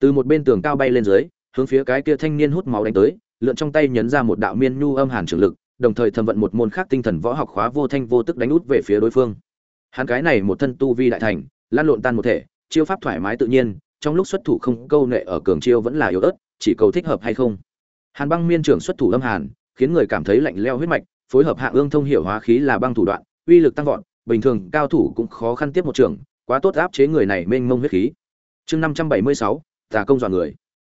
từ một bên tường cao bay lên dưới, hướng phía cái kia thanh niên hút máu đánh tới, lượn trong tay nhấn ra một đạo miên nhu âm hàn trường lực, đồng thời thẩm vận một môn khác tinh thần võ học khóa vô thanh vô tức đánh út về phía đối phương. Hắn cái này một thân tu vi đại thành, lan lộn tan một thể, chiêu pháp thoải mái tự nhiên, trong lúc xuất thủ không câu nệ ở cường chiêu vẫn là yếu ớt, chỉ cầu thích hợp hay không. Hàn băng miên trưởng xuất thủ âm hàn, khiến người cảm thấy lạnh leo huyết mạch, phối hợp hạ ương thông hiểu hóa khí là băng thủ đoạn, uy lực tăng vọt, bình thường cao thủ cũng khó khăn tiếp một trường, quá tốt áp chế người này mênh mông huyết khí. Chương năm trăm bảy mươi sáu tà công dọa người.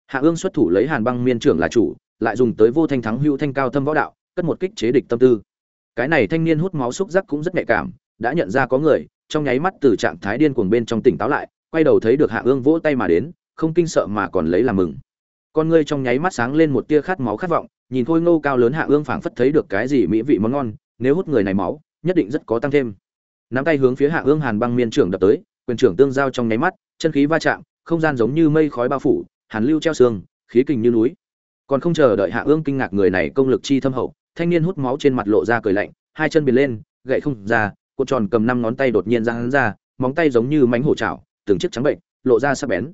Hạ ương xuất thủ lấy hàn băng miên trưởng là chủ, lại dùng tới vô thanh thắng hữu thanh cao thâm võ đạo, cất một kích chế địch tâm tư. Cái này thanh niên hút máu xúc giác cũng rất nhạy cảm, đã nhận ra có người, trong nháy mắt từ trạng thái điên cuồng bên trong tỉnh táo lại, quay đầu thấy được hạ ương vỗ tay mà đến, không kinh sợ mà còn lấy làm mừng. Con ngươi trong nháy mắt sáng lên một tia khát máu khát vọng, nhìn khôi ngô cao lớn hạ ương phảng phất thấy được cái gì mỹ vị món ngon, nếu hút người này máu, nhất định rất có tăng thêm. Nắm tay hướng phía hạ ương hàn băng miên trưởng đập tới, quyền trưởng tương giao trong nháy mắt, chân khí va chạm không gian giống như mây khói bao phủ, hàn lưu treo xương, khí kình như núi. Còn không chờ đợi hạ ương kinh ngạc người này công lực chi thâm hậu, thanh niên hút máu trên mặt lộ ra cười lạnh, hai chân biển lên, gậy không ra cột tròn cầm năm ngón tay đột nhiên ra hắn ra, móng tay giống như mánh hổ chảo, từng chiếc trắng bệnh, lộ ra sắc bén.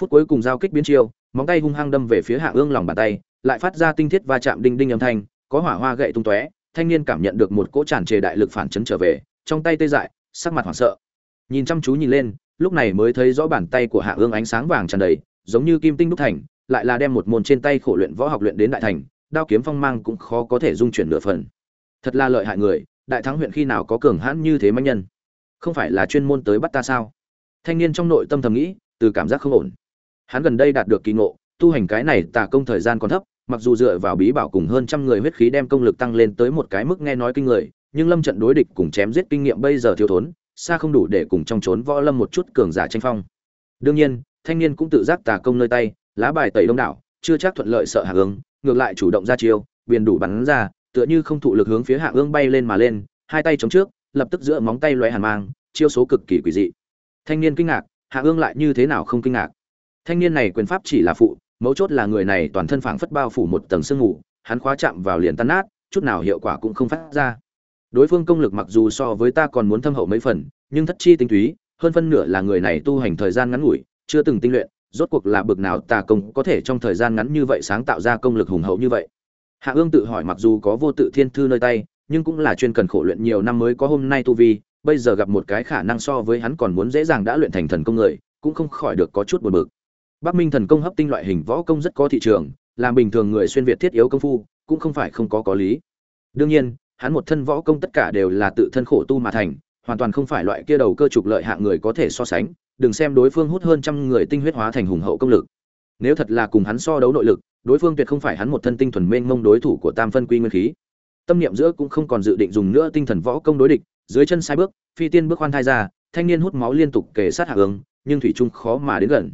Phút cuối cùng giao kích biến chiêu, móng tay hung hăng đâm về phía hạ ương lòng bàn tay, lại phát ra tinh thiết va chạm đinh đinh âm thanh, có hỏa hoa gậy tung tóe, thanh niên cảm nhận được một cỗ tràn trề đại lực phản chấn trở về, trong tay tê dại, sắc mặt hoảng sợ. Nhìn chăm chú nhìn lên lúc này mới thấy rõ bàn tay của hạ ương ánh sáng vàng tràn đầy, giống như kim tinh đúc thành, lại là đem một môn trên tay khổ luyện võ học luyện đến đại thành, đao kiếm phong mang cũng khó có thể dung chuyển nửa phần. Thật là lợi hại người, đại thắng huyện khi nào có cường hãn như thế manh nhân. Không phải là chuyên môn tới bắt ta sao? Thanh niên trong nội tâm thầm nghĩ, từ cảm giác không ổn. Hắn gần đây đạt được kỳ ngộ, tu hành cái này tà công thời gian còn thấp, mặc dù dựa vào bí bảo cùng hơn trăm người huyết khí đem công lực tăng lên tới một cái mức nghe nói kinh người, nhưng lâm trận đối địch cùng chém giết kinh nghiệm bây giờ thiếu thốn xa không đủ để cùng trong trốn võ lâm một chút cường giả tranh phong. Đương nhiên, thanh niên cũng tự giác tà công nơi tay, lá bài tẩy đông đảo, chưa chắc thuận lợi sợ hạ ương ngược lại chủ động ra chiêu, biển đủ bắn ra, tựa như không thụ lực hướng phía hạ ương bay lên mà lên, hai tay chống trước, lập tức giữa móng tay loé hàn mang, chiêu số cực kỳ quỷ dị. Thanh niên kinh ngạc, hạ ương lại như thế nào không kinh ngạc. Thanh niên này quyền pháp chỉ là phụ, mấu chốt là người này toàn thân phảng phất bao phủ một tầng sương ngủ hắn khóa chạm vào liền tan nát, chút nào hiệu quả cũng không phát ra. Đối phương công lực mặc dù so với ta còn muốn thâm hậu mấy phần nhưng thất chi tinh túy, hơn phân nửa là người này tu hành thời gian ngắn ngủi, chưa từng tinh luyện, rốt cuộc là bực nào tà công có thể trong thời gian ngắn như vậy sáng tạo ra công lực hùng hậu như vậy. Hạ ương tự hỏi mặc dù có vô tự thiên thư nơi tay, nhưng cũng là chuyên cần khổ luyện nhiều năm mới có hôm nay tu vi, bây giờ gặp một cái khả năng so với hắn còn muốn dễ dàng đã luyện thành thần công người, cũng không khỏi được có chút buồn bực. Bắc minh thần công hấp tinh loại hình võ công rất có thị trường, làm bình thường người xuyên việt thiết yếu công phu, cũng không phải không có có lý. Đương nhiên, hắn một thân võ công tất cả đều là tự thân khổ tu mà thành hoàn toàn không phải loại kia đầu cơ trục lợi hạng người có thể so sánh, đừng xem đối phương hút hơn trăm người tinh huyết hóa thành hùng hậu công lực. Nếu thật là cùng hắn so đấu nội lực, đối phương tuyệt không phải hắn một thân tinh thuần mênh mông đối thủ của tam phân quy nguyên khí. Tâm niệm giữa cũng không còn dự định dùng nữa tinh thần võ công đối địch, dưới chân sai bước, phi tiên bước khoan thai ra, thanh niên hút máu liên tục kề sát hạ hướng, nhưng thủy trung khó mà đến gần.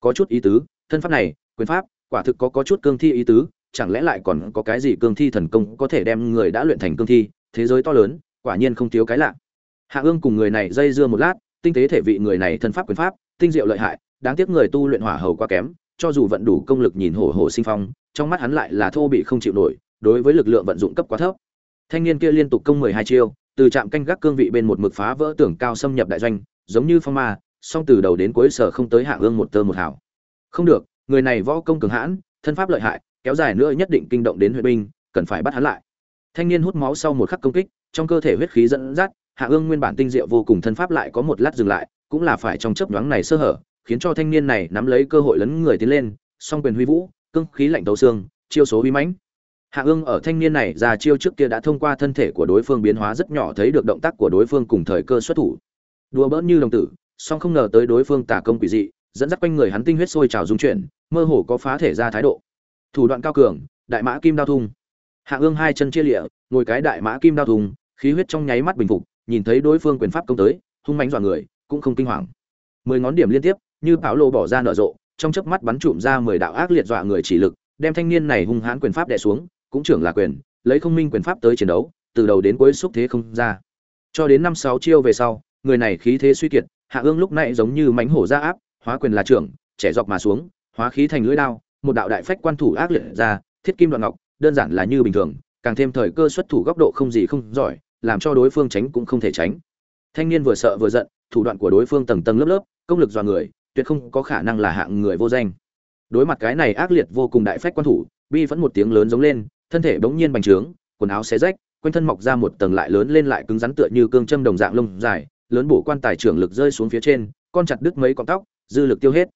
Có chút ý tứ, thân pháp này, quyền pháp, quả thực có có chút cương thi ý tứ, chẳng lẽ lại còn có cái gì cương thi thần công có thể đem người đã luyện thành cương thi, thế giới to lớn, quả nhiên không thiếu cái lạ hạ ương cùng người này dây dưa một lát, tinh tế thể vị người này thân pháp quyền pháp, tinh diệu lợi hại, đáng tiếc người tu luyện hỏa hầu quá kém, cho dù vận đủ công lực nhìn hổ hổ sinh phong, trong mắt hắn lại là thô bị không chịu nổi, đối với lực lượng vận dụng cấp quá thấp. Thanh niên kia liên tục công mười hai chiêu, từ trạm canh gác cương vị bên một mực phá vỡ tưởng cao xâm nhập đại doanh, giống như phong ma, song từ đầu đến cuối sở không tới hạ ương một tơ một hảo không được, người này võ công cường hãn, thân pháp lợi hại, kéo dài nữa nhất định kinh động đến huyện binh, cần phải bắt hắn lại. Thanh niên hút máu sau một khắc công kích, trong cơ thể huyết khí dẫn dắt hạ ương nguyên bản tinh diệu vô cùng thân pháp lại có một lát dừng lại, cũng là phải trong chớp nhoáng này sơ hở, khiến cho thanh niên này nắm lấy cơ hội lấn người tiến lên, song quyền huy vũ, cương khí lạnh tấu xương, chiêu số uy mãnh. Hạ ương ở thanh niên này ra chiêu trước kia đã thông qua thân thể của đối phương biến hóa rất nhỏ thấy được động tác của đối phương cùng thời cơ xuất thủ. Đùa bỡn như đồng tử, song không ngờ tới đối phương tả công quỷ dị, dẫn dắt quanh người hắn tinh huyết sôi trào dung chuyển, mơ hồ có phá thể ra thái độ. Thủ đoạn cao cường, đại mã kim đao thung. Hạ ương hai chân chia lịa, ngồi cái đại mã kim đao thung, khí huyết trong nháy mắt bình phục nhìn thấy đối phương quyền pháp công tới, hung mãnh dọa người, cũng không kinh hoàng. Mười ngón điểm liên tiếp, như bảo lô bỏ ra nở rộ, trong chớp mắt bắn trụm ra mười đạo ác liệt dọa người chỉ lực, đem thanh niên này hung hãn quyền pháp đè xuống, cũng trưởng là quyền, lấy không minh quyền pháp tới chiến đấu, từ đầu đến cuối xúc thế không ra. Cho đến năm sáu chiêu về sau, người này khí thế suy kiệt, hạ ương lúc này giống như mánh hổ ra áp, hóa quyền là trưởng, trẻ dọc mà xuống, hóa khí thành lưỡi đao, một đạo đại phách quan thủ ác liệt ra, thiết kim đoạn ngọc, đơn giản là như bình thường, càng thêm thời cơ xuất thủ góc độ không gì không giỏi làm cho đối phương tránh cũng không thể tránh. Thanh niên vừa sợ vừa giận, thủ đoạn của đối phương tầng tầng lớp lớp, công lực dọa người, tuyệt không có khả năng là hạng người vô danh. Đối mặt cái này ác liệt vô cùng đại phách quan thủ, bi vẫn một tiếng lớn giống lên, thân thể bỗng nhiên bành trướng, quần áo xé rách, quanh thân mọc ra một tầng lại lớn lên lại cứng rắn tựa như cương châm đồng dạng lông dài, lớn bổ quan tài trưởng lực rơi xuống phía trên, con chặt đứt mấy cọng tóc, dư lực tiêu hết.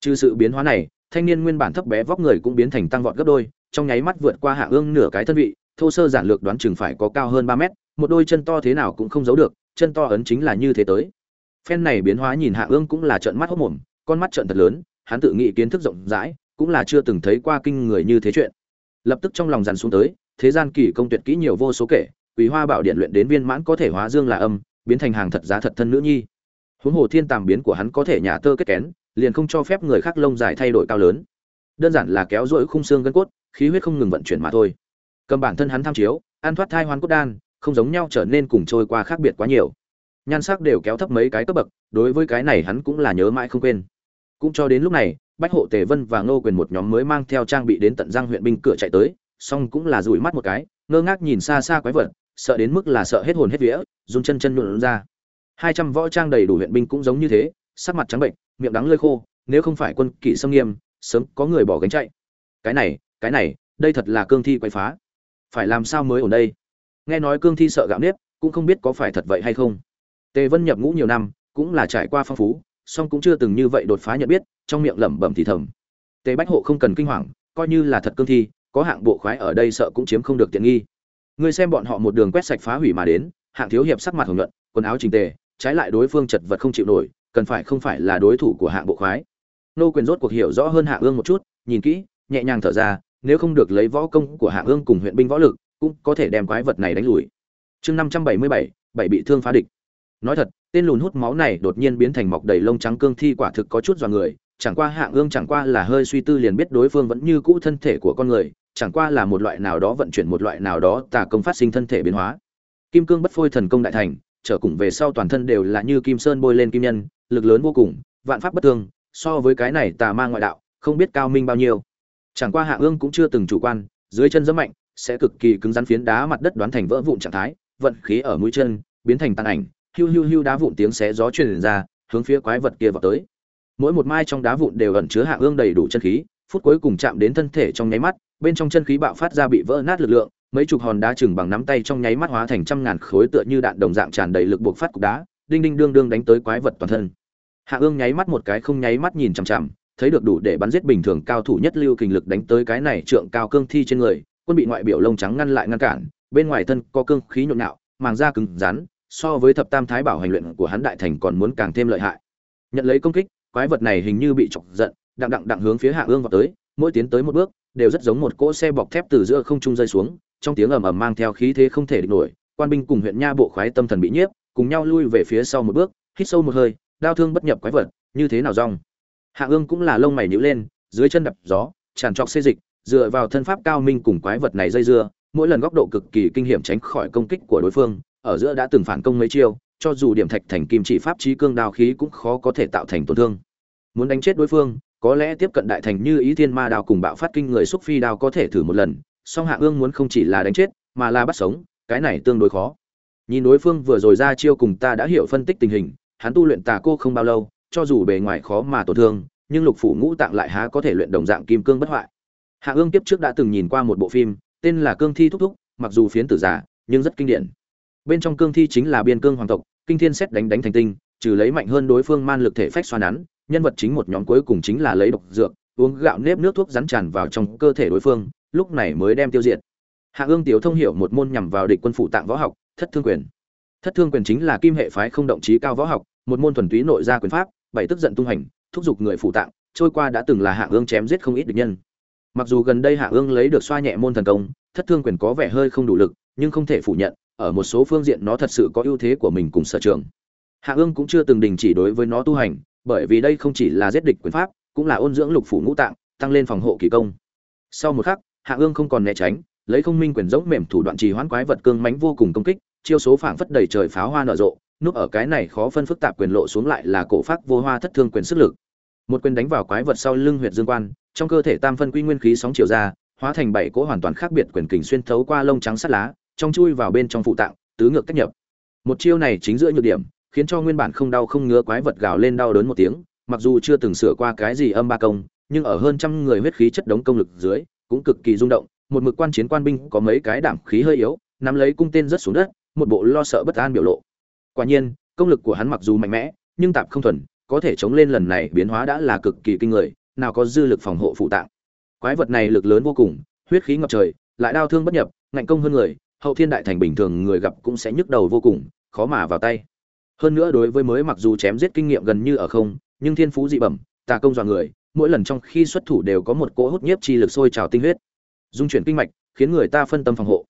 Trừ sự biến hóa này, thanh niên nguyên bản thấp bé vóc người cũng biến thành tăng vọt gấp đôi, trong nháy mắt vượt qua hạ ương nửa cái thân vị, thô sơ giản lược đoán chừng phải có cao hơn ba mét một đôi chân to thế nào cũng không giấu được, chân to ấn chính là như thế tới. Phen này biến hóa nhìn hạ ương cũng là trợn mắt hốc mồm, con mắt trợn thật lớn, hắn tự nghĩ kiến thức rộng rãi, cũng là chưa từng thấy qua kinh người như thế chuyện. Lập tức trong lòng dàn xuống tới, thế gian kỳ công tuyệt kỹ nhiều vô số kể quý hoa bảo điện luyện đến viên mãn có thể hóa dương là âm, biến thành hàng thật giá thật thân nữ nhi. Huống hồ thiên tàm biến của hắn có thể nhà tơ kết kén, liền không cho phép người khác lông dài thay đổi cao lớn. Đơn giản là kéo rỗi khung xương gân cốt, khí huyết không ngừng vận chuyển mà thôi. Cầm bản thân hắn tham chiếu an thoát thai hoán cốt đan không giống nhau trở nên cùng trôi qua khác biệt quá nhiều. Nhan sắc đều kéo thấp mấy cái cấp bậc, đối với cái này hắn cũng là nhớ mãi không quên. Cũng cho đến lúc này, bách hộ tề vân và ngô quyền một nhóm mới mang theo trang bị đến tận giang huyện binh cửa chạy tới, song cũng là rủi mắt một cái, ngơ ngác nhìn xa xa quái vật, sợ đến mức là sợ hết hồn hết vía dùng chân chân nhuộn ra. Hai trăm võ trang đầy đủ huyện binh cũng giống như thế, sắc mặt trắng bệnh miệng đắng lơi khô, nếu không phải quân kỵ xâm nghiêm, sớm có người bỏ gánh chạy. Cái này cái này, đây thật là cương thi quay phá. Phải làm sao mới ở đây? Nghe nói cương thi sợ gạo nếp, cũng không biết có phải thật vậy hay không. Tề vân nhập ngũ nhiều năm, cũng là trải qua phong phú, song cũng chưa từng như vậy đột phá nhận biết, trong miệng lẩm bẩm thì thầm. Tề bách hộ không cần kinh hoàng, coi như là thật cương thi, có hạng bộ khoái ở đây sợ cũng chiếm không được tiện nghi. Người xem bọn họ một đường quét sạch phá hủy mà đến, hạng thiếu hiệp sắc mặt hồng nhuận, quần áo trình tề, trái lại đối phương chật vật không chịu nổi, cần phải không phải là đối thủ của hạng bộ khoái. Nô quyền rốt cuộc hiểu rõ hơn hạ ương một chút, nhìn kỹ, nhẹ nhàng thở ra, nếu không được lấy võ công của hạ ương cùng huyện binh võ lực cũng có thể đem quái vật này đánh lùi. Chương năm trăm bảy mươi bảy bảy bị thương phá địch. Nói thật, tên lùn hút máu này đột nhiên biến thành mọc đầy lông trắng cương thi quả thực có chút dọa người, chẳng qua hạng ương chẳng qua là hơi suy tư liền biết đối phương vẫn như cũ thân thể của con người, chẳng qua là một loại nào đó vận chuyển một loại nào đó tà công phát sinh thân thể biến hóa. Kim cương bất phôi thần công đại thành, trở cùng về sau toàn thân đều là như kim sơn bôi lên kim nhân, lực lớn vô cùng, vạn pháp bất thường. so với cái này tà ma ngoại đạo, không biết cao minh bao nhiêu. Chẳng qua hạ ương cũng chưa từng chủ quan, dưới chân rất mạnh sẽ cực kỳ cứng rắn phiến đá mặt đất đoán thành vỡ vụn trạng thái, vận khí ở mũi chân, biến thành tàn ảnh hưu hưu hưu đá vụn tiếng xé gió truyền ra, hướng phía quái vật kia vọt tới. Mỗi một mai trong đá vụn đều ẩn chứa hạ ương đầy đủ chân khí, phút cuối cùng chạm đến thân thể trong nháy mắt, bên trong chân khí bạo phát ra bị vỡ nát lực lượng, mấy chục hòn đá chừng bằng nắm tay trong nháy mắt hóa thành trăm ngàn khối tựa như đạn đồng dạng tràn đầy lực buộc phát cục đá, đinh đinh đương đương đánh tới quái vật toàn thân. Hạ ương nháy mắt một cái không nháy mắt nhìn chằm chằm, thấy được đủ để bắn giết bình thường cao thủ nhất lưu kình lực đánh tới cái này trượng cao cương thi trên người quân bị ngoại biểu lông trắng ngăn lại ngăn cản, bên ngoài thân có cương khí nhộn nhạo, màng da cứng rắn, so với thập tam thái bảo hành luyện của hắn đại thành còn muốn càng thêm lợi hại. Nhận lấy công kích, quái vật này hình như bị chọc giận, đặng đặng đặng hướng phía hạ ương vào tới, mỗi tiến tới một bước, đều rất giống một cỗ xe bọc thép từ giữa không trung rơi xuống, trong tiếng ầm ầm mang theo khí thế không thể địch nổi, quan binh cùng huyện nha bộ khoái tâm thần bị nhiếp, cùng nhau lui về phía sau một bước, hít sâu một hơi đao thương bất nhập quái vật, như thế nào rong. Hạ ương cũng là lông mày nhíu lên, dưới chân đập gió, tràn trọc xê dịch dựa vào thân pháp cao minh cùng quái vật này dây dưa, mỗi lần góc độ cực kỳ kinh hiểm tránh khỏi công kích của đối phương, ở giữa đã từng phản công mấy chiêu, cho dù điểm thạch thành kim chỉ pháp trí cương đao khí cũng khó có thể tạo thành tổn thương. Muốn đánh chết đối phương, có lẽ tiếp cận đại thành như ý thiên ma đao cùng bạo phát kinh người xúc phi đao có thể thử một lần, song hạ ương muốn không chỉ là đánh chết, mà là bắt sống, cái này tương đối khó. Nhìn đối phương vừa rồi ra chiêu cùng ta đã hiểu phân tích tình hình, hắn tu luyện tà cô không bao lâu, cho dù bề ngoài khó mà tổn thương, nhưng lục phủ ngũ tạng lại há có thể luyện đồng dạng kim cương bất hoại hạ ương tiếp trước đã từng nhìn qua một bộ phim, tên là cương thi thúc thúc, mặc dù phiến tử giả nhưng rất kinh điển. Bên trong cương thi chính là biên cương hoàng tộc, kinh thiên xét đánh đánh thành tinh, trừ lấy mạnh hơn đối phương man lực thể phách xoa nắn, nhân vật chính một nhóm cuối cùng chính là lấy độc dược, uống gạo nếp nước thuốc rắn tràn vào trong cơ thể đối phương, lúc này mới đem tiêu diệt. Hạ ương tiểu thông hiểu một môn nhằm vào địch quân phụ tạng võ học, thất thương quyền. Thất thương quyền chính là kim hệ phái không động trí cao võ học, một môn thuần túy nội gia quyền pháp, bảy tức giận tung hành, thúc giục người phụ tạng, trôi qua đã từng là hạ ương chém giết không ít địch nhân mặc dù gần đây hạ ương lấy được xoa nhẹ môn thần công, thất thương quyền có vẻ hơi không đủ lực, nhưng không thể phủ nhận, ở một số phương diện nó thật sự có ưu thế của mình cùng sở trường. Hạ ương cũng chưa từng đình chỉ đối với nó tu hành, bởi vì đây không chỉ là giết địch quyền pháp, cũng là ôn dưỡng lục phủ ngũ tạng, tăng lên phòng hộ kỳ công. Sau một khắc, hạ ương không còn né tránh, lấy không minh quyền giống mềm thủ đoạn trì hoãn quái vật cương mãnh vô cùng công kích, chiêu số phảng phất đầy trời pháo hoa nở rộ, núp ở cái này khó phân phức tạp quyền lộ xuống lại là cổ phát vô hoa thất thương quyền sức lực một quyền đánh vào quái vật sau lưng huyệt dương quan, trong cơ thể tam phân quy nguyên khí sóng chiều ra, hóa thành bảy cỗ hoàn toàn khác biệt quyền kình xuyên thấu qua lông trắng sắt lá, trong chui vào bên trong phụ tạng, tứ ngược cách nhập. Một chiêu này chính giữa nhược điểm, khiến cho nguyên bản không đau không ngứa quái vật gào lên đau đớn một tiếng, mặc dù chưa từng sửa qua cái gì âm ba công, nhưng ở hơn trăm người huyết khí chất đống công lực dưới, cũng cực kỳ rung động, một mực quan chiến quan binh có mấy cái đảm khí hơi yếu, nắm lấy cung tên rất xuống đất, một bộ lo sợ bất an biểu lộ. Quả nhiên, công lực của hắn mặc dù mạnh mẽ, nhưng tạp không thuần có thể chống lên lần này biến hóa đã là cực kỳ kinh người, nào có dư lực phòng hộ phụ tạng. Quái vật này lực lớn vô cùng, huyết khí ngập trời, lại đau thương bất nhập, ngạnh công hơn người, hậu thiên đại thành bình thường người gặp cũng sẽ nhức đầu vô cùng, khó mà vào tay. Hơn nữa đối với mới mặc dù chém giết kinh nghiệm gần như ở không, nhưng thiên phú dị bẩm, tà công dọa người, mỗi lần trong khi xuất thủ đều có một cỗ hút nhiếp chi lực sôi trào tinh huyết. Dung chuyển kinh mạch, khiến người ta phân tâm phòng hộ.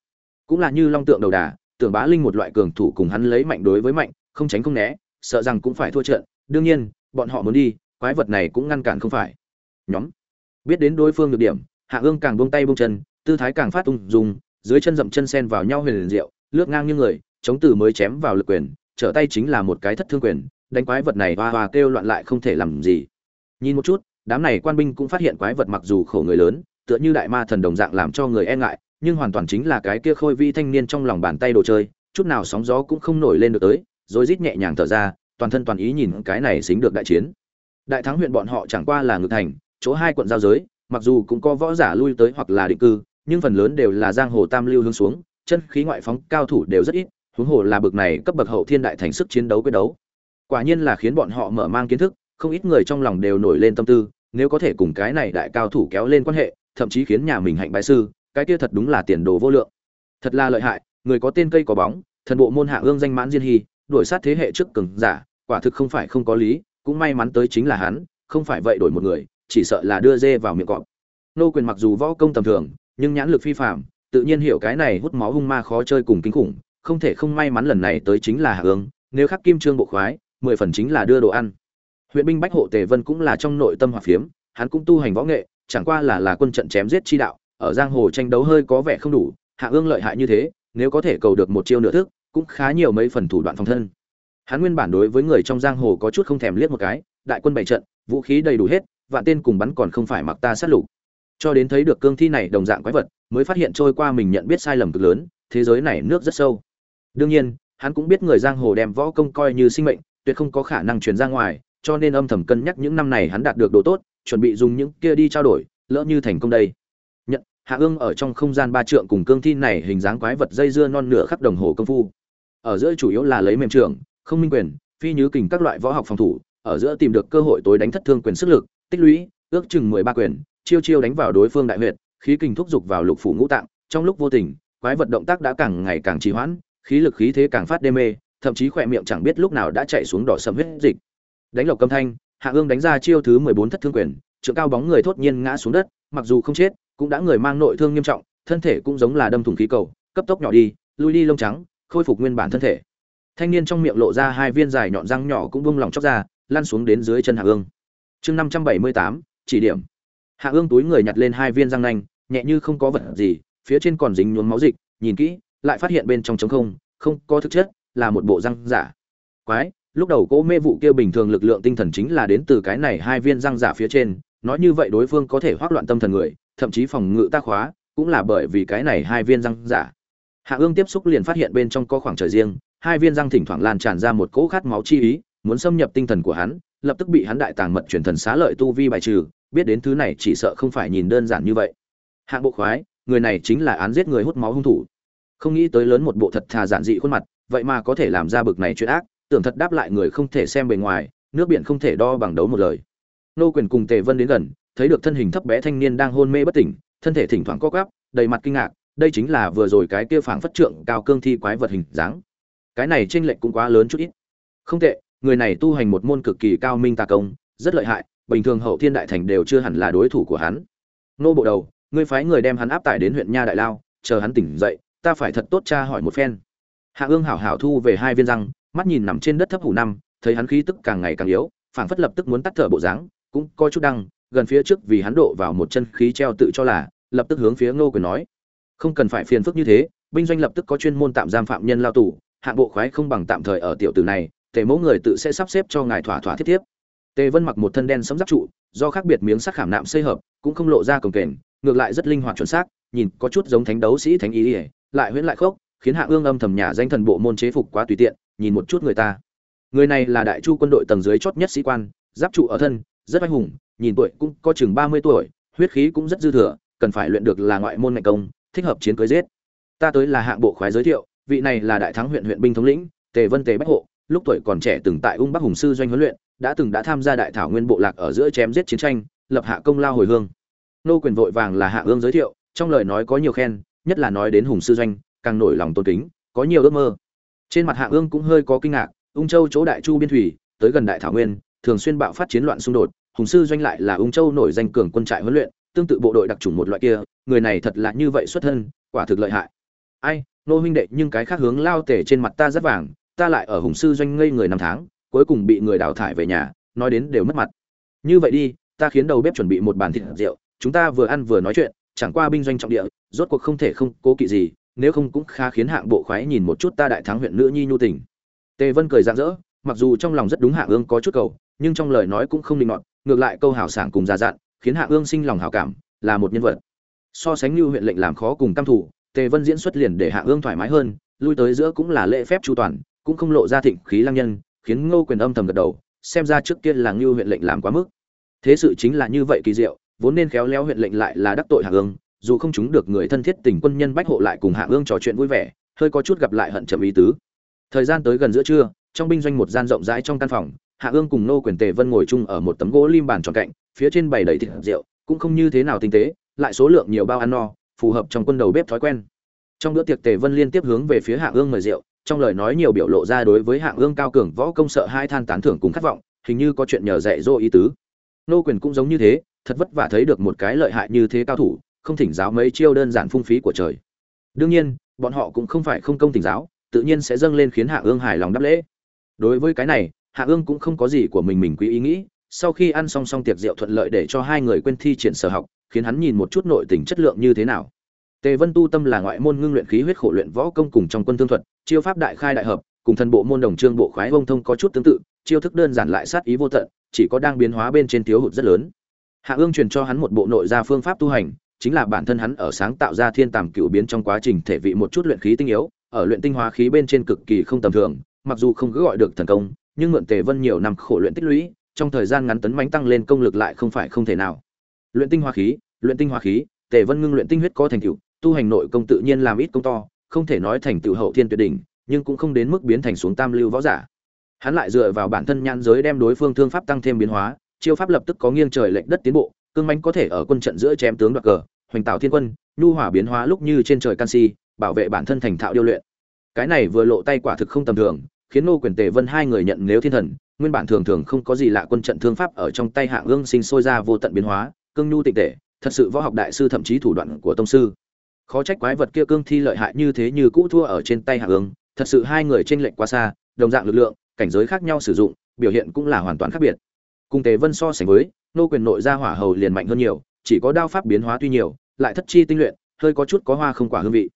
Cũng là như long tượng đầu đà, tưởng bá linh một loại cường thủ cùng hắn lấy mạnh đối với mạnh, không tránh không né, sợ rằng cũng phải thua trận đương nhiên, bọn họ muốn đi, quái vật này cũng ngăn cản không phải. Nhóm. Biết đến đối phương được điểm, hạ ương càng buông tay buông chân, tư thái càng phát tung dùng dưới chân dậm chân sen vào nhau huyền liền diệu, lướt ngang như người, chống từ mới chém vào lực quyền, trở tay chính là một cái thất thương quyền, đánh quái vật này hoa hoa kêu loạn lại không thể làm gì. Nhìn một chút, đám này quan binh cũng phát hiện quái vật mặc dù khổ người lớn, tựa như đại ma thần đồng dạng làm cho người e ngại, nhưng hoàn toàn chính là cái kia khôi vi thanh niên trong lòng bàn tay đồ chơi, chút nào sóng gió cũng không nổi lên được tới, rồi rít nhẹ nhàng thở ra toàn thân toàn ý nhìn cái này xính được đại chiến. Đại thắng huyện bọn họ chẳng qua là ngự thành, chỗ hai quận giao giới, mặc dù cũng có võ giả lui tới hoặc là định cư, nhưng phần lớn đều là giang hồ tam lưu hướng xuống, chân khí ngoại phóng cao thủ đều rất ít, huống hồ là bực này cấp bậc hậu thiên đại thành sức chiến đấu quyết đấu. Quả nhiên là khiến bọn họ mở mang kiến thức, không ít người trong lòng đều nổi lên tâm tư, nếu có thể cùng cái này đại cao thủ kéo lên quan hệ, thậm chí khiến nhà mình hạnh bái sư, cái kia thật đúng là tiền đồ vô lượng. Thật là lợi hại, người có tên cây có bóng, thần bộ môn hạ ương danh mãn diên hy, đuổi sát thế hệ trước cường giả quả thực không phải không có lý, cũng may mắn tới chính là hắn, không phải vậy đổi một người, chỉ sợ là đưa dê vào miệng cọp. Nô quyền mặc dù võ công tầm thường, nhưng nhãn lực phi phạm tự nhiên hiểu cái này hút máu hung ma khó chơi cùng kinh khủng, không thể không may mắn lần này tới chính là hạ ương nếu khắc kim trương bộ khoái, mười phần chính là đưa đồ ăn. Huyện binh bách hộ tề vân cũng là trong nội tâm hòa phiếm, hắn cũng tu hành võ nghệ, chẳng qua là là quân trận chém giết chi đạo, ở giang hồ tranh đấu hơi có vẻ không đủ hạ ương lợi hại như thế, nếu có thể cầu được một chiêu nửa thức, cũng khá nhiều mấy phần thủ đoạn phòng thân hắn nguyên bản đối với người trong giang hồ có chút không thèm liếc một cái, đại quân bày trận, vũ khí đầy đủ hết, vạn tên cùng bắn còn không phải mặc ta sát lục. Cho đến thấy được cương thi này đồng dạng quái vật, mới phát hiện trôi qua mình nhận biết sai lầm cực lớn, thế giới này nước rất sâu. Đương nhiên, hắn cũng biết người giang hồ đem võ công coi như sinh mệnh, tuyệt không có khả năng truyền ra ngoài, cho nên âm thầm cân nhắc những năm này hắn đạt được độ tốt, chuẩn bị dùng những kia đi trao đổi, lỡ như thành công đây. Nhận, hạ ương ở trong không gian ba trượng cùng cương thi này hình dáng quái vật dây dưa non nửa khắp đồng hồ công phu. Ở giữa chủ yếu là lấy mềm trưởng không minh quyền, phi nhứ kình các loại võ học phòng thủ, ở giữa tìm được cơ hội tối đánh thất thương quyền sức lực, tích lũy, ước chừng mười ba quyền, chiêu chiêu đánh vào đối phương đại huyệt, khí kình thúc giục vào lục phủ ngũ tạng, trong lúc vô tình, quái vật động tác đã càng ngày càng trì hoãn, khí lực khí thế càng phát đê mê, thậm chí khỏe miệng chẳng biết lúc nào đã chạy xuống đỏ sầm huyết dịch. Đánh lộc câm thanh, hạ ương đánh ra chiêu thứ mười bốn thất thương quyền, trượng cao bóng người thốt nhiên ngã xuống đất, mặc dù không chết, cũng đã người mang nội thương nghiêm trọng, thân thể cũng giống là đâm thủng khí cầu, cấp tốc nhỏ đi, lui đi lông trắng, khôi phục nguyên bản thân thể thanh niên trong miệng lộ ra hai viên dài nhọn răng nhỏ cũng bung lỏng chóc ra, lăn xuống đến dưới chân hạ ương. Chương năm trăm bảy mươi tám, chỉ điểm. Hạ ương túi người nhặt lên hai viên răng nanh, nhẹ như không có vật gì, phía trên còn dính nhuốm máu dịch, nhìn kỹ, lại phát hiện bên trong trống không không có thực chất, là một bộ răng giả. Quái, lúc đầu cỗ mê vụ kia bình thường lực lượng tinh thần chính là đến từ cái này hai viên răng giả phía trên, nói như vậy đối phương có thể hoác loạn tâm thần người, thậm chí phòng ngự tác khóa, cũng là bởi vì cái này hai viên răng giả. Hạ ương tiếp xúc liền phát hiện bên trong có khoảng trời riêng hai viên răng thỉnh thoảng lan tràn ra một cỗ khát máu chi ý, muốn xâm nhập tinh thần của hắn, lập tức bị hắn đại tàng mật truyền thần xá lợi tu vi bài trừ, biết đến thứ này chỉ sợ không phải nhìn đơn giản như vậy. Hạng bộ khoái, người này chính là án giết người hút máu hung thủ. Không nghĩ tới lớn một bộ thật thà giản dị khuôn mặt, vậy mà có thể làm ra bực này chuyện ác, tưởng thật đáp lại người không thể xem bề ngoài, nước biển không thể đo bằng đấu một lời. Nô quyền cùng tề vân đến gần, thấy được thân hình thấp bé thanh niên đang hôn mê bất tỉnh, thân thể thỉnh thoảng co quắp, đầy mặt kinh ngạc, đây chính là vừa rồi cái kia phảng phất trượng cao cương thi quái vật hình dáng cái này chênh lệch cũng quá lớn chút ít. Không tệ, người này tu hành một môn cực kỳ cao minh tà công, rất lợi hại, bình thường hậu thiên đại thành đều chưa hẳn là đối thủ của hắn. Nô bộ đầu, ngươi phái người đem hắn áp tải đến huyện nha đại lao, chờ hắn tỉnh dậy, ta phải thật tốt cha hỏi một phen. Hạ ương hảo hảo thu về hai viên răng, mắt nhìn nằm trên đất thấp hủ năm, thấy hắn khí tức càng ngày càng yếu, phảng phất lập tức muốn tắt thở bộ dáng, cũng coi chút đăng, gần phía trước vì hắn độ vào một chân khí treo tự cho là, lập tức hướng phía ngô quyền nói. Không cần phải phiền phức như thế, binh doanh lập tức có chuyên môn tạm giam phạm nhân lao tù hạng bộ khoái không bằng tạm thời ở tiểu tử này, tề mẫu người tự sẽ sắp xếp cho ngài thỏa thỏa thiết tiếp. Tề vân mặc một thân đen sấm giáp trụ, do khác biệt miếng sắc khảm nạm xây hợp, cũng không lộ ra cồng kềnh, ngược lại rất linh hoạt chuẩn xác, nhìn có chút giống thánh đấu sĩ thánh ý ỉa lại huyễn lại khốc, khiến hạ ương âm thầm nhà danh thần bộ môn chế phục quá tùy tiện, nhìn một chút người ta. Người này là đại chu quân đội tầng dưới chót nhất sĩ quan, giáp trụ ở thân, rất anh hùng, nhìn tuổi cũng có chừng ba mươi tuổi, huyết khí cũng rất dư thừa, cần phải luyện được là ngoại môn ngành công, thích hợp chiến cưới giết. Ta tới là hạng bộ khoái giới thiệu vị này là đại thắng huyện huyện binh thống lĩnh, tề vân tề bách hộ, lúc tuổi còn trẻ từng tại ung bắc hùng sư doanh huấn luyện, đã từng đã tham gia đại thảo nguyên bộ lạc ở giữa chém giết chiến tranh, lập hạ công lao hồi hương. Nô quyền vội vàng là hạ ương giới thiệu, trong lời nói có nhiều khen, nhất là nói đến hùng sư doanh, càng nổi lòng tôn kính, có nhiều ước mơ. Trên mặt hạ ương cũng hơi có kinh ngạc, ung châu chỗ đại chu biên thủy, tới gần đại thảo nguyên, thường xuyên bạo phát chiến loạn xung đột, hùng sư doanh lại là ung châu nổi danh cường quân trại huấn luyện, tương tự bộ đội đặc trùng một loại kia, người này thật là như vậy xuất thân, quả thực lợi hại. Ai nô huynh đệ, nhưng cái khác hướng lao tể trên mặt ta rất vàng, ta lại ở hùng sư doanh ngây người năm tháng, cuối cùng bị người đào thải về nhà, nói đến đều mất mặt. Như vậy đi, ta khiến đầu bếp chuẩn bị một bàn thịt rượu, chúng ta vừa ăn vừa nói chuyện, chẳng qua binh doanh trọng địa, rốt cuộc không thể không cố kỵ gì, nếu không cũng khá khiến hạng bộ khoái nhìn một chút ta đại thắng huyện nữ nhi nhu tình. Tề vân cười rạng rỡ, mặc dù trong lòng rất đúng hạ ương có chút cầu, nhưng trong lời nói cũng không định nọt, ngược lại câu hảo sảng cùng già dặn, khiến hạ ương sinh lòng hảo cảm, là một nhân vật. So sánh như huyện lệnh làm khó cùng cam thủ tề vân diễn xuất liền để hạ ương thoải mái hơn, lui tới giữa cũng là lễ phép chu toàn, cũng không lộ ra thịnh khí lăng nhân, khiến ngô quyền âm thầm gật đầu, xem ra trước kia là ngưu huyện lệnh làm quá mức. Thế sự chính là như vậy kỳ diệu, vốn nên khéo léo huyện lệnh lại là đắc tội hạ ương, dù không chúng được người thân thiết tình quân nhân bách hộ lại cùng hạ ương trò chuyện vui vẻ, hơi có chút gặp lại hận chậm ý tứ. Thời gian tới gần giữa trưa, trong binh doanh một gian rộng rãi trong căn phòng, hạ ương cùng nô quyền tề vân ngồi chung ở một tấm gỗ lim bàn tròn cạnh, phía trên bày đầy thịt rượu, cũng không như thế nào tinh tế, lại số lượng nhiều bao ăn no phù hợp trong quân đầu bếp thói quen. Trong bữa tiệc tề vân liên tiếp hướng về phía hạ ương mời rượu, trong lời nói nhiều biểu lộ ra đối với hạ ương cao cường võ công sợ hai than tán thưởng cùng khát vọng, hình như có chuyện nhờ dạy dỗ ý tứ. Nô quyền cũng giống như thế, thật vất vả thấy được một cái lợi hại như thế cao thủ, không thỉnh giáo mấy chiêu đơn giản phung phí của trời. Đương nhiên, bọn họ cũng không phải không công thỉnh giáo, tự nhiên sẽ dâng lên khiến hạ ương hài lòng đáp lễ. Đối với cái này hạ ương cũng không có gì của mình mình quý ý nghĩ, sau khi ăn xong xong tiệc rượu thuận lợi để cho hai người quên thi triển sở học khiến hắn nhìn một chút nội tình chất lượng như thế nào. Tề vân tu tâm là ngoại môn ngưng luyện khí huyết khổ luyện võ công cùng trong quân thương thuật, chiêu pháp đại khai đại hợp, cùng thần bộ môn đồng trương bộ khoái vông thông có chút tương tự, chiêu thức đơn giản lại sát ý vô tận, chỉ có đang biến hóa bên trên thiếu hụt rất lớn. Hạ ương truyền cho hắn một bộ nội gia phương pháp tu hành, chính là bản thân hắn ở sáng tạo ra thiên tàm cựu biến trong quá trình thể vị một chút luyện khí tinh yếu, ở luyện tinh hóa khí bên trên cực kỳ không tầm thường, mặc dù không cứ gọi được thần công, nhưng mượn tề vân nhiều năm khổ luyện tích lũy, trong thời gian ngắn tấn mãnh tăng lên công lực lại không phải không thể nào luyện tinh hoa khí, luyện tinh hoa khí, tề vân ngưng luyện tinh huyết có thành tựu, tu hành nội công tự nhiên làm ít công to, không thể nói thành tựu hậu thiên tuyệt đỉnh, nhưng cũng không đến mức biến thành xuống tam lưu võ giả. Hắn lại dựa vào bản thân nhãn giới đem đối phương thương pháp tăng thêm biến hóa, chiêu pháp lập tức có nghiêng trời lệch đất tiến bộ, cương mãnh có thể ở quân trận giữa chém tướng đoạt cờ, hoành tạo thiên quân, nhu hỏa biến hóa lúc như trên trời canxi, bảo vệ bản thân thành thạo điêu luyện. Cái này vừa lộ tay quả thực không tầm thường, khiến nô quyền tề vân hai người nhận nếu thiên thần, nguyên bản thường thường không có gì lạ quân trận thương pháp ở trong tay hạ ương sinh sôi ra vô tận biến hóa cương nhu tịnh tệ thật sự võ học đại sư thậm chí thủ đoạn của tông sư. Khó trách quái vật kia cương thi lợi hại như thế như cũ thua ở trên tay hạ ương thật sự hai người tranh lệnh quá xa, đồng dạng lực lượng, cảnh giới khác nhau sử dụng, biểu hiện cũng là hoàn toàn khác biệt. Cùng tề vân so sánh với, nô quyền nội gia hỏa hầu liền mạnh hơn nhiều, chỉ có đao pháp biến hóa tuy nhiều, lại thất chi tinh luyện, hơi có chút có hoa không quả hương vị.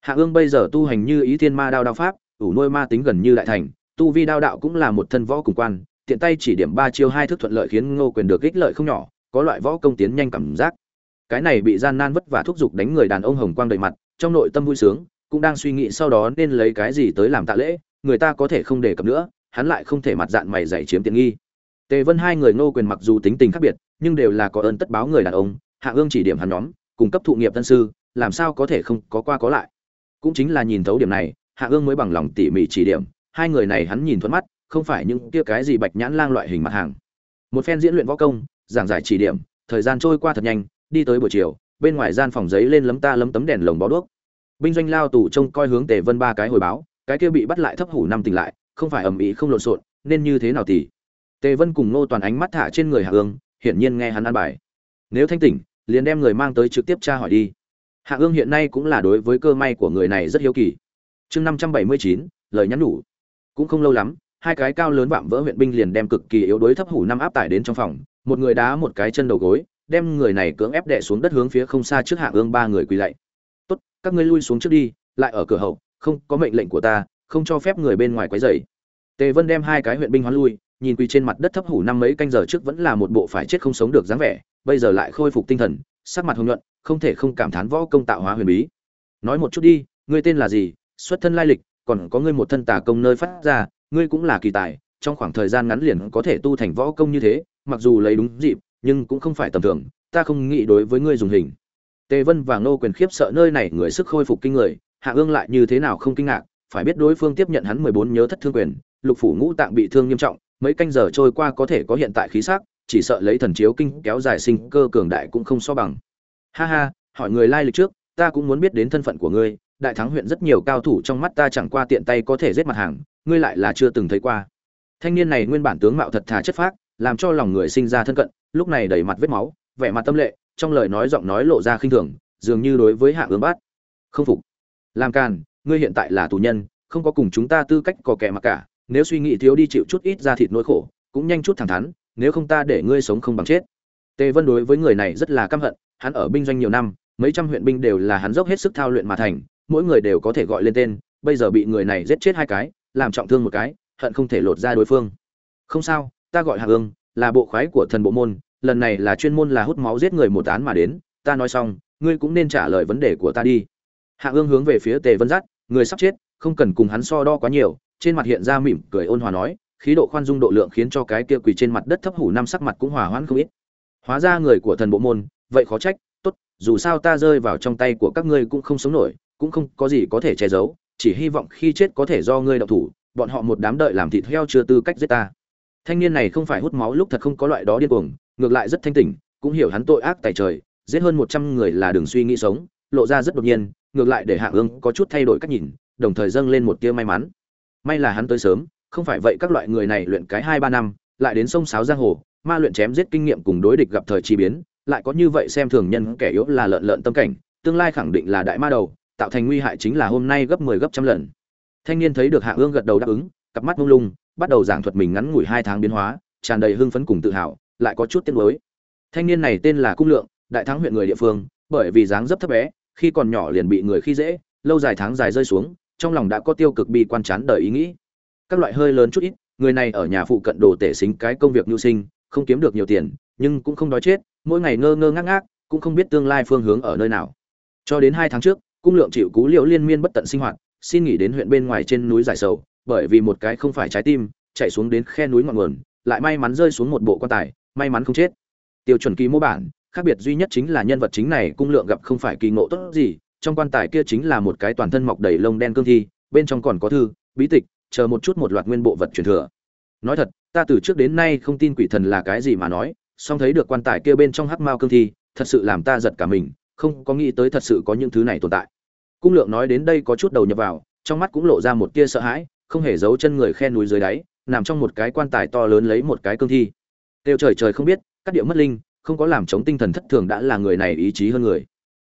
Hạ ương bây giờ tu hành như ý thiên ma đao đao pháp, ủ nuôi ma tính gần như đại thành, tu vi đao đạo cũng là một thân võ cùng quan, tiện tay chỉ điểm ba chiêu hai thức thuận lợi khiến ngô quyền được ích lợi không nhỏ có loại võ công tiến nhanh cảm giác. Cái này bị gian nan vất vả thúc giục đánh người đàn ông hồng quang đầy mặt, trong nội tâm vui sướng, cũng đang suy nghĩ sau đó nên lấy cái gì tới làm tạ lễ, người ta có thể không đề cập nữa, hắn lại không thể mặt dạng mày dạy chiếm tiện nghi. Tề vân hai người ngô quyền mặc dù tính tình khác biệt, nhưng đều là có ơn tất báo người đàn ông, hạ ương chỉ điểm hắn nhóm cung cấp thụ nghiệp tân sư, làm sao có thể không có qua có lại. Cũng chính là nhìn thấu điểm này, hạ ương mới bằng lòng tỉ mỉ chỉ điểm, hai người này hắn nhìn thuận mắt, không phải những kia cái gì bạch nhãn lang loại hình mặt hàng. Một phen diễn luyện võ công giảng giải chỉ điểm, thời gian trôi qua thật nhanh, đi tới buổi chiều, bên ngoài gian phòng giấy lên lấm ta lấm tấm đèn lồng bó đuốc. Binh doanh lao tù trông coi hướng tề vân ba cái hồi báo, cái kia bị bắt lại thấp hủ năm tỉnh lại, không phải ầm ĩ không lộn xộn, nên như thế nào thì tề vân cùng nô toàn ánh mắt thả trên người hạ ương, hiển nhiên nghe hắn ăn bài. Nếu thanh tỉnh, liền đem người mang tới trực tiếp tra hỏi đi. Hạ ương hiện nay cũng là đối với cơ may của người này rất hiếu kỳ. Chương năm trăm bảy mươi chín, lời nhắn nhủ. Cũng không lâu lắm, hai cái cao lớn vạm vỡ huyện binh liền đem cực kỳ yếu đuối thấp hủ năm áp tải đến trong phòng một người đá một cái chân đầu gối, đem người này cưỡng ép đè xuống đất hướng phía không xa trước hạ ương ba người quỳ lạy. Tốt, các ngươi lui xuống trước đi, lại ở cửa hậu, không có mệnh lệnh của ta, không cho phép người bên ngoài quấy rầy. Tề vân đem hai cái huyện binh hoán lui, nhìn quỳ trên mặt đất thấp hủ năm mấy canh giờ trước vẫn là một bộ phải chết không sống được dáng vẻ, bây giờ lại khôi phục tinh thần, sắc mặt hồng nhuận, không thể không cảm thán võ công tạo hóa huyền bí. Nói một chút đi, ngươi tên là gì? Xuất thân lai lịch, còn có ngươi một thân tà công nơi phát ra, ngươi cũng là kỳ tài, trong khoảng thời gian ngắn liền có thể tu thành võ công như thế mặc dù lấy đúng dịp, nhưng cũng không phải tầm thường, ta không nghĩ đối với ngươi dùng hình. Tề vân và ngô quyền khiếp sợ nơi này người sức khôi phục kinh người, hạ ương lại như thế nào không kinh ngạc, phải biết đối phương tiếp nhận hắn mười bốn nhớ thất thương quyền, lục phủ ngũ tạng bị thương nghiêm trọng, mấy canh giờ trôi qua có thể có hiện tại khí sắc, chỉ sợ lấy thần chiếu kinh kéo dài sinh cơ cường đại cũng không so bằng. Ha ha, hỏi người lai lịch trước, ta cũng muốn biết đến thân phận của ngươi, đại thắng huyện rất nhiều cao thủ trong mắt ta chẳng qua tiện tay có thể giết mặt hàng, ngươi lại là chưa từng thấy qua. Thanh niên này nguyên bản tướng mạo thật thà chất phác làm cho lòng người sinh ra thân cận, lúc này đầy mặt vết máu, vẻ mặt tâm lệ, trong lời nói giọng nói lộ ra khinh thường, dường như đối với hạ ương bát. Không phục. Làm càn, ngươi hiện tại là tù nhân, không có cùng chúng ta tư cách có kẻ mặc cả, nếu suy nghĩ thiếu đi chịu chút ít ra thịt nỗi khổ, cũng nhanh chút thẳng thắn, nếu không ta để ngươi sống không bằng chết. Tề vân đối với người này rất là căm hận, hắn ở binh doanh nhiều năm, mấy trăm huyện binh đều là hắn dốc hết sức thao luyện mà thành, mỗi người đều có thể gọi lên tên, bây giờ bị người này giết chết hai cái, làm trọng thương một cái, hận không thể lột ra đối phương. Không sao ta gọi hạ ương, là bộ khoái của thần bộ môn, lần này là chuyên môn là hút máu giết người một án mà đến, ta nói xong, ngươi cũng nên trả lời vấn đề của ta đi. Hạ ương hướng về phía tề vân giắt người sắp chết, không cần cùng hắn so đo quá nhiều, trên mặt hiện ra mỉm cười ôn hòa nói, khí độ khoan dung độ lượng khiến cho cái kia quỳ trên mặt đất thấp hủ năm sắc mặt cũng hòa hoãn không ít. Hóa ra người của thần bộ môn, vậy khó trách, tốt, dù sao ta rơi vào trong tay của các ngươi cũng không sống nổi, cũng không có gì có thể che giấu, chỉ hy vọng khi chết có thể do ngươi đậu thủ, bọn họ một đám đợi làm thịt heo chưa tư cách giết ta thanh niên này không phải hút máu lúc thật không có loại đó điên cuồng, ngược lại rất thanh tỉnh, cũng hiểu hắn tội ác tại trời, giết hơn một trăm người là đường suy nghĩ sống, lộ ra rất đột nhiên, ngược lại để hạ ương có chút thay đổi cách nhìn, đồng thời dâng lên một tia may mắn. May là hắn tới sớm, không phải vậy các loại người này luyện cái hai ba năm, lại đến sông sáo giang hồ, ma luyện chém giết kinh nghiệm cùng đối địch gặp thời chi biến, lại có như vậy xem thường nhân kẻ yếu là lợn lợn tâm cảnh, tương lai khẳng định là đại ma đầu, tạo thành nguy hại chính là hôm nay gấp 10 gấp trăm lần. Thanh niên thấy được hạ ương gật đầu đáp ứng, cặp mắt lung lung bắt đầu giảng thuật mình ngắn ngủi hai tháng biến hóa, tràn đầy hưng phấn cùng tự hào, lại có chút tiếc nuối. Thanh niên này tên là cung lượng, đại thắng huyện người địa phương, bởi vì dáng dấp thấp bé, khi còn nhỏ liền bị người khi dễ, lâu dài tháng dài rơi xuống, trong lòng đã có tiêu cực bi quan chán đời ý nghĩ. Các loại hơi lớn chút ít, người này ở nhà phụ cận đồ tể xính cái công việc nhu sinh, không kiếm được nhiều tiền, nhưng cũng không đói chết, mỗi ngày ngơ ngơ ngác ngác, cũng không biết tương lai phương hướng ở nơi nào. Cho đến hai tháng trước, cung lượng chịu cú liệu liên miên bất tận sinh hoạt, xin nghỉ đến huyện bên ngoài trên núi giải sầu bởi vì một cái không phải trái tim, chạy xuống đến khe núi ngọn nguồn, lại may mắn rơi xuống một bộ quan tài, may mắn không chết. Tiêu chuẩn ký mô bản, khác biệt duy nhất chính là nhân vật chính này cung lượng gặp không phải kỳ ngộ tốt gì, trong quan tài kia chính là một cái toàn thân mọc đầy lông đen cương thi, bên trong còn có thư, bí tịch, chờ một chút một loạt nguyên bộ vật truyền thừa. Nói thật, ta từ trước đến nay không tin quỷ thần là cái gì mà nói, song thấy được quan tài kia bên trong hắc mao cương thi, thật sự làm ta giật cả mình, không có nghĩ tới thật sự có những thứ này tồn tại. Cung lượng nói đến đây có chút đầu nhập vào, trong mắt cũng lộ ra một tia sợ hãi không hề giấu chân người khe núi dưới đáy, nằm trong một cái quan tài to lớn lấy một cái cương thi. Tiêu trời trời không biết, các địa mất linh, không có làm chống tinh thần thất thường đã là người này ý chí hơn người.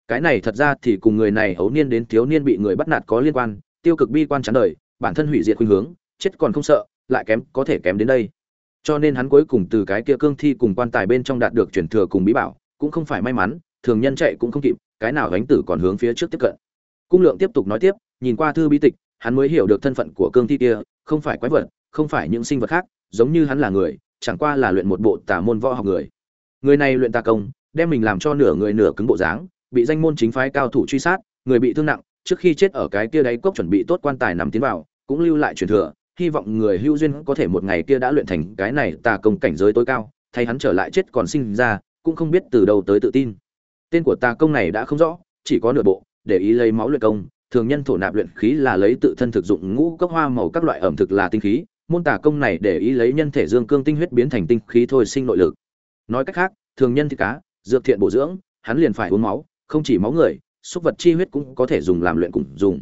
Cái này thật ra thì cùng người này hấu niên đến thiếu niên bị người bắt nạt có liên quan, tiêu cực bi quan chán đời, bản thân hủy diệt khuynh hướng, chết còn không sợ, lại kém, có thể kém đến đây. Cho nên hắn cuối cùng từ cái kia cương thi cùng quan tài bên trong đạt được truyền thừa cùng bí bảo, cũng không phải may mắn, thường nhân chạy cũng không kịp, cái nào gánh tử còn hướng phía trước tiếp cận. Cung lượng tiếp tục nói tiếp, nhìn qua thư bí tịch hắn mới hiểu được thân phận của cương thi kia, không phải quái vật, không phải những sinh vật khác, giống như hắn là người, chẳng qua là luyện một bộ tà môn võ học người. Người này luyện tà công, đem mình làm cho nửa người nửa cứng bộ dáng, bị danh môn chính phái cao thủ truy sát, người bị thương nặng, trước khi chết ở cái kia đáy cốc chuẩn bị tốt quan tài nằm tiến vào, cũng lưu lại truyền thừa, hy vọng người hữu duyên có thể một ngày kia đã luyện thành cái này tà công cảnh giới tối cao, thay hắn trở lại chết còn sinh ra, cũng không biết từ đâu tới tự tin. Tên của tà công này đã không rõ, chỉ có nửa bộ, để ý lấy máu luyện công thường nhân thổ nạp luyện khí là lấy tự thân thực dụng ngũ cốc hoa màu các loại ẩm thực là tinh khí, môn tà công này để ý lấy nhân thể dương cương tinh huyết biến thành tinh khí thôi sinh nội lực. Nói cách khác, thường nhân thịt cá, dược thiện bổ dưỡng, hắn liền phải uống máu, không chỉ máu người, xúc vật chi huyết cũng có thể dùng làm luyện cùng dùng.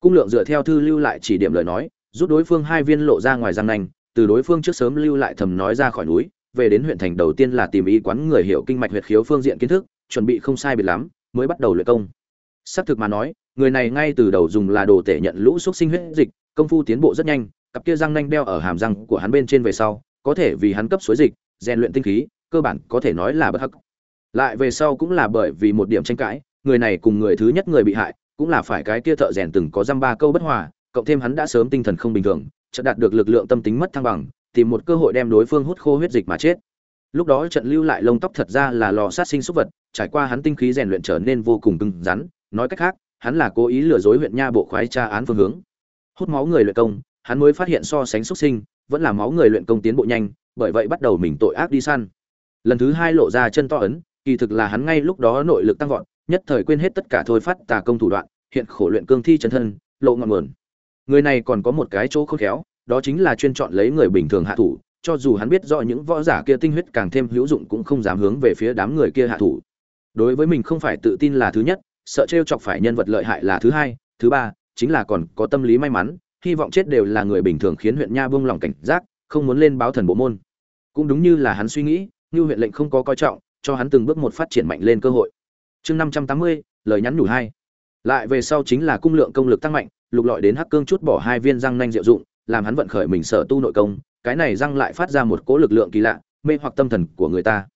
Cung lượng dựa theo thư lưu lại chỉ điểm lời nói rút đối phương hai viên lộ ra ngoài răng nanh, từ đối phương trước sớm lưu lại thầm nói ra khỏi núi, về đến huyện thành đầu tiên là tìm ý quán người hiểu kinh mạch huyệt khiếu phương diện kiến thức, chuẩn bị không sai biệt lắm, mới bắt đầu luyện công xác thực mà nói, người này ngay từ đầu dùng là đồ tể nhận lũ xúc sinh huyết dịch, công phu tiến bộ rất nhanh, cặp kia răng nanh đeo ở hàm răng của hắn bên trên về sau, có thể vì hắn cấp suối dịch, rèn luyện tinh khí, cơ bản có thể nói là bất hắc. Lại về sau cũng là bởi vì một điểm tranh cãi, người này cùng người thứ nhất người bị hại, cũng là phải cái kia thợ rèn từng có dăm ba câu bất hòa, cộng thêm hắn đã sớm tinh thần không bình thường, chợt đạt được lực lượng tâm tính mất thăng bằng, tìm một cơ hội đem đối phương hút khô huyết dịch mà chết. Lúc đó trận lưu lại lông tóc thật ra là lò sát sinh súc vật, trải qua hắn tinh khí rèn luyện trở nên vô cùng cứng rắn nói cách khác, hắn là cố ý lừa dối huyện nha bộ khoái tra án phương hướng. Hút máu người luyện công, hắn mới phát hiện so sánh xuất sinh, vẫn là máu người luyện công tiến bộ nhanh, bởi vậy bắt đầu mình tội ác đi săn. Lần thứ hai lộ ra chân to ấn, kỳ thực là hắn ngay lúc đó nội lực tăng vọt, nhất thời quên hết tất cả thôi phát tà công thủ đoạn, hiện khổ luyện cương thi chân thân, lộ ngọn nguồn. Người này còn có một cái chỗ khôn khéo, đó chính là chuyên chọn lấy người bình thường hạ thủ, cho dù hắn biết rõ những võ giả kia tinh huyết càng thêm hữu dụng cũng không dám hướng về phía đám người kia hạ thủ. Đối với mình không phải tự tin là thứ nhất sợ t chọc phải nhân vật lợi hại là thứ hai, thứ ba, chính là còn có tâm lý may mắn, hy vọng chết đều là người bình thường khiến huyện nha buông lòng cảnh giác, không muốn lên báo thần bộ môn. Cũng đúng như là hắn suy nghĩ như huyện lệnh không có coi trọng, cho hắn từng bước một phát triển mạnh lên cơ hội. Chương năm trăm tám mươi, lời nhắn nhủ hai. Lại về sau chính là cung lượng công lực tăng mạnh, lục lọi đến hắc cương chút bỏ hai viên răng nanh diệu dụng, làm hắn vận khởi mình sở tu nội công, cái này răng lại phát ra một cỗ lực lượng kỳ lạ, mê hoặc tâm thần của người ta.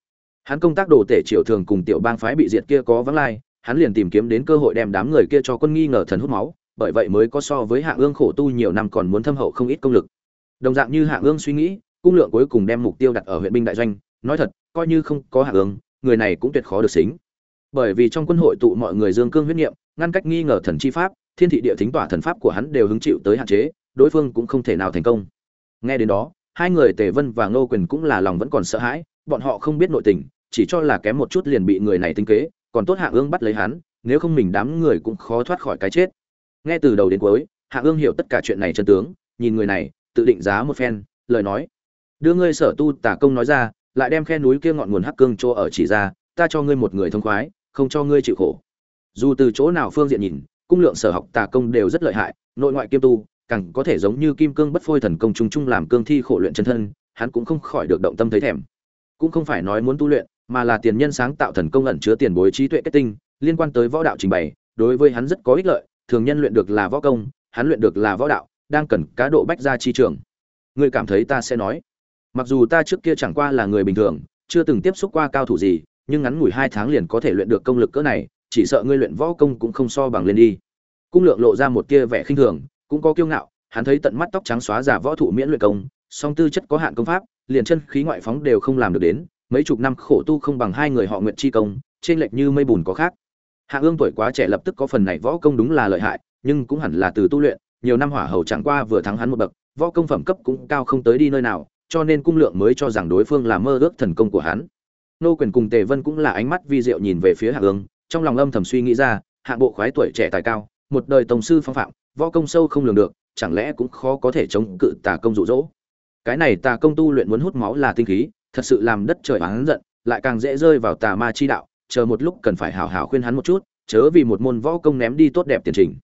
Hắn công tác đồ tể triều thường cùng tiểu bang phái bị diệt kia có vắng lai hắn liền tìm kiếm đến cơ hội đem đám người kia cho quân nghi ngờ thần hút máu, bởi vậy mới có so với hạ ương khổ tu nhiều năm còn muốn thâm hậu không ít công lực. Đồng dạng như hạ ương suy nghĩ, cung lượng cuối cùng đem mục tiêu đặt ở huyện binh đại doanh, nói thật, coi như không có hạ ương, người này cũng tuyệt khó được xính. Bởi vì trong quân hội tụ mọi người dương cương huyết nghiệm ngăn cách nghi ngờ thần chi pháp, thiên thị địa thính tỏa thần pháp của hắn đều hứng chịu tới hạn chế, đối phương cũng không thể nào thành công. Nghe đến đó, hai người tề vân và ngô quyền cũng là lòng vẫn còn sợ hãi, bọn họ không biết nội tình, chỉ cho là kém một chút liền bị người này tính kế còn tốt hạ ương bắt lấy hắn, nếu không mình đám người cũng khó thoát khỏi cái chết. Nghe từ đầu đến cuối hạ ương hiểu tất cả chuyện này chân tướng, nhìn người này, tự định giá một phen, lời nói. Đưa ngươi sở tu tả công nói ra, lại đem khe núi kia ngọn nguồn hắc cương chỗ ở chỉ ra, ta cho ngươi một người thông khoái, không cho ngươi chịu khổ. Dù từ chỗ nào phương diện nhìn, cung lượng sở học tà công đều rất lợi hại, nội ngoại kiêm tu, càng có thể giống như kim cương bất phôi thần công trung trung làm cương thi khổ luyện chân thân, hắn cũng không khỏi được động tâm thấy thèm. Cũng không phải nói muốn tu luyện mà là tiền nhân sáng tạo thần công ẩn chứa tiền bối trí tuệ kết tinh, liên quan tới võ đạo trình bày, đối với hắn rất có ích lợi, thường nhân luyện được là võ công, hắn luyện được là võ đạo, đang cần cá độ bách ra chi trường. Ngươi cảm thấy ta sẽ nói, mặc dù ta trước kia chẳng qua là người bình thường, chưa từng tiếp xúc qua cao thủ gì, nhưng ngắn ngủi hai tháng liền có thể luyện được công lực cỡ này, chỉ sợ ngươi luyện võ công cũng không so bằng lên đi. Cung lượng lộ ra một tia vẻ khinh thường, cũng có kiêu ngạo, hắn thấy tận mắt tóc trắng xóa giả võ thủ miễn luyện công, song tư chất có hạn công pháp, liền chân khí ngoại phóng đều không làm được đến mấy chục năm khổ tu không bằng hai người họ nguyện chi công, trên lệch như mây bùn có khác. Hạ ương tuổi quá trẻ lập tức có phần này võ công đúng là lợi hại, nhưng cũng hẳn là từ tu luyện, nhiều năm hỏa hầu chẳng qua vừa thắng hắn một bậc, võ công phẩm cấp cũng cao không tới đi nơi nào, cho nên cung lượng mới cho rằng đối phương là mơ ước thần công của hắn. Nô quyền cùng tề vân cũng là ánh mắt vi diệu nhìn về phía hạ ương, trong lòng âm thầm suy nghĩ ra, hạ bộ khoái tuổi trẻ tài cao, một đời tổng sư phong phạm, võ công sâu không lường được, chẳng lẽ cũng khó có thể chống cự tà công dụ dỗ. Cái này tà công tu luyện muốn hút máu là tinh khí thật sự làm đất trời oán giận, lại càng dễ rơi vào tà ma chi đạo, chờ một lúc cần phải hảo hảo khuyên hắn một chút, chớ vì một môn võ công ném đi tốt đẹp tiền trình.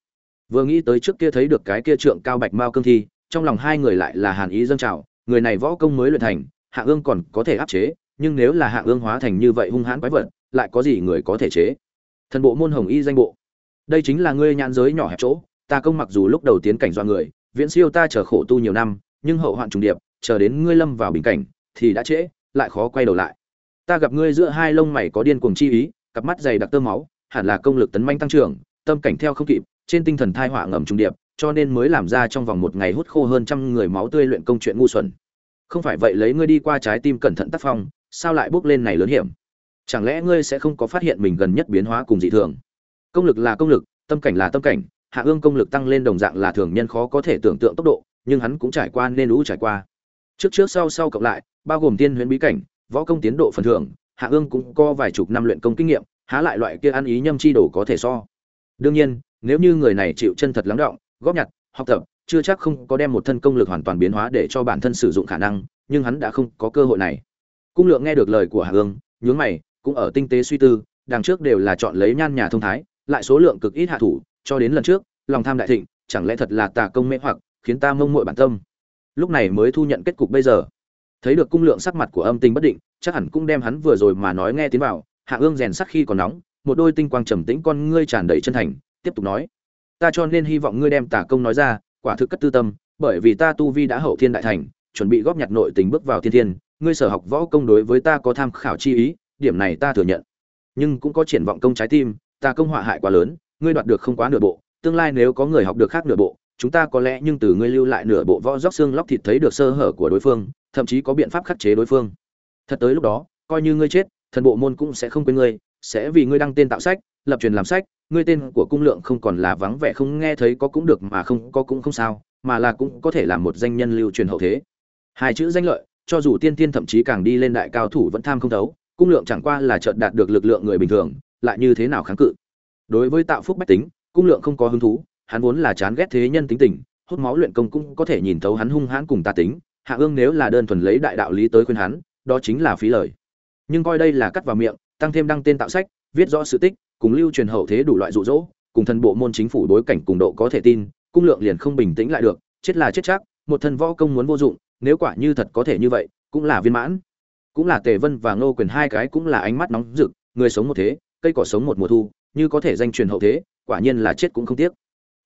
Vừa nghĩ tới trước kia thấy được cái kia trượng cao bạch mao cương thi, trong lòng hai người lại là hàn ý dâng trào, người này võ công mới luyện thành, hạ ương còn có thể áp chế, nhưng nếu là hạ ương hóa thành như vậy hung hãn quái vật, lại có gì người có thể chế? Thần bộ môn hồng y danh bộ. Đây chính là ngươi nhãn giới nhỏ hẹp chỗ, ta công mặc dù lúc đầu tiến cảnh do người, viễn siêu ta chờ khổ tu nhiều năm, nhưng hậu hoạn trùng điệp, chờ đến ngươi lâm vào bình cảnh, thì đã trễ lại khó quay đầu lại. Ta gặp ngươi giữa hai lông mày có điên cuồng chi ý, cặp mắt dày đặc tơ máu, hẳn là công lực tấn manh tăng trưởng, tâm cảnh theo không kịp, trên tinh thần thai họa ngầm trung điệp, cho nên mới làm ra trong vòng một ngày hút khô hơn trăm người máu tươi luyện công chuyện ngu xuẩn. Không phải vậy lấy ngươi đi qua trái tim cẩn thận tác phong, sao lại bước lên này lớn hiểm? Chẳng lẽ ngươi sẽ không có phát hiện mình gần nhất biến hóa cùng dị thường? Công lực là công lực, tâm cảnh là tâm cảnh, hạ ương công lực tăng lên đồng dạng là thường nhân khó có thể tưởng tượng tốc độ, nhưng hắn cũng trải qua nên lũ trải qua. Trước trước sau sau cộng lại bao gồm tiên huyễn bí cảnh, võ công tiến độ phần thưởng, hạ ương cũng có vài chục năm luyện công kinh nghiệm, há lại loại kia ăn ý nhâm chi đồ có thể so. Đương nhiên, nếu như người này chịu chân thật lắng động, góp nhặt, học tập, chưa chắc không có đem một thân công lực hoàn toàn biến hóa để cho bản thân sử dụng khả năng, nhưng hắn đã không có cơ hội này. Cung lượng nghe được lời của hạ ương nhướng mày, cũng ở tinh tế suy tư, đằng trước đều là chọn lấy nhan nhà thông thái, lại số lượng cực ít hạ thủ, cho đến lần trước, lòng tham đại thịnh, chẳng lẽ thật là tà công mê hoặc, khiến ta mông muội bản tâm. Lúc này mới thu nhận kết cục bây giờ thấy được cung lượng sắc mặt của âm tình bất định, chắc hẳn cũng đem hắn vừa rồi mà nói nghe tiến vào, hạ ương rèn sắc khi còn nóng, một đôi tinh quang trầm tĩnh con ngươi tràn đầy chân thành, tiếp tục nói. Ta cho nên hy vọng ngươi đem tả công nói ra, quả thực cất tư tâm, bởi vì ta tu vi đã hậu thiên đại thành, chuẩn bị góp nhặt nội tình bước vào thiên thiên, ngươi sở học võ công đối với ta có tham khảo chi ý, điểm này ta thừa nhận. Nhưng cũng có triển vọng công trái tim ta công họa hại quá lớn, ngươi đoạt được không quá nửa bộ, tương lai nếu có người học được khác nửa bộ chúng ta có lẽ nhưng từ ngươi lưu lại nửa bộ võ róc xương lóc thịt thấy được sơ hở của đối phương, thậm chí có biện pháp khắc chế đối phương. Thật tới lúc đó, coi như ngươi chết, thần bộ môn cũng sẽ không quên ngươi, sẽ vì ngươi đăng tên tạo sách, lập truyền làm sách, ngươi tên của cung lượng không còn là vắng vẻ không nghe thấy có cũng được mà không, có cũng không sao, mà là cũng có thể là một danh nhân lưu truyền hậu thế. Hai chữ danh lợi, cho dù tiên tiên thậm chí càng đi lên đại cao thủ vẫn tham không thấu, cung lượng chẳng qua là chợt đạt được lực lượng người bình thường, lại như thế nào kháng cự? Đối với tạo phúc bách tính, cung lượng không có hứng thú hắn vốn là chán ghét thế nhân tính tình hút máu luyện công cũng có thể nhìn thấu hắn hung hãn cùng tà tính hạ ương nếu là đơn thuần lấy đại đạo lý tới khuyên hắn đó chính là phí lời. Nhưng coi đây là cắt vào miệng tăng thêm đăng tên tạo sách viết rõ sự tích cùng lưu truyền hậu thế đủ loại dụ dỗ, cùng thần bộ môn chính phủ đối cảnh cùng độ có thể tin cung lượng liền không bình tĩnh lại được chết là chết chắc một thần võ công muốn vô dụng nếu quả như thật có thể như vậy cũng là viên mãn. Cũng là tề vân và ngô quyền hai cái cũng là ánh mắt nóng rực người sống một thế cây cỏ sống một mùa thu như có thể danh truyền hậu thế quả nhiên là chết cũng không tiếc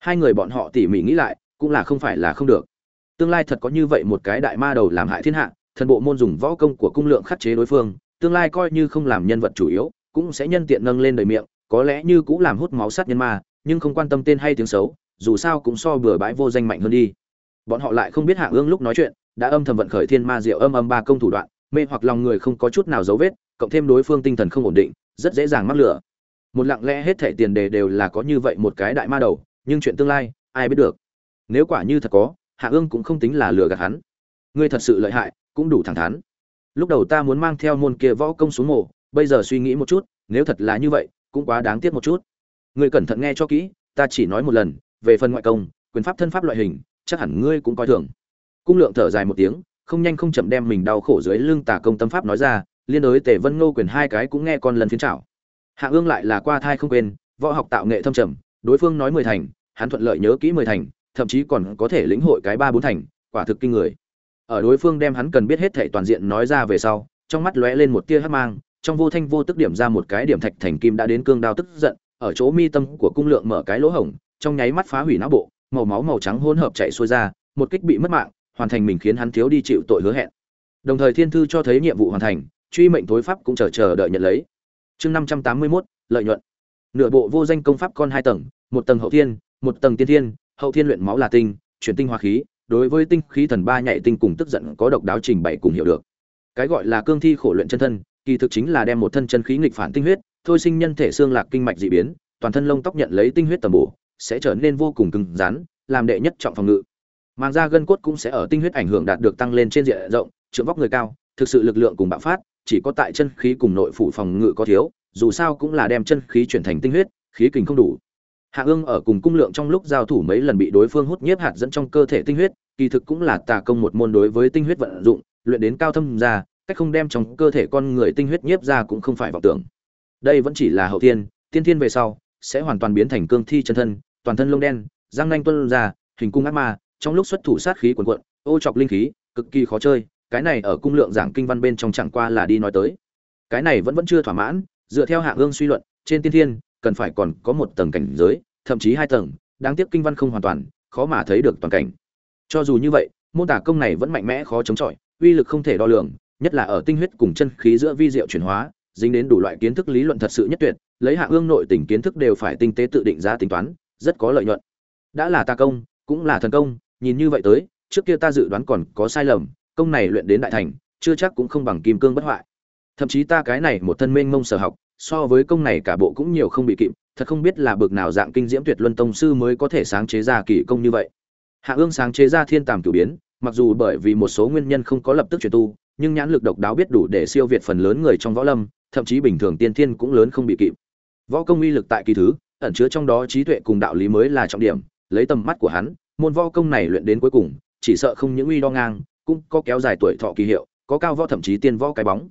hai người bọn họ tỉ mỉ nghĩ lại, cũng là không phải là không được. Tương lai thật có như vậy một cái đại ma đầu làm hại thiên hạ, thần bộ môn dùng võ công của cung lượng khắc chế đối phương, tương lai coi như không làm nhân vật chủ yếu, cũng sẽ nhân tiện nâng lên đời miệng, có lẽ như cũng làm hút máu sát nhân ma, nhưng không quan tâm tên hay tiếng xấu, dù sao cũng so bừa bãi vô danh mạnh hơn đi. Bọn họ lại không biết hạ ương lúc nói chuyện, đã âm thầm vận khởi thiên ma diệu âm âm ba công thủ đoạn, mê hoặc lòng người không có chút nào dấu vết, cộng thêm đối phương tinh thần không ổn định, rất dễ dàng mắc lửa. Một lặng lẽ hết thẻ tiền đề đều là có như vậy một cái đại ma đầu nhưng chuyện tương lai, ai biết được. Nếu quả như thật có, hạ ương cũng không tính là lừa gạt hắn. Ngươi thật sự lợi hại, cũng đủ thẳng thắn. Lúc đầu ta muốn mang theo môn kia võ công xuống mộ, bây giờ suy nghĩ một chút, nếu thật là như vậy, cũng quá đáng tiếc một chút. Ngươi cẩn thận nghe cho kỹ, ta chỉ nói một lần, về phần ngoại công, quyền pháp thân pháp loại hình, chắc hẳn ngươi cũng coi thường. Cung lượng thở dài một tiếng, không nhanh không chậm đem mình đau khổ dưới lưng tà công tâm pháp nói ra, liên đối tề vân ngô quyền hai cái cũng nghe con lần phiến trảo. Hạ ương lại là qua thai không quên, võ học tạo nghệ thâm trầm đối phương nói mười thành hắn thuận lợi nhớ kỹ mười thành thậm chí còn có thể lĩnh hội cái ba bốn thành quả thực kinh người. Ở đối phương đem hắn cần biết hết thảy toàn diện nói ra về sau trong mắt lóe lên một tia hắc mang trong vô thanh vô tức điểm ra một cái điểm thạch thành kim đã đến cương đao tức giận ở chỗ mi tâm của cung lượng mở cái lỗ hổng trong nháy mắt phá hủy não bộ màu máu màu trắng hỗn hợp chạy xuôi ra một kích bị mất mạng hoàn thành mình khiến hắn thiếu đi chịu tội hứa hẹn. Đồng thời thiên thư cho thấy nhiệm vụ hoàn thành truy mệnh tối pháp cũng chờ chờ đợi nhận lấy. Chương năm trăm tám mươi 581, lợi nhuận nửa bộ vô danh công pháp con hai tầng, một tầng hậu thiên, một tầng tiên thiên, hậu thiên luyện máu là tinh, chuyển tinh hoa khí, đối với tinh khí thần ba nhạy tinh cùng tức giận có độc đáo trình bày cùng hiểu được. Cái gọi là cương thi khổ luyện chân thân, kỳ thực chính là đem một thân chân khí nghịch phản tinh huyết, thôi sinh nhân thể xương lạc kinh mạch dị biến, toàn thân lông tóc nhận lấy tinh huyết tầm bổ, sẽ trở nên vô cùng cứng rắn, làm đệ nhất trọng phòng ngự. Màng da gân cốt cũng sẽ ở tinh huyết ảnh hưởng đạt được tăng lên trên diện rộng, trượng vóc người cao, thực sự lực lượng cùng bạo phát, chỉ có tại chân khí cùng nội phủ phòng ngự có thiếu dù sao cũng là đem chân khí chuyển thành tinh huyết, khí kình không đủ. Hạ ương ở cùng cung lượng trong lúc giao thủ mấy lần bị đối phương hút nhiếp hạt dẫn trong cơ thể tinh huyết, kỳ thực cũng là tà công một môn đối với tinh huyết vận dụng, luyện đến cao thâm ra, cách không đem trong cơ thể con người tinh huyết nhiếp ra cũng không phải vọng tưởng. Đây vẫn chỉ là hậu tiên tiên thiên về sau, sẽ hoàn toàn biến thành cương thi chân thân, toàn thân lông đen, răng nanh tuân ra, hình cung ác ma, trong lúc xuất thủ sát khí quần quận ô chọc linh khí, cực kỳ khó chơi, cái này ở cung lượng giảng kinh văn bên trong chẳng qua là đi nói tới. Cái này vẫn vẫn chưa thỏa mãn dựa theo hạng ương suy luận, trên tiên thiên, cần phải còn có một tầng cảnh giới, thậm chí hai tầng, đáng tiếc kinh văn không hoàn toàn, khó mà thấy được toàn cảnh. Cho dù như vậy, môn tả công này vẫn mạnh mẽ khó chống chọi, uy lực không thể đo lường, nhất là ở tinh huyết cùng chân khí giữa vi diệu chuyển hóa, dính đến đủ loại kiến thức lý luận thật sự nhất tuyệt, lấy hạ ương nội tình kiến thức đều phải tinh tế tự định giá tính toán, rất có lợi nhuận. Đã là ta công, cũng là thần công, nhìn như vậy tới, trước kia ta dự đoán còn có sai lầm, công này luyện đến đại thành, chưa chắc cũng không bằng kim cương bất hoại thậm chí ta cái này một thân mênh mông sở học, so với công này cả bộ cũng nhiều không bị kịp, thật không biết là bực nào dạng kinh diễm tuyệt luân tông sư mới có thể sáng chế ra kỳ công như vậy. Hạ ương sáng chế ra thiên tàm cửu biến, mặc dù bởi vì một số nguyên nhân không có lập tức chuyển tu, nhưng nhãn lực độc đáo biết đủ để siêu việt phần lớn người trong võ lâm, thậm chí bình thường tiên thiên cũng lớn không bị kịp. Võ công uy lực tại kỳ thứ, ẩn chứa trong đó trí tuệ cùng đạo lý mới là trọng điểm, lấy tầm mắt của hắn, môn võ công này luyện đến cuối cùng, chỉ sợ không những uy đo ngang, cũng có kéo dài tuổi thọ kỳ hiệu, có cao võ thậm chí tiên võ cái bóng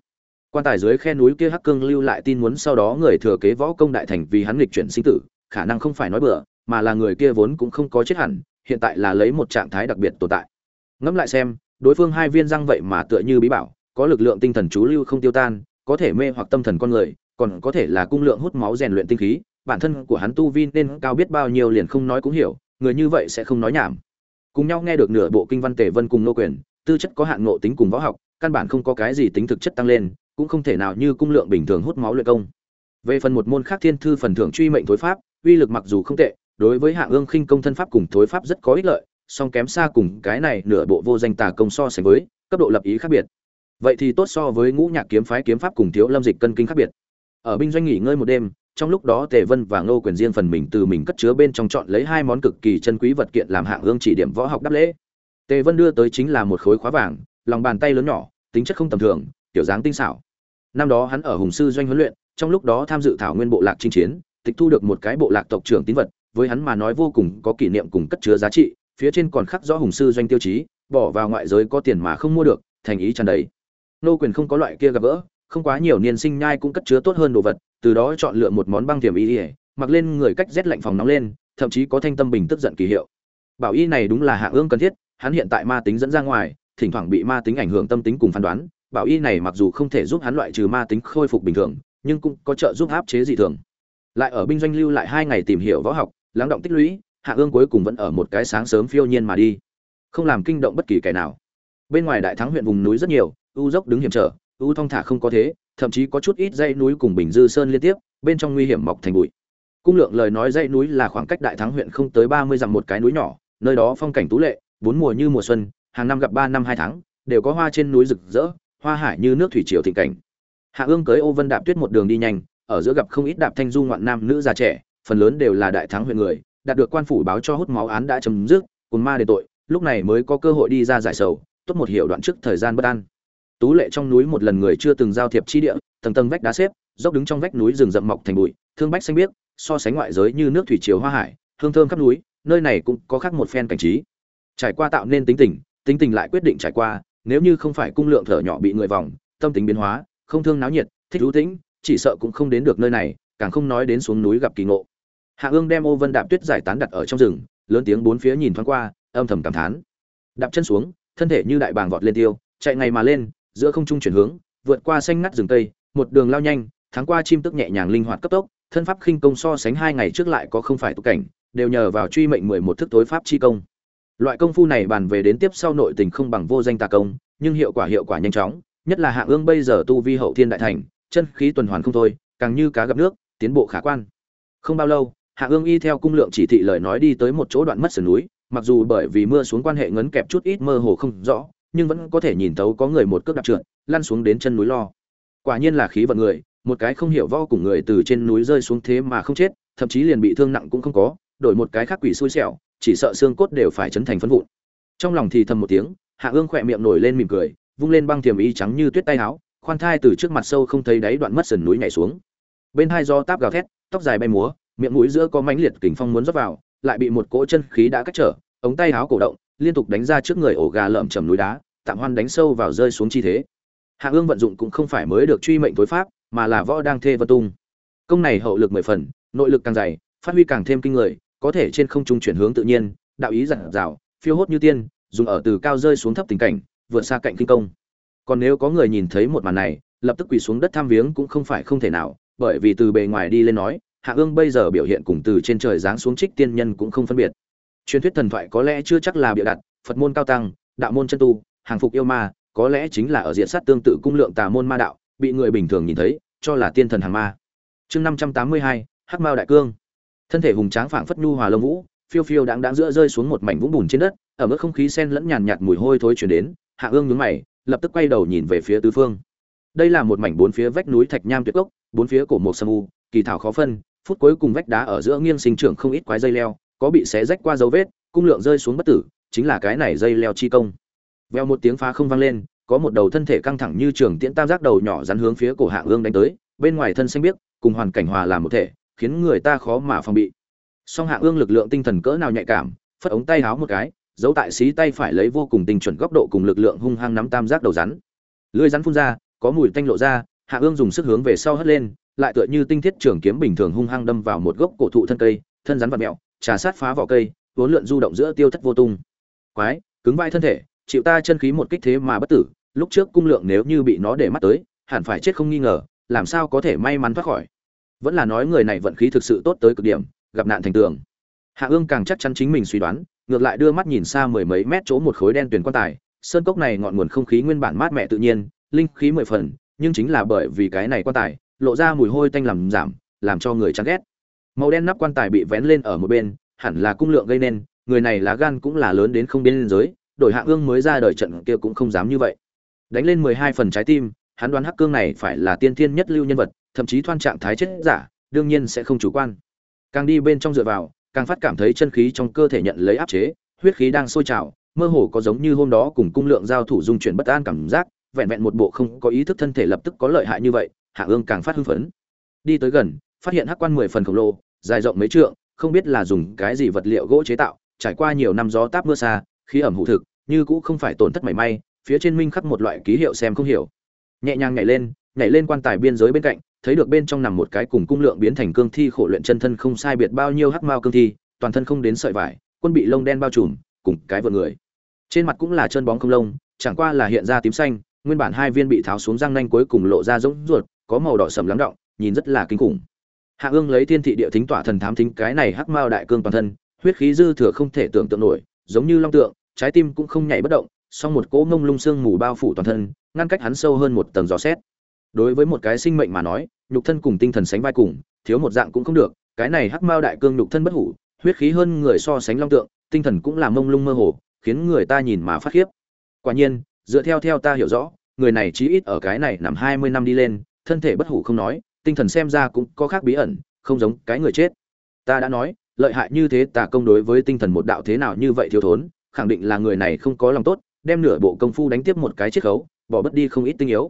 quan tài dưới khe núi kia hắc cương lưu lại tin muốn sau đó người thừa kế võ công đại thành vì hắn nghịch chuyển sinh tử, khả năng không phải nói bừa, mà là người kia vốn cũng không có chết hẳn, hiện tại là lấy một trạng thái đặc biệt tồn tại. Ngẫm lại xem, đối phương hai viên răng vậy mà tựa như bí bảo, có lực lượng tinh thần chú lưu không tiêu tan, có thể mê hoặc tâm thần con người, còn có thể là cung lượng hút máu rèn luyện tinh khí, bản thân của hắn tu vi nên cao biết bao nhiêu liền không nói cũng hiểu, người như vậy sẽ không nói nhảm. Cùng nhau nghe được nửa bộ kinh văn tề vân cùng nô quyền, tư chất có hạn ngộ tính cùng võ học, căn bản không có cái gì tính thực chất tăng lên cũng không thể nào như cung lượng bình thường hút máu luyện công. Về phần một môn khác thiên thư phần thưởng truy mệnh thối pháp, uy lực mặc dù không tệ, đối với hạ ương khinh công thân pháp cùng thối pháp rất có ích lợi, song kém xa cùng cái này nửa bộ vô danh tà công so sánh với, cấp độ lập ý khác biệt. Vậy thì tốt so với ngũ nhạc kiếm phái kiếm pháp cùng thiếu lâm dịch cân kinh khác biệt. Ở binh doanh nghỉ ngơi một đêm, trong lúc đó tề vân và ngô quyền riêng phần mình từ mình cất chứa bên trong chọn lấy hai món cực kỳ chân quý vật kiện làm hạng ương chỉ điểm võ học đáp lễ. Tề vân đưa tới chính là một khối khóa vàng, lòng bàn tay lớn nhỏ, tính chất không tầm thường, tiểu dáng tinh xảo năm đó hắn ở hùng sư doanh huấn luyện, trong lúc đó tham dự thảo nguyên bộ lạc chinh chiến, tịch thu được một cái bộ lạc tộc trưởng tín vật, với hắn mà nói vô cùng có kỷ niệm cùng cất chứa giá trị, phía trên còn khắc rõ hùng sư doanh tiêu chí, bỏ vào ngoại giới có tiền mà không mua được, thành ý tràn đầy. Nô quyền không có loại kia gặp gỡ, không quá nhiều niên sinh nhai cũng cất chứa tốt hơn đồ vật, từ đó chọn lựa một món băng tiềm y ỉa mặc lên người cách rét lạnh phòng nóng lên, thậm chí có thanh tâm bình tức giận kỳ hiệu. Bảo y này đúng là hạ ương cần thiết, hắn hiện tại ma tính dẫn ra ngoài, thỉnh thoảng bị ma tính ảnh hưởng tâm tính cùng phán đoán bảo y này mặc dù không thể giúp hắn loại trừ ma tính khôi phục bình thường, nhưng cũng có trợ giúp áp chế dị thường. Lại ở binh doanh lưu lại hai ngày tìm hiểu võ học, lắng động tích lũy, hạ ương cuối cùng vẫn ở một cái sáng sớm phiêu nhiên mà đi. Không làm kinh động bất kỳ kẻ nào. Bên ngoài đại thắng huyện vùng núi rất nhiều, u dốc đứng hiểm trở, u thong thả không có thế, thậm chí có chút ít dãy núi cùng bình dư sơn liên tiếp, bên trong nguy hiểm mọc thành bụi. Cung lượng lời nói dãy núi là khoảng cách đại thắng huyện không tới ba mươi dặm một cái núi nhỏ, nơi đó phong cảnh tú lệ, bốn mùa như mùa xuân, hàng năm gặp ba năm hai tháng, đều có hoa trên núi rực rỡ hoa hải như nước thủy triều thịnh cảnh. Hạ ương cưới ô vân đạp tuyết một đường đi nhanh, ở giữa gặp không ít đạp thanh du ngoạn nam nữ già trẻ, phần lớn đều là đại thắng huyện người, đạt được quan phủ báo cho hút máu án đã chấm dứt, cùng ma để tội, lúc này mới có cơ hội đi ra giải sầu, tốt một hiệu đoạn trước thời gian bất an. Tú lệ trong núi một lần người chưa từng giao thiệp chi địa, tầng tầng vách đá xếp, dốc đứng trong vách núi rừng rậm mọc thành bụi, thương bách xanh biếc, so sánh ngoại giới như nước thủy triều hoa hải, hương thơm khắp núi, nơi này cũng có khác một phen cảnh trí. Trải qua tạo nên tính tình tính tình lại quyết định trải qua nếu như không phải cung lượng thở nhỏ bị người vòng, tâm tính biến hóa, không thương náo nhiệt, thích thú tĩnh, chỉ sợ cũng không đến được nơi này, càng không nói đến xuống núi gặp kỳ ngộ. Hạ ương đem ô vân đạp tuyết giải tán đặt ở trong rừng, lớn tiếng bốn phía nhìn thoáng qua, âm thầm cảm thán. Đạp chân xuống, thân thể như đại bàng vọt lên tiêu, chạy ngày mà lên, giữa không trung chuyển hướng, vượt qua xanh ngắt rừng tây, một đường lao nhanh tháng qua chim tức nhẹ nhàng linh hoạt cấp tốc, thân pháp khinh công so sánh hai ngày trước lại có không phải tục cảnh, đều nhờ vào truy mệnh mười một thức tối pháp chi công loại công phu này bàn về đến tiếp sau nội tình không bằng vô danh tà công, nhưng hiệu quả hiệu quả nhanh chóng, nhất là hạ ương bây giờ tu vi hậu thiên đại thành, chân khí tuần hoàn không thôi, càng như cá gặp nước, tiến bộ khả quan. Không bao lâu hạ ương y theo cung lượng chỉ thị lời nói đi tới một chỗ đoạn mất sườn núi, mặc dù bởi vì mưa xuống quan hệ ngấn kẹp chút ít mơ hồ không rõ, nhưng vẫn có thể nhìn thấu có người một cước đạp trượt, lăn xuống đến chân núi lo. Quả nhiên là khí vận người, một cái không hiểu vo cùng người từ trên núi rơi xuống thế mà không chết, thậm chí liền bị thương nặng cũng không có, đổi một cái khác quỷ xui xẻo chỉ sợ xương cốt đều phải chấn thành phân vụn. Trong lòng thì thầm một tiếng, hạ ương khỏe miệng nổi lên mỉm cười, vung lên băng thiềm y trắng như tuyết tay áo, khoan thai từ trước mặt sâu không thấy đáy đoạn mất sườn núi nhảy xuống. Bên hai do táp gào thét, tóc dài bay múa, miệng mũi giữa có mãnh liệt kình phong muốn rót vào, lại bị một cỗ chân khí đã cách trở, ống tay áo cổ động, liên tục đánh ra trước người ổ gà lợm chầm núi đá, tạm hoan đánh sâu vào rơi xuống chi thế. Hạ ương vận dụng cũng không phải mới được truy mệnh tối pháp, mà là võ đang thê vân tung. Công này hậu lực mười phần, nội lực càng dày, phát huy càng thêm kinh người có thể trên không trung chuyển hướng tự nhiên, đạo ý giản dào phiêu hốt như tiên, dùng ở từ cao rơi xuống thấp tình cảnh, vượt xa cạnh kinh công. Còn nếu có người nhìn thấy một màn này, lập tức quỳ xuống đất tham viếng cũng không phải không thể nào, bởi vì từ bề ngoài đi lên nói, hạ ương bây giờ biểu hiện cùng từ trên trời giáng xuống trích tiên nhân cũng không phân biệt. Truyền thuyết thần thoại có lẽ chưa chắc là bịa đặt, phật môn cao tăng, đạo môn chân tu, hàng phục yêu ma, có lẽ chính là ở diện sát tương tự cung lượng tà môn ma đạo, bị người bình thường nhìn thấy, cho là tiên thần hàng ma. Chương năm trăm tám mươi hai, hắc mao đại cương thân thể hùng tráng phảng phất nhu hòa lông vũ, phiêu phiêu đáng đáng giữa rơi xuống một mảnh vũng bùn trên đất, ở mức không khí sen lẫn nhàn nhạt mùi hôi thối chuyển đến, hạ ương nhướng mày, lập tức quay đầu nhìn về phía tứ phương. Đây là một mảnh bốn phía vách núi thạch nham tuyệt gốc, bốn phía cổ một sâm u, kỳ thảo khó phân, phút cuối cùng vách đá ở giữa nghiêng sinh trưởng không ít quái dây leo, có bị xé rách qua dấu vết, cung lượng rơi xuống bất tử, chính là cái này dây leo chi công. Veo một tiếng phá không vang lên, có một đầu thân thể căng thẳng như trường tiễn tam giác đầu nhỏ rắn hướng phía cổ hạ ương đánh tới, bên ngoài thân xanh biếc, cùng hoàn cảnh hòa làm một thể khiến người ta khó mà phòng bị. Song hạ ương lực lượng tinh thần cỡ nào nhạy cảm, phất ống tay háo một cái, giấu tại xí tay phải lấy vô cùng tinh chuẩn góc độ cùng lực lượng hung hăng nắm tam giác đầu rắn. Lưỡi rắn phun ra, có mùi tanh lộ ra, hạ ương dùng sức hướng về sau hất lên, lại tựa như tinh thiết trường kiếm bình thường hung hăng đâm vào một gốc cổ thụ thân cây, thân rắn vật mẹo, trà sát phá vỏ cây, vốn lượn du động giữa tiêu thất vô tung. Quái, cứng vai thân thể, chịu ta chân khí một kích thế mà bất tử, lúc trước cung lượng nếu như bị nó để mắt tới, hẳn phải chết không nghi ngờ, làm sao có thể may mắn thoát khỏi? Vẫn là nói người này vận khí thực sự tốt tới cực điểm, gặp nạn thành tường. Hạ ương càng chắc chắn chính mình suy đoán, ngược lại đưa mắt nhìn xa mười mấy mét chỗ một khối đen tuyển quan tài. Sơn cốc này ngọn nguồn không khí nguyên bản mát mẻ tự nhiên, linh khí mười phần, nhưng chính là bởi vì cái này quan tài, lộ ra mùi hôi tanh làm giảm, làm cho người chán ghét. Màu đen nắp quan tài bị vén lên ở một bên, hẳn là cung lượng gây nên, người này lá gan cũng là lớn đến không biên giới, đổi Hạ ương mới ra đời trận kia cũng không dám như vậy. Đánh lên mười hai phần trái tim, hắn đoán hắc cương này phải là tiên thiên nhất lưu nhân vật thậm chí thoan trạng thái chết giả, đương nhiên sẽ không chủ quan. Càng đi bên trong dựa vào, càng phát cảm thấy chân khí trong cơ thể nhận lấy áp chế, huyết khí đang sôi trào, mơ hồ có giống như hôm đó cùng cung lượng giao thủ dung chuyển bất an cảm giác, vẹn vẹn một bộ không có ý thức thân thể lập tức có lợi hại như vậy, hạ ương càng phát hưng phấn. Đi tới gần, phát hiện hắc quan mười phần khổng lồ, dài rộng mấy trượng, không biết là dùng cái gì vật liệu gỗ chế tạo, trải qua nhiều năm gió táp mưa xa, khí ẩm hụ thực, như cũ không phải tổn thất mảy may, phía trên minh khắc một loại ký hiệu xem không hiểu. Nhẹ nhàng nhảy lên nhảy lên quan tài biên giới bên cạnh thấy được bên trong nằm một cái cùng cung lượng biến thành cương thi khổ luyện chân thân không sai biệt bao nhiêu hắc mao cương thi, toàn thân không đến sợi vải, quân bị lông đen bao trùm, cùng cái vượn người. Trên mặt cũng là chân bóng không lông, chẳng qua là hiện ra tím xanh, nguyên bản hai viên bị tháo xuống răng nanh cuối cùng lộ ra rỗng ruột, có màu đỏ sẫm lắng động, nhìn rất là kinh khủng. Hạ ương lấy thiên thị địa thính tỏa thần thám thính cái này hắc mao đại cương toàn thân, huyết khí dư thừa không thể tưởng tượng nổi, giống như long tượng, trái tim cũng không nhảy bất động, song một cỗ ngông lung xương mù bao phủ toàn thân, ngăn cách hắn sâu hơn một tầng gió xét đối với một cái sinh mệnh mà nói, nhục thân cùng tinh thần sánh vai cùng, thiếu một dạng cũng không được, cái này hắc mao đại cương nhục thân bất hủ, huyết khí hơn người so sánh long tượng, tinh thần cũng là mông lung mơ hồ, khiến người ta nhìn mà phát khiếp. Quả nhiên, dựa theo theo ta hiểu rõ, người này chí ít ở cái này nằm hai mươi năm đi lên, thân thể bất hủ không nói, tinh thần xem ra cũng có khác bí ẩn, không giống cái người chết. Ta đã nói, lợi hại như thế tà công đối với tinh thần một đạo thế nào như vậy thiếu thốn, khẳng định là người này không có lòng tốt, đem nửa bộ công phu đánh tiếp một cái chiết khấu, bỏ bất đi không ít tinh yếu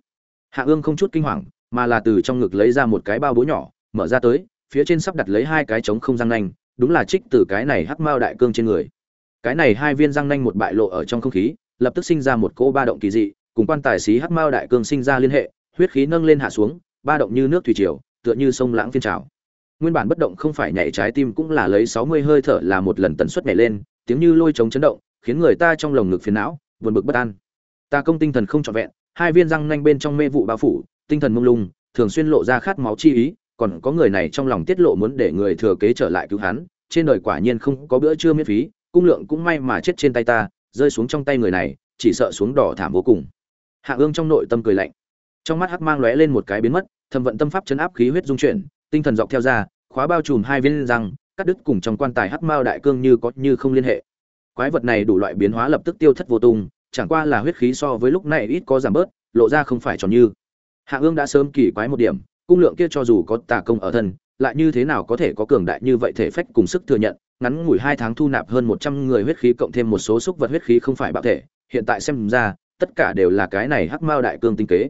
hạ ương không chút kinh hoàng, mà là từ trong ngực lấy ra một cái bao bố nhỏ, mở ra tới, phía trên sắp đặt lấy hai cái trống không răng nanh, đúng là trích từ cái này hắc mao đại cương trên người. Cái này hai viên răng nanh một bại lộ ở trong không khí, lập tức sinh ra một cỗ ba động kỳ dị, cùng quan tài xí hắc mao đại cương sinh ra liên hệ, huyết khí nâng lên hạ xuống, ba động như nước thủy triều, tựa như sông lãng phiên trào. Nguyên bản bất động không phải nhảy trái tim cũng là lấy sáu mươi hơi thở là một lần tần suất nhảy lên, tiếng như lôi trống chấn động, khiến người ta trong lồng ngực phiền não, buồn bực bất an. Ta công tinh thần không trọn vẹn hai viên răng nanh bên trong mê vụ bao phủ, tinh thần mông lung, thường xuyên lộ ra khát máu chi ý, còn có người này trong lòng tiết lộ muốn để người thừa kế trở lại cứu hắn, trên đời quả nhiên không có bữa trưa miễn phí, cung lượng cũng may mà chết trên tay ta, rơi xuống trong tay người này, chỉ sợ xuống đỏ thảm vô cùng. Hạ ương trong nội tâm cười lạnh. Trong mắt hắc mang lóe lên một cái biến mất, thầm vận tâm pháp chấn áp khí huyết dung chuyển, tinh thần dọc theo ra, khóa bao trùm hai viên răng, cắt đứt cùng trong quan tài hắc mao đại cương như có như không liên hệ. Quái vật này đủ loại biến hóa lập tức tiêu thất vô tung chẳng qua là huyết khí so với lúc này ít có giảm bớt, lộ ra không phải tròn như. Hạ ương đã sớm kỳ quái một điểm, cung lượng kia cho dù có tà công ở thân, lại như thế nào có thể có cường đại như vậy thể phách cùng sức thừa nhận, ngắn ngủi hai tháng thu nạp hơn một trăm người huyết khí cộng thêm một số xúc vật huyết khí không phải bạo thể, hiện tại xem ra, tất cả đều là cái này hắc mao đại cương tinh kế.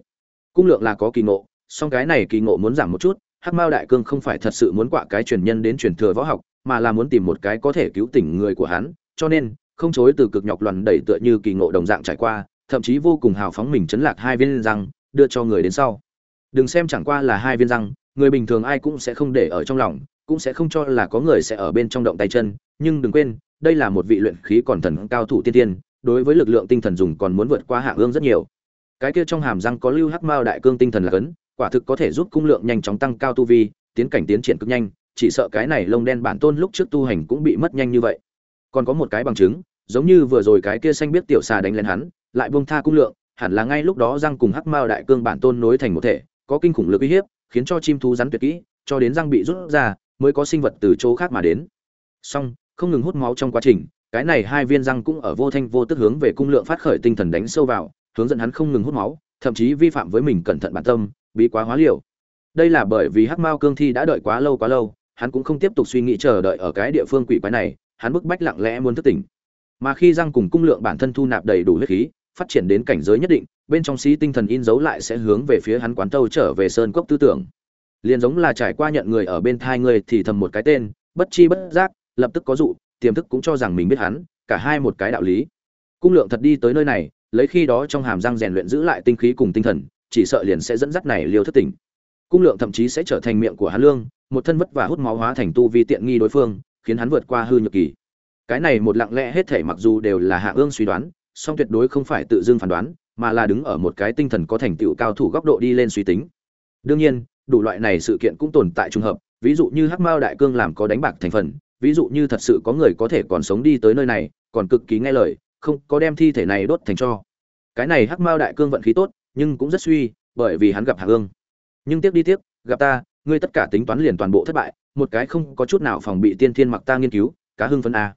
Cung lượng là có kỳ ngộ, song cái này kỳ ngộ muốn giảm một chút, hắc mao đại cương không phải thật sự muốn quạ cái truyền nhân đến truyền thừa võ học, mà là muốn tìm một cái có thể cứu tỉnh người của hắn, cho nên không chối từ cực nhọc loằn đẩy tựa như kỳ ngộ đồng dạng trải qua, thậm chí vô cùng hào phóng mình chấn lạc hai viên răng, đưa cho người đến sau. Đừng xem chẳng qua là hai viên răng, người bình thường ai cũng sẽ không để ở trong lòng, cũng sẽ không cho là có người sẽ ở bên trong động tay chân, nhưng đừng quên, đây là một vị luyện khí còn thần cao thủ tiên tiên, đối với lực lượng tinh thần dùng còn muốn vượt qua hạng ương rất nhiều. Cái kia trong hàm răng có lưu hắc mao đại cương tinh thần là cấn, quả thực có thể giúp cung lượng nhanh chóng tăng cao tu vi, tiến cảnh tiến triển cực nhanh, chỉ sợ cái này lông đen bản tôn lúc trước tu hành cũng bị mất nhanh như vậy còn có một cái bằng chứng, giống như vừa rồi cái kia xanh biết tiểu xà đánh lên hắn, lại buông tha cung lượng, hẳn là ngay lúc đó răng cùng hắc mao đại cương bản tôn nối thành một thể, có kinh khủng lực uy hiếp, khiến cho chim thú rắn tuyệt kỹ, cho đến răng bị rút ra, mới có sinh vật từ chỗ khác mà đến. Song không ngừng hút máu trong quá trình, cái này hai viên răng cũng ở vô thanh vô tức hướng về cung lượng phát khởi tinh thần đánh sâu vào, hướng dẫn hắn không ngừng hút máu, thậm chí vi phạm với mình cẩn thận bản tâm, bí quá hóa liều. Đây là bởi vì hắc mao cương thi đã đợi quá lâu quá lâu, hắn cũng không tiếp tục suy nghĩ chờ đợi ở cái địa phương quỷ quái này hắn bức bách lặng lẽ muốn thức tỉnh. Mà khi răng cùng cung lượng bản thân thu nạp đầy đủ huyết khí, phát triển đến cảnh giới nhất định, bên trong sĩ tinh thần in dấu lại sẽ hướng về phía hắn quán tâu trở về sơn cốc tư tưởng. Liền giống là trải qua nhận người ở bên thai người thì thầm một cái tên, bất chi bất giác, lập tức có dụ, tiềm thức cũng cho rằng mình biết hắn, cả hai một cái đạo lý. Cung lượng thật đi tới nơi này, lấy khi đó trong hàm răng rèn luyện giữ lại tinh khí cùng tinh thần, chỉ sợ liền sẽ dẫn dắt này liêu thất tỉnh. Cung lượng thậm chí sẽ trở thành miệng của hắn lương, một thân vất và hút máu hóa thành tu vi tiện nghi đối phương khiến hắn vượt qua hư nhược kỳ. Cái này một lặng lẽ hết thể mặc dù đều là hạ ương suy đoán, song tuyệt đối không phải tự dưng phán đoán, mà là đứng ở một cái tinh thần có thành tựu cao thủ góc độ đi lên suy tính. Đương nhiên, đủ loại này sự kiện cũng tồn tại trùng hợp, ví dụ như hắc mao đại cương làm có đánh bạc thành phần, ví dụ như thật sự có người có thể còn sống đi tới nơi này, còn cực kỳ nghe lời, không có đem thi thể này đốt thành cho. Cái này hắc mao đại cương vận khí tốt, nhưng cũng rất suy, bởi vì hắn gặp hạ ương. Nhưng tiếc đi tiếc, gặp ta, ngươi tất cả tính toán liền toàn bộ thất bại một cái không có chút nào phòng bị tiên thiên mặc ta nghiên cứu, cá hưng phân a.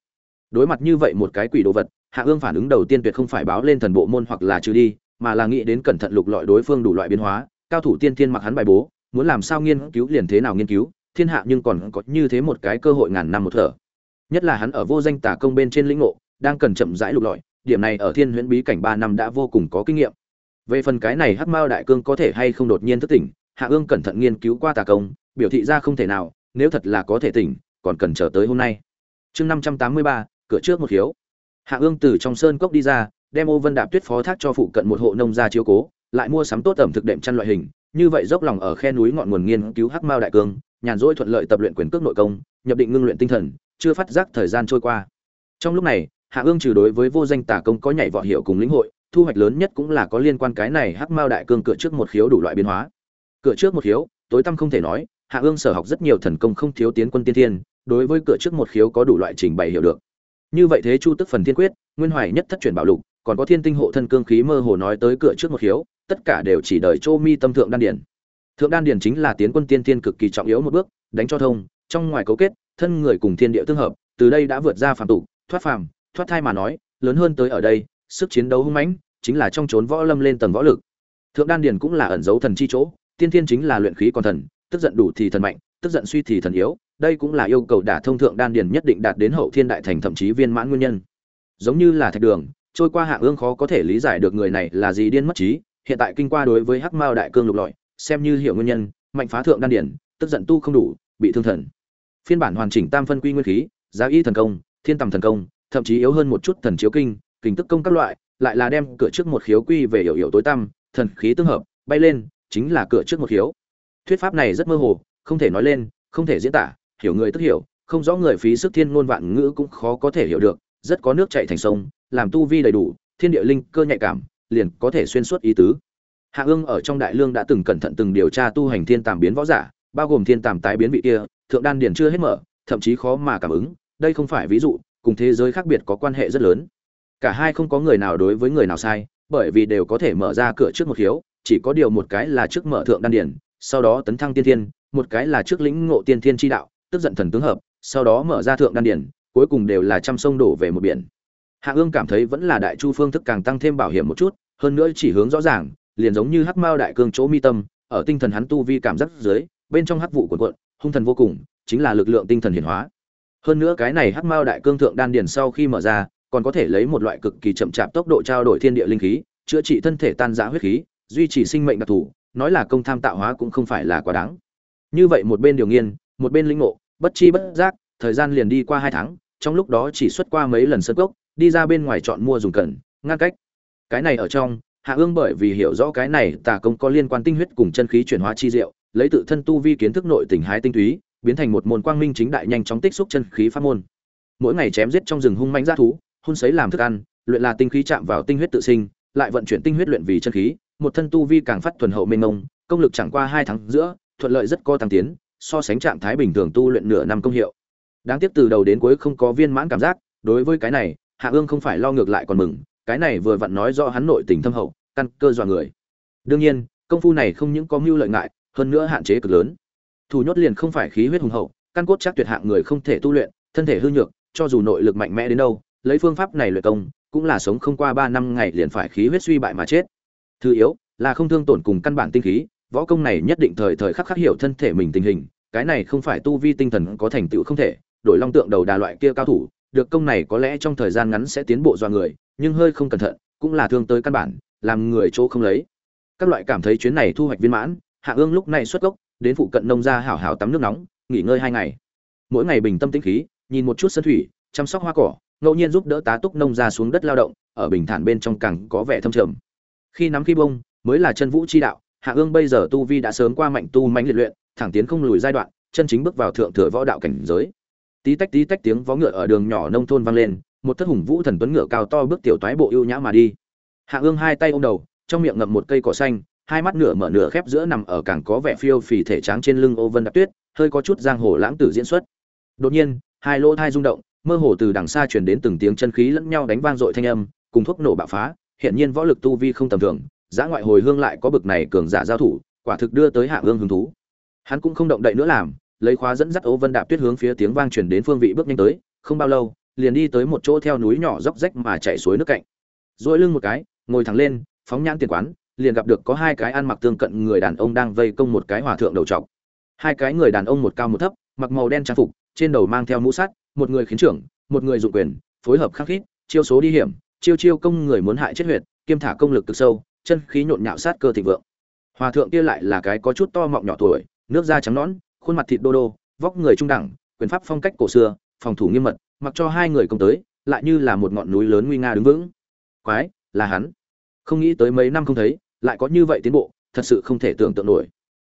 Đối mặt như vậy một cái quỷ đồ vật, hạ ương phản ứng đầu tiên tuyệt không phải báo lên thần bộ môn hoặc là trừ đi, mà là nghĩ đến cẩn thận lục lọi đối phương đủ loại biến hóa, cao thủ tiên thiên mặc hắn bài bố, muốn làm sao nghiên cứu liền thế nào nghiên cứu, thiên hạ nhưng còn có như thế một cái cơ hội ngàn năm một thở. Nhất là hắn ở vô danh tả công bên trên lĩnh ngộ, đang cần chậm rãi lục lọi, điểm này ở thiên huyễn bí cảnh ba năm đã vô cùng có kinh nghiệm. Về phần cái này hắc mao đại cương có thể hay không đột nhiên thức tỉnh, hạ ương cẩn thận nghiên cứu qua tà công, biểu thị ra không thể nào nếu thật là có thể tỉnh, còn cần chờ tới hôm nay. Chương năm trăm tám mươi ba, cửa trước một hiếu hạ ương từ trong sơn cốc đi ra, đem ô vân đạp tuyết phó thác cho phụ cận một hộ nông gia chiếu cố, lại mua sắm tốt ẩm thực đệm chăn loại hình, như vậy dốc lòng ở khe núi ngọn nguồn nghiên cứu hắc mao đại cương, nhàn rỗi thuận lợi tập luyện quyền cước nội công, nhập định ngưng luyện tinh thần, chưa phát giác thời gian trôi qua. Trong lúc này, hạ ương trừ đối với vô danh tả công có nhảy vọt hiệu cùng lĩnh hội, thu hoạch lớn nhất cũng là có liên quan cái này hắc mao đại cương cửa trước một khiếu đủ loại biến hóa. Cửa trước một khiếu, tối tăm không thể nói hạ ương sở học rất nhiều thần công không thiếu tiến quân tiên thiên đối với cửa trước một khiếu có đủ loại trình bày hiểu được như vậy thế chu tức phần thiên quyết nguyên hoài nhất thất chuyển bảo lục còn có thiên tinh hộ thân cương khí mơ hồ nói tới cửa trước một khiếu tất cả đều chỉ đợi Châu Mi tâm thượng đan điển. Thượng đan điển chính là tiến quân tiên thiên cực kỳ trọng yếu một bước, đánh cho thông, trong ngoài cấu kết, thân người cùng thiên địa tương hợp, từ đây đã vượt ra phàm tục, thoát phàm, thoát thai mà nói, lớn hơn tới ở đây, sức chiến đấu hung mãnh, chính là trong chốn võ lâm lên tầng võ lực. Thượng đan điển cũng là ẩn dấu thần chi chỗ, tiên thiên chính là luyện khí còn thần, tức giận đủ thì thần mạnh, tức giận suy thì thần yếu, đây cũng là yêu cầu đả thông thượng đan điển nhất định đạt đến hậu thiên đại thành thậm chí viên mãn nguyên nhân. Giống như là thạch đường, trôi qua hạ ương khó có thể lý giải được người này là gì điên mất trí, hiện tại kinh qua đối với hắc mao đại cương lục lọi xem như hiểu nguyên nhân mạnh phá thượng đan điển tức giận tu không đủ bị thương thần phiên bản hoàn chỉnh tam phân quy nguyên khí giá y thần công thiên tầm thần công thậm chí yếu hơn một chút thần chiếu kinh kinh tức công các loại lại là đem cửa trước một khiếu quy về hiểu hiểu tối tăm thần khí tương hợp bay lên chính là cửa trước một khiếu thuyết pháp này rất mơ hồ, không thể nói lên, không thể diễn tả, hiểu người tức hiểu, không rõ người phí sức thiên ngôn vạn ngữ cũng khó có thể hiểu được, rất có nước chảy thành sông, làm tu vi đầy đủ, thiên địa linh cơ nhạy cảm, liền có thể xuyên suốt ý tứ. Hạ ương ở trong đại lương đã từng cẩn thận từng điều tra tu hành thiên tàm biến võ giả, bao gồm thiên tàm tái biến vị kia, thượng đan điển chưa hết mở, thậm chí khó mà cảm ứng, đây không phải ví dụ, cùng thế giới khác biệt có quan hệ rất lớn. Cả hai không có người nào đối với người nào sai, bởi vì đều có thể mở ra cửa trước một hiếu chỉ có điều một cái là trước mở thượng đan điển sau đó tấn thăng tiên thiên, một cái là trước lĩnh ngộ tiên thiên chi đạo, tức giận thần tướng hợp, sau đó mở ra thượng đan điển, cuối cùng đều là trăm sông đổ về một biển. Hạ ương cảm thấy vẫn là đại chu phương thức càng tăng thêm bảo hiểm một chút, hơn nữa chỉ hướng rõ ràng, liền giống như hắc mao đại cương chỗ mi tâm, ở tinh thần hắn tu vi cảm giác dưới, bên trong hắc vụ cuộn cuộn, hung thần vô cùng, chính là lực lượng tinh thần hiển hóa. Hơn nữa cái này hắc mao đại cương thượng đan điển sau khi mở ra, còn có thể lấy một loại cực kỳ chậm chạp tốc độ trao đổi thiên địa linh khí, chữa trị thân thể tan rã huyết khí, duy trì sinh mệnh đặc thù nói là công tham tạo hóa cũng không phải là quá đáng. Như vậy một bên điều nghiên, một bên linh ngộ, bất chi bất giác, thời gian liền đi qua hai tháng, trong lúc đó chỉ xuất qua mấy lần sân gốc đi ra bên ngoài chọn mua dùng cần ngăn cách. Cái này ở trong, hạ ương bởi vì hiểu rõ cái này tà công có liên quan tinh huyết cùng chân khí chuyển hóa chi diệu, lấy tự thân tu vi kiến thức nội tình hái tinh túy, biến thành một môn quang minh chính đại nhanh chóng tích xúc chân khí pháp môn. Mỗi ngày chém giết trong rừng hung manh g thú, hun sấy làm thức ăn, luyện là tinh khí chạm vào tinh huyết tự sinh, lại vận chuyển tinh huyết luyện vì chân khí một thân tu vi càng phát thuần hậu mênh mông công lực chẳng qua hai tháng giữa thuận lợi rất co tăng tiến so sánh trạng thái bình thường tu luyện nửa năm công hiệu đáng tiếc từ đầu đến cuối không có viên mãn cảm giác đối với cái này hạ ương không phải lo ngược lại còn mừng cái này vừa vặn nói rõ hắn nội tình thâm hậu, căn cơ dọa người. Đương nhiên, công phu này không những có mưu lợi ngại, hơn nữa hạn chế cực lớn. Thủ nhốt liền không phải khí huyết hùng hậu, căn cốt chắc tuyệt hạng người không thể tu luyện, thân thể hư nhược, cho dù nội lực mạnh mẽ đến đâu, lấy phương pháp này luyện công, cũng là sống không qua 3 năm ngày liền phải khí huyết suy bại mà chết. Thứ yếu, là không thương tổn cùng căn bản tinh khí, võ công này nhất định thời thời khắc khắc hiểu thân thể mình tình hình, cái này không phải tu vi tinh thần có thành tựu không thể, đổi long tượng đầu đà loại kia cao thủ, được công này có lẽ trong thời gian ngắn sẽ tiến bộ do người, nhưng hơi không cẩn thận cũng là thương tới căn bản làm người chỗ không lấy. Các loại cảm thấy chuyến này thu hoạch viên mãn hạ ương lúc này xuất gốc đến phụ cận nông gia hảo hảo tắm nước nóng nghỉ ngơi hai ngày. Mỗi ngày bình tâm tĩnh khí nhìn một chút sân thủy chăm sóc hoa cỏ ngẫu nhiên giúp đỡ tá túc nông gia xuống đất lao động ở bình thản bên trong càng có vẻ thâm trầm khi nắm khi bông, mới là chân vũ chi đạo, hạ ương bây giờ tu vi đã sớm qua mạnh tu mạnh liệt luyện, thẳng tiến không lùi giai đoạn, chân chính bước vào thượng thừa võ đạo cảnh giới. Tí tách tí tách tiếng vó ngựa ở đường nhỏ nông thôn vang lên, một thất hùng vũ thần tuấn ngựa cao to bước tiểu toái bộ ưu nhã mà đi. Hạ ương hai tay ôm đầu, trong miệng ngậm một cây cỏ xanh, hai mắt nửa mở nửa khép giữa nằm ở càng có vẻ phiêu phì thể trắng trên lưng ô vân đạp tuyết, hơi có chút giang hồ lãng tử diễn xuất. Đột nhiên, hai lỗ thai rung động, mơ hồ từ đằng xa truyền đến từng tiếng chân khí lẫn nhau đánh vang dội thanh âm, cùng thuốc nổ bạo phá hiện nhiên võ lực tu vi không tầm thường giã ngoại hồi hương lại có bực này cường giả giao thủ, quả thực đưa tới hạ ương hứng thú. Hắn cũng không động đậy nữa làm, lấy khóa dẫn dắt ô vân đạp tuyết hướng phía tiếng vang truyền đến phương vị bước nhanh tới, không bao lâu, liền đi tới một chỗ theo núi nhỏ dốc rách mà chảy suối nước cạnh. Duỗi lưng một cái, ngồi thẳng lên, phóng nhãn tiền quán, liền gặp được có hai cái ăn mặc tương cận người đàn ông đang vây công một cái hòa thượng đầu trọc. Hai cái người đàn ông một cao một thấp, mặc màu đen trang phục, trên đầu mang theo mũ sắt, một người khiến trưởng, một người dụng quyền, phối hợp khắc khít, chiêu số đi hiểm chiêu chiêu công người muốn hại chết huyệt, kiêm thả công lực cực sâu, chân khí nhộn nhạo sát cơ thịnh vượng. Hòa thượng kia lại là cái có chút to mọng nhỏ tuổi, nước da trắng nõn, khuôn mặt thịt đô đô, vóc người trung đẳng, quyền pháp phong cách cổ xưa, phòng thủ nghiêm mật, mặc cho hai người công tới, lại như là một ngọn núi lớn nguy nga đứng vững. Quái, là hắn. Không nghĩ tới mấy năm không thấy, lại có như vậy tiến bộ, thật sự không thể tưởng tượng nổi.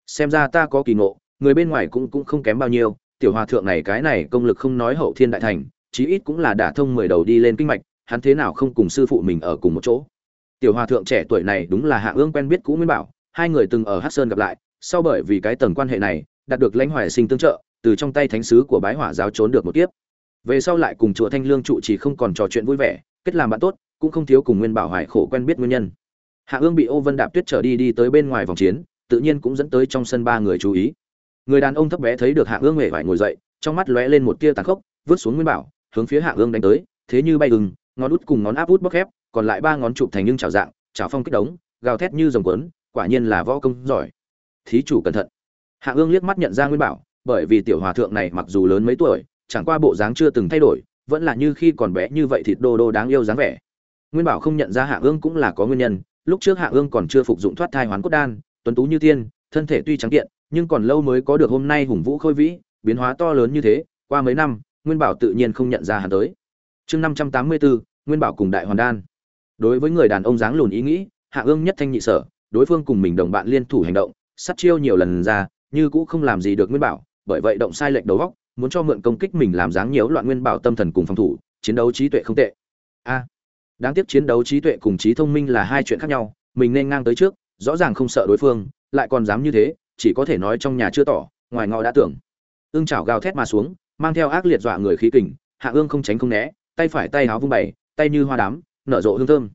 Xem ra ta có kỳ ngộ, người bên ngoài cũng cũng không kém bao nhiêu, tiểu hòa thượng này cái này công lực không nói hậu thiên đại thành, chí ít cũng là đả thông mười đầu đi lên kinh mạch hắn thế nào không cùng sư phụ mình ở cùng một chỗ? Tiểu hòa thượng trẻ tuổi này đúng là hạ ương quen biết cũ nguyên bảo, hai người từng ở hát sơn gặp lại, sau bởi vì cái tầng quan hệ này, đạt được lãnh hoài sinh tương trợ, từ trong tay thánh sứ của bái hỏa giáo trốn được một kiếp. Về sau lại cùng chùa thanh lương trụ chỉ không còn trò chuyện vui vẻ, kết làm bạn tốt, cũng không thiếu cùng nguyên bảo hoài khổ quen biết nguyên nhân. Hạ ương bị ô vân đạp tuyết trở đi đi tới bên ngoài vòng chiến, tự nhiên cũng dẫn tới trong sân ba người chú ý. Người đàn ông thấp bé thấy được hạ ương huệ vải ngồi dậy, trong mắt lóe lên một tia tàn khốc, vứt xuống nguyên bảo, hướng phía hạ ương đánh tới, thế như bay gừng ngón út cùng ngón áp út bóc khép, còn lại ba ngón chụp thành nhưng chảo dạng, chảo phong kích đống, gào thét như rồng quấn quả nhiên là võ công giỏi. Thí chủ cẩn thận. Hạ ương liếc mắt nhận ra nguyên bảo, bởi vì tiểu hòa thượng này mặc dù lớn mấy tuổi, chẳng qua bộ dáng chưa từng thay đổi, vẫn là như khi còn bé như vậy thịt đô đô đáng yêu dáng vẻ. Nguyên bảo không nhận ra hạ ương cũng là có nguyên nhân, lúc trước hạ ương còn chưa phục dụng thoát thai hoán cốt đan, tuấn tú như tiên, thân thể tuy trắng kiện, nhưng còn lâu mới có được hôm nay hùng vũ khôi vĩ, biến hóa to lớn như thế, qua mấy năm, nguyên bảo tự nhiên không nhận ra hắn tới chương năm trăm tám mươi bốn nguyên bảo cùng đại hoàn đan. Đối với người đàn ông dáng lùn ý nghĩ, hạ ương nhất thanh nhị sở, đối phương cùng mình đồng bạn liên thủ hành động, sát chiêu nhiều lần ra, như cũ không làm gì được nguyên bảo, bởi vậy động sai lệch đầu góc, muốn cho mượn công kích mình làm dáng nhiễu loạn nguyên bảo tâm thần cùng phòng thủ, chiến đấu trí tuệ không tệ. A, đáng tiếc chiến đấu trí tuệ cùng trí thông minh là hai chuyện khác nhau, mình nên ngang tới trước, rõ ràng không sợ đối phương, lại còn dám như thế, chỉ có thể nói trong nhà chưa tỏ, ngoài ngõ đã tưởng. Ương chảo gào thét mà xuống, mang theo ác liệt dọa người khí kình, hạ ương không tránh không né tay phải tay áo vung bày, tay như hoa đám, nở rộ hương thơm.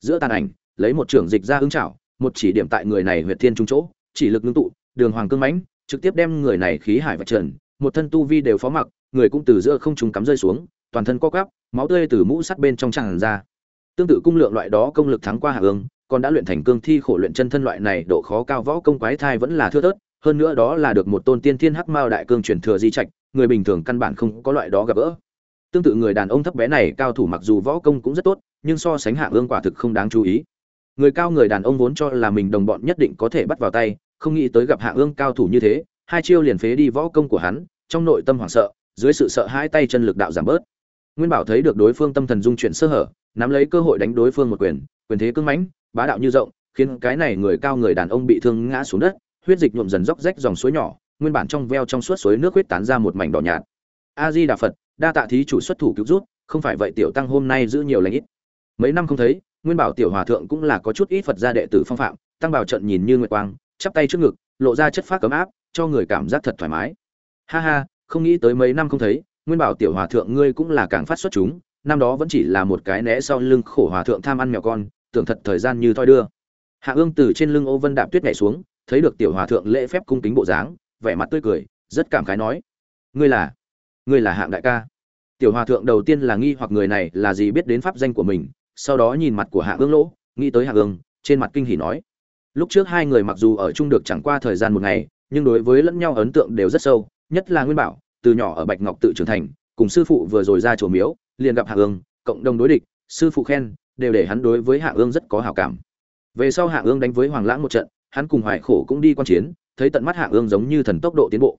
Giữa tàn ảnh, lấy một trưởng dịch ra hứng chảo, một chỉ điểm tại người này huyệt thiên trung chỗ, chỉ lực ngưng tụ, đường hoàng cương mãnh, trực tiếp đem người này khí hải vạch trần, một thân tu vi đều phó mặc, người cũng từ giữa không trùng cắm rơi xuống, toàn thân co quắp, máu tươi từ mũ sắt bên trong tràn ra. Tương tự cung lượng loại đó công lực thắng qua hạ ương còn đã luyện thành cương thi khổ luyện chân thân loại này, độ khó cao võ công quái thai vẫn là thưa thớt, hơn nữa đó là được một tôn tiên thiên hắc mao đại cương truyền thừa di trạch, người bình thường căn bản không có loại đó gặp gỡ tương tự người đàn ông thấp bé này cao thủ mặc dù võ công cũng rất tốt, nhưng so sánh hạ ương quả thực không đáng chú ý. Người cao người đàn ông vốn cho là mình đồng bọn nhất định có thể bắt vào tay, không nghĩ tới gặp hạ ương cao thủ như thế, hai chiêu liền phế đi võ công của hắn, trong nội tâm hoảng sợ, dưới sự sợ hai tay chân lực đạo giảm bớt. Nguyên bảo thấy được đối phương tâm thần dung chuyển sơ hở, nắm lấy cơ hội đánh đối phương một quyền quyền thế cưng mãnh, bá đạo như rộng, khiến cái này người cao người đàn ông bị thương ngã xuống đất, huyết dịch nhuộm dần róc rách dòng suối nhỏ, nguyên bản trong veo trong suốt suối nước huyết tán ra một mảnh đỏ nhạt. A di đà phật đa tạ thí chủ xuất thủ cứu rút không phải vậy tiểu tăng hôm nay giữ nhiều lãnh ít. Mấy năm không thấy, nguyên bảo tiểu hòa thượng cũng là có chút ít phật gia đệ tử phong phạm, tăng bảo trận nhìn như nguyệt quang, chắp tay trước ngực, lộ ra chất phát cấm áp, cho người cảm giác thật thoải mái. Ha ha, không nghĩ tới mấy năm không thấy, nguyên bảo tiểu hòa thượng ngươi cũng là càng phát xuất chúng, năm đó vẫn chỉ là một cái né sau lưng khổ hòa thượng tham ăn mèo con, tưởng thật thời gian như thoi đưa. Hạ ương từ trên lưng ô vân đạp tuyết nhảy xuống, thấy được tiểu hòa thượng lễ phép cung kính bộ dáng, vẻ mặt tươi cười, rất cảm khái nói, ngươi là ngươi là hạng đại ca tiểu hòa thượng đầu tiên là nghi hoặc người này là gì biết đến pháp danh của mình, sau đó nhìn mặt của hạ ương lỗ, nghĩ tới hạ ương trên mặt kinh hỉ nói. Lúc trước hai người mặc dù ở chung được chẳng qua thời gian một ngày, nhưng đối với lẫn nhau ấn tượng đều rất sâu, nhất là nguyên bảo, từ nhỏ ở bạch ngọc tự trưởng thành, cùng sư phụ vừa rồi ra chùa miếu, liền gặp hạ ương cộng đồng đối địch, sư phụ khen, đều để hắn đối với hạ ương rất có hảo cảm. Về sau hạ ương đánh với hoàng lãng một trận, hắn cùng hoài khổ cũng đi quan chiến, thấy tận mắt hạ ương giống như thần tốc độ tiến bộ.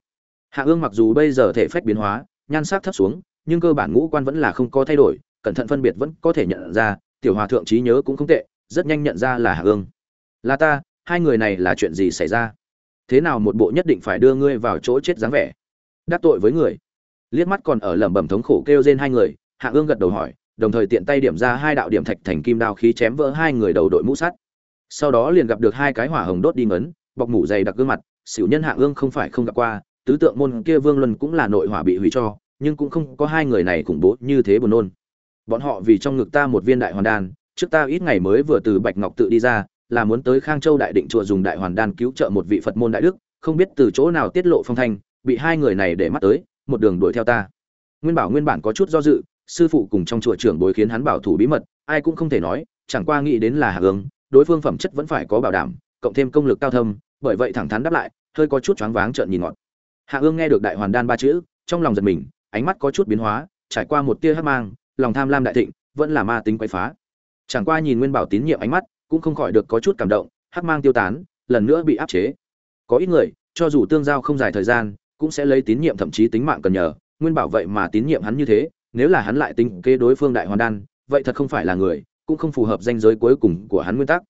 Hạ ương mặc dù bây giờ thể phách biến hóa, nhan sắc thấp xuống nhưng cơ bản ngũ quan vẫn là không có thay đổi, cẩn thận phân biệt vẫn có thể nhận ra, tiểu hòa thượng trí nhớ cũng không tệ, rất nhanh nhận ra là hạ ương. Là ta, hai người này là chuyện gì xảy ra? Thế nào một bộ nhất định phải đưa ngươi vào chỗ chết dáng vẻ? Đắc tội với người. Liếc mắt còn ở lẩm bẩm thống khổ kêu trên hai người, hạ ương gật đầu hỏi, đồng thời tiện tay điểm ra hai đạo điểm thạch thành kim đao khí chém vỡ hai người đầu đội mũ sắt. Sau đó liền gặp được hai cái hỏa hồng đốt đi ngấn, bọc mủ dày đặc gương mặt xỉu nhân hạ ương không phải không gặp qua, tứ tượng môn kia vương luân cũng là nội hỏa bị hủy cho nhưng cũng không có hai người này khủng bố như thế buồn nôn. Bọn họ vì trong ngực ta một viên đại hoàn đan, trước ta ít ngày mới vừa từ bạch ngọc tự đi ra, là muốn tới khang châu đại định chùa dùng đại hoàn đan cứu trợ một vị phật môn đại đức, không biết từ chỗ nào tiết lộ phong thanh, bị hai người này để mắt tới, một đường đuổi theo ta. Nguyên bảo nguyên bản có chút do dự, sư phụ cùng trong chùa trưởng bối khiến hắn bảo thủ bí mật, ai cũng không thể nói, chẳng qua nghĩ đến là hạ hướng đối phương phẩm chất vẫn phải có bảo đảm, cộng thêm công lực cao thâm, bởi vậy thẳng thắn đáp lại, hơi có chút choáng váng trợn nhìn ngọt. Hạ ương nghe được đại hoàn đan ba chữ, trong lòng giật mình ánh mắt có chút biến hóa, trải qua một tia hắc mang, lòng tham lam đại thịnh, vẫn là ma tính quậy phá. Chẳng qua nhìn nguyên bảo tín nhiệm ánh mắt, cũng không khỏi được có chút cảm động, hắc mang tiêu tán, lần nữa bị áp chế. Có ít người, cho dù tương giao không dài thời gian, cũng sẽ lấy tín nhiệm thậm chí tính mạng cần nhờ, nguyên bảo vậy mà tín nhiệm hắn như thế, nếu là hắn lại tính kế đối phương đại hoàn đan, vậy thật không phải là người, cũng không phù hợp danh giới cuối cùng của hắn nguyên tắc.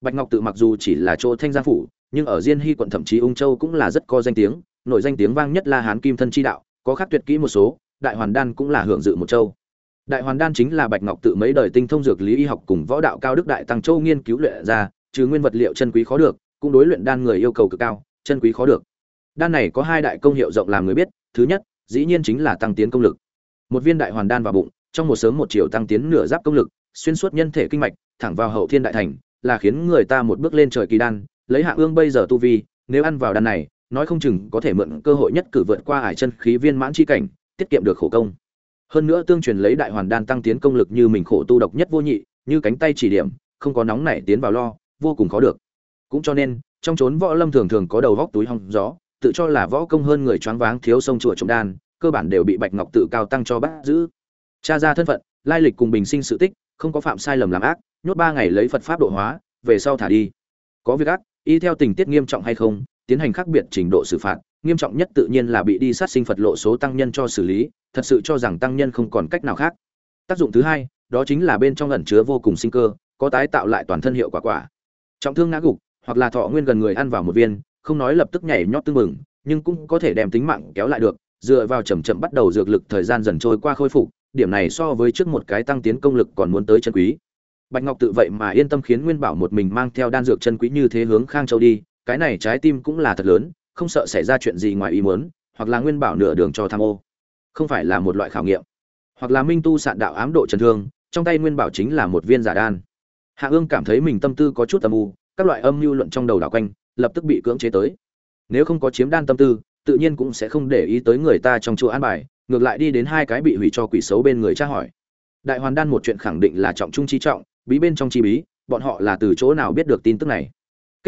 Bạch ngọc tự mặc dù chỉ là chỗ thanh gia phủ, nhưng ở diên hy quận thậm chí ung châu cũng là rất có danh tiếng nội danh tiếng vang nhất là hán kim thân chi đạo có khác tuyệt kỹ một số, đại hoàn đan cũng là hưởng dự một châu. Đại hoàn đan chính là bạch ngọc tự mấy đời tinh thông dược lý y học cùng võ đạo cao đức đại tăng châu nghiên cứu luyện ra, trừ nguyên vật liệu chân quý khó được, cũng đối luyện đan người yêu cầu cực cao, chân quý khó được. Đan này có hai đại công hiệu rộng làm người biết, thứ nhất, dĩ nhiên chính là tăng tiến công lực. Một viên đại hoàn đan vào bụng, trong một sớm một chiều tăng tiến nửa giáp công lực, xuyên suốt nhân thể kinh mạch, thẳng vào hậu thiên đại thành, là khiến người ta một bước lên trời kỳ đan, lấy hạ ương bây giờ tu vi, nếu ăn vào đan này nói không chừng có thể mượn cơ hội nhất cử vượt qua ải chân khí viên mãn chi cảnh, tiết kiệm được khổ công. Hơn nữa tương truyền lấy đại hoàn đan tăng tiến công lực như mình khổ tu độc nhất vô nhị, như cánh tay chỉ điểm, không có nóng nảy tiến vào lo, vô cùng khó được. Cũng cho nên, trong chốn võ lâm thường thường có đầu góc túi hong gió, tự cho là võ công hơn người choáng váng thiếu sông chùa trồng đan, cơ bản đều bị bạch ngọc tự cao tăng cho bắt giữ. Cha ra thân phận, lai lịch cùng bình sinh sự tích, không có phạm sai lầm làm ác, nhốt ba ngày lấy phật pháp độ hóa, về sau thả đi. Có việc ác, y theo tình tiết nghiêm trọng hay không tiến hành khác biệt trình độ xử phạt, nghiêm trọng nhất tự nhiên là bị đi sát sinh phật lộ số tăng nhân cho xử lý, thật sự cho rằng tăng nhân không còn cách nào khác. Tác dụng thứ hai, đó chính là bên trong ẩn chứa vô cùng sinh cơ, có tái tạo lại toàn thân hiệu quả quả. Trọng thương ngã gục, hoặc là thọ nguyên gần người ăn vào một viên, không nói lập tức nhảy nhót tương mừng nhưng cũng có thể đem tính mạng kéo lại được, dựa vào chậm chậm bắt đầu dược lực thời gian dần trôi qua khôi phục, điểm này so với trước một cái tăng tiến công lực còn muốn tới chân quý. Bạch ngọc tự vậy mà yên tâm khiến nguyên bảo một mình mang theo đan dược chân quý như thế hướng khang châu đi cái này trái tim cũng là thật lớn, không sợ xảy ra chuyện gì ngoài ý muốn, hoặc là nguyên bảo nửa đường cho tham ô. Không phải là một loại khảo nghiệm. Hoặc là minh tu sạn đạo ám độ trần thương, trong tay nguyên bảo chính là một viên giả đan. Hạ ương cảm thấy mình tâm tư có chút âm u, các loại âm mưu luận trong đầu đảo quanh, lập tức bị cưỡng chế tới. Nếu không có chiếm đan tâm tư, tự nhiên cũng sẽ không để ý tới người ta trong chùa an bài, ngược lại đi đến hai cái bị hủy cho quỷ xấu bên người tra hỏi. Đại hoàn đan một chuyện khẳng định là trọng trung chi trọng, bí bên trong chi bí, bọn họ là từ chỗ nào biết được tin tức này?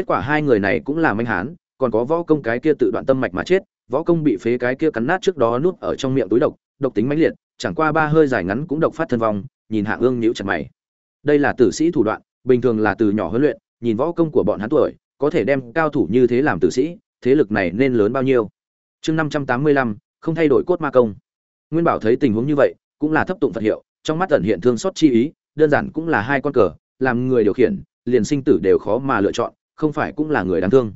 Kết quả hai người này cũng là manh hán, còn có võ công cái kia tự đoạn tâm mạch mà chết, võ công bị phế cái kia cắn nát trước đó nuốt ở trong miệng túi độc độc tính mãnh liệt, chẳng qua ba hơi dài ngắn cũng độc phát thân vong, nhìn hạ ương nhíu chặt mày. Đây là tử sĩ thủ đoạn, bình thường là từ nhỏ huấn luyện, nhìn võ công của bọn hắn tuổi, có thể đem cao thủ như thế làm tử sĩ, thế lực này nên lớn bao nhiêu? Chương năm trăm tám mươi lăm, không thay đổi cốt ma công. Nguyên bảo thấy tình huống như vậy, cũng là thấp tụng phật hiệu, trong mắt ẩn hiện thương xót chi ý, đơn giản cũng là hai con cờ, làm người điều khiển, liền sinh tử đều khó mà lựa chọn không phải cũng là người đáng thương.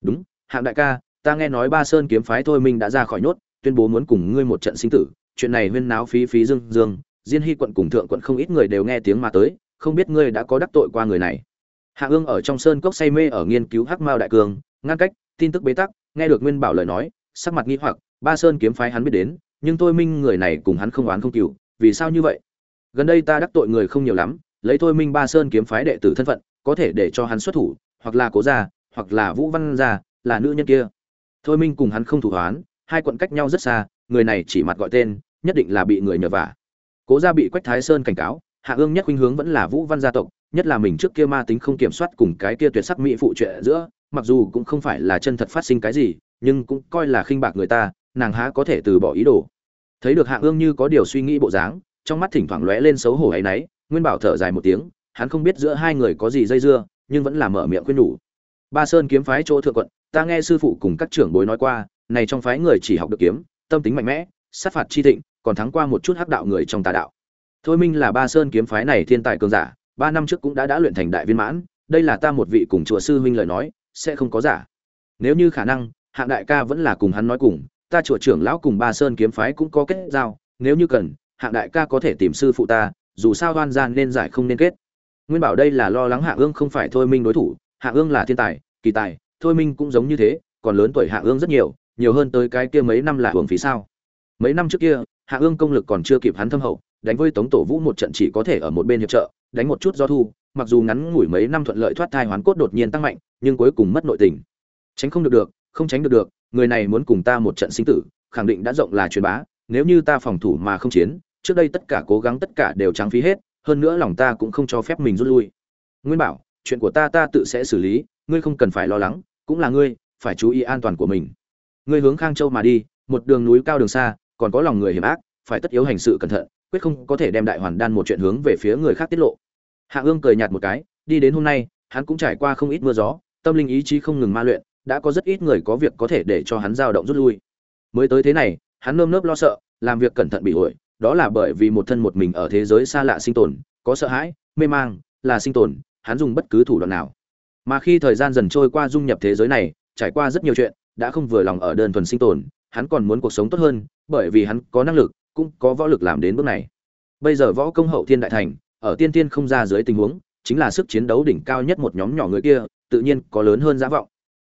Đúng, hạng đại ca, ta nghe nói ba sơn kiếm phái thôi minh đã ra khỏi nhốt, tuyên bố muốn cùng ngươi một trận sinh tử. Chuyện này huyên náo phí phí dương dương, diên hy quận cùng thượng quận không ít người đều nghe tiếng mà tới, không biết ngươi đã có đắc tội qua người này. Hạ ương ở trong sơn cốc say mê ở nghiên cứu hắc mao đại cường, ngăn cách, tin tức bế tắc, nghe được nguyên bảo lời nói, sắc mặt nghi hoặc, ba sơn kiếm phái hắn biết đến, nhưng thôi minh người này cùng hắn không oán không cừu, vì sao như vậy? Gần đây ta đắc tội người không nhiều lắm, lấy thôi minh ba sơn kiếm phái đệ tử thân phận, có thể để cho hắn xuất thủ hoặc là cố gia, hoặc là vũ văn gia, là nữ nhân kia. Thôi minh cùng hắn không thủ hoán, hai quận cách nhau rất xa, người này chỉ mặt gọi tên, nhất định là bị người nhờ vả. Cố gia bị quách thái sơn cảnh cáo, hạ ương nhất khuynh hướng vẫn là vũ văn gia tộc, nhất là mình trước kia ma tính không kiểm soát cùng cái kia tuyệt sắc mỹ phụ chuyện giữa, mặc dù cũng không phải là chân thật phát sinh cái gì, nhưng cũng coi là khinh bạc người ta, nàng há có thể từ bỏ ý đồ. Thấy được hạ ương như có điều suy nghĩ bộ dáng, trong mắt thỉnh thoảng lóe lên xấu hổ ấy náy nguyên bảo thở dài một tiếng, hắn không biết giữa hai người có gì dây dưa nhưng vẫn là mở miệng khuyên nhủ. Ba sơn kiếm phái chỗ thượng quận, ta nghe sư phụ cùng các trưởng bối nói qua, này trong phái người chỉ học được kiếm, tâm tính mạnh mẽ, sát phạt chi thịnh, còn thắng qua một chút hắc đạo người trong tà đạo. Thôi minh là ba sơn kiếm phái này thiên tài cường giả, ba năm trước cũng đã đã luyện thành đại viên mãn, đây là ta một vị cùng chùa sư huynh lời nói, sẽ không có giả. Nếu như khả năng, hạng đại ca vẫn là cùng hắn nói cùng, ta chùa trưởng lão cùng ba sơn kiếm phái cũng có kết giao, nếu như cần, hạng đại ca có thể tìm sư phụ ta, dù sao đoan gian nên giải không nên kết nguyên bảo đây là lo lắng hạ ương không phải thôi minh đối thủ, hạ ương là thiên tài, kỳ tài, thôi minh cũng giống như thế, còn lớn tuổi hạ ương rất nhiều nhiều hơn tới cái kia mấy năm là hưởng phí sao. Mấy năm trước kia, hạ ương công lực còn chưa kịp hắn thâm hậu, đánh với tống tổ vũ một trận chỉ có thể ở một bên hiệp trợ, đánh một chút do thu, mặc dù ngắn ngủi mấy năm thuận lợi thoát thai hoán cốt đột nhiên tăng mạnh, nhưng cuối cùng mất nội tình. Tránh không được được, không tránh được được, người này muốn cùng ta một trận sinh tử, khẳng định đã rộng là truyền bá, nếu như ta phòng thủ mà không chiến, trước đây tất cả cố gắng tất cả đều trắng phí hết hơn nữa lòng ta cũng không cho phép mình rút lui. Nguyên bảo, chuyện của ta ta tự sẽ xử lý, ngươi không cần phải lo lắng, cũng là ngươi, phải chú ý an toàn của mình. Ngươi hướng khang châu mà đi, một đường núi cao đường xa, còn có lòng người hiểm ác, phải tất yếu hành sự cẩn thận, quyết không có thể đem đại hoàn đan một chuyện hướng về phía người khác tiết lộ. Hạ ương cười nhạt một cái, đi đến hôm nay, hắn cũng trải qua không ít mưa gió, tâm linh ý chí không ngừng ma luyện, đã có rất ít người có việc có thể để cho hắn dao động rút lui. Mới tới thế này, hắn nơm nớp lo sợ, làm việc cẩn thận bị ổi đó là bởi vì một thân một mình ở thế giới xa lạ sinh tồn, có sợ hãi, mê mang, là sinh tồn, hắn dùng bất cứ thủ đoạn nào. Mà khi thời gian dần trôi qua dung nhập thế giới này, trải qua rất nhiều chuyện, đã không vừa lòng ở đơn thuần sinh tồn, hắn còn muốn cuộc sống tốt hơn, bởi vì hắn có năng lực, cũng có võ lực làm đến bước này. Bây giờ võ công hậu thiên đại thành, ở tiên tiên không ra dưới tình huống, chính là sức chiến đấu đỉnh cao nhất một nhóm nhỏ người kia, tự nhiên có lớn hơn giá vọng.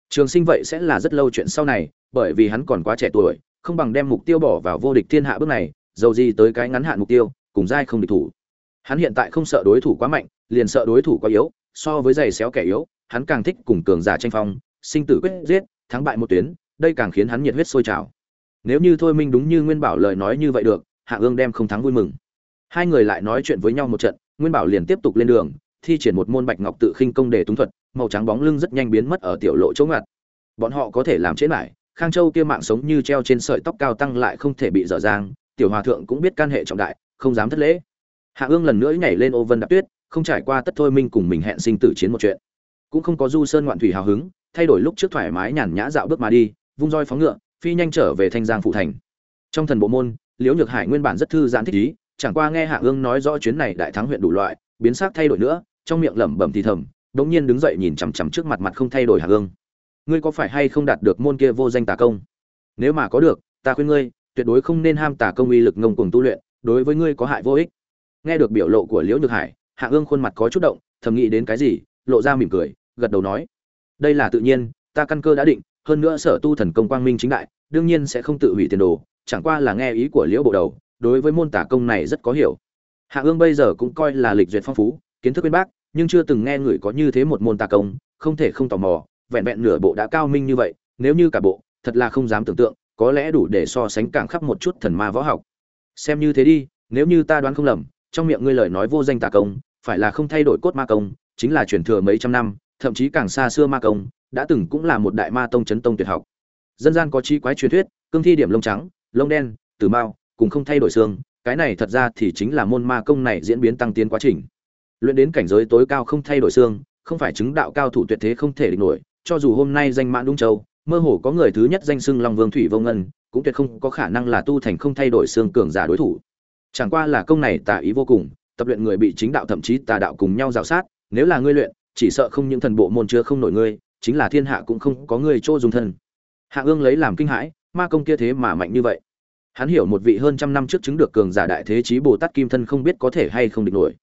Trường sinh vậy sẽ là rất lâu chuyện sau này, bởi vì hắn còn quá trẻ tuổi, không bằng đem mục tiêu bỏ vào vô địch thiên hạ bước này dầu gì tới cái ngắn hạn mục tiêu, cùng giai không địch thủ. Hắn hiện tại không sợ đối thủ quá mạnh, liền sợ đối thủ quá yếu, so với giày xéo kẻ yếu, hắn càng thích cùng cường giả tranh phong, sinh tử quyết giết, thắng bại một tuyến, đây càng khiến hắn nhiệt huyết sôi trào. Nếu như thôi minh đúng như nguyên bảo lời nói như vậy được, hạ ương đem không thắng vui mừng. Hai người lại nói chuyện với nhau một trận, nguyên bảo liền tiếp tục lên đường, thi triển một môn bạch ngọc tự khinh công để túng thuật, màu trắng bóng lưng rất nhanh biến mất ở tiểu lộ chỗ ngặt. Bọn họ có thể làm chết lại, khang châu kia mạng sống như treo trên sợi tóc cao tăng lại không thể bị dở dang tiểu hòa thượng cũng biết can hệ trọng đại, không dám thất lễ. Hạ ương lần nữa nhảy lên ô vân đạp tuyết, không trải qua tất thôi minh cùng mình hẹn sinh tử chiến một chuyện. Cũng không có du sơn ngoạn thủy hào hứng, thay đổi lúc trước thoải mái nhàn nhã dạo bước mà đi, vung roi phóng ngựa, phi nhanh trở về thanh giang phụ thành. Trong thần bộ môn, liễu nhược hải nguyên bản rất thư giãn thích ý, chẳng qua nghe hạ ương nói rõ chuyến này đại thắng huyện đủ loại, biến sắc thay đổi nữa, trong miệng lẩm bẩm thì thầm, đống nhiên đứng dậy nhìn chằm chằm trước mặt mặt không thay đổi hạ ương. Ngươi có phải hay không đạt được môn kia vô danh tà công? Nếu mà có được, ta khuyên ngươi tuyệt đối không nên ham tà công uy lực ngông cuồng tu luyện, đối với ngươi có hại vô ích. Nghe được biểu lộ của liễu nhược hải, hạ ương khuôn mặt có chút động, thầm nghĩ đến cái gì, lộ ra mỉm cười, gật đầu nói, đây là tự nhiên, ta căn cơ đã định, hơn nữa sở tu thần công quang minh chính đại, đương nhiên sẽ không tự hủy tiền đồ, chẳng qua là nghe ý của liễu bộ đầu, đối với môn tả công này rất có hiểu. Hạ ương bây giờ cũng coi là lịch duyệt phong phú, kiến thức bên bác, nhưng chưa từng nghe người có như thế một môn tà công, không thể không tò mò, vẹn vẹn nửa bộ đã cao minh như vậy, nếu như cả bộ, thật là không dám tưởng tượng có lẽ đủ để so sánh càng khắp một chút thần ma võ học. Xem như thế đi, nếu như ta đoán không lầm, trong miệng ngươi lời nói vô danh tà công, phải là không thay đổi cốt ma công, chính là truyền thừa mấy trăm năm, thậm chí càng xa xưa ma công, đã từng cũng là một đại ma tông chấn tông tuyệt học. Dân gian có chi quái truyền thuyết, cương thi điểm lông trắng, lông đen, tử mao, cùng không thay đổi xương, cái này thật ra thì chính là môn ma công này diễn biến tăng tiến quá trình. Luyện đến cảnh giới tối cao không thay đổi xương, không phải chứng đạo cao thủ tuyệt thế không thể địch nổi, cho dù hôm nay danh mãn đung châu mơ hồ có người thứ nhất danh xưng long vương thủy vô ngân, cũng tuyệt không có khả năng là tu thành không thay đổi xương cường giả đối thủ. Chẳng qua là công này tà ý vô cùng, tập luyện người bị chính đạo thậm chí tà đạo cùng nhau rào sát, nếu là ngươi luyện, chỉ sợ không những thần bộ môn chưa không nổi ngươi, chính là thiên hạ cũng không có người chỗ dùng thân. Hạ ương lấy làm kinh hãi, ma công kia thế mà mạnh như vậy. Hắn hiểu một vị hơn trăm năm trước chứng được cường giả đại thế chí bồ tát kim thân không biết có thể hay không địch nổi.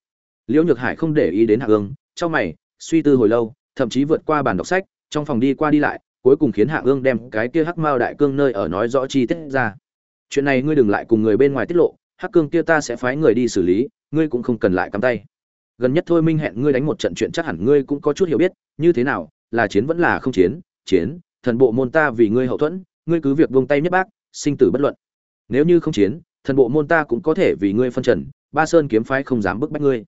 Liễu nhược hải không để ý đến hạ ương trong mày, suy tư hồi lâu, thậm chí vượt qua bàn đọc sách, trong phòng đi qua đi lại cuối cùng khiến hạ ương đem cái kia hắc mao đại cương nơi ở nói rõ chi tiết ra. Chuyện này ngươi đừng lại cùng người bên ngoài tiết lộ, hắc cương kia ta sẽ phái người đi xử lý, ngươi cũng không cần lại cắm tay. Gần nhất thôi minh hẹn ngươi đánh một trận chuyện chắc hẳn ngươi cũng có chút hiểu biết, như thế nào, là chiến vẫn là không chiến chiến, thần bộ môn ta vì ngươi hậu thuẫn, ngươi cứ việc buông tay nhất bác, sinh tử bất luận. Nếu như không chiến, thần bộ môn ta cũng có thể vì ngươi phân trần, ba sơn kiếm phái không dám bức bách ngươi.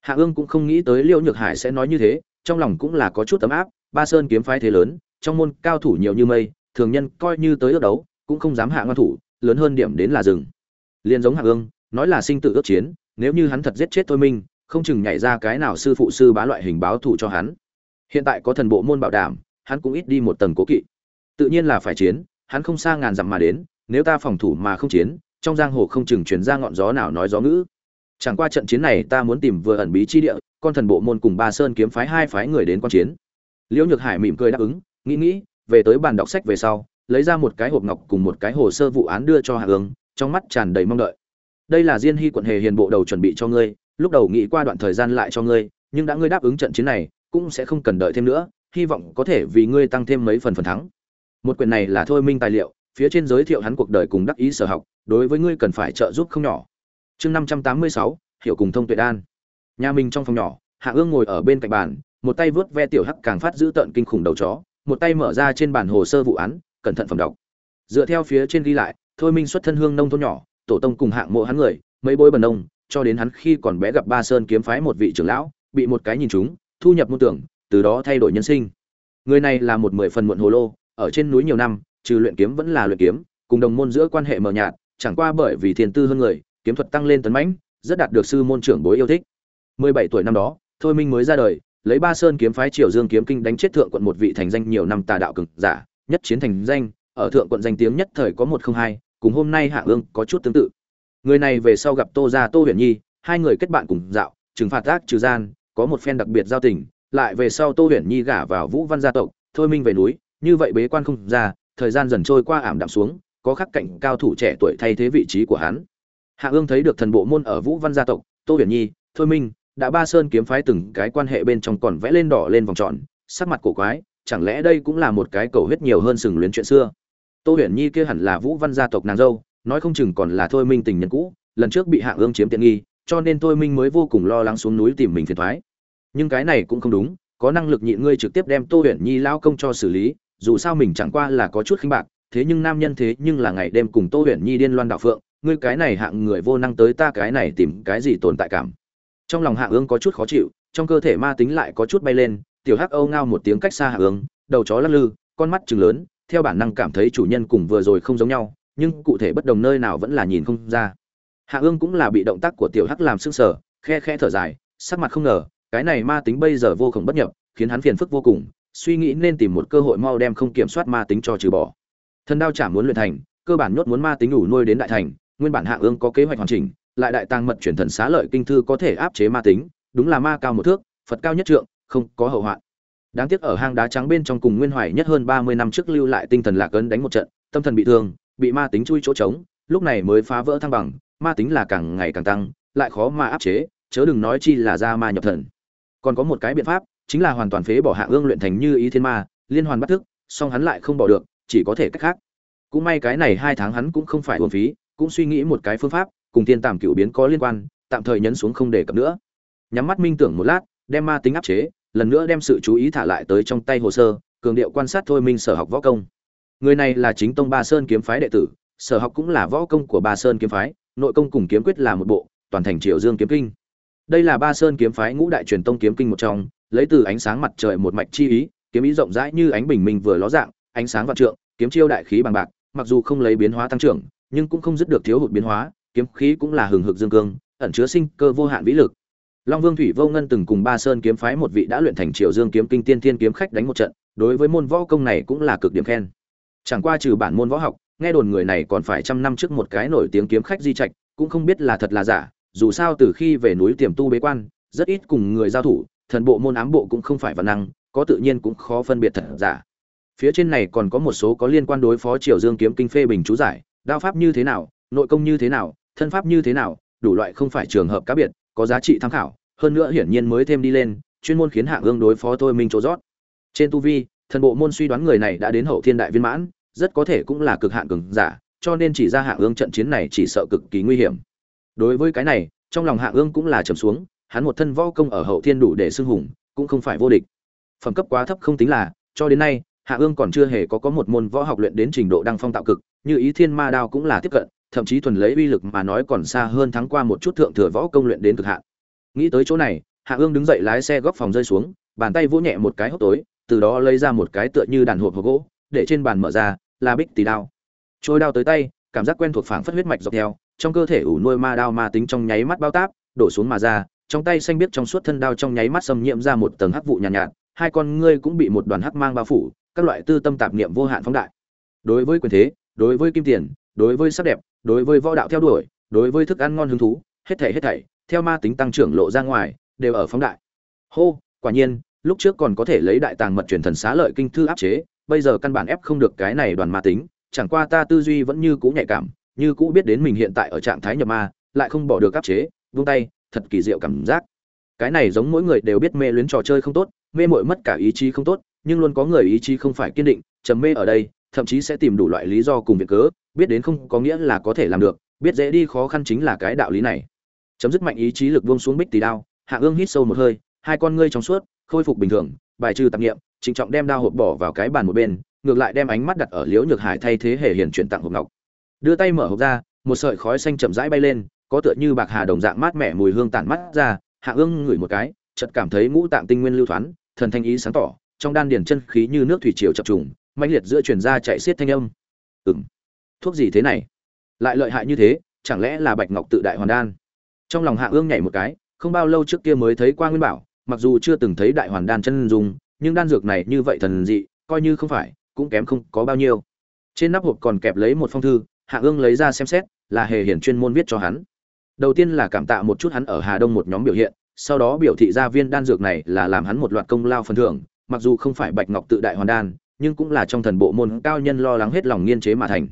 Hạ ương cũng không nghĩ tới Liễu nhược hải sẽ nói như thế, trong lòng cũng là có chút tấm áp, ba sơn kiếm phái thế lớn trong môn cao thủ nhiều như mây, thường nhân coi như tới ước đấu, cũng không dám hạ ngoan thủ, lớn hơn điểm đến là rừng liền giống hạ ương, nói là sinh tử ước chiến, nếu như hắn thật giết chết thôi minh, không chừng nhảy ra cái nào sư phụ sư bá loại hình báo thù cho hắn. Hiện tại có thần bộ môn bảo đảm, hắn cũng ít đi một tầng cố kỵ. Tự nhiên là phải chiến, hắn không xa ngàn dặm mà đến, nếu ta phòng thủ mà không chiến, trong giang hồ không chừng chuyển ra ngọn gió nào nói gió ngữ. Chẳng qua trận chiến này ta muốn tìm vừa ẩn bí chi địa, con thần bộ môn cùng ba sơn kiếm phái hai phái người đến quan chiến. Liễu nhược hải mỉm cười đáp ứng nghĩ nghĩ, về tới bàn đọc sách về sau, lấy ra một cái hộp ngọc cùng một cái hồ sơ vụ án đưa cho hạ ương trong mắt tràn đầy mong đợi. Đây là diên hy quận hề hiền bộ đầu chuẩn bị cho ngươi, lúc đầu nghĩ qua đoạn thời gian lại cho ngươi, nhưng đã ngươi đáp ứng trận chiến này, cũng sẽ không cần đợi thêm nữa, hy vọng có thể vì ngươi tăng thêm mấy phần phần thắng. Một quyển này là thôi minh tài liệu, phía trên giới thiệu hắn cuộc đời cùng đắc ý sở học, đối với ngươi cần phải trợ giúp không nhỏ. Chương năm trăm tám mươi sáu hiệu cùng thông tuệ đan. Nhà mình trong phòng nhỏ, hạ ương ngồi ở bên cạnh bàn, một tay vớt ve tiểu hắc càng phát giữ tợn kinh khủng đầu chó một tay mở ra trên bản hồ sơ vụ án, cẩn thận phẩm đọc. Dựa theo phía trên ghi lại, thôi minh xuất thân hương nông thôn nhỏ, tổ tông cùng hạng mộ hắn người, mấy bối bần nông, cho đến hắn khi còn bé gặp ba sơn kiếm phái một vị trưởng lão, bị một cái nhìn chúng, thu nhập môn tưởng, từ đó thay đổi nhân sinh. Người này là một mười phần muộn hồ lô, ở trên núi nhiều năm, trừ luyện kiếm vẫn là luyện kiếm, cùng đồng môn giữa quan hệ mờ nhạt, chẳng qua bởi vì thiên tư hơn người, kiếm thuật tăng lên tấn mãnh, rất đạt được sư môn trưởng bối yêu thích. 17 tuổi năm đó, thôi minh mới ra đời lấy ba sơn kiếm phái triều dương kiếm kinh đánh chết thượng quận một vị thành danh nhiều năm tà đạo cực giả, nhất chiến thành danh, ở thượng quận danh tiếng nhất thời có một không hai, cùng hôm nay hạ ương có chút tương tự. Người này về sau gặp tô gia tô huyền nhi, hai người kết bạn cùng dạo, trừng phạt tác trừ gian, có một phen đặc biệt giao tình, lại về sau tô huyền nhi gả vào vũ văn gia tộc, thôi minh về núi, như vậy bế quan không ra, thời gian dần trôi qua ảm đạm xuống, có khắc cảnh cao thủ trẻ tuổi thay thế vị trí của hắn. Hạ ương thấy được thần bộ môn ở vũ văn gia tộc, tô huyền nhi, thôi minh đã ba sơn kiếm phái từng cái quan hệ bên trong còn vẽ lên đỏ lên vòng tròn, sắc mặt cổ quái, chẳng lẽ đây cũng là một cái cầu huyết nhiều hơn sừng luyến chuyện xưa? Tô huyền nhi kia hẳn là vũ văn gia tộc nàng dâu, nói không chừng còn là thôi minh tình nhân cũ, lần trước bị hạ ương chiếm tiện nghi, cho nên thôi minh mới vô cùng lo lắng xuống núi tìm mình phiền thoái nhưng cái này cũng không đúng, có năng lực nhịn ngươi trực tiếp đem tô huyền nhi lao công cho xử lý, dù sao mình chẳng qua là có chút khinh bạc, thế nhưng nam nhân thế nhưng là ngày đêm cùng tô huyền nhi điên loan đạo phượng, ngươi cái này hạng người vô năng tới ta cái này tìm cái gì tồn tại cảm? Trong lòng hạ ương có chút khó chịu, trong cơ thể ma tính lại có chút bay lên, tiểu hắc âu ngao một tiếng cách xa hạ ương, đầu chó lắc lư, con mắt chừng lớn, theo bản năng cảm thấy chủ nhân cùng vừa rồi không giống nhau, nhưng cụ thể bất đồng nơi nào vẫn là nhìn không ra. Hạ ương cũng là bị động tác của tiểu hắc làm sưng sở khe khe thở dài, sắc mặt không ngờ, cái này ma tính bây giờ vô cùng bất nhập, khiến hắn phiền phức vô cùng, suy nghĩ nên tìm một cơ hội mau đem không kiểm soát ma tính cho trừ bỏ. Thần đao chả muốn luyện thành, cơ bản nhốt muốn ma tính đủ nuôi đến đại thành, nguyên bản hạ ương có kế hoạch hoàn chỉnh lại đại tăng mật chuyển thần xá lợi kinh thư có thể áp chế ma tính, đúng là ma cao một thước, phật cao nhất trượng, không có hậu hoạn. Đáng tiếc ở hang đá trắng bên trong cùng nguyên hoài nhất hơn ba mươi năm trước lưu lại tinh thần lạc ấn đánh một trận, tâm thần bị thương, bị ma tính chui chỗ trống, lúc này mới phá vỡ thăng bằng, ma tính là càng ngày càng tăng, lại khó mà áp chế, chớ đừng nói chi là ra ma nhập thần. Còn có một cái biện pháp, chính là hoàn toàn phế bỏ hạ ương luyện thành như ý thiên ma, liên hoàn bắt thức, song hắn lại không bỏ được, chỉ có thể cách khác. Cũng may cái này hai tháng hắn cũng không phải hồn phí, cũng suy nghĩ một cái phương pháp cùng tiên tàm cựu biến có liên quan, tạm thời nhấn xuống không đề cập nữa. Nhắm mắt minh tưởng một lát, đem ma tính áp chế, lần nữa đem sự chú ý thả lại tới trong tay hồ sơ, cường điệu quan sát thôi minh sở học võ công. Người này là chính tông ba sơn kiếm phái đệ tử, sở học cũng là võ công của ba sơn kiếm phái, nội công cùng kiếm quyết là một bộ, toàn thành triệu dương kiếm kinh. Đây là ba sơn kiếm phái ngũ đại truyền tông kiếm kinh một trong, lấy từ ánh sáng mặt trời một mạch chi ý, kiếm ý rộng rãi như ánh bình minh vừa ló dạng, ánh sáng vạn trượng, kiếm chiêu đại khí bằng bạc, mặc dù không lấy biến hóa tăng trưởng, nhưng cũng không dứt được thiếu hụt biến hóa kiếm khí cũng là hừng hực dương cương, ẩn chứa sinh cơ vô hạn vĩ lực. Long vương thủy vô ngân từng cùng ba sơn kiếm phái một vị đã luyện thành triều dương kiếm kinh tiên thiên kiếm khách đánh một trận, đối với môn võ công này cũng là cực điểm khen. Chẳng qua trừ bản môn võ học, nghe đồn người này còn phải trăm năm trước một cái nổi tiếng kiếm khách di trạch, cũng không biết là thật là giả, dù sao từ khi về núi tiềm tu bế quan, rất ít cùng người giao thủ, thần bộ môn ám bộ cũng không phải văn năng, có tự nhiên cũng khó phân biệt thật giả. Phía trên này còn có một số có liên quan đối phó triều dương kiếm kinh phê bình chú giải, đao pháp như thế nào, nội công như thế nào thân pháp như thế nào, đủ loại không phải trường hợp cá biệt, có giá trị tham khảo, hơn nữa hiển nhiên mới thêm đi lên, chuyên môn khiến hạng ương đối phó thôi minh chỗ rót. Trên tu vi, thần bộ môn suy đoán người này đã đến hậu thiên đại viên mãn, rất có thể cũng là cực hạn cường giả, cho nên chỉ ra hạng ương trận chiến này chỉ sợ cực kỳ nguy hiểm. Đối với cái này, trong lòng hạng ương cũng là trầm xuống, hắn một thân võ công ở hậu thiên đủ để xưng hùng, cũng không phải vô địch. Phẩm cấp quá thấp không tính là, cho đến nay hạ ương còn chưa hề có có một môn võ học luyện đến trình độ đăng phong tạo cực, như ý thiên ma đao cũng là tiếp cận thậm chí thuần lấy uy lực mà nói còn xa hơn thắng qua một chút thượng thừa võ công luyện đến cực hạn. Nghĩ tới chỗ này hạ ương đứng dậy lái xe góc phòng rơi xuống bàn tay vỗ nhẹ một cái hốc tối từ đó lấy ra một cái tựa như đàn hộp hộp gỗ để trên bàn mở ra là bích tỷ đao. Trôi đao tới tay cảm giác quen thuộc phảng phất huyết mạch dọc theo trong cơ thể ủ nuôi ma đao ma tính trong nháy mắt bao táp đổ xuống mà ra trong tay xanh biết trong suốt thân đao trong nháy mắt xâm nhiễm ra một tầng hắc vụ nhàn nhạt, nhạt hai con ngươi cũng bị một đoàn hắc mang bao phủ các loại tư tâm tạp niệm vô hạn phóng đại. Đối với quyền thế đối với kim tiền đối với sắc đẹp đối với võ đạo theo đuổi, đối với thức ăn ngon hứng thú, hết thảy hết thảy, theo ma tính tăng trưởng lộ ra ngoài, đều ở phóng đại. Hô, quả nhiên, lúc trước còn có thể lấy đại tàng mật truyền thần xá lợi kinh thư áp chế, bây giờ căn bản ép không được cái này đoàn ma tính, chẳng qua ta tư duy vẫn như cũ nhạy cảm, như cũ biết đến mình hiện tại ở trạng thái nhập ma, lại không bỏ được áp chế, vung tay, thật kỳ diệu cảm giác. Cái này giống mỗi người đều biết mê luyến trò chơi không tốt, mê muội mất cả ý chí không tốt, nhưng luôn có người ý chí không phải kiên định, trầm mê ở đây thậm chí sẽ tìm đủ loại lý do cùng việc cớ, biết đến không có nghĩa là có thể làm được, biết dễ đi khó khăn chính là cái đạo lý này. Chấm dứt mạnh ý chí lực buông xuống bích tỷ đao, hạ ương hít sâu một hơi, hai con ngươi trong suốt, khôi phục bình thường, bài trừ tạp nghiệm, trịnh trọng đem đao hộp bỏ vào cái bàn một bên, ngược lại đem ánh mắt đặt ở liễu nhược hải thay thế hề hiển chuyển tặng hộp ngọc. Đưa tay mở hộp ra, một sợi khói xanh chậm rãi bay lên, có tựa như bạc hà đồng dạng mát mẻ mùi hương tản mắt ra, hạ ương ngửi một cái, chợt cảm thấy ngũ tạng tinh nguyên lưu thoáng thần thanh ý sáng tỏ, trong đan điền chân khí như nước thủy triều chập trùng mãnh liệt giữa truyền ra chạy xiết thanh âm. Ừm thuốc gì thế này? Lại lợi hại như thế chẳng lẽ là bạch ngọc tự đại hoàn đan? Trong lòng hạ ương nhảy một cái không bao lâu trước kia mới thấy qua nguyên bảo mặc dù chưa từng thấy đại hoàn đan chân dung, nhưng đan dược này như vậy thần dị coi như không phải cũng kém không có bao nhiêu. Trên nắp hộp còn kẹp lấy một phong thư hạ ương lấy ra xem xét là hề hiển chuyên môn viết cho hắn. Đầu tiên là cảm tạ một chút hắn ở hà đông một nhóm biểu hiện sau đó biểu thị ra viên đan dược này là làm hắn một loạt công lao phần thưởng mặc dù không phải bạch ngọc tự đại hoàn đan nhưng cũng là trong thần bộ môn cao nhân lo lắng hết lòng nghiên chế mà thành.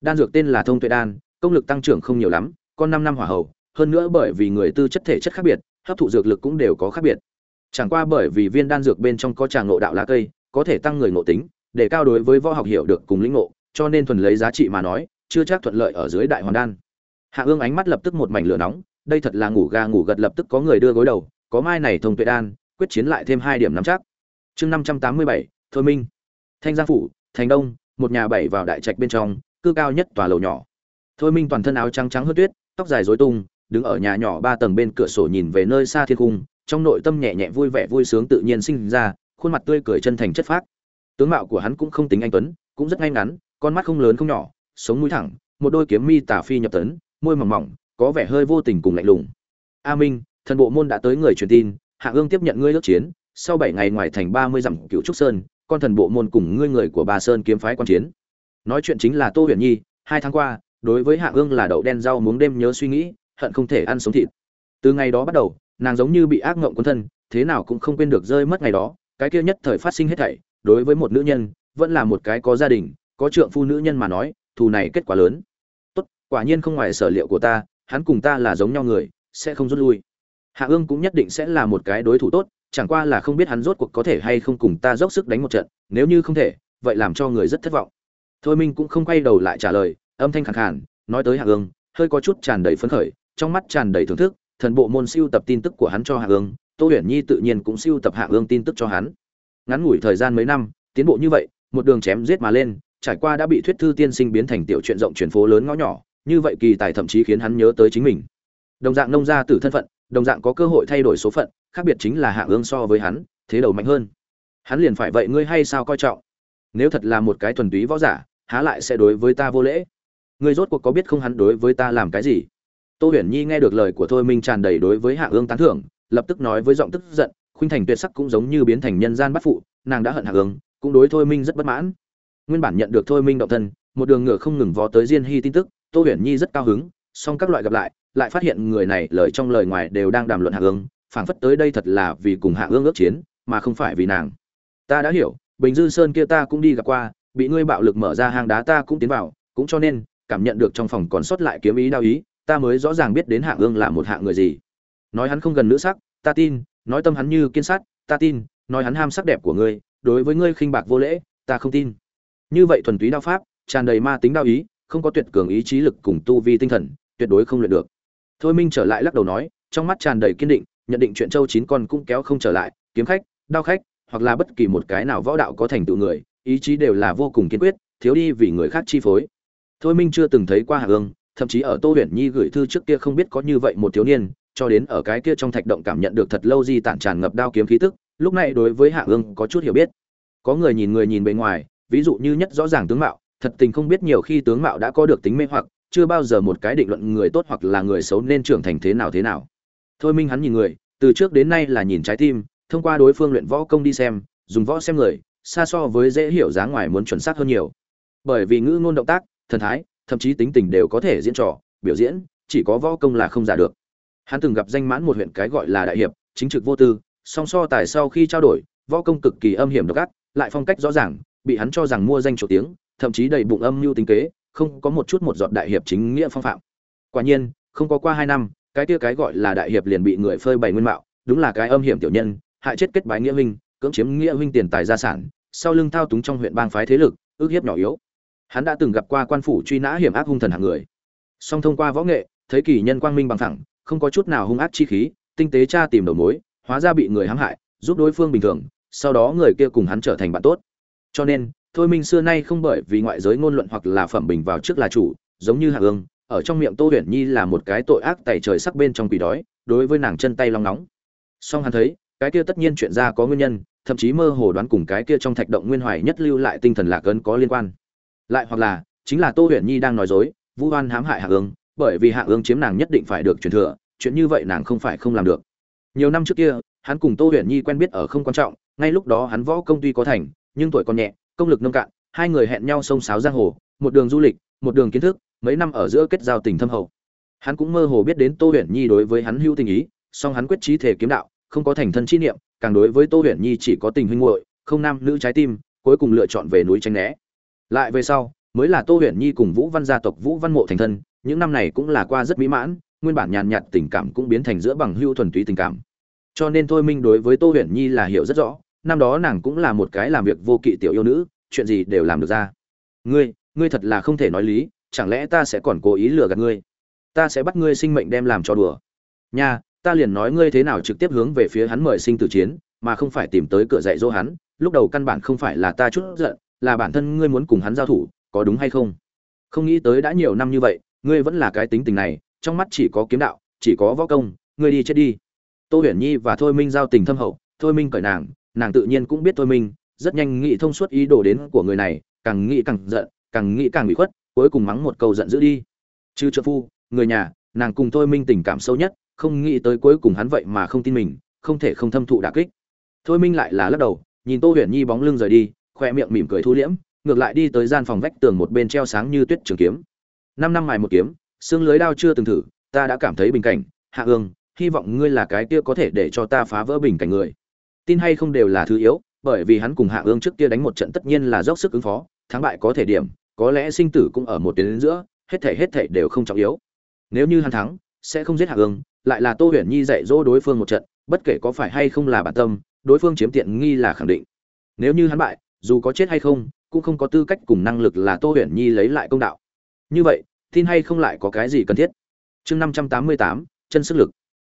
Đan dược tên là thông tuệ đan, công lực tăng trưởng không nhiều lắm còn năm năm hỏa hậu hơn nữa bởi vì người tư chất thể chất khác biệt, hấp thụ dược lực cũng đều có khác biệt. Chẳng qua bởi vì viên đan dược bên trong có tràng ngộ đạo lá cây, có thể tăng người ngộ tính, để cao đối với võ học hiểu được cùng lĩnh ngộ, cho nên thuần lấy giá trị mà nói, chưa chắc thuận lợi ở dưới đại hoàn đan. Hạ ương ánh mắt lập tức một mảnh lửa nóng, đây thật là ngủ ga ngủ gật lập tức có người đưa gối đầu, có mai này thông tuệ đan, quyết chiến lại thêm hai điểm nắm chắc. Chương năm trăm tám mươi bảy, thôi minh thanh giang phủ, thành đông, một nhà bảy vào đại trạch bên trong, cư cao nhất tòa lầu nhỏ. Thôi minh toàn thân áo trắng trắng hớt tuyết, tóc dài rối tung, đứng ở nhà nhỏ ba tầng bên cửa sổ nhìn về nơi xa thiên cung, trong nội tâm nhẹ nhẹ vui vẻ vui sướng tự nhiên sinh ra, khuôn mặt tươi cười chân thành chất phác. Tướng mạo của hắn cũng không tính anh tuấn, cũng rất ngay ngắn, con mắt không lớn không nhỏ, sống mũi thẳng, một đôi kiếm mi tả phi nhập tấn, môi mỏng mỏng, có vẻ hơi vô tình cùng lạnh lùng. A minh, thần bộ môn đã tới người truyền tin, hạ ương tiếp nhận ngươi ước chiến, sau bảy ngày ngoài thành ba mươi dặm cựu trúc sơn con thần bộ môn cùng ngươi người của bà sơn kiếm phái quan chiến. Nói chuyện chính là tô huyền nhi, hai tháng qua, đối với hạ ương là đậu đen rau muống đêm nhớ suy nghĩ, hận không thể ăn sống thịt. Từ ngày đó bắt đầu, nàng giống như bị ác ngộng quân thân, thế nào cũng không quên được rơi mất ngày đó, cái kia nhất thời phát sinh hết thảy, đối với một nữ nhân, vẫn là một cái có gia đình, có trượng phu nữ nhân mà nói, thù này kết quả lớn. Tốt, quả nhiên không ngoài sở liệu của ta, hắn cùng ta là giống nhau người, sẽ không rút lui. Hạ ương cũng nhất định sẽ là một cái đối thủ tốt chẳng qua là không biết hắn rốt cuộc có thể hay không cùng ta dốc sức đánh một trận, nếu như không thể, vậy làm cho người rất thất vọng. Thôi minh cũng không quay đầu lại trả lời, âm thanh khẳng khàn, nói tới hạ ương, hơi có chút tràn đầy phấn khởi, trong mắt tràn đầy thưởng thức, thần bộ môn siêu tập tin tức của hắn cho hạ ương, tô Uyển nhi tự nhiên cũng siêu tập hạ ương tin tức cho hắn. Ngắn ngủi thời gian mấy năm, tiến bộ như vậy, một đường chém giết mà lên, trải qua đã bị thuyết thư tiên sinh biến thành tiểu chuyện rộng truyền phố lớn ngõ nhỏ, như vậy kỳ tài thậm chí khiến hắn nhớ tới chính mình. Đồng dạng nông gia tử thân phận, đồng dạng có cơ hội thay đổi số phận khác biệt chính là hạ ương so với hắn, thế đầu mạnh hơn. Hắn liền phải vậy, ngươi hay sao coi trọng? Nếu thật là một cái thuần túy võ giả, há lại sẽ đối với ta vô lễ? Ngươi rốt cuộc có biết không hắn đối với ta làm cái gì? Tô huyền nhi nghe được lời của thôi minh tràn đầy đối với hạ ương tán thưởng, lập tức nói với giọng tức giận, khuynh thành tuyệt sắc cũng giống như biến thành nhân gian bắt phụ, nàng đã hận hạ ương cũng đối thôi minh rất bất mãn. Nguyên bản nhận được thôi minh động thân, một đường ngựa không ngừng vó tới diên hy tin tức, tô huyền nhi rất cao hứng, song các loại gặp lại lại phát hiện người này lời trong lời ngoài đều đang đàm luận hạ ương phảng phất tới đây thật là vì cùng hạ ương ước chiến, mà không phải vì nàng. Ta đã hiểu, bình dư sơn kia ta cũng đi gặp qua, bị ngươi bạo lực mở ra hang đá ta cũng tiến vào, cũng cho nên, cảm nhận được trong phòng còn sót lại kiếm ý đao ý, ta mới rõ ràng biết đến hạ ương là một hạ người gì. Nói hắn không gần nữ sắc, ta tin, nói tâm hắn như kiên sát, ta tin, nói hắn ham sắc đẹp của ngươi, đối với ngươi khinh bạc vô lễ, ta không tin. Như vậy thuần túy đao pháp, tràn đầy ma tính đao ý, không có tuyệt cường ý chí lực cùng tu vi tinh thần, tuyệt đối không luyện được. Thôi minh trở lại lắc đầu nói, trong mắt tràn đầy kiên định nhận định chuyện châu chín con cũng kéo không trở lại, kiếm khách, đao khách, hoặc là bất kỳ một cái nào võ đạo có thành tựu người, ý chí đều là vô cùng kiên quyết, thiếu đi vì người khác chi phối. Thôi minh chưa từng thấy qua hạ ương thậm chí ở tô huyền nhi gửi thư trước kia không biết có như vậy một thiếu niên, cho đến ở cái kia trong thạch động cảm nhận được thật lâu di tản tràn ngập đao kiếm khí tức, lúc này đối với hạ ương có chút hiểu biết. Có người nhìn người nhìn bề ngoài, ví dụ như nhất rõ ràng tướng mạo, thật tình không biết nhiều khi tướng mạo đã có được tính mê hoặc, chưa bao giờ một cái định luận người tốt hoặc là người xấu nên trưởng thành thế nào thế nào thôi minh hắn nhìn người, từ trước đến nay là nhìn trái tim, thông qua đối phương luyện võ công đi xem, dùng võ xem người, xa so với dễ hiểu dáng ngoài muốn chuẩn xác hơn nhiều. Bởi vì ngữ ngôn động tác, thần thái, thậm chí tính tình đều có thể diễn trò, biểu diễn, chỉ có võ công là không giả được. Hắn từng gặp danh mãn một huyện cái gọi là đại hiệp, chính trực vô tư, song so tài sau khi trao đổi, võ công cực kỳ âm hiểm độc ác, lại phong cách rõ ràng, bị hắn cho rằng mua danh chủ tiếng, thậm chí đầy bụng âm mưu tính kế, không có một chút một giọt đại hiệp chính nghĩa phong phạm. Quả nhiên, không có qua hai năm cái kia cái gọi là đại hiệp liền bị người phơi bày nguyên mạo, đúng là cái âm hiểm tiểu nhân, hại chết kết bái nghĩa huynh, cưỡng chiếm nghĩa huynh tiền tài gia sản, sau lưng thao túng trong huyện bang phái thế lực, ước hiếp nhỏ yếu. Hắn đã từng gặp qua quan phủ truy nã hiểm ác hung thần hạng người. Song thông qua võ nghệ, thấy kỳ nhân quang minh bằng thẳng không có chút nào hung ác chi khí, tinh tế tra tìm đầu mối, hóa ra bị người hãm hại, giúp đối phương bình thường, sau đó người kia cùng hắn trở thành bạn tốt. Cho nên, thôi minh xưa nay không bởi vì ngoại giới ngôn luận hoặc là phẩm bình vào trước là chủ, giống như hạ ương ở trong miệng tô huyền nhi là một cái tội ác tẩy trời sắc bên trong quỷ đói, đối với nàng chân tay long nóng. Song hắn thấy, cái kia tất nhiên chuyện ra có nguyên nhân, thậm chí mơ hồ đoán cùng cái kia trong thạch động nguyên hoài nhất lưu lại tinh thần lạc ấn có liên quan. Lại hoặc là, chính là tô huyền nhi đang nói dối, vu oan hãm hại hạ ương, bởi vì hạ ương chiếm nàng nhất định phải được truyền thừa, chuyện như vậy nàng không phải không làm được. Nhiều năm trước kia, hắn cùng tô huyền nhi quen biết ở không quan trọng, ngay lúc đó hắn võ công tuy có thành, nhưng tuổi còn nhẹ, công lực nông cạn, hai người hẹn nhau sông sáo giang hồ, một đường du lịch, một đường kiến thức mấy năm ở giữa kết giao tình thâm hậu. Hắn cũng mơ hồ biết đến tô huyền nhi đối với hắn hữu tình ý, song hắn quyết trí thể kiếm đạo, không có thành thân chi niệm, càng đối với tô huyền nhi chỉ có tình huynh muội, không nam nữ trái tim, cuối cùng lựa chọn về núi tránh né. Lại về sau, mới là tô huyền nhi cùng vũ văn gia tộc vũ văn mộ thành thân, những năm này cũng là qua rất mỹ mãn, nguyên bản nhàn nhạt tình cảm cũng biến thành giữa bằng hưu thuần túy tình cảm. Cho nên thôi minh đối với tô huyền nhi là hiểu rất rõ, năm đó nàng cũng là một cái làm việc vô kỵ tiểu yêu nữ, chuyện gì đều làm được ra. Ngươi ngươi thật là không thể nói lý chẳng lẽ ta sẽ còn cố ý lừa gạt ngươi? Ta sẽ bắt ngươi sinh mệnh đem làm cho đùa. Nha, ta liền nói ngươi thế nào trực tiếp hướng về phía hắn mời sinh tử chiến, mà không phải tìm tới cửa dạy dỗ hắn, lúc đầu căn bản không phải là ta chút giận, là bản thân ngươi muốn cùng hắn giao thủ, có đúng hay không? Không nghĩ tới đã nhiều năm như vậy, ngươi vẫn là cái tính tình này, trong mắt chỉ có kiếm đạo, chỉ có võ công, ngươi đi chết đi. Tô huyền nhi và thôi minh giao tình thâm hậu, thôi minh cởi nàng nàng tự nhiên cũng biết thôi minh, rất nhanh nghĩ thông suốt ý đồ đến của người này, càng nghĩ càng giận, càng nghĩ càng bị khuất cuối cùng mắng một câu giận dữ đi. Chư trợ phu, người nhà, nàng cùng thôi minh tình cảm sâu nhất, không nghĩ tới cuối cùng hắn vậy mà không tin mình, không thể không thâm thụ đả kích. Thôi minh lại là lắc đầu, nhìn tô huyền nhi bóng lưng rời đi khoe miệng mỉm cười thu liễm, ngược lại đi tới gian phòng vách tường một bên treo sáng như tuyết trường kiếm. Năm năm mài một kiếm, xương lưới đao chưa từng thử, ta đã cảm thấy bình cảnh, hạ ương, hy vọng ngươi là cái kia có thể để cho ta phá vỡ bình cảnh người. Tin hay không đều là thứ yếu, bởi vì hắn cùng hạ ương trước kia đánh một trận tất nhiên là dốc sức ứng phó, thắng bại có thể điểm có lẽ sinh tử cũng ở một tiếng đến giữa, hết thể hết thể đều không trọng yếu. Nếu như hắn thắng, sẽ không giết hạ ương lại là tô huyền nhi dạy dỗ đối phương một trận, bất kể có phải hay không là bản tâm, đối phương chiếm tiện nghi là khẳng định. Nếu như hắn bại, dù có chết hay không, cũng không có tư cách cùng năng lực là tô huyền nhi lấy lại công đạo. Như vậy, tin hay không lại có cái gì cần thiết? Chương năm trăm tám mươi tám, chân sức lực.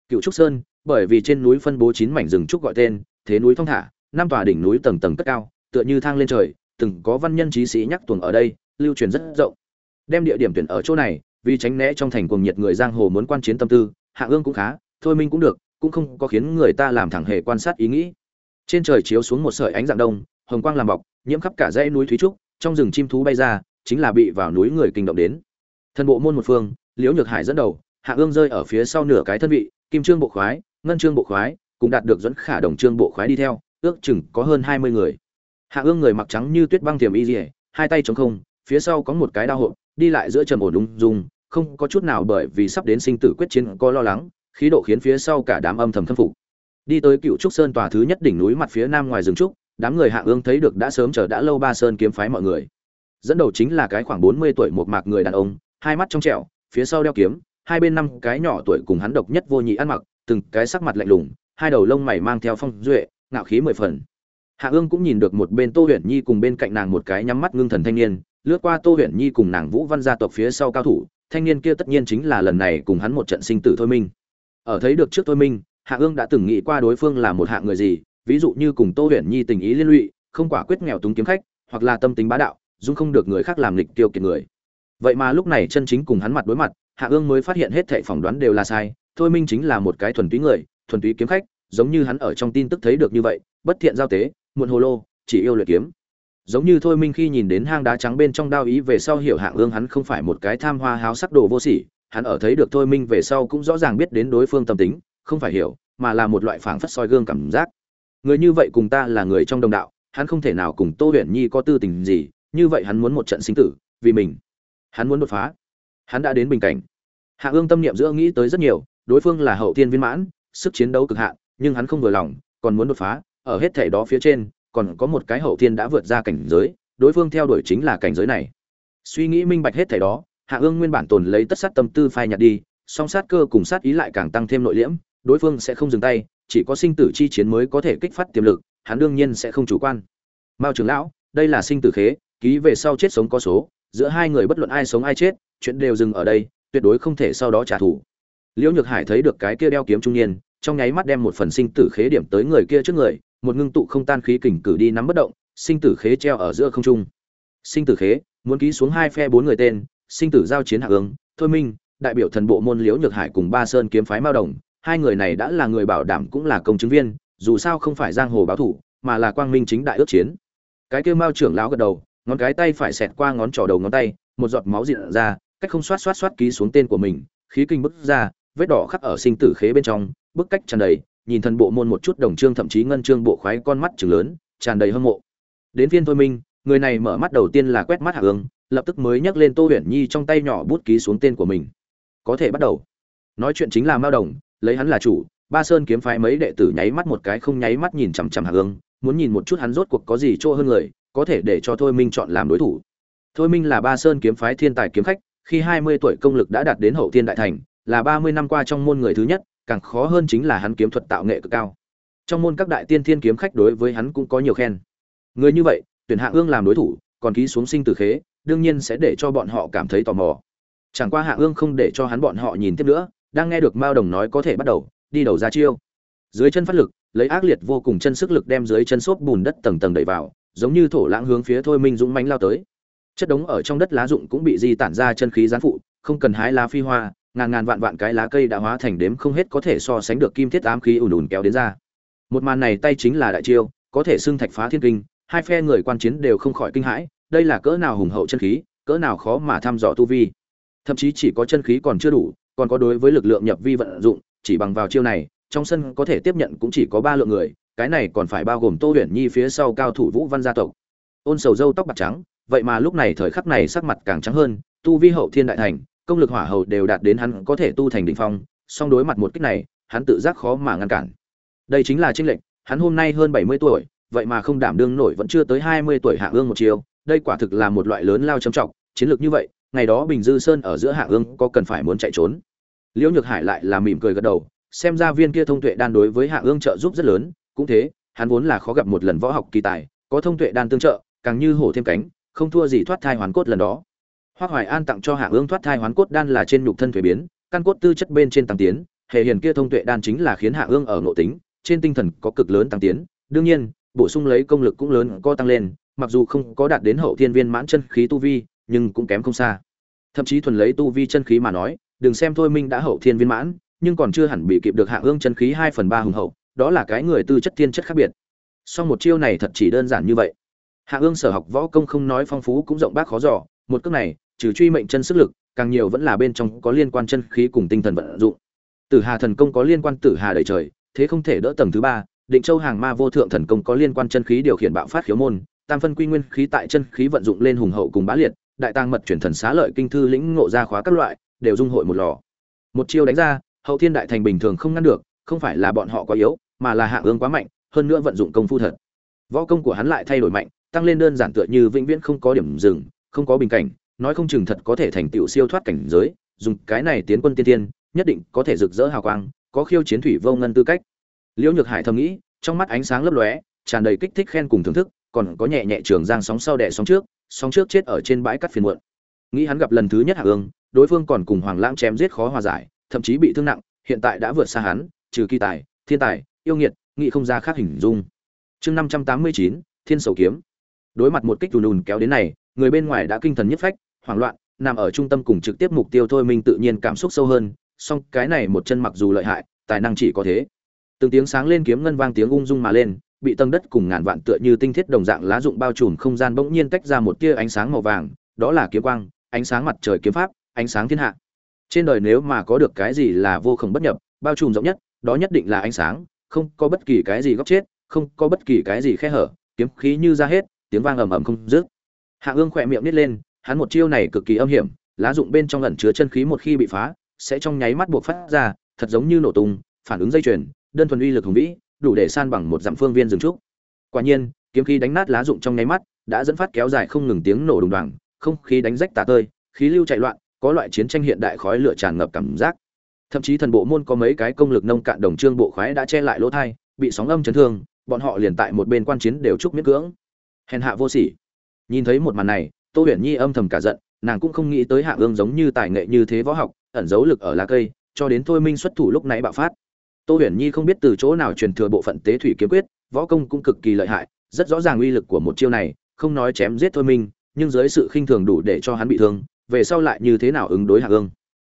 Cựu trúc sơn, bởi vì trên núi phân bố chín mảnh rừng trúc gọi tên, thế núi thong thả, năm tòa đỉnh núi tầng tầng cất cao, tựa như thang lên trời, từng có văn nhân trí sĩ nhắc tuồng ở đây lưu truyền rất rộng. Đem địa điểm tuyển ở chỗ này, vì tránh né trong thành cuồng nhiệt người giang hồ muốn quan chiến tâm tư, hạ ương cũng khá, thôi minh cũng được, cũng không có khiến người ta làm thẳng hề quan sát ý nghĩ. Trên trời chiếu xuống một sợi ánh dạng đông, hồng quang làm bọc, nhiễm khắp cả dãy núi thúy trúc, trong rừng chim thú bay ra, chính là bị vào núi người kinh động đến. Thân bộ môn một phương, liễu nhược hải dẫn đầu, hạ ương rơi ở phía sau nửa cái thân vị, kim trương bộ khoái, ngân trương bộ khoái cũng đạt được dẫn khả đồng trương bộ khoái đi theo, ước chừng có hơn hai mươi người. Hạ ương người mặc trắng như tuyết băng tiềm y dỉa hai tay chống không phía sau có một cái đao hộp, đi lại giữa trầm ổn ung dung, không có chút nào bởi vì sắp đến sinh tử quyết chiến có lo lắng, khí độ khiến phía sau cả đám âm thầm khâm phục. Đi tới cựu trúc sơn tòa thứ nhất đỉnh núi mặt phía nam ngoài rừng trúc, đám người hạ ương thấy được đã sớm chờ đã lâu ba sơn kiếm phái mọi người. Dẫn đầu chính là cái khoảng bốn mươi tuổi một mạc người đàn ông, hai mắt trong trẻo, phía sau đeo kiếm, hai bên năm cái nhỏ tuổi cùng hắn độc nhất vô nhị ăn mặc, từng cái sắc mặt lạnh lùng, hai đầu lông mày mang theo phong duệ, ngạo khí mười phần. Hạ ương cũng nhìn được một bên tô huyền nhi cùng bên cạnh nàng một cái nhắm mắt ngưng thần thanh niên lướt qua tô huyền nhi cùng nàng vũ văn gia tộc phía sau cao thủ, thanh niên kia tất nhiên chính là lần này cùng hắn một trận sinh tử thôi minh. Ở thấy được trước thôi minh, hạ ương đã từng nghĩ qua đối phương là một hạng người gì, ví dụ như cùng tô huyền nhi tình ý liên lụy, không quả quyết nghèo túng kiếm khách, hoặc là tâm tính bá đạo, dung không được người khác làm lịch tiêu kiệt người. Vậy mà lúc này chân chính cùng hắn mặt đối mặt, hạ ương mới phát hiện hết thệ phỏng đoán đều là sai, thôi minh chính là một cái thuần túy người, thuần túy kiếm khách, giống như hắn ở trong tin tức thấy được như vậy, bất thiện giao tế, muộn hồ lô, chỉ yêu luyện kiếm giống như thôi minh khi nhìn đến hang đá trắng bên trong đao ý về sau hiểu hạng ương hắn không phải một cái tham hoa háo sắc đồ vô sỉ, hắn ở thấy được thôi minh về sau cũng rõ ràng biết đến đối phương tâm tính, không phải hiểu, mà là một loại phảng phất soi gương cảm giác. Người như vậy cùng ta là người trong đồng đạo, hắn không thể nào cùng tô huyền nhi có tư tình gì, như vậy hắn muốn một trận sinh tử, vì mình. Hắn muốn đột phá. Hắn đã đến bình cảnh. Hạ ương tâm niệm giữa nghĩ tới rất nhiều, đối phương là hậu tiên viên mãn, sức chiến đấu cực hạn, nhưng hắn không vừa lòng, còn muốn đột phá, ở hết thể đó phía trên còn có một cái hậu thiên đã vượt ra cảnh giới, đối phương theo đuổi chính là cảnh giới này. Suy nghĩ minh bạch hết thảy đó, hạ ương nguyên bản tồn lấy tất sát tâm tư phai nhạt đi, song sát cơ cùng sát ý lại càng tăng thêm nội liễm, đối phương sẽ không dừng tay, chỉ có sinh tử chi chiến mới có thể kích phát tiềm lực, hắn đương nhiên sẽ không chủ quan. Mao trưởng lão, đây là sinh tử khế, ký về sau chết sống có số, giữa hai người bất luận ai sống ai chết, chuyện đều dừng ở đây, tuyệt đối không thể sau đó trả thù. Liễu nhược hải thấy được cái kia đeo kiếm trung niên trong nháy mắt đem một phần sinh tử khế điểm tới người kia trước người, một ngưng tụ không tan khí kình cử đi nắm bất động, sinh tử khế treo ở giữa không trung. Sinh tử khế, muốn ký xuống hai phe bốn người tên, sinh tử giao chiến hạ ứng thôi minh, đại biểu thần bộ môn liễu nhược hải cùng ba sơn kiếm phái mao đồng, hai người này đã là người bảo đảm cũng là công chứng viên, dù sao không phải giang hồ báo thủ, mà là quang minh chính đại ước chiến. Cái kia mao trưởng lão gật đầu, ngón cái tay phải xẹt qua ngón trỏ đầu ngón tay, một giọt máu diện ra, cách không xoát xoát xoát ký xuống tên của mình, khí kinh bức ra, vết đỏ khắc ở sinh tử khế bên trong bức cách tràn đầy, nhìn thần bộ môn một chút đồng trương thậm chí ngân trương bộ khoái con mắt trừng lớn, tràn đầy hâm mộ. Đến phiên thôi minh, người này mở mắt đầu tiên là quét mắt hạ ương lập tức mới nhấc lên tô huyền nhi trong tay nhỏ bút ký xuống tên của mình. Có thể bắt đầu. Nói chuyện chính là mao đồng, lấy hắn là chủ, ba sơn kiếm phái mấy đệ tử nháy mắt một cái không nháy mắt nhìn chằm chằm hạ ương muốn nhìn một chút hắn rốt cuộc có gì chỗ hơn người, có thể để cho thôi minh chọn làm đối thủ. Thôi minh là ba sơn kiếm phái thiên tài kiếm khách, khi hai mươi tuổi công lực đã đạt đến hậu thiên đại thành, là ba mươi năm qua trong môn người thứ nhất càng khó hơn chính là hắn kiếm thuật tạo nghệ cực cao. Trong môn các đại tiên thiên kiếm khách đối với hắn cũng có nhiều khen. Người như vậy, tuyển hạ ương làm đối thủ, còn ký xuống sinh tử khế, đương nhiên sẽ để cho bọn họ cảm thấy tò mò. Chẳng qua hạ ương không để cho hắn bọn họ nhìn tiếp nữa, đang nghe được mao đồng nói có thể bắt đầu, đi đầu ra chiêu. Dưới chân phát lực, lấy ác liệt vô cùng chân sức lực đem dưới chân xốp bùn đất tầng tầng đẩy vào, giống như thổ lãng hướng phía thôi minh dũng mánh lao tới. Chất đống ở trong đất lá rụng cũng bị di tản ra chân khí gián phụ, không cần hái lá phi hoa ngàn ngàn vạn vạn cái lá cây đã hóa thành đếm không hết có thể so sánh được kim thiết ám khí ùn ùn kéo đến ra. Một màn này tay chính là đại chiêu, có thể xưng thạch phá thiên kinh, hai phe người quan chiến đều không khỏi kinh hãi, đây là cỡ nào hùng hậu chân khí, cỡ nào khó mà thăm dò tu vi. Thậm chí chỉ có chân khí còn chưa đủ, còn có đối với lực lượng nhập vi vận dụng, chỉ bằng vào chiêu này, trong sân có thể tiếp nhận cũng chỉ có ba lượng người, cái này còn phải bao gồm tô huyền nhi phía sau cao thủ vũ văn gia tộc. Ôn sầu dâu tóc bạc trắng, vậy mà lúc này thời khắc này sắc mặt càng trắng hơn, tu vi hậu thiên đại thành công lực hỏa hầu đều đạt đến hắn có thể tu thành đỉnh phong, song đối mặt một kích này, hắn tự giác khó mà ngăn cản. Đây chính là tranh lệnh hắn hôm nay hơn bảy mươi tuổi, vậy mà không đảm đương nổi vẫn chưa tới hai mươi tuổi hạ ương một chiều đây quả thực là một loại lớn lao trầm trọng, chiến lược như vậy, ngày đó bình dư sơn ở giữa hạ ương có cần phải muốn chạy trốn. Liễu nhược hải lại là mỉm cười gật đầu, xem ra viên kia thông tuệ đan đối với hạ ương trợ giúp rất lớn, cũng thế, hắn vốn là khó gặp một lần võ học kỳ tài, có thông tuệ đan tương trợ, càng như hổ thêm cánh, không thua gì thoát thai hoàn cốt lần đó. Hoắc Hoài An tặng cho Hạ Ương thoát thai hoán cốt đan là trên nhục thân thuế biến, căn cốt tư chất bên trên tăng tiến, hệ hiền kia thông tuệ đan chính là khiến Hạ Ương ở nội tính, trên tinh thần có cực lớn tăng tiến, đương nhiên, bổ sung lấy công lực cũng lớn có tăng lên, mặc dù không có đạt đến hậu thiên viên mãn chân khí tu vi, nhưng cũng kém không xa. Thậm chí thuần lấy tu vi chân khí mà nói, đừng xem thôi minh đã hậu thiên viên mãn, nhưng còn chưa hẳn bị kịp được Hạ Ương chân khí 2 phần 3 hùng hậu, đó là cái người tư chất thiên chất khác biệt. Song một chiêu này thật chỉ đơn giản như vậy. Hạ Ương sở học võ công không nói phong phú cũng rộng bác khó dò, một cước này, trừ truy mệnh chân sức lực, càng nhiều vẫn là bên trong có liên quan chân khí cùng tinh thần vận dụng. Tử Hà thần công có liên quan Tử Hà đầy trời, thế không thể đỡ tầng thứ ba. Định Châu hàng ma vô thượng thần công có liên quan chân khí điều khiển bạo phát khiếu môn, tam phân quy nguyên khí tại chân khí vận dụng lên hùng hậu cùng bá liệt, đại tàng mật chuyển thần xá lợi kinh thư lĩnh ngộ ra khóa các loại, đều dung hội một lò. Một chiêu đánh ra, hậu thiên đại thành bình thường không ngăn được, không phải là bọn họ quá yếu, mà là hạ ương quá mạnh, hơn nữa vận dụng công phu thật. Võ công của hắn lại thay đổi mạnh, tăng lên đơn giản tựa như vĩnh viễn không có điểm dừng, không có bình cảnh, nói không chừng thật có thể thành tựu siêu thoát cảnh giới, dùng cái này tiến quân tiên tiên, nhất định có thể rực rỡ hào quang, có khiêu chiến thủy vô ngân tư cách. Liễu Nhược Hải thầm nghĩ, trong mắt ánh sáng lấp lóe, tràn đầy kích thích khen cùng thưởng thức, còn có nhẹ nhẹ trường giang sóng sau đè sóng trước, sóng trước chết ở trên bãi cát phiền muộn. Nghĩ hắn gặp lần thứ nhất Hạ Ương, đối phương còn cùng Hoàng Lãng chém giết khó hòa giải, thậm chí bị thương nặng, hiện tại đã vượt xa hắn, trừ kỳ tài, thiên tài, yêu nghiệt, nghĩ không ra khác hình dung. Chương 589, Thiên Sầu kiếm. Đối mặt một kích đùn đùn kéo đến này, người bên ngoài đã kinh thần nhất phách, hoảng loạn nằm ở trung tâm cùng trực tiếp mục tiêu thôi minh tự nhiên cảm xúc sâu hơn song cái này một chân mặc dù lợi hại tài năng chỉ có thế. Từng tiếng sáng lên kiếm ngân vang tiếng ung dung mà lên bị tầng đất cùng ngàn vạn tựa như tinh thiết đồng dạng lá dụng bao trùm không gian bỗng nhiên tách ra một tia ánh sáng màu vàng đó là kiếm quang ánh sáng mặt trời kiếm pháp ánh sáng thiên hạ. Trên đời nếu mà có được cái gì là vô khổng bất nhập bao trùm rộng nhất đó nhất định là ánh sáng không có bất kỳ cái gì góc chết không có bất kỳ cái gì khe hở kiếm khí như ra hết tiếng vang ầm ầm không dứt hạ ương khỏe miệng nít lên hắn một chiêu này cực kỳ âm hiểm, lá dụng bên trong ẩn chứa chân khí một khi bị phá, sẽ trong nháy mắt buộc phát ra, thật giống như nổ tung, phản ứng dây chuyền, đơn thuần uy lực hùng vĩ, đủ để san bằng một dặm phương viên rừng trúc. Quả nhiên, kiếm khí đánh nát lá dụng trong nháy mắt, đã dẫn phát kéo dài không ngừng tiếng nổ đùng đoàng, không khí đánh rách tả tơi, khí lưu chạy loạn, có loại chiến tranh hiện đại khói lửa tràn ngập cảm giác. Thậm chí thần bộ môn có mấy cái công lực nông cạn đồng trương bộ khoái đã che lại lỗ thai, bị sóng âm chấn thương, bọn họ liền tại một bên quan chiến đều chúc miễn cưỡng. Hèn hạ vô sỉ. Nhìn thấy một màn này, tô huyền nhi âm thầm cả giận nàng cũng không nghĩ tới hạ ương giống như tài nghệ như thế võ học ẩn giấu lực ở lá cây cho đến thôi minh xuất thủ lúc nãy bạo phát. Tô huyền nhi không biết từ chỗ nào truyền thừa bộ phận tế thủy kiếm quyết võ công cũng cực kỳ lợi hại rất rõ ràng uy lực của một chiêu này không nói chém giết thôi minh nhưng dưới sự khinh thường đủ để cho hắn bị thương về sau lại như thế nào ứng đối hạ ương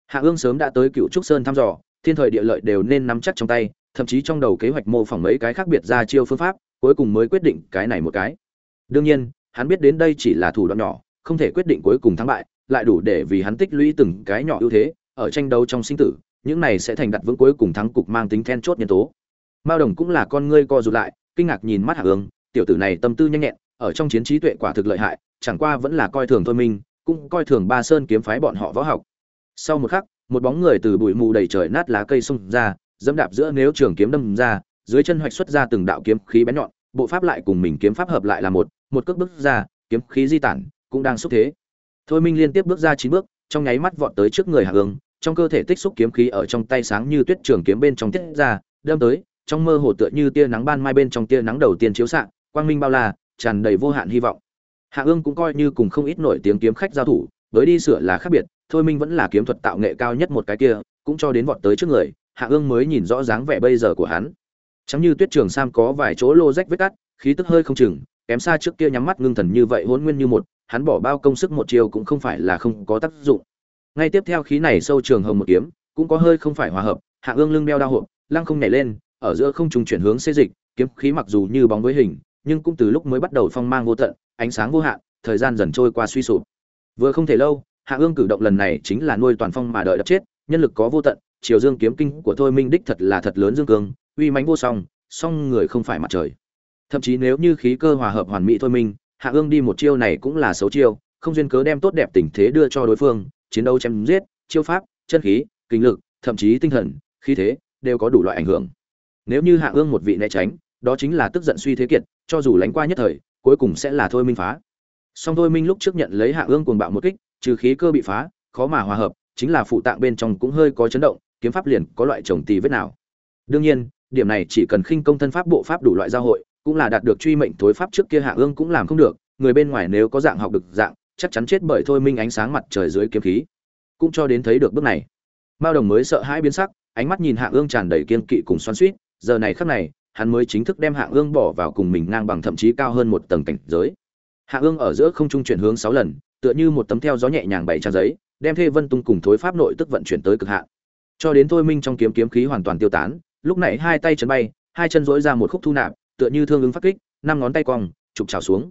hạ ương sớm đã tới cựu trúc sơn thăm dò thiên thời địa lợi đều nên nắm chắc trong tay thậm chí trong đầu kế hoạch mô phỏng mấy cái khác biệt ra chiêu phương pháp cuối cùng mới quyết định cái này một cái. Đương nhiên hắn biết đến đây chỉ là thủ đoạn nhỏ không thể quyết định cuối cùng thắng bại, lại đủ để vì hắn tích lũy từng cái nhỏ ưu thế, ở tranh đấu trong sinh tử, những này sẽ thành đặt vững cuối cùng thắng cục mang tính then chốt nhân tố. mao đồng cũng là con ngươi co rụt lại kinh ngạc nhìn mắt hạ ương tiểu tử này tâm tư nhanh nhẹn ở trong chiến trí tuệ quả thực lợi hại chẳng qua vẫn là coi thường thôi mình, cũng coi thường ba sơn kiếm phái bọn họ võ học sau một khắc một bóng người từ bụi mù đầy trời nát lá cây xung ra dẫm đạp giữa nếu trường kiếm đâm ra dưới chân hoạch xuất ra từng đạo kiếm khí bén nhọn bộ pháp lại cùng mình kiếm pháp hợp lại là một một cước bước ra, kiếm khí di tản, cũng đang xúc thế. Thôi minh liên tiếp bước ra chín bước, trong nháy mắt vọt tới trước người hạ ương trong cơ thể tích xúc kiếm khí ở trong tay sáng như tuyết trường kiếm bên trong tiết ra, đâm tới, trong mơ hồ tựa như tia nắng ban mai bên trong tia nắng đầu tiên chiếu xạ, quang minh bao la, tràn đầy vô hạn hy vọng. Hạ ương cũng coi như cùng không ít nổi tiếng kiếm khách giao thủ, với đi sửa là khác biệt, thôi minh vẫn là kiếm thuật tạo nghệ cao nhất một cái kia, cũng cho đến vọt tới trước người, hạ ương mới nhìn rõ dáng vẻ bây giờ của hắn chẳng như tuyết trường sam có vài chỗ lô rách vết cắt, khí tức hơi không chừng, kém xa trước kia nhắm mắt ngưng thần như vậy hỗn nguyên như một, hắn bỏ bao công sức một chiều cũng không phải là không có tác dụng. Ngay tiếp theo khí này sâu trường hồng một kiếm, cũng có hơi không phải hòa hợp, hạ ương lưng đeo đao hộp, lăng không nhảy lên, ở giữa không trùng chuyển hướng xê dịch, kiếm khí mặc dù như bóng với hình, nhưng cũng từ lúc mới bắt đầu phong mang vô tận, ánh sáng vô hạn, thời gian dần trôi qua suy sụp. Vừa không thể lâu, hạ ương cử động lần này chính là nuôi toàn phong mà đợi đập chết, nhân lực có vô tận, chiều dương kiếm kinh của thôi minh đích thật là thật lớn dương cương uy mãnh vô song song người không phải mặt trời. Thậm chí nếu như khí cơ hòa hợp hoàn mỹ thôi minh hạ ương đi một chiêu này cũng là xấu chiêu, không duyên cớ đem tốt đẹp tình thế đưa cho đối phương, chiến đấu chém giết, chiêu pháp, chân khí, kinh lực, thậm chí tinh thần, khí thế, đều có đủ loại ảnh hưởng. Nếu như hạ ương một vị né tránh, đó chính là tức giận suy thế kiệt, cho dù lánh qua nhất thời, cuối cùng sẽ là thôi minh phá. Song thôi minh lúc trước nhận lấy hạ ương cuồng bạo một kích, trừ khí cơ bị phá, khó mà hòa hợp, chính là phụ tạng bên trong cũng hơi có chấn động, kiếm pháp liền có loại trồng tì vết nào. Đương nhiên điểm này chỉ cần khinh công thân pháp bộ pháp đủ loại giao hội, cũng là đạt được truy mệnh thối pháp trước kia hạ ương cũng làm không được, người bên ngoài nếu có dạng học được dạng, chắc chắn chết bởi thôi minh ánh sáng mặt trời dưới kiếm khí. Cũng cho đến thấy được bước này. Mao đồng mới sợ hãi biến sắc, ánh mắt nhìn hạ ương tràn đầy kiên kỵ cùng xoắn suýt giờ này khắc này, hắn mới chính thức đem hạ ương bỏ vào cùng mình ngang bằng thậm chí cao hơn một tầng cảnh giới. Hạ ương ở giữa không trung chuyển hướng sáu lần, tựa như một tấm theo gió nhẹ nhàng bảy trang giấy, đem thê vân tung cùng thối pháp nội tức vận chuyển tới cực hạn. Cho đến thôi minh trong kiếm kiếm khí hoàn toàn tiêu tán lúc này hai tay chân bay, hai chân dỗi ra một khúc thu nạp, tựa như thương ứng phát kích, năm ngón tay cong chụp trào xuống.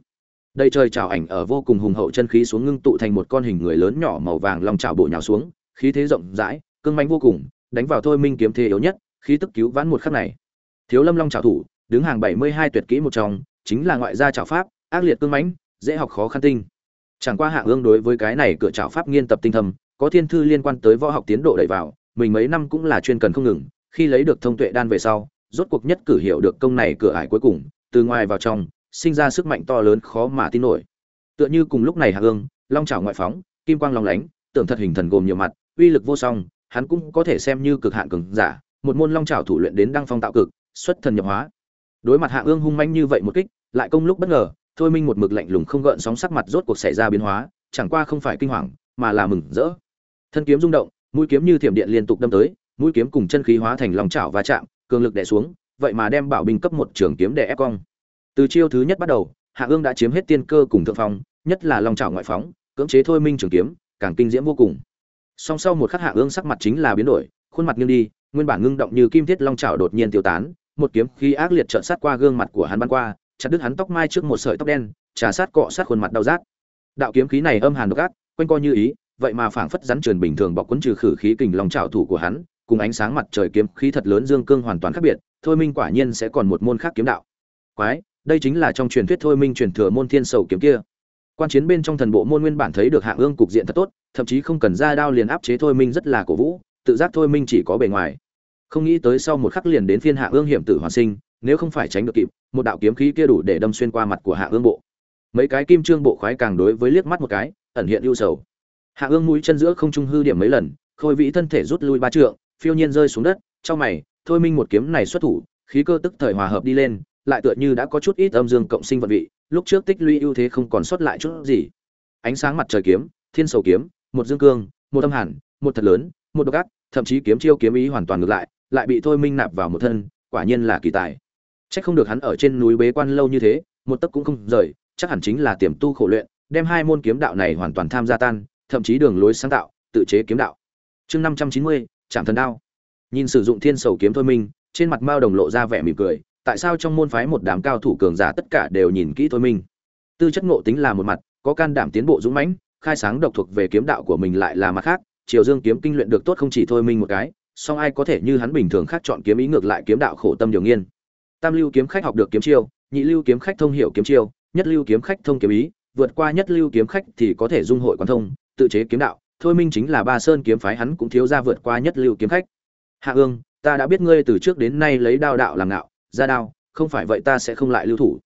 Đây trời trào ảnh ở vô cùng hùng hậu chân khí xuống ngưng tụ thành một con hình người lớn nhỏ màu vàng lòng trào bộ nhào xuống, khí thế rộng rãi, cương manh vô cùng, đánh vào thôi minh kiếm thế yếu nhất, khí tức cứu vãn một khắc này. Thiếu lâm long trào thủ, đứng hàng bảy mươi hai tuyệt kỹ một trong, chính là ngoại gia trào pháp, ác liệt cương mãnh, dễ học khó khăn tinh. Chẳng qua hạ ương đối với cái này cửa trào pháp nghiên tập tinh thầm có thiên thư liên quan tới võ học tiến độ đẩy vào, mình mấy năm cũng là chuyên cần không ngừng khi lấy được thông tuệ đan về sau, rốt cuộc nhất cử hiểu được công này cửa ải cuối cùng, từ ngoài vào trong, sinh ra sức mạnh to lớn khó mà tin nổi. Tựa như cùng lúc này hạ ương long trào ngoại phóng, kim quang long lánh, tưởng thật hình thần gồm nhiều mặt, uy lực vô song, hắn cũng có thể xem như cực hạn cường giả, một môn long trào thủ luyện đến đăng phong tạo cực, xuất thần nhập hóa. Đối mặt hạ ương hung manh như vậy một kích, lại công lúc bất ngờ, thôi minh một mực lạnh lùng không gợn sóng sắc mặt rốt cuộc xảy ra biến hóa, chẳng qua không phải kinh hoàng, mà là mừng rỡ. Thân kiếm rung động, mũi kiếm như thiểm điện liên tục đâm tới mũi kiếm cùng chân khí hóa thành lòng chảo va chạm, cường lực đè xuống, vậy mà đem bảo binh cấp một trường kiếm đè ép cong. Từ chiêu thứ nhất bắt đầu, hạ ương đã chiếm hết tiên cơ cùng thượng phong, nhất là lòng chảo ngoại phóng, cưỡng chế thôi minh trường kiếm, càng kinh diễm vô cùng. Song sau một khắc hạ ương sắc mặt chính là biến đổi, khuôn mặt nghiêng đi, nguyên bản ngưng động như kim thiết long chảo đột nhiên tiêu tán, một kiếm khí ác liệt trợn sát qua gương mặt của hắn bắn qua, chặt đứt hắn tóc mai trước một sợi tóc đen, trà sát cọ sát khuôn mặt đau rát. Đạo kiếm khí này âm hàn độc ác, quanh co như ý, vậy mà phảng phất rắn truyền bình thường bọc quấn trừ khử khí kình lòng trảo thủ của hắn cùng ánh sáng mặt trời kiếm khí thật lớn dương cương hoàn toàn khác biệt, thôi minh quả nhiên sẽ còn một môn khác kiếm đạo. Quái, đây chính là trong truyền thuyết thôi minh truyền thừa môn thiên sầu kiếm kia. Quan chiến bên trong thần bộ môn nguyên bản thấy được hạng ương cục diện thật tốt, thậm chí không cần ra đao liền áp chế thôi minh rất là cổ vũ, tự giác thôi minh chỉ có bề ngoài. Không nghĩ tới sau một khắc liền đến phiên hạ ương hiểm tử hoàn sinh, nếu không phải tránh được kịp, một đạo kiếm khí kia đủ để đâm xuyên qua mặt của hạ ương bộ. Mấy cái kim trương bộ khoái càng đối với liếc mắt một cái, ẩn hiện ưu sầu. Hạ ương mũi chân giữa không trung hư điểm mấy lần, khôi vĩ thân thể rút lui ba trượng phiêu nhiên rơi xuống đất, trong mày, thôi minh một kiếm này xuất thủ, khí cơ tức thời hòa hợp đi lên, lại tựa như đã có chút ít âm dương cộng sinh vận vị, lúc trước tích lũy ưu thế không còn sót lại chút gì. Ánh sáng mặt trời kiếm, thiên sầu kiếm, một dương cương, một âm hẳn một thật lớn, một độc ác, thậm chí kiếm chiêu kiếm ý hoàn toàn ngược lại lại bị thôi minh nạp vào một thân, quả nhiên là kỳ tài. Chắc không được hắn ở trên núi bế quan lâu như thế, một tấc cũng không rời, chắc hẳn chính là tiềm tu khổ luyện, đem hai môn kiếm đạo này hoàn toàn tham gia tan, thậm chí đường lối sáng tạo, tự chế kiếm đạo. Chương năm trăm chín mươi chạm thần đao. Nhìn sử dụng thiên sầu kiếm thôi minh trên mặt mao đồng lộ ra vẻ mỉm cười, tại sao trong môn phái một đám cao thủ cường giả tất cả đều nhìn kỹ thôi minh tư chất ngộ tính là một mặt, có can đảm tiến bộ dũng mãnh, khai sáng độc thuộc về kiếm đạo của mình lại là mặt khác, triều dương kiếm kinh luyện được tốt không chỉ thôi minh một cái, song ai có thể như hắn bình thường khác chọn kiếm ý ngược lại kiếm đạo khổ tâm điều nghiên. Tam lưu kiếm khách học được kiếm chiêu, nhị lưu kiếm khách thông hiểu kiếm chiêu, nhất lưu kiếm khách thông kiếm ý, vượt qua nhất lưu kiếm khách thì có thể dung hội quan thông, tự chế kiếm đạo thôi minh chính là ba sơn kiếm phái, hắn cũng thiếu ra vượt qua nhất lưu kiếm khách. Hạ ương, ta đã biết ngươi từ trước đến nay lấy đao đạo làm ngạo, ra đao, không phải vậy ta sẽ không lại lưu thủ.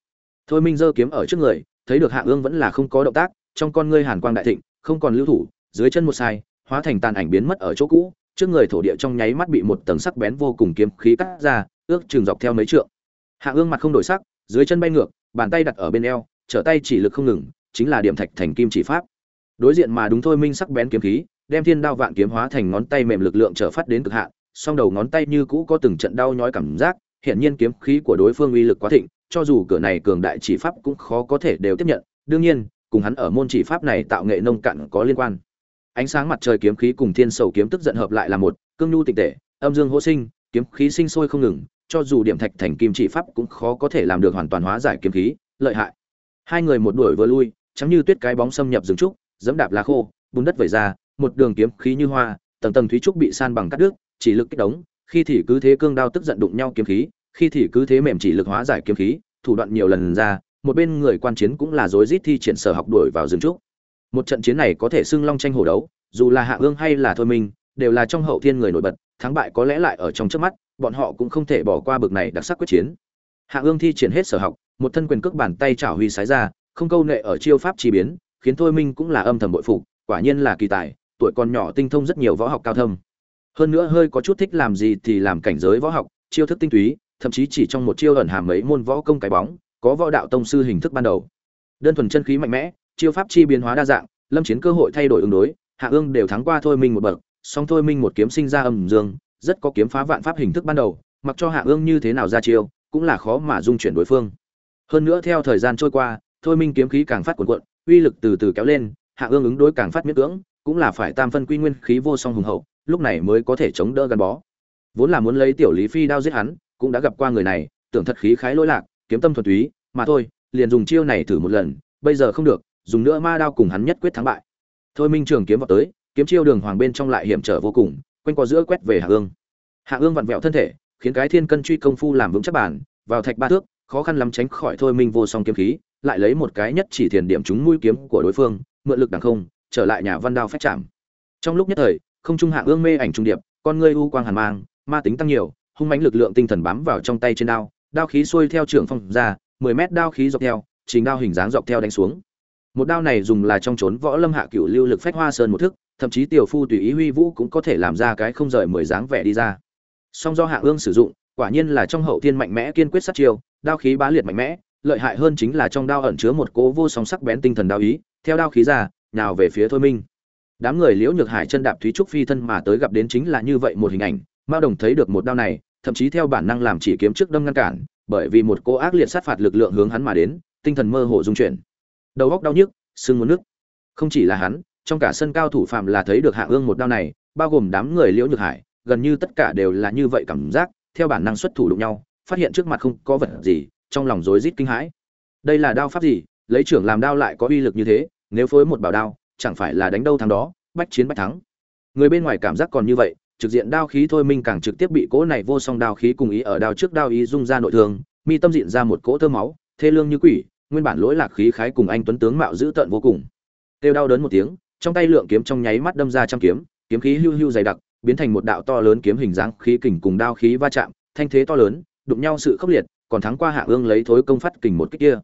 Thôi minh giơ kiếm ở trước người, thấy được hạ ương vẫn là không có động tác, trong con ngươi hàn quang đại thịnh, không còn lưu thủ, dưới chân một sai, hóa thành tàn ảnh biến mất ở chỗ cũ, trước người thổ địa trong nháy mắt bị một tầng sắc bén vô cùng kiếm khí cắt ra, ước chừng dọc theo mấy trượng. Hạ ương mặt không đổi sắc, dưới chân bay ngược, bàn tay đặt ở bên eo, trở tay chỉ lực không ngừng, chính là điểm thạch thành kim chỉ pháp đối diện mà đúng thôi minh sắc bén kiếm khí, đem thiên đao vạn kiếm hóa thành ngón tay mềm lực lượng trở phát đến cực hạn, song đầu ngón tay như cũ có từng trận đau nhói cảm giác hiện nhiên kiếm khí của đối phương uy lực quá thịnh, cho dù cửa này cường đại chỉ pháp cũng khó có thể đều tiếp nhận. Đương nhiên, cùng hắn ở môn chỉ pháp này tạo nghệ nông cạn có liên quan. Ánh sáng mặt trời kiếm khí cùng thiên sầu kiếm tức giận hợp lại là một, cương nhu tịch tệ, âm dương hỗ sinh, kiếm khí sinh sôi không ngừng, cho dù điểm thạch thành kim chỉ pháp cũng khó có thể làm được hoàn toàn hóa giải kiếm khí, lợi hại. Hai người một đuổi vừa lui chắm như tuyết cái bóng xâm nhập rừng trúc dẫm đạp lá khô, bùn đất vẩy ra, một đường kiếm khí như hoa, tầng tầng thúy trúc bị san bằng cắt đứt, chỉ lực kích đống khi thì cứ thế cương đao tức giận đụng nhau kiếm khí, khi thì cứ thế mềm chỉ lực hóa giải kiếm khí, thủ đoạn nhiều lần ra, một bên người quan chiến cũng là rối rít thi triển sở học đuổi vào rừng trúc. Một trận chiến này có thể xưng long tranh hổ đấu, dù là hạ ương hay là thôi minh, đều là trong hậu thiên người nổi bật, thắng bại có lẽ lại ở trong trước mắt, bọn họ cũng không thể bỏ qua bực này đặc sắc quyết chiến. Hạ ương thi triển hết sở học, một thân quyền cước bàn tay chảo huy sái ra, không câu nệ ở chiêu pháp chi biến khiến thôi minh cũng là âm thầm bội phục, quả nhiên là kỳ tài, tuổi còn nhỏ tinh thông rất nhiều võ học cao thâm. Hơn nữa hơi có chút thích làm gì thì làm cảnh giới võ học, chiêu thức tinh túy, thậm chí chỉ trong một chiêu ẩn hàm mấy môn võ công cái bóng, có võ đạo tông sư hình thức ban đầu. Đơn thuần chân khí mạnh mẽ, chiêu pháp chi biến hóa đa dạng, lâm chiến cơ hội thay đổi ứng đối, hạ ương đều thắng qua thôi minh một bậc, song thôi minh một kiếm sinh ra âm dương, rất có kiếm phá vạn pháp hình thức ban đầu, mặc cho hạ ương như thế nào ra chiêu, cũng là khó mà dung chuyển đối phương. Hơn nữa theo thời gian trôi qua, thôi minh kiếm khí càng phát cuộn cuộn uy lực từ từ kéo lên, hạ ương ứng đối càng phát miễn cưỡng, cũng là phải tam phân quy nguyên khí vô song hùng hậu, lúc này mới có thể chống đỡ gắn bó. Vốn là muốn lấy tiểu lý phi đao giết hắn, cũng đã gặp qua người này, tưởng thật khí khái lỗi lạc, kiếm tâm thuần túy, mà thôi, liền dùng chiêu này thử một lần, bây giờ không được, dùng nữa ma đao cùng hắn nhất quyết thắng bại. Thôi minh trường kiếm vào tới, kiếm chiêu đường hoàng bên trong lại hiểm trở vô cùng, quanh qua giữa quét về hạ ương. Hạ ương vặn vẹo thân thể, khiến cái thiên cân truy công phu làm vững chắc bản, vào thạch ba thước khó khăn lắm tránh khỏi thôi minh vô song kiếm khí, lại lấy một cái nhất chỉ thiền điểm trúng mũi kiếm của đối phương, mượn lực đằng không, trở lại nhà văn đao phách chạm trong lúc nhất thời, không trung hạ ương mê ảnh trung điệp, con ngươi u quang hàn mang, ma tính tăng nhiều, hung mãnh lực lượng tinh thần bám vào trong tay trên đao đao khí xuôi theo trường phong ra, mười mét đao khí dọc theo chính đao hình dáng dọc theo đánh xuống. Một đao này dùng là trong trốn võ lâm hạ cửu lưu lực phách hoa sơn một thức, thậm chí tiểu phu tùy ý huy vũ cũng có thể làm ra cái không rời mười dáng vẻ đi ra. Song do hạ ương sử dụng, quả nhiên là trong hậu thiên mạnh mẽ kiên quyết sát chiêu đao khí bá liệt mạnh mẽ, lợi hại hơn chính là trong đao ẩn chứa một cố vô song sắc bén tinh thần đao ý, theo đao khí ra nào về phía thôi minh. Đám người liễu nhược hải chân đạp thúy trúc phi thân mà tới gặp đến chính là như vậy một hình ảnh, mao đồng thấy được một đao này, thậm chí theo bản năng làm chỉ kiếm trước đâm ngăn cản, bởi vì một cô ác liệt sát phạt lực lượng hướng hắn mà đến, tinh thần mơ hồ dung chuyển. Đầu óc đau nhức, sưng muốn nước không chỉ là hắn, trong cả sân cao thủ phạm là thấy được hạ ương một đao này, bao gồm đám người liễu nhược hải, gần như tất cả đều là như vậy cảm giác, theo bản năng xuất thủ đụng nhau phát hiện trước mặt không có vật gì, trong lòng rối rít kinh hãi. Đây là đao pháp gì? Lấy trưởng làm đao lại có uy lực như thế, nếu phối một bảo đao, chẳng phải là đánh đâu thắng đó, bách chiến bách thắng. Người bên ngoài cảm giác còn như vậy, trực diện đao khí thôi minh càng trực tiếp bị cỗ này vô song đao khí cùng ý ở đao trước đao ý dung ra nội thương, mi tâm diện ra một cỗ thơ máu, thê lương như quỷ, nguyên bản lỗi lạc khí khái cùng anh tuấn tướng mạo dữ tợn vô cùng. Kêu đau đớn một tiếng, trong tay lượng kiếm trong nháy mắt đâm ra trăm kiếm kiếm khí hưu hưu dày đặc, biến thành một đạo to lớn kiếm hình dáng khí kình cùng đao khí va chạm, thanh thế to lớn đụng nhau sự khốc liệt, còn thắng qua hạ ương lấy thối công phát kình một kích kia.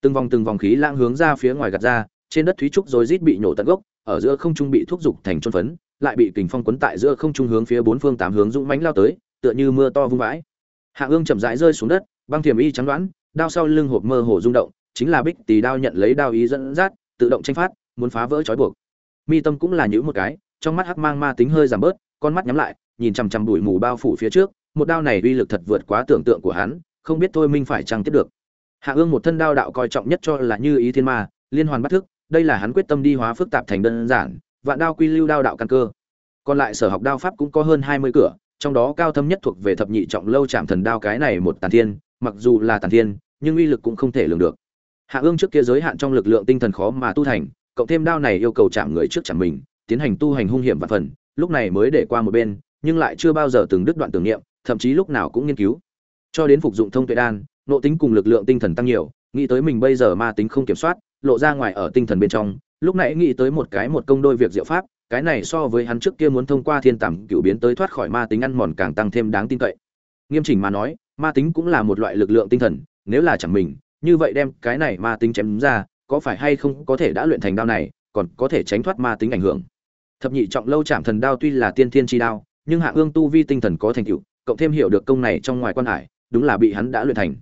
Từng vòng từng vòng khí lãng hướng ra phía ngoài gạt ra, trên đất thúy trúc rồi rít bị nhổ tận gốc, ở giữa không trung bị thúc dục thành chôn phấn, lại bị kình phong cuốn tại giữa không trung hướng phía bốn phương tám hướng dũng mãnh lao tới, tựa như mưa to vung vãi. Hạ ương chậm rãi rơi xuống đất, băng thiểm y trắng đoán, đao sau lưng hộp mơ hồ rung động, chính là bích tỷ đao nhận lấy đao ý dẫn dắt, tự động tranh phát, muốn phá vỡ trói buộc. Mi tâm cũng là nhíu một cái, trong mắt hắc mang ma tính hơi giảm bớt, con mắt nhắm lại, nhìn chằm chằm bụi mù bao phủ phía trước một đao này uy lực thật vượt quá tưởng tượng của hắn, không biết thôi minh phải chăng tiếp được. Hạ ương một thân đao đạo coi trọng nhất cho là như ý thiên ma, liên hoàn bắt thức, đây là hắn quyết tâm đi hóa phức tạp thành đơn giản, vạn đao quy lưu đao đạo căn cơ. Còn lại sở học đao pháp cũng có hơn hai mươi cửa, trong đó cao thâm nhất thuộc về thập nhị trọng lâu chạm thần đao cái này một tàn thiên, mặc dù là tàn thiên, nhưng uy lực cũng không thể lường được. Hạ ương trước kia giới hạn trong lực lượng tinh thần khó mà tu thành, cộng thêm đao này yêu cầu chạm người trước chạm mình, tiến hành tu hành hung hiểm và phần, lúc này mới để qua một bên, nhưng lại chưa bao giờ từng đứt đoạn tưởng niệm thậm chí lúc nào cũng nghiên cứu. Cho đến phục dụng thông tuệ đan nộ tính cùng lực lượng tinh thần tăng nhiều, nghĩ tới mình bây giờ ma tính không kiểm soát, lộ ra ngoài ở tinh thần bên trong, lúc nãy nghĩ tới một cái một công đôi việc diệu pháp, cái này so với hắn trước kia muốn thông qua thiên tẩm cựu biến tới thoát khỏi ma tính ăn mòn càng tăng thêm đáng tin cậy. Nghiêm chỉnh mà nói, ma tính cũng là một loại lực lượng tinh thần, nếu là chẳng mình, như vậy đem cái này ma tính chém ra, có phải hay không có thể đã luyện thành đao này, còn có thể tránh thoát ma tính ảnh hưởng. Thập nhị trọng lâu chạm thần đao tuy là tiên thiên chi đao, nhưng hạ ương tu vi tinh thần có thành tựu cộng thêm hiểu được công này trong ngoài quan hải, đúng là bị hắn đã luyện thành.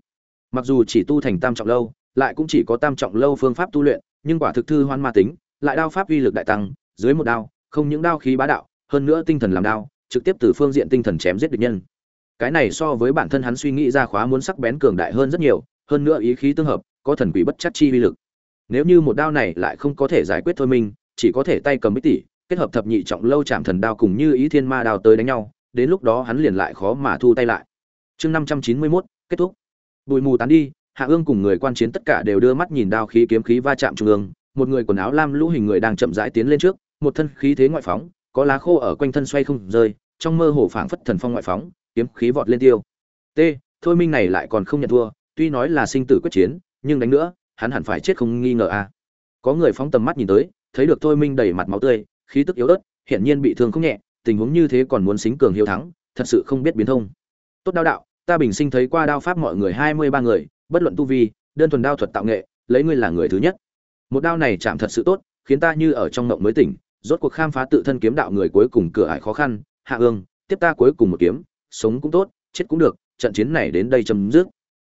Mặc dù chỉ tu thành tam trọng lâu, lại cũng chỉ có tam trọng lâu phương pháp tu luyện, nhưng quả thực thư hoan ma tính, lại đao pháp uy lực đại tăng, dưới một đao, không những đao khí bá đạo, hơn nữa tinh thần làm đao, trực tiếp từ phương diện tinh thần chém giết địch nhân. Cái này so với bản thân hắn suy nghĩ ra khóa muốn sắc bén cường đại hơn rất nhiều, hơn nữa ý khí tương hợp, có thần quỷ bất chắc chi uy lực. Nếu như một đao này lại không có thể giải quyết thôi mình, chỉ có thể tay cầm bích tỷ, kết hợp thập nhị trọng lâu chạm thần đao cùng như ý thiên ma đao tới đánh nhau đến lúc đó hắn liền lại khó mà thu tay lại. Chương năm trăm chín mươi mốt, kết thúc. Bụi mù tán đi, hạ ương cùng người quan chiến tất cả đều đưa mắt nhìn đao khí kiếm khí va chạm trung ương. Một người quần áo lam lũ hình người đang chậm rãi tiến lên trước, một thân khí thế ngoại phóng, có lá khô ở quanh thân xoay không rơi, trong mơ hồ phảng phất thần phong ngoại phóng, kiếm khí vọt lên tiêu. T, thôi minh này lại còn không nhận thua, tuy nói là sinh tử quyết chiến, nhưng đánh nữa, hắn hẳn phải chết không nghi ngờ a có người phóng tầm mắt nhìn tới, thấy được thôi minh đầy mặt máu tươi, khí tức yếu ớt, hiển nhiên bị thương không nhẹ tình huống như thế còn muốn xính cường hiếu thắng, thật sự không biết biến thông. Tốt đao đạo, ta bình sinh thấy qua đao pháp mọi người hai mươi ba người, bất luận tu vi, đơn thuần đao thuật tạo nghệ, lấy ngươi là người thứ nhất. Một đao này chạm thật sự tốt, khiến ta như ở trong mộng mới tỉnh, rốt cuộc khám phá tự thân kiếm đạo người cuối cùng cửa ải khó khăn, hạ ương, tiếp ta cuối cùng một kiếm, sống cũng tốt, chết cũng được, trận chiến này đến đây chấm dứt.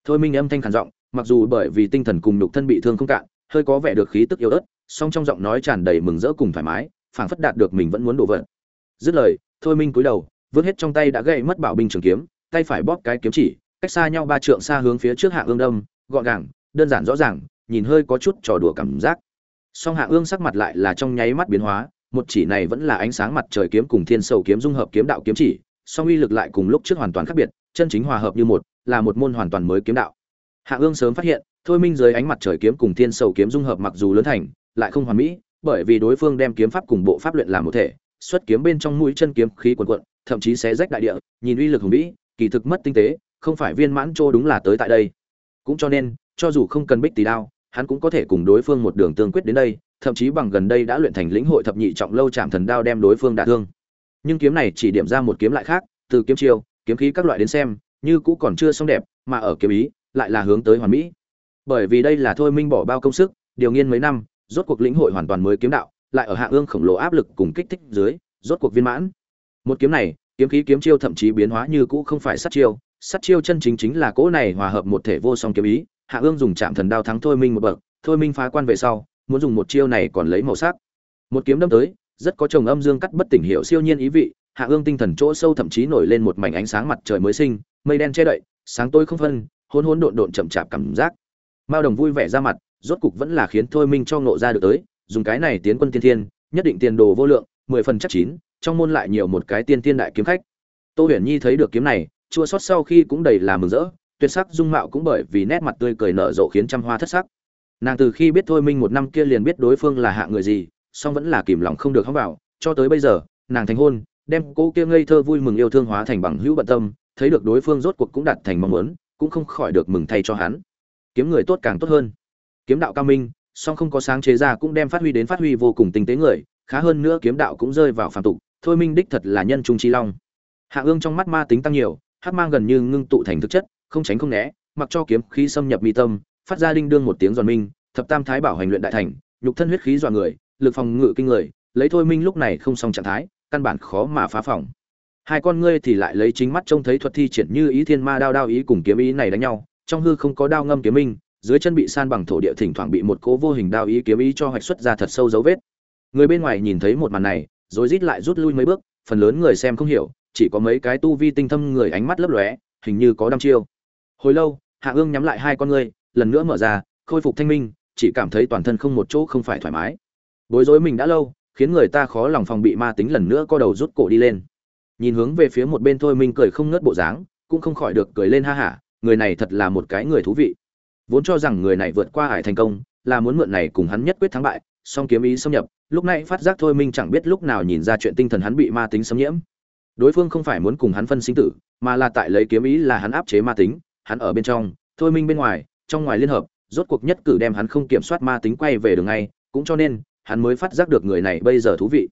Thôi minh âm thanh khàn giọng, mặc dù bởi vì tinh thần cùng nhục thân bị thương không cạn, hơi có vẻ được khí tức yếu ớt, song trong giọng nói tràn đầy mừng rỡ cùng thoải mái, phảng phất đạt được mình vẫn muốn đổ vận dứt lời, thôi minh cúi đầu vứt hết trong tay đã gậy mất bảo binh trường kiếm, tay phải bóp cái kiếm chỉ, cách xa nhau ba trượng xa hướng phía trước hạ ương đâm gọn gàng, đơn giản rõ ràng, nhìn hơi có chút trò đùa cảm giác. Song hạ ương sắc mặt lại là trong nháy mắt biến hóa, một chỉ này vẫn là ánh sáng mặt trời kiếm cùng thiên sầu kiếm dung hợp kiếm đạo kiếm chỉ, song uy lực lại cùng lúc trước hoàn toàn khác biệt, chân chính hòa hợp như một, là một môn hoàn toàn mới kiếm đạo. Hạ ương sớm phát hiện, thôi minh dưới ánh mặt trời kiếm cùng thiên sầu kiếm dung hợp mặc dù lớn thành, lại không hoàn mỹ, bởi vì đối phương đem kiếm pháp cùng bộ pháp luyện làm một thể xuất kiếm bên trong mũi chân kiếm khí quần quận, thậm chí xé rách đại địa, nhìn uy lực hùng vĩ, kỳ thực mất tinh tế, không phải viên mãn trô đúng là tới tại đây. Cũng cho nên, cho dù không cần bích tỷ đao, hắn cũng có thể cùng đối phương một đường tương quyết đến đây, thậm chí bằng gần đây đã luyện thành lĩnh hội thập nhị trọng lâu chạm thần đao đem đối phương đả thương. Nhưng kiếm này chỉ điểm ra một kiếm lại khác, từ kiếm chiêu, kiếm khí các loại đến xem, như cũ còn chưa xong đẹp, mà ở kiếm ý, lại là hướng tới hoàn mỹ. Bởi vì đây là thôi minh bỏ bao công sức, điều nghiên mấy năm, rốt cuộc lĩnh hội hoàn toàn mới kiếm đạo lại ở hạ ương khổng lồ áp lực cùng kích thích dưới, rốt cuộc viên mãn. Một kiếm này, kiếm khí kiếm chiêu thậm chí biến hóa như cũ không phải sát chiêu sát chiêu chân chính chính là cỗ này hòa hợp một thể vô song kiếm ý. Hạ ương dùng chạm thần đao thắng thôi minh một bậc, thôi minh phá quan về sau, muốn dùng một chiêu này còn lấy màu sắc. Một kiếm đâm tới, rất có chồng âm dương cắt bất tỉnh hiệu siêu nhiên ý vị, hạ ương tinh thần chỗ sâu thậm chí nổi lên một mảnh ánh sáng mặt trời mới sinh, mây đen che đậy, sáng tối không phân hôn hôn độn độn chậm chạp cảm giác. Mao đồng vui vẻ ra mặt, rốt cục vẫn là khiến thôi minh cho ngộ ra được tới dùng cái này tiến quân tiên thiên, nhất định tiền đồ vô lượng, mười phần chắc chín, trong môn lại nhiều một cái tiên tiên đại kiếm khách. Tô huyền nhi thấy được kiếm này, chua sót sau khi cũng đầy là mừng rỡ, tuyệt sắc dung mạo cũng bởi vì nét mặt tươi cười nở rộ khiến trăm hoa thất sắc. Nàng từ khi biết thôi minh một năm kia liền biết đối phương là hạ người gì, song vẫn là kìm lòng không được hóng vào, cho tới bây giờ, nàng thành hôn, đem cô kia ngây thơ vui mừng yêu thương hóa thành bằng hữu bận tâm, thấy được đối phương rốt cuộc cũng đạt thành mong muốn, cũng không khỏi được mừng thay cho hắn. Kiếm người tốt càng tốt hơn. Kiếm đạo cao minh song không có sáng chế ra cũng đem phát huy đến phát huy vô cùng tinh tế người, khá hơn nữa kiếm đạo cũng rơi vào phàm tục. Thôi minh đích thật là nhân trung chi long. Hạ ương trong mắt ma tính tăng nhiều hát mang gần như ngưng tụ thành thực chất, không tránh không né, mặc cho kiếm khí xâm nhập mi tâm, phát ra đinh đương một tiếng giòn minh, thập tam thái bảo hành luyện đại thành, nhục thân huyết khí dọa người, lực phòng ngự kinh người, lấy thôi minh lúc này không xong trạng thái, căn bản khó mà phá phòng. Hai con ngươi thì lại lấy chính mắt trông thấy thuật thi triển như ý thiên ma đao đao ý cùng kiếm ý này đánh nhau, trong hư không có đao ngâm kiếm minh dưới chân bị san bằng thổ địa thỉnh thoảng bị một cố vô hình đao ý kiếm ý cho hoạch xuất ra thật sâu dấu vết. Người bên ngoài nhìn thấy một màn này, rồi rít lại rút lui mấy bước, phần lớn người xem không hiểu, chỉ có mấy cái tu vi tinh thâm người ánh mắt lấp lóe, hình như có đăm chiêu. Hồi lâu, hạ ương nhắm lại hai con ngươi, lần nữa mở ra, khôi phục thanh minh, chỉ cảm thấy toàn thân không một chỗ không phải thoải mái. Bối rối mình đã lâu, khiến người ta khó lòng phòng bị ma tính lần nữa co đầu rút cổ đi lên. Nhìn hướng về phía một bên thôi minh cười không ngớt bộ dáng, cũng không khỏi được cười lên ha hả, người này thật là một cái người thú vị vốn cho rằng người này vượt qua hải thành công, là muốn mượn này cùng hắn nhất quyết thắng bại, song kiếm ý xâm nhập, lúc này phát giác thôi minh chẳng biết lúc nào nhìn ra chuyện tinh thần hắn bị ma tính xâm nhiễm. Đối phương không phải muốn cùng hắn phân sinh tử, mà là tại lấy kiếm ý là hắn áp chế ma tính, hắn ở bên trong, thôi minh bên ngoài, trong ngoài liên hợp, rốt cuộc nhất cử đem hắn không kiểm soát ma tính quay về đường ngay, cũng cho nên, hắn mới phát giác được người này bây giờ thú vị.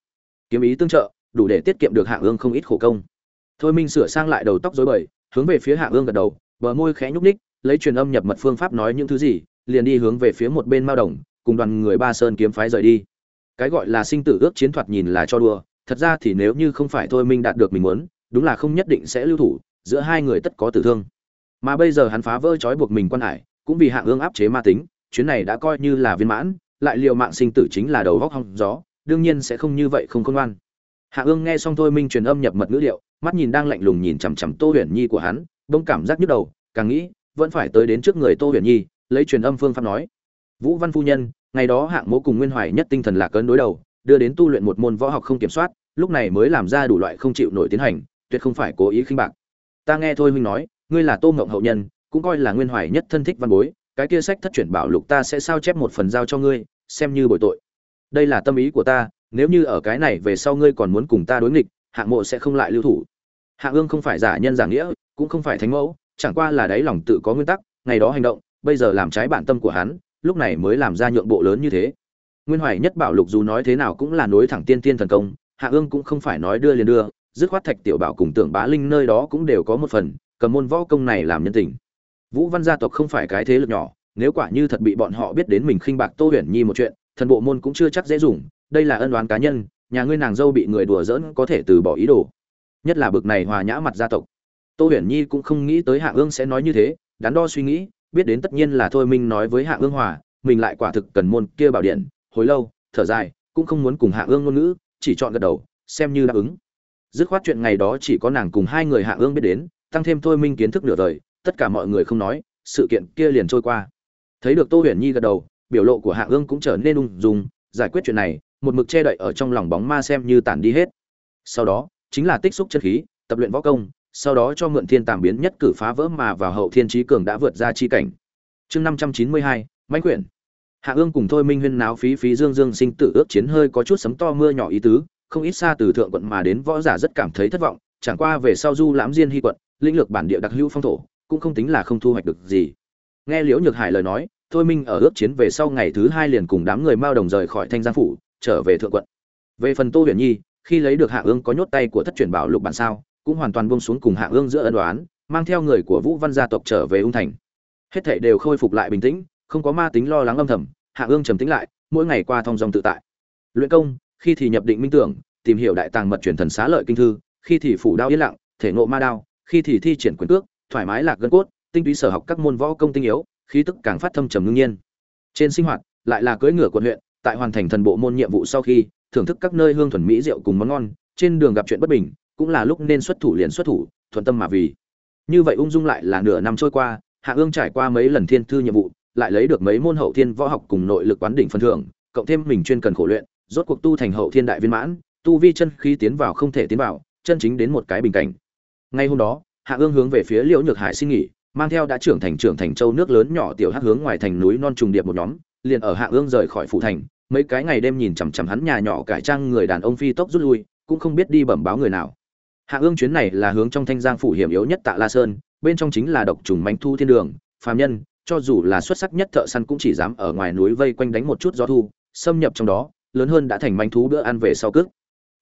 Kiếm ý tương trợ, đủ để tiết kiệm được hạ ương không ít khổ công. Thôi minh sửa sang lại đầu tóc rối bời, hướng về phía hạ ương gật đầu, bờ môi khẽ nhúc ních lấy truyền âm nhập mật phương pháp nói những thứ gì, liền đi hướng về phía một bên mao đồng, cùng đoàn người ba sơn kiếm phái rời đi. Cái gọi là sinh tử ước chiến thuật nhìn là cho đùa, thật ra thì nếu như không phải thôi minh đạt được mình muốn, đúng là không nhất định sẽ lưu thủ, giữa hai người tất có tử thương. Mà bây giờ hắn phá vỡ trói buộc mình quan hải, cũng vì hạng ương áp chế ma tính, chuyến này đã coi như là viên mãn, lại liều mạng sinh tử chính là đầu góc hong gió, đương nhiên sẽ không như vậy không khôn ngoan. Hạ ương nghe xong thôi minh truyền âm nhập mật ngữ liệu, mắt nhìn đang lạnh lùng nhìn chằm chằm tô huyền nhi của hắn, bỗng cảm giác nhức đầu, càng nghĩ vẫn phải tới đến trước người tô huyền nhi, lấy truyền âm phương pháp nói. Vũ văn phu nhân, ngày đó hạng mố cùng nguyên hoài nhất tinh thần lạc cấn đối đầu, đưa đến tu luyện một môn võ học không kiểm soát, lúc này mới làm ra đủ loại không chịu nổi tiến hành, tuyệt không phải cố ý khinh bạc. Ta nghe thôi huynh nói, ngươi là tô mộng hậu nhân, cũng coi là nguyên hoài nhất thân thích văn bối, cái kia sách thất chuyển bảo lục ta sẽ sao chép một phần giao cho ngươi, xem như bồi tội. Đây là tâm ý của ta, nếu như ở cái này về sau ngươi còn muốn cùng ta đối nghịch, hạng mộ sẽ không lại lưu thủ. Hạng ương không phải giả nhân giả nghĩa, cũng không phải thánh mẫu chẳng qua là đáy lòng tự có nguyên tắc, ngày đó hành động, bây giờ làm trái bản tâm của hắn, lúc này mới làm ra nhượng bộ lớn như thế. Nguyên hoài nhất bảo lục dù nói thế nào cũng là nối thẳng tiên tiên thần công, hạ ương cũng không phải nói đưa liền đưa, dứt khoát thạch tiểu bảo cùng tưởng bá linh nơi đó cũng đều có một phần, cầm môn võ công này làm nhân tình. Vũ văn gia tộc không phải cái thế lực nhỏ, nếu quả như thật bị bọn họ biết đến mình khinh bạc tô huyền nhi một chuyện, thần bộ môn cũng chưa chắc dễ dùng, đây là ân oán cá nhân, nhà ngươi nàng dâu bị người đùa giỡn có thể từ bỏ ý đồ. Nhất là bực này hòa nhã mặt gia tộc tô huyền nhi cũng không nghĩ tới hạ ương sẽ nói như thế, đắn đo suy nghĩ, biết đến tất nhiên là thôi minh nói với hạ ương hòa, mình lại quả thực cần môn kia bảo điện, hồi lâu, thở dài, cũng không muốn cùng hạ ương ngôn ngữ, chỉ chọn gật đầu, xem như đáp ứng. Dứt khoát chuyện ngày đó chỉ có nàng cùng hai người hạ ương biết đến, tăng thêm thôi minh kiến thức nửa đời, tất cả mọi người không nói, sự kiện kia liền trôi qua. Thấy được tô huyền nhi gật đầu, biểu lộ của hạ ương cũng trở nên ung dung, giải quyết chuyện này, một mực che đậy ở trong lòng bóng ma xem như tản đi hết. Sau đó, chính là tích xúc chân khí, tập luyện võ công sau đó cho mượn thiên tàm biến nhất cử phá vỡ mà vào hậu thiên trí cường đã vượt ra chi cảnh. Chương năm trăm chín mươi hai, mãnh quyển. Hạ ương cùng thôi minh huyên náo phí phí dương dương sinh tử ước chiến hơi có chút sấm to mưa nhỏ ý tứ, không ít xa từ thượng quận mà đến võ giả rất cảm thấy thất vọng, chẳng qua về sau du lãm diên hy quận, lĩnh lược bản địa đặc hữu phong thổ, cũng không tính là không thu hoạch được gì. Nghe liễu nhược hải lời nói, thôi minh ở ước chiến về sau ngày thứ hai liền cùng đám người mao đồng rời khỏi thanh giang phủ, trở về thượng quận. Về phần tô huyền nhi, khi lấy được hạ ương có nhốt tay của thất truyền bảo lục bản sao cũng hoàn toàn buông xuống cùng hạ ương giữa ân đoán mang theo người của vũ văn gia tộc trở về ung thành. Hết thảy đều khôi phục lại bình tĩnh, không có ma tính lo lắng âm thầm hạ ương trầm tĩnh lại, mỗi ngày qua thong dòng tự tại. Luyện công, khi thì nhập định minh tưởng, tìm hiểu đại tàng mật truyền thần xá lợi kinh thư, khi thì phủ đao yên lặng, thể ngộ ma đao, khi thì thi triển quyền cước, thoải mái lạc gân cốt, tinh túy sở học các môn võ công tinh yếu, khí tức càng phát thâm trầm ngưng nhiên. Trên sinh hoạt, lại là cưỡi ngựa quận huyện, tại hoàn thành thần bộ môn nhiệm vụ sau khi, thưởng thức các nơi hương thuần mỹ rượu cùng món ngon, trên đường gặp chuyện bất bình cũng là lúc nên xuất thủ liền xuất thủ, thuận tâm mà vì. Như vậy ung dung lại là nửa năm trôi qua, hạ ương trải qua mấy lần thiên thư nhiệm vụ, lại lấy được mấy môn hậu thiên võ học cùng nội lực quán đỉnh phần thưởng, cộng thêm mình chuyên cần khổ luyện, rốt cuộc tu thành hậu thiên đại viên mãn, tu vi chân khí tiến vào không thể tiến vào, chân chính đến một cái bình cảnh. Ngay hôm đó, hạ ương hướng về phía liễu nhược hải xin nghỉ, mang theo đã trưởng thành trưởng thành châu nước lớn nhỏ tiểu hắc hướng ngoài thành núi non trùng điệp một nhóm, liền ở hạ ương rời khỏi phủ thành, mấy cái ngày đêm nhìn chằm chằm hắn nhà nhỏ cải trang người đàn ông phi tốc rút lui, cũng không biết đi bẩm báo người nào hạ ương chuyến này là hướng trong thanh giang phủ hiểm yếu nhất tạ la sơn, bên trong chính là độc trùng manh thu thiên đường, phàm nhân, cho dù là xuất sắc nhất thợ săn cũng chỉ dám ở ngoài núi vây quanh đánh một chút gió thu, xâm nhập trong đó, lớn hơn đã thành manh thú bữa ăn về sau cước.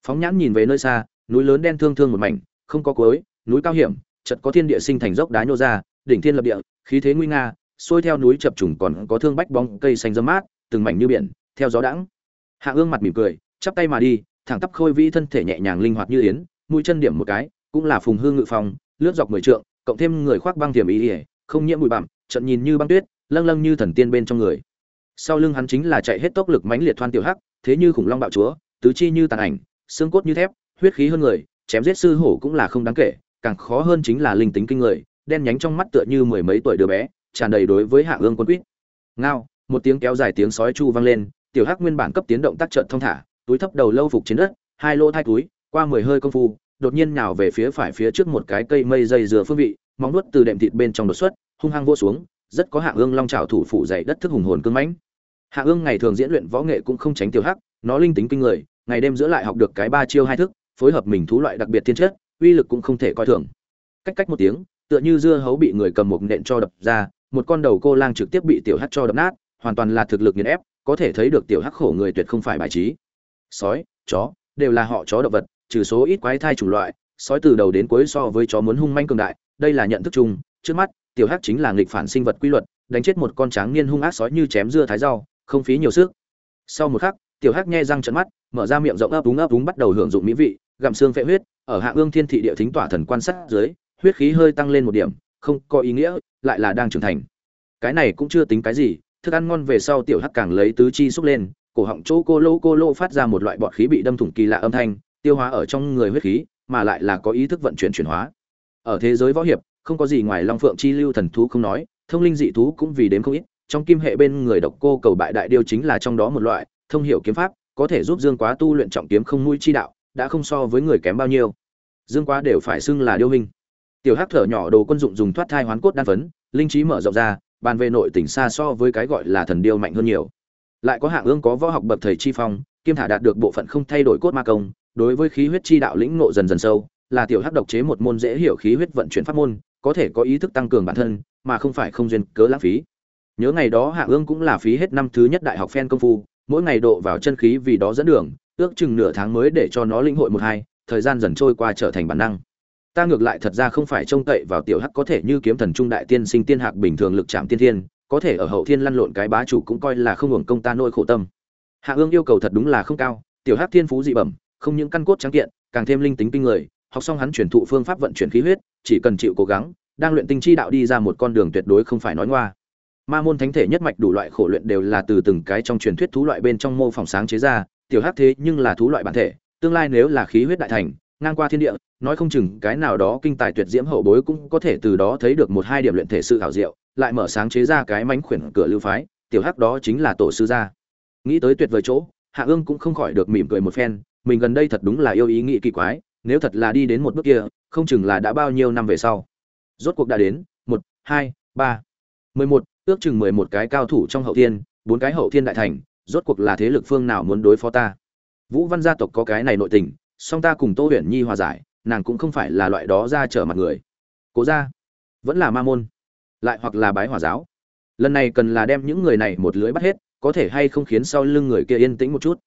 Phóng nhãn nhìn về nơi xa, núi lớn đen thương thương một mảnh, không có cuối, núi cao hiểm, chợt có thiên địa sinh thành dốc đá nhô ra, đỉnh thiên lập địa, khí thế nguy nga, xuôi theo núi chập trùng còn có thương bách bóng cây xanh râm mát, từng mảnh như biển, theo gió đãng. Hạ ương mặt mỉm cười, chắp tay mà đi, thẳng tắp khôi vĩ thân thể nhẹ nhàng linh hoạt như yến mũi chân điểm một cái, cũng là phùng hương ngự phòng lướt dọc mười trượng, cộng thêm người khoác băng tiềm ý ỉa, không nhiễm bụi bặm, trận nhìn như băng tuyết, lâng lâng như thần tiên bên trong người. Sau lưng hắn chính là chạy hết tốc lực mãnh liệt thoan tiểu hắc, thế như khủng long bạo chúa, tứ chi như tàn ảnh, xương cốt như thép, huyết khí hơn người, chém giết sư hổ cũng là không đáng kể, càng khó hơn chính là linh tính kinh người, đen nhánh trong mắt tựa như mười mấy tuổi đứa bé, tràn đầy đối với hạ ương quân quýt. Ngao, một tiếng kéo dài tiếng sói chu vang lên, tiểu hắc nguyên bản cấp tiến động tác trận thông thả, túi thấp đầu lâu phục trên đất, hai lô thai túi qua mười hơi công phu, đột nhiên nào về phía phải phía trước một cái cây mây dây dừa phương vị, móng nuốt từ đệm thịt bên trong đột xuất, hung hăng vô xuống, rất có hạ ương long trào thủ phủ dày đất thức hùng hồn cưng mãnh. Hạ ương ngày thường diễn luyện võ nghệ cũng không tránh tiểu hắc, nó linh tính kinh người, ngày đêm giữa lại học được cái ba chiêu hai thức, phối hợp mình thú loại đặc biệt thiên chất, uy lực cũng không thể coi thường. Cách cách một tiếng, tựa như dưa hấu bị người cầm một nện cho đập ra, một con đầu cô lang trực tiếp bị tiểu hắc cho đập nát, hoàn toàn là thực lực nghiền ép, có thể thấy được tiểu hắc khổ người tuyệt không phải bài trí. Sói, chó, đều là họ chó động vật trừ số ít quái thai chủng loại, sói từ đầu đến cuối so với chó muốn hung manh cường đại, đây là nhận thức chung, trước mắt, tiểu hắc chính là nghịch phản sinh vật quy luật, đánh chết một con tráng niên hung ác sói như chém dưa thái rau, không phí nhiều sức. Sau một khắc, tiểu hắc nhe răng trợn mắt, mở ra miệng rộng ấp úng ấp úng bắt đầu hưởng dụng mỹ vị, gặm xương phệ huyết, ở hạ ương thiên thị địa thính tỏa thần quan sát dưới, huyết khí hơi tăng lên một điểm, không có ý nghĩa, lại là đang trưởng thành. Cái này cũng chưa tính cái gì, thức ăn ngon về sau tiểu hắc càng lấy tứ chi xúc lên, cổ họng chỗ cô lô cô lô phát ra một loại bọt khí bị đâm thủng kỳ lạ âm thanh tiêu hóa ở trong người huyết khí, mà lại là có ý thức vận chuyển chuyển hóa. Ở thế giới võ hiệp, không có gì ngoài long phượng chi lưu thần thú không nói, thông linh dị thú cũng vì đếm không ít, trong kim hệ bên người độc cô cầu bại đại điêu chính là trong đó một loại, thông hiểu kiếm pháp, có thể giúp dương quá tu luyện trọng kiếm không mũi chi đạo, đã không so với người kém bao nhiêu. Dương quá đều phải xưng là điêu hình. Tiểu hắc thở nhỏ đồ quân dụng dùng thoát thai hoán cốt đan phấn, linh trí mở rộng ra, bàn về nội tỉnh xa so với cái gọi là thần điêu mạnh hơn nhiều. Lại có hạng ương có võ học bậc thầy chi phong kim thả đạt được bộ phận không thay đổi cốt ma công đối với khí huyết chi đạo lĩnh ngộ dần dần sâu, là tiểu hắc độc chế một môn dễ hiểu khí huyết vận chuyển pháp môn, có thể có ý thức tăng cường bản thân, mà không phải không duyên cớ lãng phí. Nhớ ngày đó hạ ương cũng là phí hết năm thứ nhất đại học phen công phu, mỗi ngày độ vào chân khí vì đó dẫn đường, ước chừng nửa tháng mới để cho nó linh hội một hai, thời gian dần trôi qua trở thành bản năng. Ta ngược lại thật ra không phải trông cậy vào tiểu hắc có thể như kiếm thần trung đại tiên sinh tiên hạc bình thường lực chạm tiên thiên, có thể ở hậu thiên lăn lộn cái bá chủ cũng coi là không hưởng công ta nỗi khổ tâm. Hạ ương yêu cầu thật đúng là không cao, tiểu hắc thiên phú dị bẩm không những căn cốt trắng kiện, càng thêm linh tính kinh người, học xong hắn truyền thụ phương pháp vận chuyển khí huyết, chỉ cần chịu cố gắng, đang luyện tinh chi đạo đi ra một con đường tuyệt đối không phải nói ngoa. Ma môn thánh thể nhất mạch đủ loại khổ luyện đều là từ từng cái trong truyền thuyết thú loại bên trong mô phỏng sáng chế ra, tiểu hắc thế nhưng là thú loại bản thể, tương lai nếu là khí huyết đại thành, ngang qua thiên địa, nói không chừng cái nào đó kinh tài tuyệt diễm hậu bối cũng có thể từ đó thấy được một hai điểm luyện thể sự hảo diệu, lại mở sáng chế ra cái mánh khuyển cửa lưu phái, tiểu hắc đó chính là tổ sư gia. Nghĩ tới tuyệt vời chỗ, hạ ương cũng không khỏi được mỉm cười một phen mình gần đây thật đúng là yêu ý nghĩ kỳ quái, nếu thật là đi đến một bước kia, không chừng là đã bao nhiêu năm về sau. Rốt cuộc đã đến, một, hai, ba, mười một, ước chừng mười một cái cao thủ trong hậu thiên, bốn cái hậu thiên đại thành, rốt cuộc là thế lực phương nào muốn đối phó ta? Vũ văn gia tộc có cái này nội tình, song ta cùng tô huyền nhi hòa giải, nàng cũng không phải là loại đó ra trở mặt người. Cố ra vẫn là ma môn, lại hoặc là bái hòa giáo. Lần này cần là đem những người này một lưới bắt hết, có thể hay không khiến sau lưng người kia yên tĩnh một chút.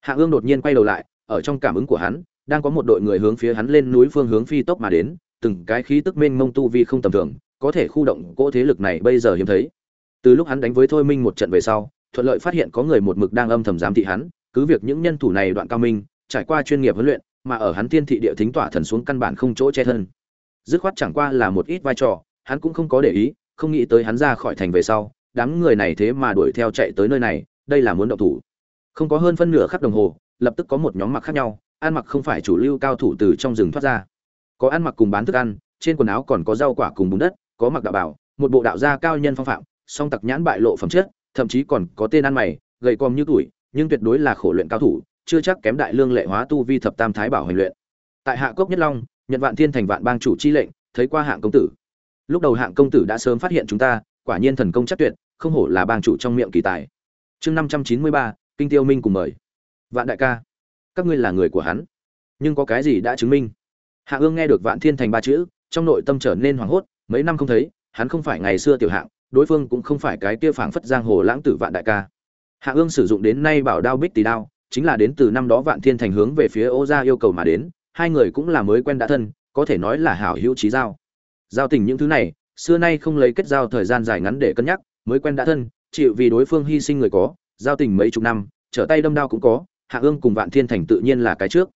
Hạ ương đột nhiên quay đầu lại ở trong cảm ứng của hắn, đang có một đội người hướng phía hắn lên núi phương hướng phi tốc mà đến, từng cái khí tức mênh mông tu vi không tầm thường, có thể khu động cỗ thế lực này bây giờ hiếm thấy. Từ lúc hắn đánh với thôi minh một trận về sau, thuận lợi phát hiện có người một mực đang âm thầm giám thị hắn, cứ việc những nhân thủ này đoạn cao minh, trải qua chuyên nghiệp huấn luyện, mà ở hắn thiên thị địa thính tỏa thần xuống căn bản không chỗ che thân. Dứt khoát chẳng qua là một ít vai trò, hắn cũng không có để ý, không nghĩ tới hắn ra khỏi thành về sau, đám người này thế mà đuổi theo chạy tới nơi này, đây là muốn động thủ. Không có hơn phân nửa khắc đồng hồ lập tức có một nhóm mặc khác nhau, ăn mặc không phải chủ lưu cao thủ từ trong rừng thoát ra. Có ăn mặc cùng bán thức ăn, trên quần áo còn có rau quả cùng bùn đất, có mặc đạo bảo, một bộ đạo gia cao nhân phong phạm, song tặc nhãn bại lộ phẩm chất, thậm chí còn có tên ăn mày, gầy còm như tuổi, nhưng tuyệt đối là khổ luyện cao thủ, chưa chắc kém đại lương lệ hóa tu vi thập tam thái bảo hành luyện. Tại hạ cốc nhất long nhận vạn thiên thành vạn bang chủ chi lệnh, thấy qua hạng công tử. Lúc đầu hạng công tử đã sớm phát hiện chúng ta, quả nhiên thần công chắc tuyệt, không hổ là bang chủ trong miệng kỳ tài. Chương năm trăm chín mươi ba, kinh tiêu minh cùng mời vạn đại ca, các ngươi là người của hắn. Nhưng có cái gì đã chứng minh? Hạ ương nghe được vạn thiên thành ba chữ, trong nội tâm trở nên hoảng hốt, mấy năm không thấy, hắn không phải ngày xưa tiểu hạng, đối phương cũng không phải cái kia phảng phất giang hồ lãng tử vạn đại ca. Hạ ương sử dụng đến nay bảo đao bích tỷ đao, chính là đến từ năm đó vạn thiên thành hướng về phía ô gia yêu cầu mà đến, hai người cũng là mới quen đã thân, có thể nói là hảo hữu trí giao. Giao tình những thứ này, xưa nay không lấy kết giao thời gian dài ngắn để cân nhắc, mới quen đã thân, chịu vì đối phương hy sinh người có, giao tình mấy chục năm, trở tay đâm đao cũng có hạ ương cùng vạn thiên thành tự nhiên là cái trước.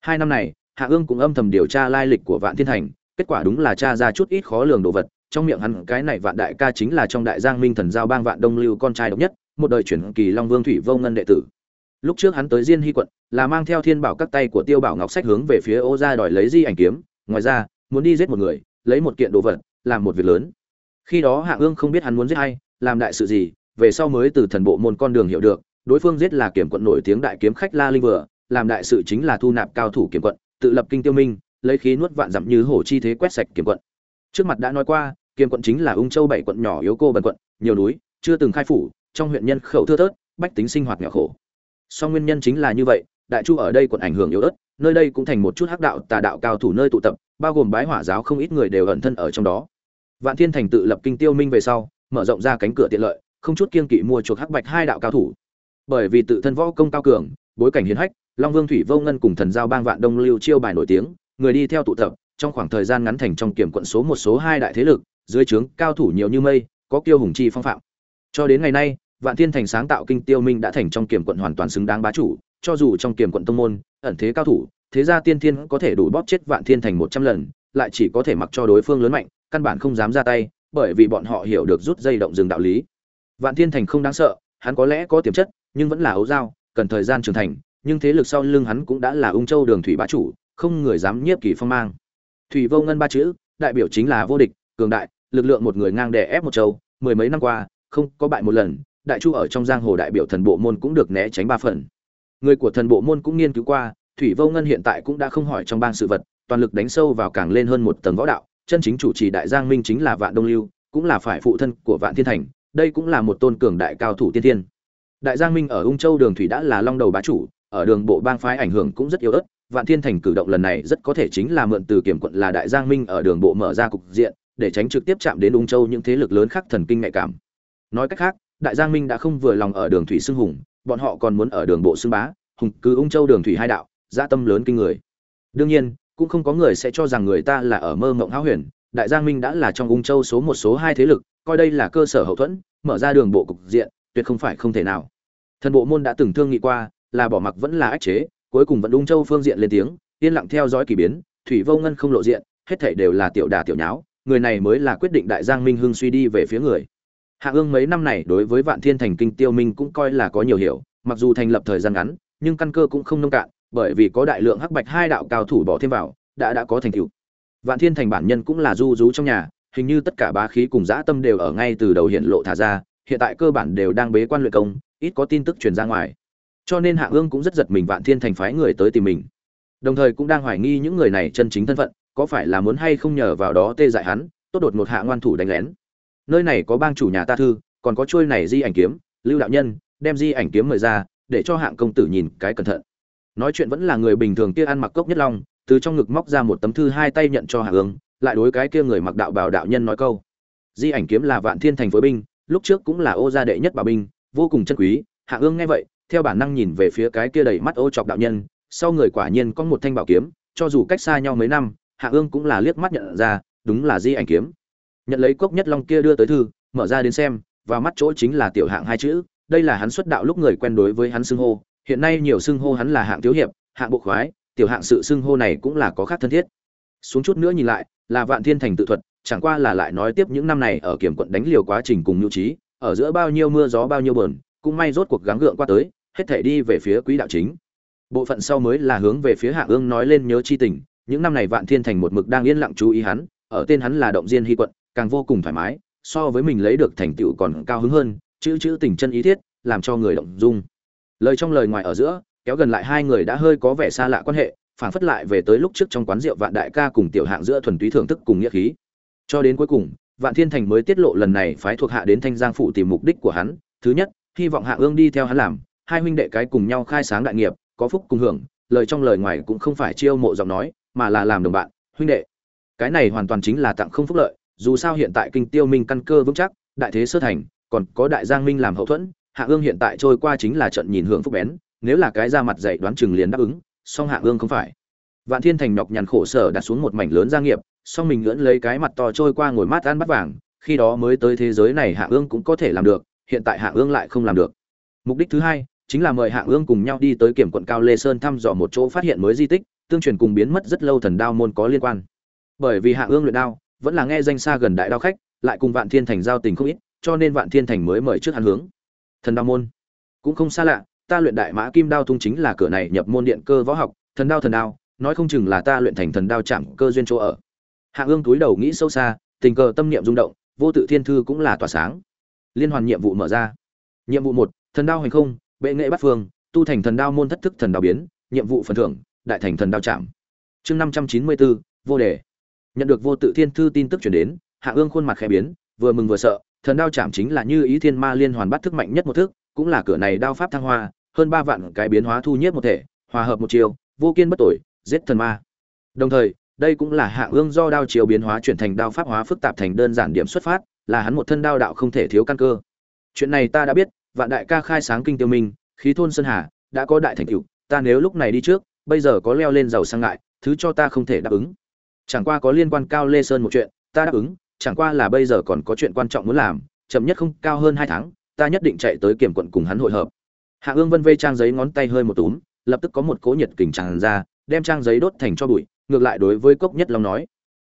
Hai năm này, hạ ương cũng âm thầm điều tra lai lịch của vạn thiên thành, kết quả đúng là tra ra chút ít khó lường đồ vật, trong miệng hắn cái này vạn đại ca chính là trong đại giang minh thần giao bang vạn đông lưu con trai độc nhất, một đời chuyển kỳ long vương thủy vô ngân đệ tử. Lúc trước hắn tới diên hy quận, là mang theo thiên bảo các tay của tiêu bảo ngọc sách hướng về phía ô gia đòi lấy di ảnh kiếm, ngoài ra, muốn đi giết một người, lấy một kiện đồ vật, làm một việc lớn. Khi đó hạ ương không biết hắn muốn giết ai, làm đại sự gì, về sau mới từ thần bộ môn con đường hiểu được đối phương giết là kiểm quận nổi tiếng đại kiếm khách la linh vừa, làm đại sự chính là thu nạp cao thủ kiểm quận, tự lập kinh tiêu minh, lấy khí nuốt vạn dặm như hổ chi thế quét sạch kiểm quận. Trước mặt đã nói qua kiểm quận chính là ung châu bảy quận nhỏ yếu cô bần quận, nhiều núi, chưa từng khai phủ, trong huyện nhân khẩu thưa thớt, bách tính sinh hoạt nghèo khổ. Song nguyên nhân chính là như vậy, đại chu ở đây quận ảnh hưởng yếu ớt, nơi đây cũng thành một chút hắc đạo, tà đạo cao thủ nơi tụ tập, bao gồm bái hỏa giáo không ít người đều ẩn thân ở trong đó. Vạn thiên thành tự lập kinh tiêu minh về sau, mở rộng ra cánh cửa tiện lợi, không chút kiên kỵ mua chuộc hắc bạch hai đạo cao thủ bởi vì tự thân võ công cao cường, bối cảnh hiến hách, long vương thủy vô ngân cùng thần giao bang vạn đông lưu chiêu bài nổi tiếng, người đi theo tụ tập, trong khoảng thời gian ngắn thành trong kiểm quận số một số hai đại thế lực, dưới trướng cao thủ nhiều như mây, có kiêu hùng chi phong phạm. Cho đến ngày nay, vạn thiên thành sáng tạo kinh tiêu minh đã thành trong kiểm quận hoàn toàn xứng đáng bá chủ, cho dù trong kiểm quận tông môn, ẩn thế cao thủ, thế gia tiên thiên có thể đủ bóp chết vạn thiên thành một trăm lần, lại chỉ có thể mặc cho đối phương lớn mạnh, căn bản không dám ra tay, bởi vì bọn họ hiểu được rút dây động rừng đạo lý. Vạn thiên thành không đáng sợ hắn có lẽ có tiềm chất, nhưng vẫn là ấu dao, cần thời gian trưởng thành, nhưng thế lực sau lưng hắn cũng đã là ung châu đường thủy bá chủ, không người dám nhiếp kỳ phong mang. Thủy vô ngân ba chữ, đại biểu chính là vô địch, cường đại, lực lượng một người ngang đè ép một châu, mười mấy năm qua, không có bại một lần, đại chu ở trong giang hồ đại biểu thần bộ môn cũng được né tránh ba phần. Người của thần bộ môn cũng nghiên cứu qua, thủy vô ngân hiện tại cũng đã không hỏi trong bang sự vật, toàn lực đánh sâu vào càng lên hơn một tầng võ đạo, chân chính chủ trì đại giang minh chính là vạn đông lưu, cũng là phải phụ thân của vạn thiên thành đây cũng là một tôn cường đại cao thủ tiên thiên. Đại giang minh ở ung châu đường thủy đã là long đầu bá chủ, ở đường bộ bang phái ảnh hưởng cũng rất yếu ớt, vạn thiên thành cử động lần này rất có thể chính là mượn từ kiểm quận là đại giang minh ở đường bộ mở ra cục diện, để tránh trực tiếp chạm đến ung châu những thế lực lớn khác thần kinh nhạy cảm. Nói cách khác, đại giang minh đã không vừa lòng ở đường thủy xưng hùng, bọn họ còn muốn ở đường bộ xưng bá, hùng cứ ung châu đường thủy hai đạo gia tâm lớn kinh người. Đương nhiên, cũng không có người sẽ cho rằng người ta là ở mơ mộng hão huyền, đại giang minh đã là trong ung châu số một số hai thế lực coi đây là cơ sở hậu thuẫn, mở ra đường bộ cục diện, tuyệt không phải không thể nào. Thần bộ môn đã từng thương nghị qua, là bỏ mặc vẫn là ách chế, cuối cùng vẫn đúng châu phương diện lên tiếng, yên lặng theo dõi kỳ biến, thủy vô ngân không lộ diện, hết thảy đều là tiểu đà tiểu nháo, người này mới là quyết định đại giang minh hưng suy đi về phía người. Hạ ương mấy năm này đối với vạn thiên thành kinh tiêu minh cũng coi là có nhiều hiểu, mặc dù thành lập thời gian ngắn, nhưng căn cơ cũng không nông cạn, bởi vì có đại lượng hắc bạch hai đạo cao thủ bỏ thêm vào, đã đã có thành tựu. Vạn thiên thành bản nhân cũng là du rú trong nhà hình như tất cả bá khí cùng dã tâm đều ở ngay từ đầu hiện lộ thả ra, hiện tại cơ bản đều đang bế quan luyện công, ít có tin tức truyền ra ngoài. Cho nên hạ ương cũng rất giật mình vạn thiên thành phái người tới tìm mình. Đồng thời cũng đang hoài nghi những người này chân chính thân phận, có phải là muốn hay không nhờ vào đó tê dại hắn, tốt đột một hạ ngoan thủ đánh lén. Nơi này có bang chủ nhà ta thư, còn có chuôi này di ảnh kiếm, lưu đạo nhân, đem di ảnh kiếm mời ra, để cho hạng công tử nhìn cái cẩn thận. Nói chuyện vẫn là người bình thường kia ăn mặc cốc nhất long, từ trong ngực móc ra một tấm thư hai tay nhận cho hạ ương lại đối cái kia người mặc đạo bảo đạo nhân nói câu. Di ảnh kiếm là vạn thiên thành phối binh, lúc trước cũng là ô gia đệ nhất bảo binh, vô cùng chân quý, hạ ương nghe vậy, theo bản năng nhìn về phía cái kia đầy mắt ô chọc đạo nhân, sau người quả nhiên có một thanh bảo kiếm, cho dù cách xa nhau mấy năm, hạ ương cũng là liếc mắt nhận ra, đúng là di ảnh kiếm. Nhận lấy cốc nhất long kia đưa tới thư, mở ra đến xem và mắt chỗ chính là tiểu hạng hai chữ, đây là hắn xuất đạo lúc người quen đối với hắn xưng hô, hiện nay nhiều xưng hô hắn là hạng thiếu hiệp, hạng bộ khoái, tiểu hạng sự xưng hô này cũng là có khác thân thiết. Xuống chút nữa nhìn lại là vạn thiên thành tự thuật, chẳng qua là lại nói tiếp những năm này ở kiểm quận đánh liều quá trình cùng nhu trí, ở giữa bao nhiêu mưa gió bao nhiêu bờn cũng may rốt cuộc gắng gượng qua tới, hết thể đi về phía quỹ đạo chính. Bộ phận sau mới là hướng về phía hạ ương nói lên nhớ chi tình, những năm này vạn thiên thành một mực đang yên lặng chú ý hắn, ở tên hắn là động diên hy quận, càng vô cùng thoải mái, so với mình lấy được thành tựu còn cao hứng hơn, chữ chữ tình chân ý thiết, làm cho người động dung. Lời trong lời ngoài ở giữa, kéo gần lại hai người đã hơi có vẻ xa lạ quan hệ phản phất lại về tới lúc trước trong quán rượu vạn đại ca cùng tiểu hạng giữa thuần túy thưởng thức cùng nghĩa khí. Cho đến cuối cùng, vạn thiên thành mới tiết lộ lần này phái thuộc hạ đến thanh giang phụ tìm mục đích của hắn. Thứ nhất, hy vọng hạ ương đi theo hắn làm. Hai huynh đệ cái cùng nhau khai sáng đại nghiệp, có phúc cùng hưởng. Lời trong lời ngoài cũng không phải chiêu mộ giọng nói, mà là làm đồng bạn, huynh đệ. Cái này hoàn toàn chính là tặng không phúc lợi. Dù sao hiện tại kinh tiêu minh căn cơ vững chắc, đại thế sơ thành, còn có đại giang minh làm hậu thuẫn, hạ ương hiện tại trôi qua chính là trận nhìn hưởng phúc bén. Nếu là cái ra mặt dạy đoán chừng liền đáp ứng song hạ ương không phải. Vạn thiên thành nhọc nhằn khổ sở đặt xuống một mảnh lớn gia nghiệp, song mình ngưỡng lấy cái mặt to trôi qua ngồi mát ăn bắt vàng, khi đó mới tới thế giới này hạ ương cũng có thể làm được, hiện tại hạ ương lại không làm được. Mục đích thứ hai, chính là mời hạ ương cùng nhau đi tới kiểm quận cao lê sơn thăm dò một chỗ phát hiện mới di tích, tương truyền cùng biến mất rất lâu thần đao môn có liên quan. Bởi vì hạ ương luyện đao, vẫn là nghe danh xa gần đại đao khách, lại cùng vạn thiên thành giao tình không ít, cho nên vạn thiên thành mới mời trước hắn hướng. Thần đao môn cũng không xa lạ ta luyện đại mã kim đao tung chính là cửa này nhập môn điện cơ võ học, thần đao thần đao, nói không chừng là ta luyện thành thần đao chạm cơ duyên chỗ ở. Hạ ương túi đầu nghĩ sâu xa, tình cờ tâm niệm rung động, vô tự thiên thư cũng là tỏa sáng. Liên hoàn nhiệm vụ mở ra. Nhiệm vụ một, thần đao hành không, bệ nghệ bắt phương, tu thành thần đao môn thất thức thần đao biến, nhiệm vụ phần thưởng, đại thành thần đao chạm. Chương năm trăm chín mươi bốn vô đề. Nhận được vô tự thiên thư tin tức chuyển đến, hạ ương khuôn mặt khẽ biến, vừa mừng vừa sợ, thần đao chạm chính là như ý thiên ma liên hoàn bắt thức mạnh nhất một thức, cũng là cửa này đao pháp thăng hoa hơn ba vạn cái biến hóa thu nhất một thể, hòa hợp một chiều, vô kiên bất tội giết thần ma. Đồng thời, đây cũng là hạ ương do đao chiều biến hóa chuyển thành đao pháp hóa phức tạp thành đơn giản điểm xuất phát, là hắn một thân đao đạo không thể thiếu căn cơ. Chuyện này ta đã biết, vạn đại ca khai sáng kinh tiêu minh, khí thôn sơn hà, đã có đại thành tựu, ta nếu lúc này đi trước, bây giờ có leo lên giàu sang ngại, thứ cho ta không thể đáp ứng. Chẳng qua có liên quan cao lê sơn một chuyện, ta đáp ứng, chẳng qua là bây giờ còn có chuyện quan trọng muốn làm, chậm nhất không cao hơn hai tháng, ta nhất định chạy tới kiểm quận cùng hắn hội hợp hạ ương vân vây trang giấy ngón tay hơi một túm, lập tức có một cố nhiệt kình tràn ra, đem trang giấy đốt thành cho bụi, ngược lại đối với cốc nhất long nói.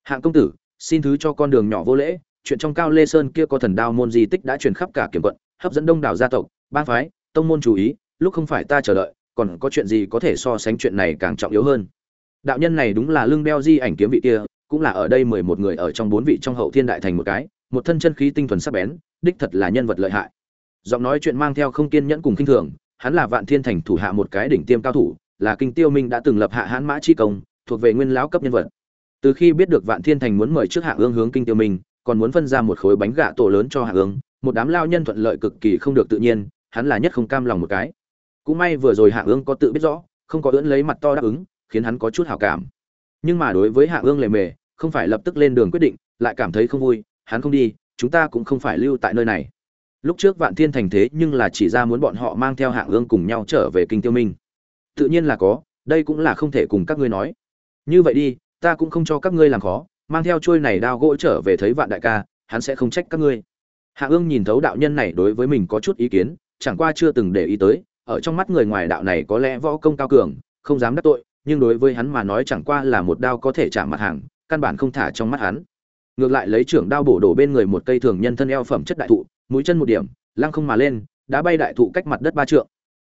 Hạng công tử, xin thứ cho con đường nhỏ vô lễ, chuyện trong cao lê sơn kia có thần đao môn di tích đã truyền khắp cả kiểm quận, hấp dẫn đông đảo gia tộc, bang phái, tông môn chú ý, lúc không phải ta chờ đợi, còn có chuyện gì có thể so sánh chuyện này càng trọng yếu hơn. Đạo nhân này đúng là lưng đeo di ảnh kiếm vị kia, cũng là ở đây mười một người ở trong bốn vị trong hậu thiên đại thành một cái, một thân chân khí tinh thuần sắc bén, đích thật là nhân vật lợi hại giọng nói chuyện mang theo không kiên nhẫn cùng kinh thường, hắn là vạn thiên thành thủ hạ một cái đỉnh tiêm cao thủ, là kinh tiêu minh đã từng lập hạ hãn mã chi công, thuộc về nguyên lão cấp nhân vật. Từ khi biết được vạn thiên thành muốn mời trước hạ ương hướng kinh tiêu minh, còn muốn phân ra một khối bánh gạ tổ lớn cho hạ ương, một đám lao nhân thuận lợi cực kỳ không được tự nhiên, hắn là nhất không cam lòng một cái. Cũng may vừa rồi hạ ương có tự biết rõ, không có ưỡn lấy mặt to đáp ứng, khiến hắn có chút hảo cảm. Nhưng mà đối với hạ ương lề mề, không phải lập tức lên đường quyết định, lại cảm thấy không vui, hắn không đi, chúng ta cũng không phải lưu tại nơi này lúc trước vạn thiên thành thế nhưng là chỉ ra muốn bọn họ mang theo hạng ương cùng nhau trở về kinh tiêu minh. Tự nhiên là có, đây cũng là không thể cùng các ngươi nói. Như vậy đi, ta cũng không cho các ngươi làm khó, mang theo trôi này đao gỗ trở về thấy vạn đại ca, hắn sẽ không trách các ngươi. Hạ ương nhìn thấu đạo nhân này đối với mình có chút ý kiến, chẳng qua chưa từng để ý tới, ở trong mắt người ngoài đạo này có lẽ võ công cao cường, không dám đắc tội, nhưng đối với hắn mà nói chẳng qua là một đao có thể trả mặt hàng, căn bản không thả trong mắt hắn. Ngược lại lấy trưởng đao bổ đổ bên người một cây thường nhân thân eo phẩm chất đại thụ mũi chân một điểm, lăng không mà lên, đã bay đại thụ cách mặt đất ba trượng.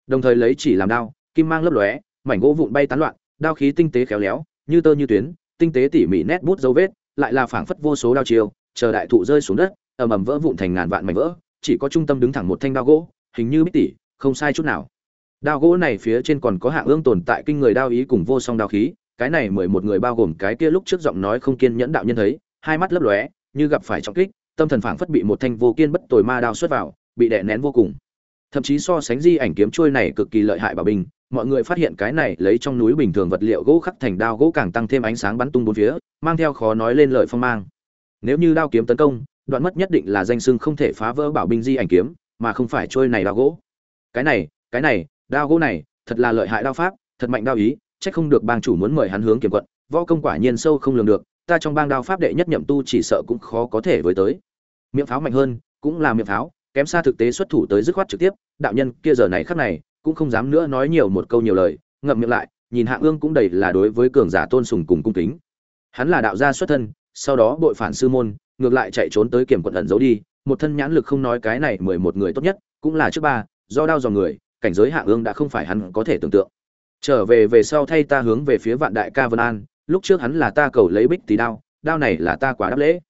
Đồng thời lấy chỉ làm đao, kim mang lấp lóe, mảnh gỗ vụn bay tán loạn, đao khí tinh tế khéo léo, như tơ như tuyến, tinh tế tỉ mỉ nét bút dấu vết, lại là phảng phất vô số đao chiều chờ đại thụ rơi xuống đất, ầm ầm vỡ vụn thành ngàn vạn mảnh vỡ, chỉ có trung tâm đứng thẳng một thanh đao gỗ, hình như bích tỷ, không sai chút nào. Đao gỗ này phía trên còn có hạng ương tồn tại kinh người đao ý cùng vô song đao khí, cái này mười một người bao gồm cái kia lúc trước giọng nói không kiên nhẫn đạo nhân thấy, hai mắt lấp lóe, như gặp phải trọng kích tâm thần phảng phất bị một thanh vô kiên bất tồi ma đao xuất vào, bị đè nén vô cùng. Thậm chí so sánh di ảnh kiếm trôi này cực kỳ lợi hại bảo bình, mọi người phát hiện cái này lấy trong núi bình thường vật liệu gỗ khắc thành đao gỗ càng tăng thêm ánh sáng bắn tung bốn phía, mang theo khó nói lên lời phong mang. Nếu như đao kiếm tấn công, đoạn mất nhất định là danh sưng không thể phá vỡ bảo binh di ảnh kiếm, mà không phải trôi này đao gỗ. Cái này cái này, đao gỗ này, thật là lợi hại đao pháp, thật mạnh đao ý, chắc không được bang chủ muốn mời hắn hướng kiểm quận, võ công quả nhiên sâu không lường được ta trong bang đao pháp đệ nhất nhậm tu chỉ sợ cũng khó có thể với tới. Miệng pháo mạnh hơn, cũng là miệng pháo, kém xa thực tế xuất thủ tới dứt khoát trực tiếp, đạo nhân kia giờ này khắc này, cũng không dám nữa nói nhiều một câu nhiều lời, ngậm miệng lại, nhìn hạ ương cũng đầy là đối với cường giả tôn sùng cùng cung kính. Hắn là đạo gia xuất thân, sau đó bội phản sư môn, ngược lại chạy trốn tới kiểm quận ẩn giấu đi, một thân nhãn lực không nói cái này mười một người tốt nhất, cũng là trước ba, do đau dò người, cảnh giới hạ ương đã không phải hắn có thể tưởng tượng. Trở về về sau thay ta hướng về phía vạn đại ca vân an lúc trước hắn là ta cầu lấy bích tí đao đao này là ta quá đáp lễ.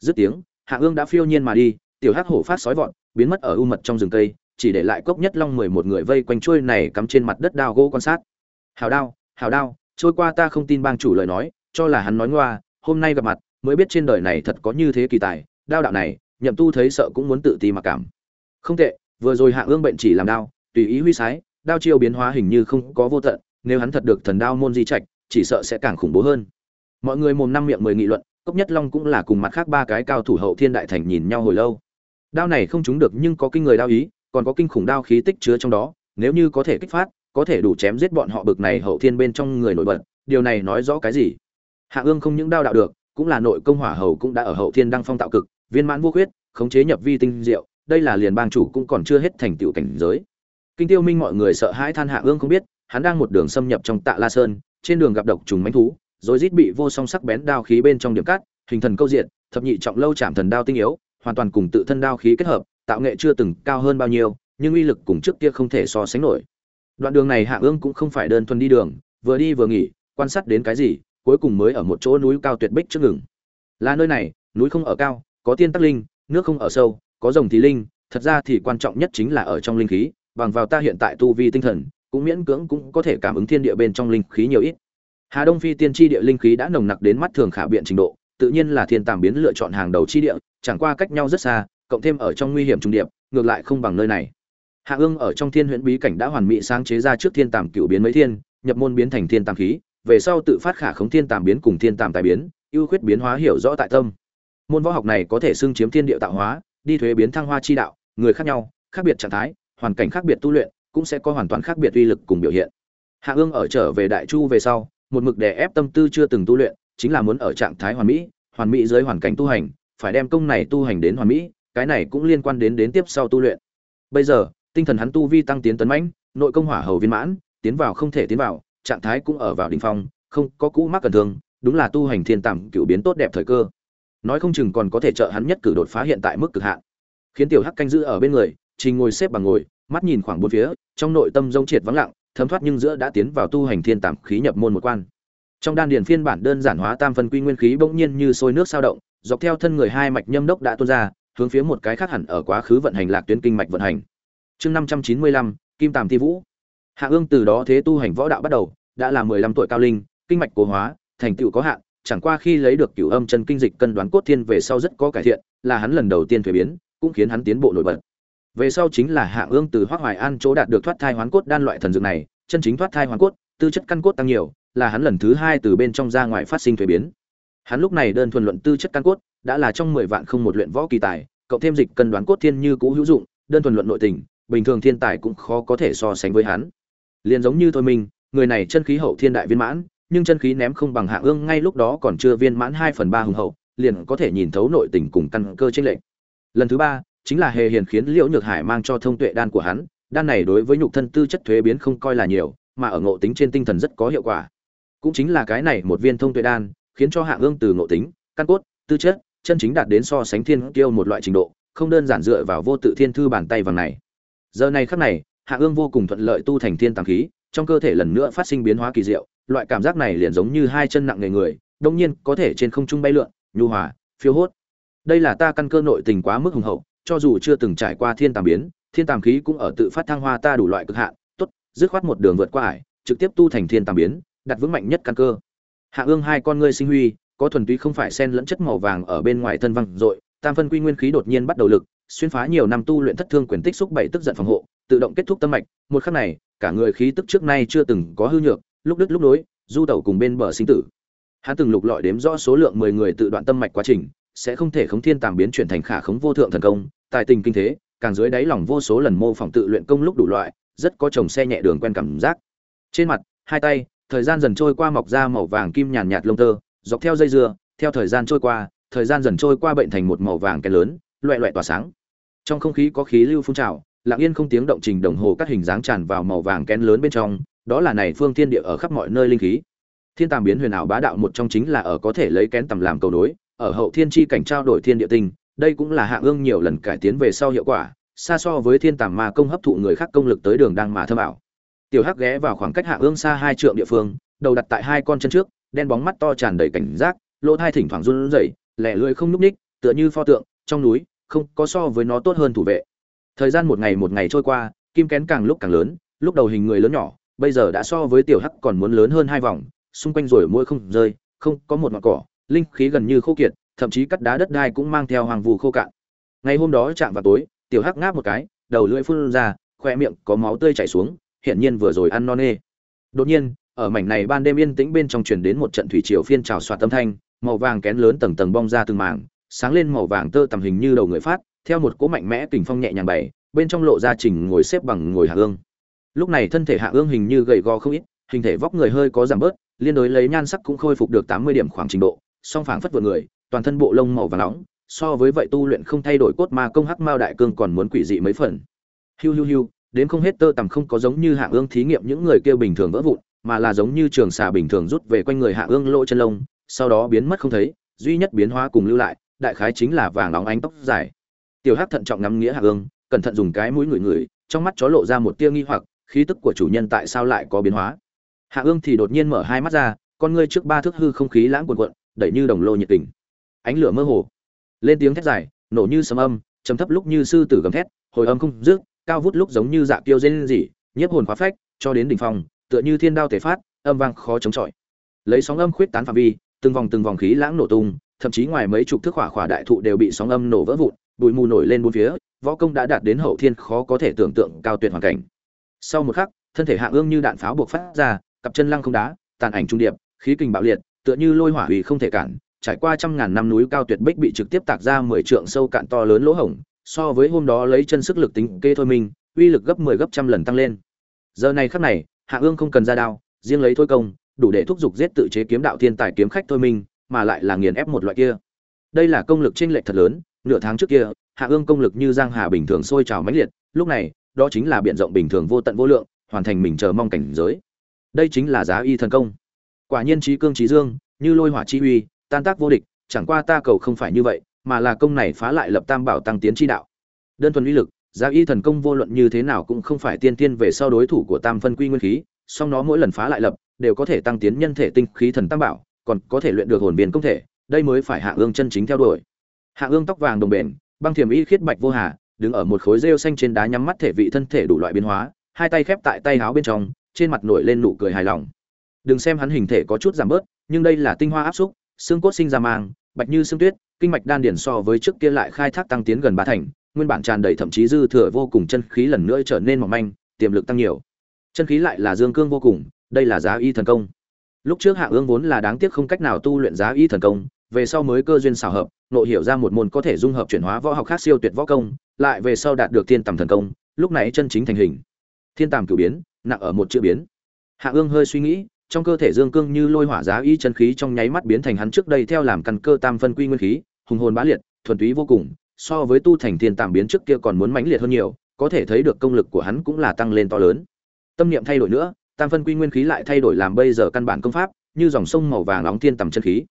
Dứt tiếng, hạ ương đã phiêu nhiên mà đi, tiểu hắc hổ phát sói vọt, biến mất ở u mật trong rừng cây, chỉ để lại cốc nhất long mười một người vây quanh trôi này cắm trên mặt đất đao gỗ quan sát. Hào đao hào đao, trôi qua ta không tin bang chủ lời nói, cho là hắn nói ngoa, hôm nay gặp mặt, mới biết trên đời này thật có như thế kỳ tài, đao đạo này, nhậm tu thấy sợ cũng muốn tự ti mặc cảm. Không tệ, vừa rồi hạ ương bệnh chỉ làm đao, tùy ý huy sái, đao chiêu biến hóa hình như không có vô tận, nếu hắn thật được thần đao môn di trạch chỉ sợ sẽ càng khủng bố hơn. Mọi người mồm năm miệng mười nghị luận, cốc nhất long cũng là cùng mặt khác ba cái cao thủ hậu thiên đại thành nhìn nhau hồi lâu. Đao này không trúng được nhưng có kinh người đao ý, còn có kinh khủng đao khí tích chứa trong đó, nếu như có thể kích phát, có thể đủ chém giết bọn họ bực này hậu thiên bên trong người nổi bật, điều này nói rõ cái gì? Hạ ương không những đao đạo được, cũng là nội công hỏa hầu cũng đã ở hậu thiên đăng phong tạo cực, viên mãn vô khuyết, khống chế nhập vi tinh diệu, đây là liền bang chủ cũng còn chưa hết thành tựu cảnh giới. Kinh tiêu minh mọi người sợ hãi than hạ ương không biết, hắn đang một đường xâm nhập trong tạ la sơn trên đường gặp độc trùng mãnh thú rồi rít bị vô song sắc bén đao khí bên trong điểm cắt, hình thần câu diện thập nhị trọng lâu chạm thần đao tinh yếu, hoàn toàn cùng tự thân đao khí kết hợp, tạo nghệ chưa từng cao hơn bao nhiêu, nhưng uy lực cùng trước kia không thể so sánh nổi. Đoạn đường này hạ ương cũng không phải đơn thuần đi đường, vừa đi vừa nghỉ, quan sát đến cái gì, cuối cùng mới ở một chỗ núi cao tuyệt bích trước ngừng. Là nơi này, núi không ở cao, có tiên tắc linh, nước không ở sâu, có rồng thì linh, thật ra thì quan trọng nhất chính là ở trong linh khí, bằng vào ta hiện tại tu vi tinh thần cũng miễn cưỡng cũng có thể cảm ứng thiên địa bên trong linh khí nhiều ít. Hà đông phi tiên tri địa linh khí đã nồng nặc đến mắt thường khả biện trình độ, tự nhiên là thiên tàm biến lựa chọn hàng đầu chi địa, chẳng qua cách nhau rất xa, cộng thêm ở trong nguy hiểm trung điệp, ngược lại không bằng nơi này. Hạ ương ở trong thiên huyễn bí cảnh đã hoàn mỹ sáng chế ra trước thiên tàm cựu biến mấy thiên, nhập môn biến thành thiên tàm khí, về sau tự phát khả khống thiên tàm biến cùng thiên tàm tài biến, ưu khuyết biến hóa hiểu rõ tại tâm. Môn võ học này có thể xưng chiếm thiên địa tạo hóa, đi thuế biến thăng hoa chi đạo, người khác nhau, khác biệt trạng thái, hoàn cảnh khác biệt tu luyện cũng sẽ có hoàn toàn khác biệt uy lực cùng biểu hiện. Hạ ương ở trở về đại chu về sau, một mực đè ép tâm tư chưa từng tu luyện, chính là muốn ở trạng thái hoàn mỹ hoàn mỹ dưới hoàn cảnh tu hành, phải đem công này tu hành đến hoàn mỹ, cái này cũng liên quan đến đến tiếp sau tu luyện. Bây giờ, tinh thần hắn tu vi tăng tiến tấn mãnh, nội công hỏa hầu viên mãn, tiến vào không thể tiến vào, trạng thái cũng ở vào đỉnh phong, không có cũ mắc cần thương, đúng là tu hành thiên tầm cựu biến tốt đẹp thời cơ. Nói không chừng còn có thể trợ hắn nhất cử đột phá hiện tại mức cực hạn. Khiến tiểu hắc canh giữ ở bên người trình ngồi xếp bằng ngồi mắt nhìn khoảng bốn phía, trong nội tâm rông triệt vắng lặng, thấm thoát nhưng giữa đã tiến vào tu hành thiên tạm khí nhập môn một quan. Trong đan điền phiên bản đơn giản hóa tam phân quy nguyên khí bỗng nhiên như sôi nước sao động, dọc theo thân người hai mạch nhâm đốc đã tuôn ra, hướng phía một cái khác hẳn ở quá khứ vận hành lạc tuyến kinh mạch vận hành. Chương năm trăm chín mươi lăm, kim tàm thi vũ. Hạ ương từ đó thế tu hành võ đạo bắt đầu, đã là mười lăm tuổi cao linh, kinh mạch cố hóa, thành tựu có hạn, chẳng qua khi lấy được cửu âm chân kinh dịch cân đoán cốt thiên về sau rất có cải thiện, là hắn lần đầu tiên thuế biến, cũng khiến hắn tiến bộ nổi bật về sau chính là hạ ương từ hoác hoài an chỗ đạt được thoát thai hoán cốt đan loại thần dược này, chân chính thoát thai hoán cốt, tư chất căn cốt tăng nhiều, là hắn lần thứ hai từ bên trong ra ngoài phát sinh thuế biến. Hắn lúc này đơn thuần luận tư chất căn cốt, đã là trong mười vạn không một luyện võ kỳ tài, cộng thêm dịch cân đoán cốt thiên như cũ hữu dụng, đơn thuần luận nội tình, bình thường thiên tài cũng khó có thể so sánh với hắn. Liền giống như thôi mình, người này chân khí hậu thiên đại viên mãn, nhưng chân khí ném không bằng hạ ương ngay lúc đó còn chưa viên mãn hai phần ba hùng hậu, liền có thể nhìn thấu nội tình cùng căn cơ tranh lệch. Lần thứ ba chính là hề hiền khiến liễu nhược hải mang cho thông tuệ đan của hắn, đan này đối với nhục thân tư chất thuế biến không coi là nhiều, mà ở ngộ tính trên tinh thần rất có hiệu quả. Cũng chính là cái này một viên thông tuệ đan, khiến cho hạng ương từ ngộ tính, căn cốt, tư chất, chân chính đạt đến so sánh thiên kiêu một loại trình độ, không đơn giản dựa vào vô tự thiên thư bàn tay vàng này. Giờ này khắc này hạ ương vô cùng thuận lợi tu thành thiên tàng khí, trong cơ thể lần nữa phát sinh biến hóa kỳ diệu, loại cảm giác này liền giống như hai chân nặng người người, đông nhiên có thể trên không trung bay lượn, nhu hòa, phiêu hốt. Đây là ta căn cơ nội tình quá mức hùng hậu cho dù chưa từng trải qua thiên tàm biến, thiên tàm khí cũng ở tự phát thăng hoa ta đủ loại cực hạn, tốt, dứt khoát một đường vượt qua ải, trực tiếp tu thành thiên tàm biến, đặt vững mạnh nhất căn cơ. Hạ ương hai con ngươi sinh huy, có thuần túy không phải sen lẫn chất màu vàng ở bên ngoài thân văng Rồi tam phân quy nguyên khí đột nhiên bắt đầu lực, xuyên phá nhiều năm tu luyện thất thương quyền tích xúc bảy tức giận phòng hộ, tự động kết thúc tâm mạch, một khắc này, cả người khí tức trước nay chưa từng có hư nhược, lúc đứt lúc nối, du tẩu cùng bên bờ sinh tử. Hắn từng lục lọi đếm rõ số lượng mười người tự đoạn tâm mạch quá trình sẽ không thể khống thiên tàm biến chuyển thành khả khống vô thượng thần công, tài tình kinh thế, càng dưới đáy lòng vô số lần mô phỏng tự luyện công lúc đủ loại, rất có chồng xe nhẹ đường quen cảm giác. Trên mặt, hai tay, thời gian dần trôi qua mọc ra màu vàng kim nhàn nhạt lông tơ, dọc theo dây dưa, theo thời gian trôi qua, thời gian dần trôi qua bệnh thành một màu vàng cái lớn, loẹ loẹ tỏa sáng. Trong không khí có khí lưu phun trào, lặng yên không tiếng động trình đồng hồ các hình dáng tràn vào màu vàng kén lớn bên trong, đó là này phương thiên địa ở khắp mọi nơi linh khí. Thiên tàm biến huyền ảo bá đạo một trong chính là ở có thể lấy kén tầm làm cầu nối ở hậu thiên chi cảnh trao đổi thiên địa tinh, đây cũng là hạ ương nhiều lần cải tiến về sau hiệu quả, xa so với thiên tàm ma công hấp thụ người khác công lực tới đường đang mà thâm ảo. Tiểu hắc ghé vào khoảng cách hạ ương xa hai trượng địa phương, đầu đặt tại hai con chân trước, đen bóng mắt to tràn đầy cảnh giác, lỗ thai thỉnh thoảng run rẩy, lẻ lưỡi không núp ních tựa như pho tượng, trong núi, không có so với nó tốt hơn thủ vệ. Thời gian một ngày một ngày trôi qua, kim kén càng lúc càng lớn, lúc đầu hình người lớn nhỏ, bây giờ đã so với tiểu hắc còn muốn lớn hơn hai vòng, xung quanh rồi mỗi không rơi, không có một ngọn cỏ linh khí gần như khô kiệt thậm chí cắt đá đất đai cũng mang theo hoàng vụ khô cạn. Ngày hôm đó chạm vào tối tiểu hắc ngáp một cái đầu lưỡi phun ra khoe miệng có máu tươi chảy xuống hiện nhiên vừa rồi ăn non nê. Đột nhiên ở mảnh này ban đêm yên tĩnh bên trong truyền đến một trận thủy triều phiên trào xoạt âm thanh màu vàng kén lớn tầng tầng bong ra từng mảng sáng lên màu vàng tơ tầm hình như đầu người phát theo một cỗ mạnh mẽ kình phong nhẹ nhàng bảy, bên trong lộ ra trình ngồi xếp bằng ngồi hạ ương. Lúc này thân thể hạ ương hình như gầy gò không ít hình thể vóc người hơi có giảm bớt liên đối lấy nhan sắc cũng khôi phục được tám mươi điểm khoảng trình độ song phảng phất vượt người, toàn thân bộ lông màu vàng nóng, so với vậy tu luyện không thay đổi cốt ma công hắc mao đại cương còn muốn quỷ dị mấy phần. Hiu hiu hiu, đến không hết tơ tằm không có giống như hạ ương thí nghiệm những người kia bình thường vỡ vụn, mà là giống như trường xà bình thường rút về quanh người hạ ương lỗ chân lông, sau đó biến mất không thấy, duy nhất biến hóa cùng lưu lại, đại khái chính là vàng nóng ánh tóc dài. Tiểu hắc thận trọng ngắm nghĩa hạ ương, cẩn thận dùng cái mũi ngửi ngửi, trong mắt chó lộ ra một tia nghi hoặc, khí tức của chủ nhân tại sao lại có biến hóa? Hạ ương thì đột nhiên mở hai mắt ra, con ngươi trước ba thước hư không khí lãng cuồn cuộn đẩy như đồng lô nhiệt tình. Ánh lửa mơ hồ. Lên tiếng thét dài, nổ như sấm âm, trầm thấp lúc như sư tử gầm thét, hồi âm không dứt, cao vút lúc giống như dạ kiêu dên dỉ nhiếp hồn khóa phách, cho đến đỉnh phong tựa như thiên đao thể phát, âm vang khó chống chọi. Lấy sóng âm khuyết tán phạm vi, từng vòng từng vòng khí lãng nổ tung, thậm chí ngoài mấy chục thước hỏa khỏa đại thụ đều bị sóng âm nổ vỡ vụn, bụi mù nổi lên bốn phía, võ công đã đạt đến hậu thiên khó có thể tưởng tượng cao tuyệt hoàn cảnh. Sau một khắc, thân thể hạ ương như đạn pháo buộc phát ra, cặp chân lăng không đá, tàn ảnh trung điệp, khí kình bạo liệt tựa như lôi hỏa hủy không thể cản trải qua trăm ngàn năm núi cao tuyệt bích bị trực tiếp tạc ra mười trượng sâu cạn to lớn lỗ hổng so với hôm đó lấy chân sức lực tính kê thôi mình uy lực gấp 10 gấp trăm lần tăng lên. Giờ này khắc này hạ ương không cần ra đao riêng lấy thôi công đủ để thúc giục giết tự chế kiếm đạo thiên tài kiếm khách thôi mình, mà lại là nghiền ép một loại kia. Đây là công lực chênh lệch thật lớn nửa tháng trước kia hạ ương công lực như giang hà bình thường sôi trào mãnh liệt lúc này đó chính là biển rộng bình thường vô tận vô lượng hoàn thành mình chờ mong cảnh giới. Đây chính là giá y thần công quả nhiên trí cương trí dương, như lôi hỏa chi uy, tan tác vô địch, chẳng qua ta cầu không phải như vậy, mà là công này phá lại lập tam bảo tăng tiến chi đạo. Đơn thuần uy lực, giá y thần công vô luận như thế nào cũng không phải tiên tiên về sau đối thủ của tam phân quy nguyên khí, song nó mỗi lần phá lại lập, đều có thể tăng tiến nhân thể tinh khí thần tam bảo, còn có thể luyện được hồn biến công thể, đây mới phải hạ ương chân chính theo đuổi. Hạ ương tóc vàng đồng bền, băng thiềm y khiết bạch vô hà, đứng ở một khối rêu xanh trên đá nhắm mắt thể vị thân thể đủ loại biến hóa, hai tay khép tại tay áo bên trong, trên mặt nổi lên nụ cười hài lòng đừng xem hắn hình thể có chút giảm bớt, nhưng đây là tinh hoa áp xúc, xương cốt sinh ra mang, bạch như xương tuyết, kinh mạch đan điển so với trước kia lại khai thác tăng tiến gần ba thành, nguyên bản tràn đầy thậm chí dư thừa vô cùng chân khí lần nữa trở nên mỏng manh, tiềm lực tăng nhiều. Chân khí lại là dương cương vô cùng, đây là giá y thần công. Lúc trước hạ ương vốn là đáng tiếc không cách nào tu luyện giá y thần công, về sau mới cơ duyên xảo hợp nội hiểu ra một môn có thể dung hợp chuyển hóa võ học khác siêu tuyệt võ công, lại về sau đạt được thiên tầm thần công, lúc này chân chính thành hình. Thiên tầm cửu biến, nặng ở một chữ biến. Hạ ương hơi suy nghĩ trong cơ thể dương cương như lôi hỏa giá y chân khí trong nháy mắt biến thành hắn trước đây theo làm căn cơ tam phân quy nguyên khí, hùng hồn bá liệt, thuần túy vô cùng, so với tu thành thiên tạm biến trước kia còn muốn mãnh liệt hơn nhiều, có thể thấy được công lực của hắn cũng là tăng lên to lớn. Tâm niệm thay đổi nữa, tam phân quy nguyên khí lại thay đổi làm bây giờ căn bản công pháp, như dòng sông màu vàng nóng thiên tầm chân khí.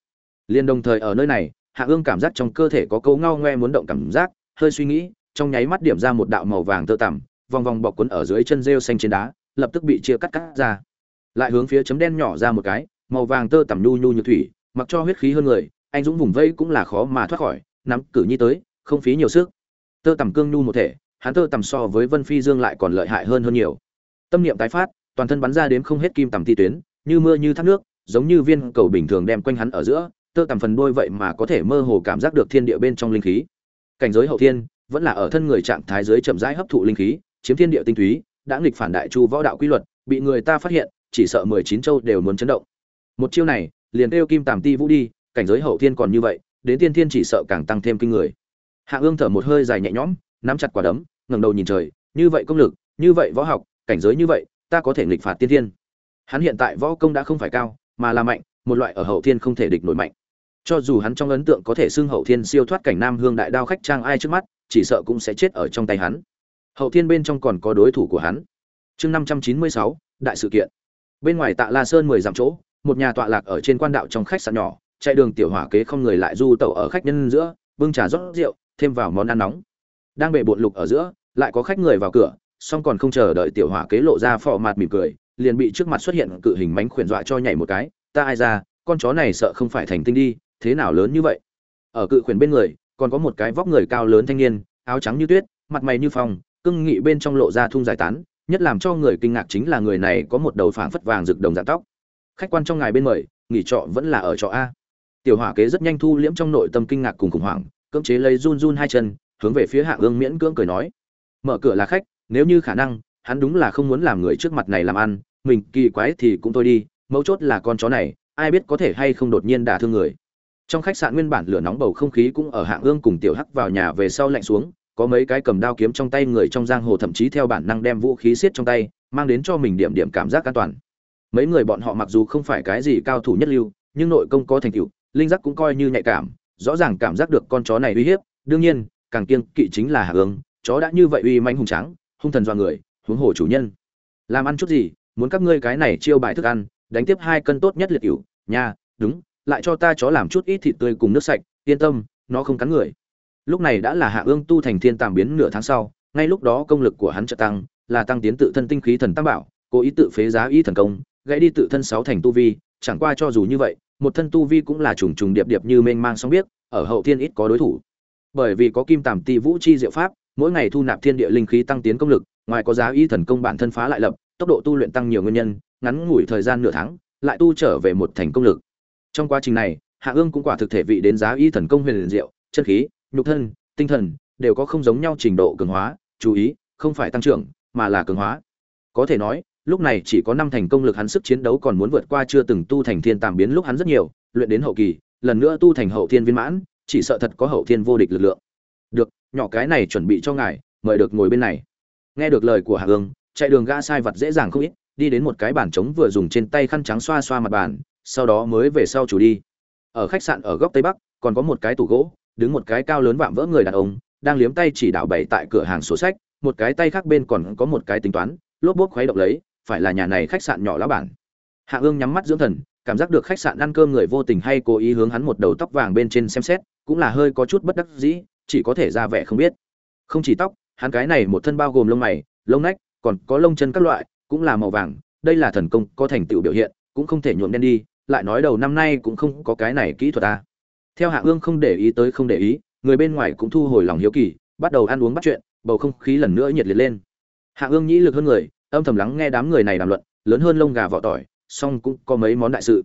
Liền đồng thời ở nơi này, hạ ương cảm giác trong cơ thể có cấu ngao ngoe muốn động cảm giác, hơi suy nghĩ, trong nháy mắt điểm ra một đạo màu vàng tơ tằm, vòng vòng bọc quấn ở dưới chân rêu xanh trên đá, lập tức bị chia cắt cắt ra lại hướng phía chấm đen nhỏ ra một cái, màu vàng tơ tằm nhu nhu như thủy, mặc cho huyết khí hơn người, anh dũng vùng vây cũng là khó mà thoát khỏi, nắm cử nhi tới, không phí nhiều sức. Tơ tằm cương nhu một thể, hắn tơ tằm so với vân phi dương lại còn lợi hại hơn hơn nhiều. Tâm niệm tái phát, toàn thân bắn ra đến không hết kim tằm ti tuyến, như mưa như thác nước, giống như viên cầu bình thường đem quanh hắn ở giữa, tơ tằm phần đôi vậy mà có thể mơ hồ cảm giác được thiên địa bên trong linh khí. Cảnh giới hậu thiên, vẫn là ở thân người trạng thái dưới chậm rãi hấp thụ linh khí, chiếm thiên địa tinh túy, đã nghịch phản đại chu võ đạo quy luật, bị người ta phát hiện chỉ sợ mười chín châu đều muốn chấn động. Một chiêu này, liền kêu kim tàm ti vũ đi, cảnh giới hậu thiên còn như vậy, đến tiên thiên chỉ sợ càng tăng thêm kinh người. Hạ ương thở một hơi dài nhẹ nhõm, nắm chặt quả đấm, ngẩng đầu nhìn trời, như vậy công lực, như vậy võ học, cảnh giới như vậy, ta có thể nghịch phạt tiên thiên. Hắn hiện tại võ công đã không phải cao, mà là mạnh, một loại ở hậu thiên không thể địch nổi mạnh. Cho dù hắn trong ấn tượng có thể xưng hậu thiên siêu thoát cảnh nam hương đại đao khách trang ai trước mắt, chỉ sợ cũng sẽ chết ở trong tay hắn. Hậu thiên bên trong còn có đối thủ của hắn. Chương năm trăm chín mươi sáu, đại sự kiện bên ngoài tạ la sơn mười dặm chỗ, một nhà tọa lạc ở trên quan đạo trong khách sạn nhỏ, chạy đường tiểu hỏa kế không người lại du tẩu ở khách nhân giữa, bưng trà rót rượu, thêm vào món ăn nóng. Đang bệ bộn lục ở giữa, lại có khách người vào cửa, song còn không chờ đợi tiểu hỏa kế lộ ra phò mặt mỉm cười, liền bị trước mặt xuất hiện cự hình mánh khuyển dọa cho nhảy một cái, ta ai ra, con chó này sợ không phải thành tinh đi, thế nào lớn như vậy? Ở cự khuyển bên người, còn có một cái vóc người cao lớn thanh niên, áo trắng như tuyết, mặt mày như phong cưng nghị bên trong lộ ra thung giải tán nhất làm cho người kinh ngạc chính là người này có một đầu phảng phất vàng rực đồng dạng tóc. Khách quan trong ngài bên mời, nghỉ trọ vẫn là ở trọ a. Tiểu hỏa kế rất nhanh thu liễm trong nội tâm kinh ngạc cùng khủng hoảng, cưỡng chế lấy run run hai chân, hướng về phía hạ ương miễn cưỡng cười nói. Mở cửa là khách, nếu như khả năng, hắn đúng là không muốn làm người trước mặt này làm ăn, mình kỳ quái thì cũng thôi đi, mấu chốt là con chó này, ai biết có thể hay không đột nhiên đả thương người. Trong khách sạn nguyên bản lửa nóng bầu không khí cũng ở hạng ương cùng tiểu hắc vào nhà về sau lạnh xuống có mấy cái cầm đao kiếm trong tay người trong giang hồ thậm chí theo bản năng đem vũ khí siết trong tay, mang đến cho mình điểm điểm cảm giác an toàn. Mấy người bọn họ mặc dù không phải cái gì cao thủ nhất lưu, nhưng nội công có thành tựu, linh giác cũng coi như nhạy cảm, rõ ràng cảm giác được con chó này uy hiếp. Đương nhiên, càng kiêng kỵ chính là hạ hướng, chó đã như vậy uy manh hùng trắng hung thần do người, huống hồ chủ nhân. Làm ăn chút gì, muốn các ngươi cái này chiêu bài thức ăn, đánh tiếp hai cân tốt nhất liệt cửu nha đúng, lại cho ta chó làm chút ít thịt tươi cùng nước sạch, yên tâm, nó không cắn người lúc này đã là hạ ương tu thành thiên tàm biến nửa tháng sau, ngay lúc đó công lực của hắn trợ tăng, là tăng tiến tự thân tinh khí thần tam bảo, cố ý tự phế giá y thần công, gãy đi tự thân sáu thành tu vi, chẳng qua cho dù như vậy, một thân tu vi cũng là trùng trùng điệp điệp như mênh mang song biết ở hậu thiên ít có đối thủ. Bởi vì có kim tàm ti vũ chi diệu pháp, mỗi ngày thu nạp thiên địa linh khí tăng tiến công lực, ngoài có giá y thần công bản thân phá lại lập, tốc độ tu luyện tăng nhiều nguyên nhân, ngắn ngủi thời gian nửa tháng, lại tu trở về một thành công lực. Trong quá trình này, hạ ương cũng quả thực thể vị đến giá y thần công huyền diệu, chân khí nhục thân tinh thần đều có không giống nhau trình độ cường hóa chú ý không phải tăng trưởng mà là cường hóa. Có thể nói lúc này chỉ có năm thành công lực hắn sức chiến đấu còn muốn vượt qua chưa từng tu thành thiên tàm biến lúc hắn rất nhiều luyện đến hậu kỳ lần nữa tu thành hậu thiên viên mãn chỉ sợ thật có hậu thiên vô địch lực lượng. Được nhỏ cái này chuẩn bị cho ngài mời được ngồi bên này. Nghe được lời của hạ Ưng, chạy đường gã sai vật dễ dàng không ít đi đến một cái bàn trống vừa dùng trên tay khăn trắng xoa xoa mặt bàn sau đó mới về sau chủ đi. Ở khách sạn ở góc tây bắc còn có một cái tủ gỗ đứng một cái cao lớn vạm vỡ người đàn ông, đang liếm tay chỉ đạo bày tại cửa hàng sổ sách, một cái tay khác bên còn có một cái tính toán, lốp bốp khuấy động lấy, phải là nhà này khách sạn nhỏ lão bản. Hạ ương nhắm mắt dưỡng thần, cảm giác được khách sạn ăn cơm người vô tình hay cố ý hướng hắn một đầu tóc vàng bên trên xem xét, cũng là hơi có chút bất đắc dĩ, chỉ có thể ra vẻ không biết. Không chỉ tóc, hắn cái này một thân bao gồm lông mày, lông nách, còn có lông chân các loại, cũng là màu vàng, đây là thần công có thành tựu biểu hiện, cũng không thể nhuộm đen đi, lại nói đầu năm nay cũng không có cái này kỹ thuật ta theo hạ ương không để ý tới không để ý, người bên ngoài cũng thu hồi lòng hiếu kỳ, bắt đầu ăn uống bắt chuyện, bầu không khí lần nữa nhiệt liệt lên. Hạ ương nhĩ lực hơn người, âm thầm lắng nghe đám người này đàm luận, lớn hơn lông gà vỏ tỏi, song cũng có mấy món đại sự.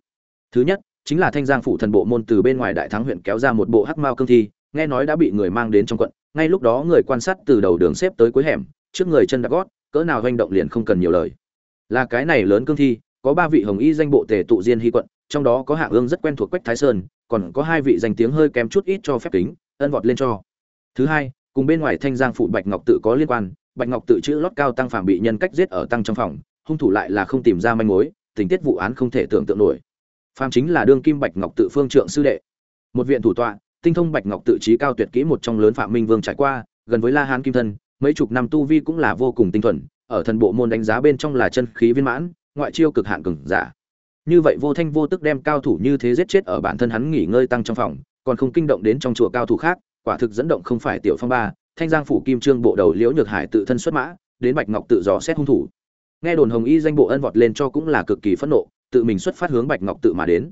Thứ nhất, chính là thanh giang phủ thần bộ môn từ bên ngoài đại thắng huyện kéo ra một bộ hắc mao cương thi, nghe nói đã bị người mang đến trong quận, ngay lúc đó người quan sát từ đầu đường xếp tới cuối hẻm, trước người chân đã gót, cỡ nào hành động liền không cần nhiều lời. Là cái này lớn cương thi, có ba vị hồng y danh bộ tề tụ diên hy quận, trong đó có hạ ương rất quen thuộc quách thái sơn còn có hai vị danh tiếng hơi kém chút ít cho phép kính, ân vọt lên cho. Thứ hai, cùng bên ngoài thanh giang phụ bạch ngọc tự có liên quan, bạch ngọc tự chữ lót cao tăng phạm bị nhân cách giết ở tăng trong phòng, hung thủ lại là không tìm ra manh mối, tình tiết vụ án không thể tưởng tượng nổi. Phạm chính là đương kim bạch ngọc tự phương trượng sư đệ. Một viện thủ tọa, tinh thông bạch ngọc tự trí cao tuyệt kỹ một trong lớn phạm minh vương trải qua, gần với la hán kim thân, mấy chục năm tu vi cũng là vô cùng tinh thuần, ở thần bộ môn đánh giá bên trong là chân khí viên mãn, ngoại chiêu cực hạn cường giả như vậy vô thanh vô tức đem cao thủ như thế giết chết ở bản thân hắn nghỉ ngơi tăng trong phòng, còn không kinh động đến trong chùa cao thủ khác, quả thực dẫn động không phải tiểu phong ba, thanh giang phủ kim trương bộ đầu liễu nhược hải tự thân xuất mã, đến bạch ngọc tự dò xét hung thủ. Nghe đồn hồng y danh bộ ân vọt lên cho cũng là cực kỳ phẫn nộ, tự mình xuất phát hướng bạch ngọc tự mà đến.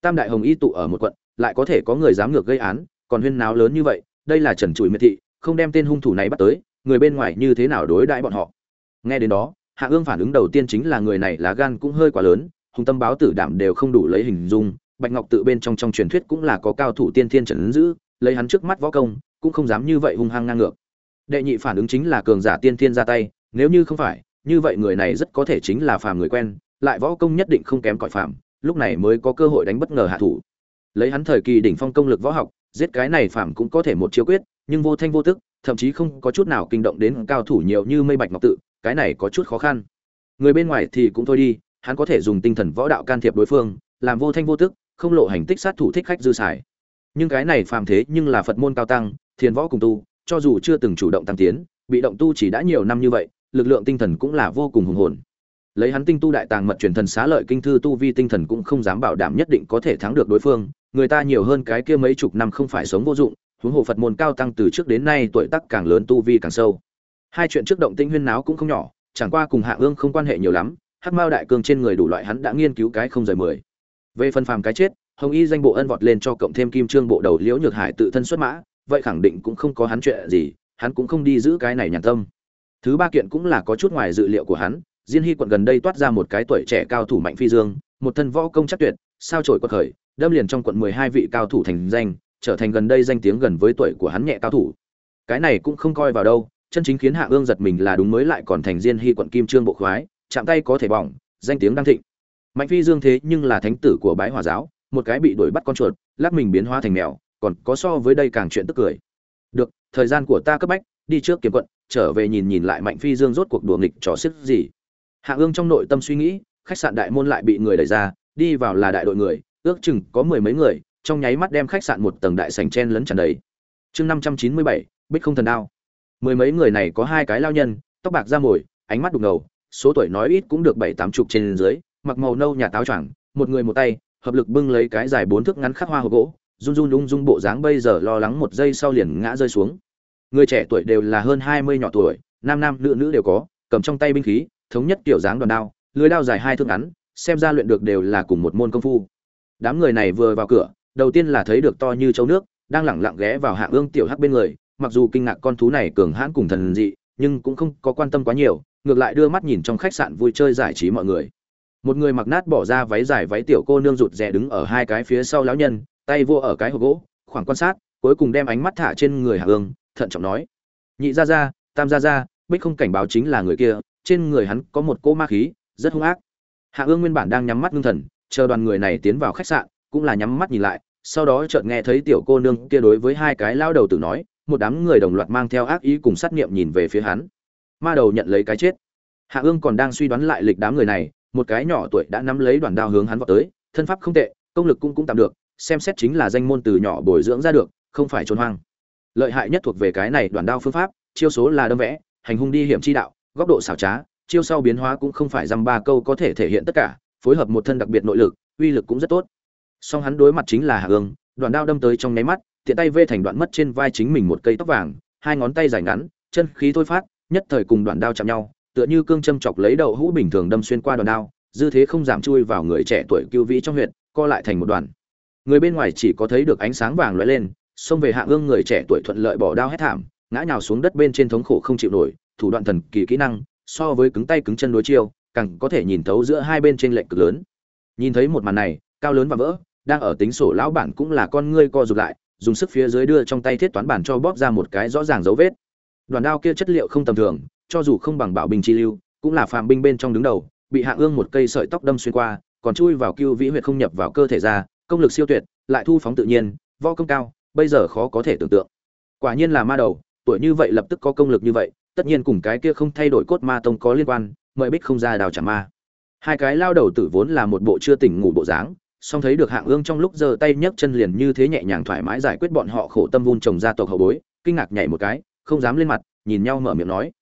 Tam đại hồng y tụ ở một quận, lại có thể có người dám ngược gây án, còn huyên náo lớn như vậy, đây là trần trụi miệt thị, không đem tên hung thủ này bắt tới, người bên ngoài như thế nào đối đãi bọn họ? Nghe đến đó, hạ ương phản ứng đầu tiên chính là người này lá gan cũng hơi quá lớn hùng tâm báo tử đảm đều không đủ lấy hình dung, bạch ngọc tự bên trong trong truyền thuyết cũng là có cao thủ tiên thiên trần ứng giữ, lấy hắn trước mắt võ công, cũng không dám như vậy hung hăng ngang ngược. Đệ nhị phản ứng chính là cường giả tiên thiên ra tay, nếu như không phải, như vậy người này rất có thể chính là phàm người quen, lại võ công nhất định không kém cỏi phàm, lúc này mới có cơ hội đánh bất ngờ hạ thủ. Lấy hắn thời kỳ đỉnh phong công lực võ học, giết cái này phàm cũng có thể một chiêu quyết, nhưng vô thanh vô tức, thậm chí không có chút nào kinh động đến cao thủ nhiều như mây bạch ngọc tự, cái này có chút khó khăn. Người bên ngoài thì cũng thôi đi hắn có thể dùng tinh thần võ đạo can thiệp đối phương, làm vô thanh vô tức, không lộ hành tích sát thủ thích khách dư xài. Nhưng cái này phàm thế nhưng là phật môn cao tăng, thiền võ cùng tu, cho dù chưa từng chủ động tăng tiến, bị động tu chỉ đã nhiều năm như vậy, lực lượng tinh thần cũng là vô cùng hùng hồn. Lấy hắn tinh tu đại tàng mật truyền thần xá lợi kinh thư tu vi tinh thần cũng không dám bảo đảm nhất định có thể thắng được đối phương, người ta nhiều hơn cái kia mấy chục năm không phải sống vô dụng, huống hồ phật môn cao tăng từ trước đến nay tuổi tác càng lớn tu vi càng sâu. Hai chuyện trước động tinh huyên náo cũng không nhỏ, chẳng qua cùng hạ ương không quan hệ nhiều lắm hắc mao đại cương trên người đủ loại hắn đã nghiên cứu cái không rời mười. Về phần phàm cái chết, hồng y danh bộ ân vọt lên cho cộng thêm kim trương bộ đầu liễu nhược hải tự thân xuất mã, vậy khẳng định cũng không có hắn chuyện gì, hắn cũng không đi giữ cái này nhàn tâm. Thứ ba kiện cũng là có chút ngoài dự liệu của hắn, diên hy quận gần đây toát ra một cái tuổi trẻ cao thủ mạnh phi dương, một thân võ công chắc tuyệt, sao trổi quật khởi, đâm liền trong quận mười hai vị cao thủ thành danh, trở thành gần đây danh tiếng gần với tuổi của hắn nhẹ cao thủ. Cái này cũng không coi vào đâu, chân chính khiến hạ ương giật mình là đúng mới lại còn thành diên hy quận kim trương bộ khoái chạm tay có thể bỏng, danh tiếng đang thịnh. Mạnh phi dương thế nhưng là thánh tử của bái hòa giáo, một cái bị đuổi bắt con chuột, lắc mình biến hóa thành mèo, còn có so với đây càng chuyện tức cười. Được, thời gian của ta cấp bách, đi trước kiếm quận, trở về nhìn nhìn lại mạnh phi dương rốt cuộc đùa nghịch trò xích gì. Hạ ương trong nội tâm suy nghĩ, khách sạn đại môn lại bị người đẩy ra, đi vào là đại đội người, ước chừng có mười mấy người, trong nháy mắt đem khách sạn một tầng đại sành chen lấn tràn đầy. Chương năm trăm chín mươi bảy, bích không thần đao. Mười mấy người này có hai cái lao nhân, tóc bạc da mồi, ánh mắt đục ngầu số tuổi nói ít cũng được bảy tám chục trên dưới, mặc màu nâu nhà táo choàng, một người một tay, hợp lực bưng lấy cái dài bốn thước ngắn khắc hoa hộp gỗ, run run ung dung bộ dáng bây giờ lo lắng một giây sau liền ngã rơi xuống. Người trẻ tuổi đều là hơn hai mươi nhỏ tuổi, nam nam nữ nữ đều có, cầm trong tay binh khí, thống nhất kiểu dáng đoàn đao, lưới đao dài hai thước ngắn, xem ra luyện được đều là cùng một môn công phu. Đám người này vừa vào cửa, đầu tiên là thấy được to như châu nước, đang lẳng lặng ghé vào hạng ương tiểu hắc bên người, mặc dù kinh ngạc con thú này cường hãn cùng thần dị, nhưng cũng không có quan tâm quá nhiều ngược lại đưa mắt nhìn trong khách sạn vui chơi giải trí mọi người. Một người mặc nát bỏ ra váy dài váy tiểu cô nương rụt rè đứng ở hai cái phía sau lão nhân, tay vô ở cái hộp gỗ, khoảng quan sát, cuối cùng đem ánh mắt thả trên người hạ ương thận trọng nói, nhị ra ra tam ra ra bích không cảnh báo chính là người kia, trên người hắn có một cỗ ma khí, rất hung ác. Hạ ương nguyên bản đang nhắm mắt ngưng thần, chờ đoàn người này tiến vào khách sạn, cũng là nhắm mắt nhìn lại, sau đó chợt nghe thấy tiểu cô nương kia đối với hai cái lao đầu tử nói, một đám người đồng loạt mang theo ác ý cùng sát nghiệm nhìn về phía hắn ma đầu nhận lấy cái chết. Hạ ương còn đang suy đoán lại lịch đám người này, một cái nhỏ tuổi đã nắm lấy đoàn đao hướng hắn vào tới, thân pháp không tệ, công lực cũng cũng tạm được, xem xét chính là danh môn từ nhỏ bồi dưỡng ra được, không phải trốn hoang. Lợi hại nhất thuộc về cái này đoàn đao phương pháp, chiêu số là đâm vẽ, hành hung đi hiểm chi đạo, góc độ xảo trá, chiêu sau biến hóa cũng không phải dăm ba câu có thể thể hiện tất cả, phối hợp một thân đặc biệt nội lực, uy lực cũng rất tốt. Song hắn đối mặt chính là hạ ương đoạn đao đâm tới trong nháy mắt, tiện tay vê thành đoạn mất trên vai chính mình một cây tóc vàng, hai ngón tay dài ngắn, chân khí thôi phát nhất thời cùng đoạn đao chạm nhau, tựa như cương châm chọc lấy đầu hũ bình thường đâm xuyên qua đoạn đao, dư thế không giảm chui vào người trẻ tuổi Cưu vĩ trong huyện co lại thành một đoàn. Người bên ngoài chỉ có thấy được ánh sáng vàng lóe lên, xông về hạ ương người trẻ tuổi thuận lợi bỏ đao hết thảm, ngã nhào xuống đất bên trên thống khổ không chịu nổi, thủ đoạn thần kỳ kỹ năng, so với cứng tay cứng chân đối chiêu, càng có thể nhìn thấu giữa hai bên trên lệnh cực lớn. Nhìn thấy một màn này, cao lớn và vỡ, đang ở tính sổ lão bản cũng là con ngươi co rụt lại, dùng sức phía dưới đưa trong tay thiết toán bản cho bóp ra một cái rõ ràng dấu vết đoàn đao kia chất liệu không tầm thường, cho dù không bằng bảo binh chi lưu, cũng là phàm binh bên trong đứng đầu, bị hạ ương một cây sợi tóc đâm xuyên qua, còn chui vào cưu vĩ huyệt không nhập vào cơ thể ra, công lực siêu tuyệt, lại thu phóng tự nhiên, võ công cao, bây giờ khó có thể tưởng tượng. Quả nhiên là ma đầu, tuổi như vậy lập tức có công lực như vậy, tất nhiên cùng cái kia không thay đổi cốt ma tông có liên quan, mời bích không ra đào trả ma. Hai cái lao đầu tử vốn là một bộ chưa tỉnh ngủ bộ dáng, song thấy được hạng ương trong lúc giơ tay nhấc chân liền như thế nhẹ nhàng thoải mái giải quyết bọn họ khổ tâm vun trồng gia tộc hậu bối, kinh ngạc nhảy một cái không dám lên mặt, nhìn nhau mở miệng nói.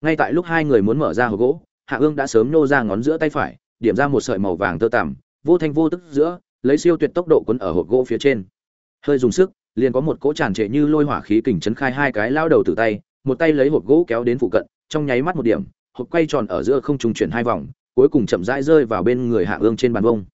Ngay tại lúc hai người muốn mở ra hộp gỗ hạng ương đã sớm nô ra ngón giữa tay phải, điểm ra một sợi màu vàng tơ tằm, vô thanh vô tức giữa, lấy siêu tuyệt tốc độ quấn ở hộp gỗ phía trên. Hơi dùng sức, liền có một cỗ tràn trệ như lôi hỏa khí kình chấn khai hai cái lao đầu từ tay, một tay lấy hộp gỗ kéo đến phụ cận, trong nháy mắt một điểm, hộp quay tròn ở giữa không trùng chuyển hai vòng, cuối cùng chậm rãi rơi vào bên người hạ ương trên bàn vông.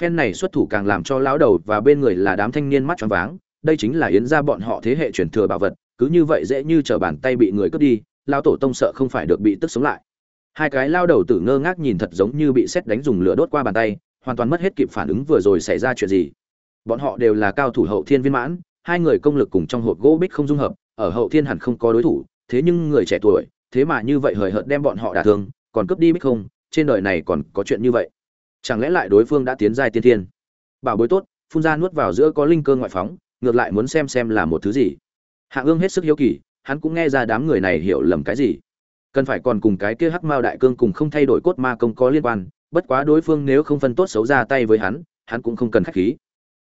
Phen này xuất thủ càng làm cho lão đầu và bên người là đám thanh niên mắt choáng váng, đây chính là yến gia bọn họ thế hệ truyền thừa bảo vật cứ như vậy dễ như trở bàn tay bị người cướp đi lao tổ tông sợ không phải được bị tức sống lại. Hai cái lao đầu tử ngơ ngác nhìn thật giống như bị xét đánh dùng lửa đốt qua bàn tay, hoàn toàn mất hết kịp phản ứng vừa rồi xảy ra chuyện gì. Bọn họ đều là cao thủ hậu thiên viên mãn, hai người công lực cùng trong hộp gỗ bích không dung hợp, ở hậu thiên hẳn không có đối thủ, thế nhưng người trẻ tuổi, thế mà như vậy hời hợt đem bọn họ đả thương, còn cướp đi bích không, trên đời này còn có chuyện như vậy. Chẳng lẽ lại đối phương đã tiến giai tiên thiên? Bảo bối tốt, phun ra nuốt vào giữa có linh cơ ngoại phóng, ngược lại muốn xem xem là một thứ gì hạ ương hết sức hiếu kỳ, hắn cũng nghe ra đám người này hiểu lầm cái gì. Cần phải còn cùng cái kia hắc mao đại cương cùng không thay đổi cốt ma công có liên quan, bất quá đối phương nếu không phân tốt xấu ra tay với hắn hắn cũng không cần khách khí.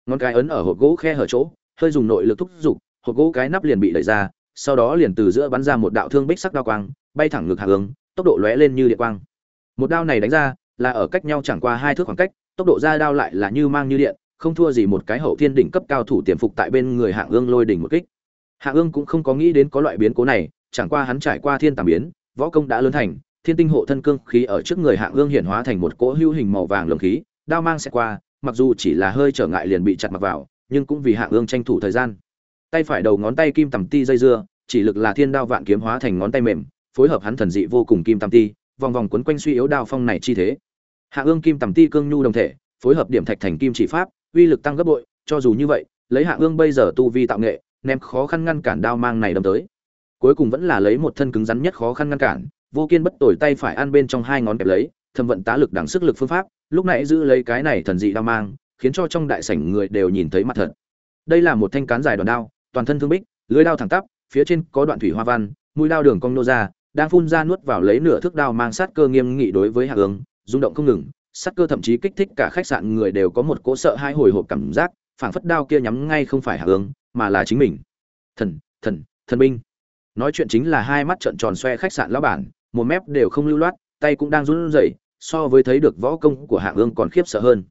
Ngón cái ấn ở hộp gỗ khe hở chỗ, hơi dùng nội lực thúc giục, hộp gỗ cái nắp liền bị đẩy ra, sau đó liền từ giữa bắn ra một đạo thương bích sắc đao quang, bay thẳng ngực hạ ương, tốc độ lóe lên như điện quang. Một đao này đánh ra, là ở cách nhau chẳng qua hai thước khoảng cách, tốc độ ra đao lại là như mang như điện, không thua gì một cái hậu thiên đỉnh cấp cao thủ tiềm phục tại bên người hạng ương lôi đỉnh một kích hạng ương cũng không có nghĩ đến có loại biến cố này, chẳng qua hắn trải qua thiên tàm biến, võ công đã lớn thành, thiên tinh hộ thân cương khí ở trước người hạng ương hiển hóa thành một cỗ hữu hình màu vàng lồng khí, đao mang sẽ qua, mặc dù chỉ là hơi trở ngại liền bị chặt mặc vào, nhưng cũng vì hạng ương tranh thủ thời gian. Tay phải đầu ngón tay kim tầm ti dây dưa, chỉ lực là thiên đao vạn kiếm hóa thành ngón tay mềm, phối hợp hắn thần dị vô cùng kim tầm ti, vòng vòng quấn quanh suy yếu đao phong này chi thế. Hạ ương kim tầm ti cương nhu đồng thể, phối hợp điểm thạch thành kim chỉ pháp, uy lực tăng gấp bội, cho dù như vậy, lấy hạ ương bây giờ tu vi tạo nghệ ném khó khăn ngăn cản đao mang này đâm tới. Cuối cùng vẫn là lấy một thân cứng rắn nhất khó khăn ngăn cản, vô kiên bất tồi tay phải ăn bên trong hai ngón kẹp lấy thâm vận tá lực đẳng sức lực phương pháp, lúc nãy giữ lấy cái này thần dị đao mang, khiến cho trong đại sảnh người đều nhìn thấy mặt thật. Đây là một thanh cán dài đòn đao, toàn thân thương bích, lưới đao thẳng tắp, phía trên có đoạn thủy hoa văn, mũi đao đường cong nô ra, đang phun ra nuốt vào lấy nửa thước đao mang sát cơ nghiêm nghị đối với hạ ương rung động không ngừng, sát cơ thậm chí kích thích cả khách sạn người đều có một cỗ sợ hai hồi hộp cảm giác, phảng phất đao kia nhắm ngay không phải hạ ương mà là chính mình. Thần thần thần binh. Nói chuyện chính là hai mắt trợn tròn xoe khách sạn lão bản, một mép đều không lưu loát, tay cũng đang run rẩy, so với thấy được võ công của hạ ương còn khiếp sợ hơn.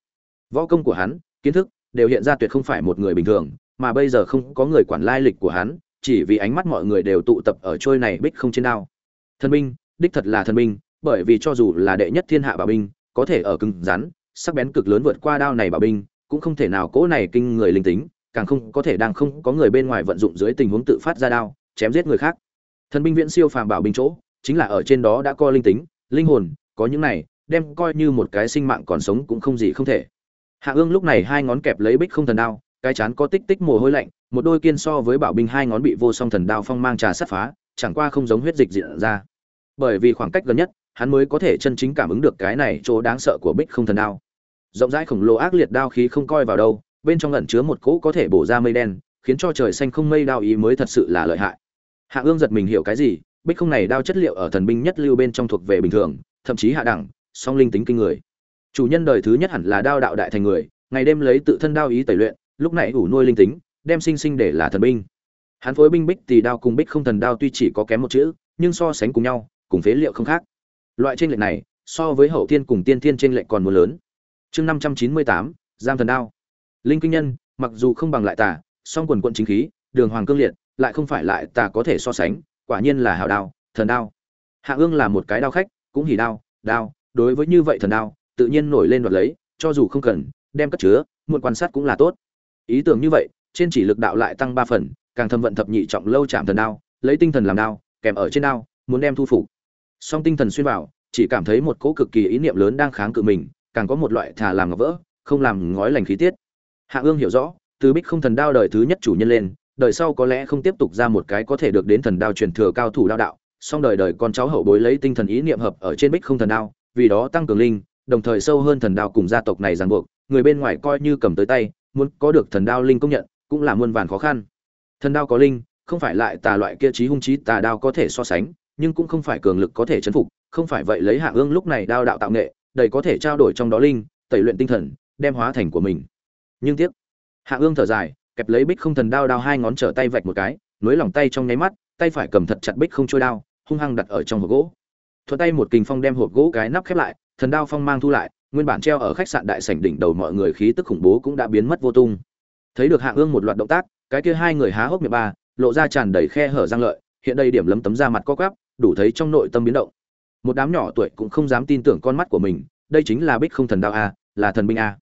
Võ công của hắn, kiến thức đều hiện ra tuyệt không phải một người bình thường, mà bây giờ không có người quản lai lịch của hắn, chỉ vì ánh mắt mọi người đều tụ tập ở trôi này bích không trên đao. Thần binh, đích thật là thần binh, bởi vì cho dù là đệ nhất thiên hạ bảo binh, có thể ở cứng rắn, sắc bén cực lớn vượt qua đao này bảo binh, cũng không thể nào cố này kinh người linh tính càng không có thể đang không có người bên ngoài vận dụng dưới tình huống tự phát ra đao, chém giết người khác. Thần binh viễn siêu phàm bảo binh chỗ, chính là ở trên đó đã có linh tính, linh hồn, có những này, đem coi như một cái sinh mạng còn sống cũng không gì không thể. Hạ ương lúc này hai ngón kẹp lấy bích không thần đao, cái chán có tích tích mồ hôi lạnh, một đôi kiên so với bảo binh hai ngón bị vô song thần đao phong mang trà sát phá, chẳng qua không giống huyết dịch diện ra. Bởi vì khoảng cách gần nhất, hắn mới có thể chân chính cảm ứng được cái này chỗ đáng sợ của bích không thần đao. Rộng rãi khổng lồ ác liệt đao khí không coi vào đâu bên trong ẩn chứa một cỗ có thể bổ ra mây đen, khiến cho trời xanh không mây đao ý mới thật sự là lợi hại. Hạ ương giật mình hiểu cái gì, bích không này đao chất liệu ở thần binh nhất lưu bên trong thuộc về bình thường, thậm chí hạ đẳng, song linh tính kinh người. Chủ nhân đời thứ nhất hẳn là đao đạo đại thành người, ngày đêm lấy tự thân đao ý tẩy luyện, lúc này ủ nuôi linh tính, đem sinh sinh để là thần binh. Hắn phối binh bích thì đao cùng bích không thần đao tuy chỉ có kém một chữ, nhưng so sánh cùng nhau, cùng phế liệu không khác. Loại tranh lệch này, so với hậu thiên cùng tiên thiên tranh lệch còn một lớn. Chương năm trăm chín mươi tám, giam thần đao linh kinh nhân, mặc dù không bằng lại tà, song quần quận chính khí, đường hoàng cương liệt, lại không phải lại tà có thể so sánh, quả nhiên là hào đao, thần đao. Hạ ương là một cái đao khách, cũng hỉ đao đao, đối với như vậy thần đao, tự nhiên nổi lên đoạt lấy, cho dù không cần, đem cất chứa, muộn quan sát cũng là tốt. Ý tưởng như vậy, trên chỉ lực đạo lại tăng ba phần, càng thâm vận thập nhị trọng lâu chạm thần đao, lấy tinh thần làm đao, kèm ở trên đao, muốn đem thu phục. Song tinh thần xuyên vào, chỉ cảm thấy một cỗ cực kỳ ý niệm lớn đang kháng cự mình, càng có một loại thà làm ngọc vỡ, không làm ngói lành khí tiết hạ ương hiểu rõ, từ bích không thần đao đời thứ nhất chủ nhân lên, đời sau có lẽ không tiếp tục ra một cái có thể được đến thần đao truyền thừa cao thủ đao đạo, song đời đời con cháu hậu bối lấy tinh thần ý niệm hợp ở trên bích không thần đao, vì đó tăng cường linh, đồng thời sâu hơn thần đao cùng gia tộc này ràng buộc, người bên ngoài coi như cầm tới tay, muốn có được thần đao linh công nhận, cũng là muôn vàn khó khăn. Thần đao có linh, không phải lại tà loại kia trí hung trí tà đao có thể so sánh, nhưng cũng không phải cường lực có thể chấn phục, không phải vậy lấy hạ ương lúc này đao đạo tạo nghệ, đầy có thể trao đổi trong đó linh, tẩy luyện tinh thần, đem hóa thành của mình nhưng tiếc. Hạ ương thở dài, kẹp lấy bích không thần đao đao hai ngón trở tay vạch một cái, nối lòng tay trong nháy mắt, tay phải cầm thật chặt bích không trôi đao, hung hăng đặt ở trong hộp gỗ. Thuật tay một kình phong đem hộp gỗ cái nắp khép lại, thần đao phong mang thu lại, nguyên bản treo ở khách sạn đại sảnh đỉnh đầu mọi người khí tức khủng bố cũng đã biến mất vô tung. Thấy được hạ ương một loạt động tác, cái kia hai người há hốc miệng ba, lộ ra tràn đầy khe hở răng lợi, hiện đây điểm lấm tấm ra mặt co quắp, đủ thấy trong nội tâm biến động. Một đám nhỏ tuổi cũng không dám tin tưởng con mắt của mình, đây chính là bích không thần đao a, là thần binh a.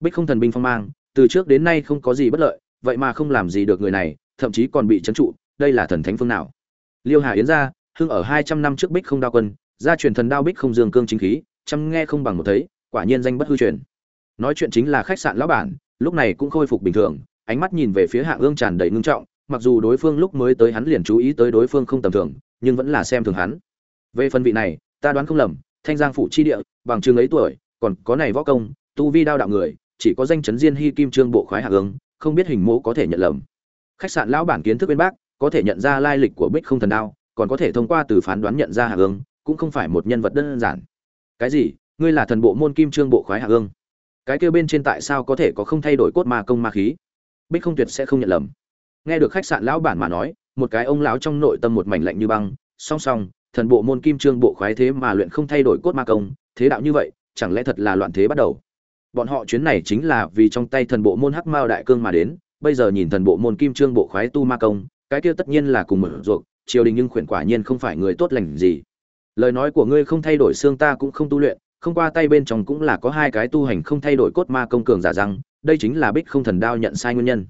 Bích không thần binh phong mang từ trước đến nay không có gì bất lợi, vậy mà không làm gì được người này, thậm chí còn bị trấn trụ, đây là thần thánh phương nào? Liêu hà yến ra, hưng ở hai trăm năm trước bích không đao quân, gia truyền thần đao bích không dương cương chính khí, chăm nghe không bằng một thấy, quả nhiên danh bất hư truyền. Nói chuyện chính là khách sạn lão bản, lúc này cũng khôi phục bình thường, ánh mắt nhìn về phía Hạ ương tràn đầy ngưng trọng, mặc dù đối phương lúc mới tới hắn liền chú ý tới đối phương không tầm thường, nhưng vẫn là xem thường hắn. Về phần vị này, ta đoán không lầm, thanh giang phủ chi địa, bằng trường ấy tuổi, còn có này võ công, tu vi đao đạo người chỉ có danh chấn diên hy kim trương bộ khoái hạ ương không biết hình mẫu có thể nhận lầm. Khách sạn lão bản kiến thức bên bác, có thể nhận ra lai lịch của bích không thần đao, còn có thể thông qua từ phán đoán nhận ra hạ ương cũng không phải một nhân vật đơn giản. Cái gì? Ngươi là thần bộ môn kim trương bộ khoái hạ ương cái kêu bên trên tại sao có thể có không thay đổi cốt ma công ma khí? Bích không tuyệt sẽ không nhận lầm. Nghe được khách sạn lão bản mà nói, một cái ông lão trong nội tâm một mảnh lạnh như băng, song song, thần bộ môn kim trương bộ khoái thế mà luyện không thay đổi cốt ma công, thế đạo như vậy, chẳng lẽ thật là loạn thế bắt đầu? Bọn họ chuyến này chính là vì trong tay thần bộ môn hắc mao đại cương mà đến, bây giờ nhìn thần bộ môn kim trương bộ khoái tu ma công, cái kia tất nhiên là cùng mở ruột triều đình nhưng khuyển quả nhiên không phải người tốt lành gì. Lời nói của ngươi không thay đổi xương ta cũng không tu luyện, không qua tay bên trong cũng là có hai cái tu hành không thay đổi cốt ma công cường giả rằng đây chính là bích không thần đao nhận sai nguyên nhân.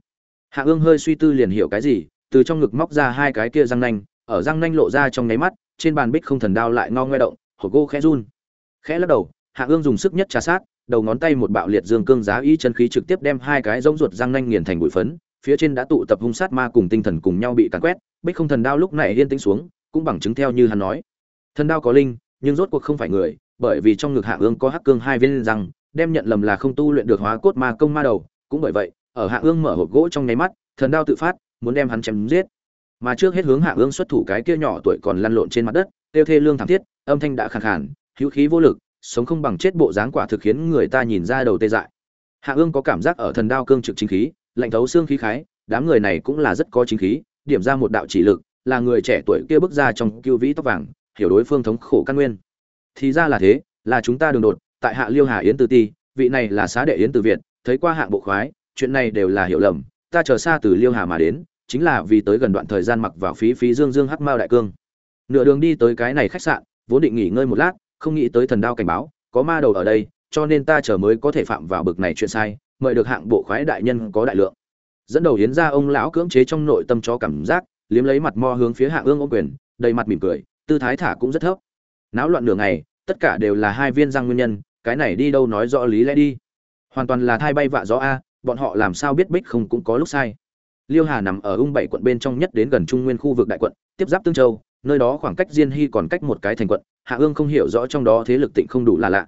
Hạ ương hơi suy tư liền hiểu cái gì, từ trong ngực móc ra hai cái kia răng nanh, ở răng nanh lộ ra trong nháy mắt, trên bàn bích không thần đao lại ngao ngoe động, hổ gô khẽ run. Khẽ lắc đầu, hạ ương dùng sức nhất trà sát đầu ngón tay một bạo liệt dương cương giá y chân khí trực tiếp đem hai cái rỗng ruột răng nanh nghiền thành bụi phấn, phía trên đã tụ tập hung sát ma cùng tinh thần cùng nhau bị càn quét, bích không thần đao lúc này yên tĩnh xuống, cũng bằng chứng theo như hắn nói. Thần đao có linh, nhưng rốt cuộc không phải người, bởi vì trong ngực hạ ương có hắc cương hai viên răng, đem nhận lầm là không tu luyện được hóa cốt ma công ma đầu, cũng bởi vậy, ở hạ ương mở hộp gỗ trong nháy mắt, thần đao tự phát, muốn đem hắn chém giết. Mà trước hết hướng hạ ương xuất thủ cái kia nhỏ tuổi còn lăn lộn trên mặt đất tiêu thê lương thảm thiết, âm thanh đã khàn khàn, hữu khí vô lực sống không bằng chết bộ dáng quả thực khiến người ta nhìn ra đầu tê dại. Hạ ương có cảm giác ở thần đao cương trực chính khí, lạnh thấu xương khí khái, đám người này cũng là rất có chính khí, điểm ra một đạo chỉ lực, là người trẻ tuổi kia bước ra trong cưu vĩ tóc vàng, hiểu đối phương thống khổ căn nguyên. Thì ra là thế, là chúng ta đường đột, tại hạ liêu hà yến từ ti, vị này là xá đệ yến từ việt, thấy qua hạng bộ khoái, chuyện này đều là hiểu lầm, ta chờ xa từ liêu hà mà đến, chính là vì tới gần đoạn thời gian mặc vào phí phí dương dương hắc mao đại cương. Nửa đường đi tới cái này khách sạn, vốn định nghỉ ngơi một lát không nghĩ tới thần đao cảnh báo, có ma đầu ở đây, cho nên ta chờ mới có thể phạm vào bực này chuyện sai, mời được hạng bộ khoái đại nhân có đại lượng. Dẫn đầu hiến ra ông lão cưỡng chế trong nội tâm cho cảm giác, liếm lấy mặt mo hướng phía hạng ương ô quyền, đầy mặt mỉm cười, tư thái thả cũng rất thấp. Náo loạn nửa ngày, tất cả đều là hai viên răng nguyên nhân, cái này đi đâu nói rõ lý lẽ đi. Hoàn toàn là thai bay vạ gió a, bọn họ làm sao biết bích không cũng có lúc sai. Liêu hà nằm ở ung bảy quận bên trong nhất đến gần trung nguyên khu vực đại quận, tiếp giáp tương châu nơi đó khoảng cách diên hy còn cách một cái thành quận, hạ ương không hiểu rõ trong đó thế lực tịnh không đủ là lạ.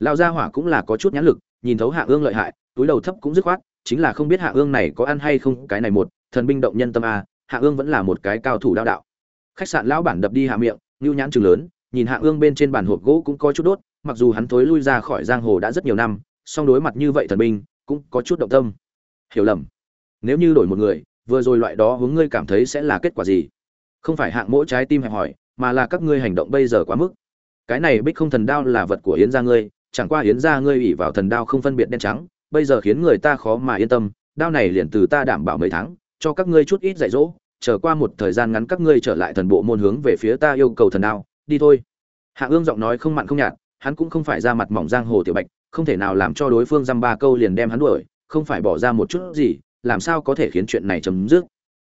Lão gia hỏa cũng là có chút nhãn lực, nhìn thấu hạ ương lợi hại, túi đầu thấp cũng dứt khoát, chính là không biết hạ ương này có ăn hay không, cái này một, thần binh động nhân tâm a, hạ ương vẫn là một cái cao thủ đao đạo. Khách sạn lão bản đập đi hạ miệng ngưu nhãn chừng lớn, nhìn hạ ương bên trên bàn hộp gỗ cũng có chút đốt, mặc dù hắn thối lui ra khỏi giang hồ đã rất nhiều năm, song đối mặt như vậy thần binh, cũng có chút động tâm. Hiểu lầm. Nếu như đổi một người, vừa rồi loại đó hướng ngươi cảm thấy sẽ là kết quả gì? Không phải hạng mỗi trái tim hẹp hỏi mà là các ngươi hành động bây giờ quá mức. Cái này bích không thần đao là vật của yến gia ngươi, chẳng qua yến gia ngươi ủy vào thần đao không phân biệt đen trắng, bây giờ khiến người ta khó mà yên tâm, đao này liền từ ta đảm bảo mấy tháng, cho các ngươi chút ít dạy dỗ trở qua một thời gian ngắn các ngươi trở lại thần bộ môn hướng về phía ta yêu cầu thần đao, đi thôi. Hạ ương giọng nói không mặn không nhạt, hắn cũng không phải ra mặt mỏng giang hồ tiểu bạch, không thể nào làm cho đối phương dăm ba câu liền đem hắn đuổi, không phải bỏ ra một chút gì, làm sao có thể khiến chuyện này chấm dứt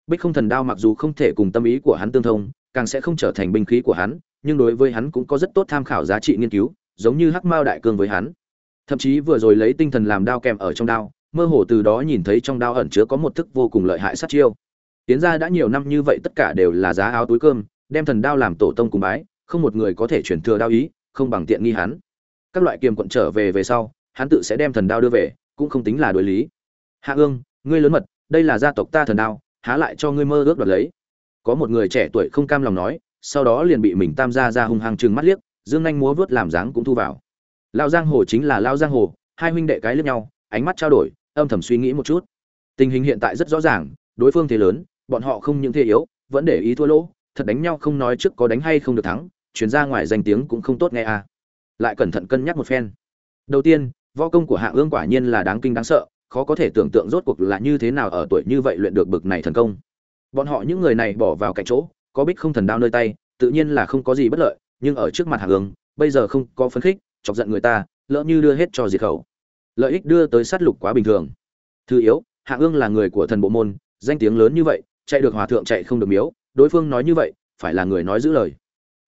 bích không thần đao mặc dù không thể cùng tâm ý của hắn tương thông, càng sẽ không trở thành binh khí của hắn, nhưng đối với hắn cũng có rất tốt tham khảo giá trị nghiên cứu, giống như hắc mao đại cương với hắn. Thậm chí vừa rồi lấy tinh thần làm đao kèm ở trong đao, mơ hồ từ đó nhìn thấy trong đao ẩn chứa có một thức vô cùng lợi hại sát chiêu. Tiến ra đã nhiều năm như vậy tất cả đều là giá áo túi cơm, đem thần đao làm tổ tông cùng bái, không một người có thể chuyển thừa đao ý, không bằng tiện nghi hắn. Các loại kiềm quận trở về về sau, hắn tự sẽ đem thần đao đưa về, cũng không tính là đối lý. Hạ ương, ngươi lớn mật, đây là gia tộc ta thần đao há lại cho ngươi mơ ước đoạt lấy. Có một người trẻ tuổi không cam lòng nói, sau đó liền bị mình tam gia ra hung hăng chừng mắt liếc, dương anh múa vớt làm dáng cũng thu vào. Lao giang hồ chính là lao giang hồ, hai huynh đệ cái lướt nhau, ánh mắt trao đổi, âm thầm suy nghĩ một chút. Tình hình hiện tại rất rõ ràng, đối phương thế lớn, bọn họ không những thế yếu, vẫn để ý thua lỗ, thật đánh nhau không nói trước có đánh hay không được thắng, chuyển ra ngoài danh tiếng cũng không tốt nghe à. Lại cẩn thận cân nhắc một phen. Đầu tiên, võ công của hạ ương quả nhiên là đáng kinh đáng sợ khó có thể tưởng tượng rốt cuộc là như thế nào ở tuổi như vậy luyện được bực này thần công. Bọn họ những người này bỏ vào cạnh chỗ có bích không thần đao nơi tay tự nhiên là không có gì bất lợi nhưng ở trước mặt hạ Ưng, bây giờ không có phấn khích chọc giận người ta lỡ như đưa hết cho diệt khẩu. Lợi ích đưa tới sát lục quá bình thường. Thứ yếu hạ Ưng là người của thần bộ môn danh tiếng lớn như vậy chạy được hòa thượng chạy không được miếu đối phương nói như vậy phải là người nói giữ lời.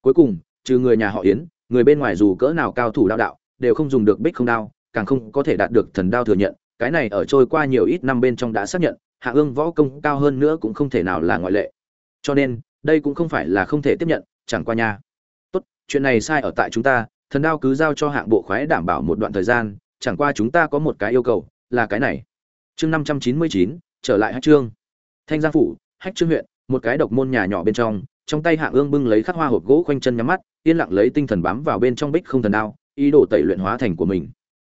Cuối cùng trừ người nhà họ yến người bên ngoài dù cỡ nào cao thủ đạo đạo đều không dùng được bích không đao càng không có thể đạt được thần đao thừa nhận cái này ở trôi qua nhiều ít năm bên trong đã xác nhận, hạ ương võ công cao hơn nữa cũng không thể nào là ngoại lệ. Cho nên, đây cũng không phải là không thể tiếp nhận, chẳng qua nha. Tốt, chuyện này sai ở tại chúng ta, thần đao cứ giao cho hạng bộ khoái đảm bảo một đoạn thời gian, chẳng qua chúng ta có một cái yêu cầu, là cái này. Chương năm trăm chín mươi chín, trở lại hát trương. Thanh giang phủ, hách trương huyện, một cái độc môn nhà nhỏ bên trong trong tay hạng ương bưng lấy khắc hoa hộp gỗ khoanh chân nhắm mắt, yên lặng lấy tinh thần bám vào bên trong bích không thần đao, ý đồ tẩy luyện hóa thành của mình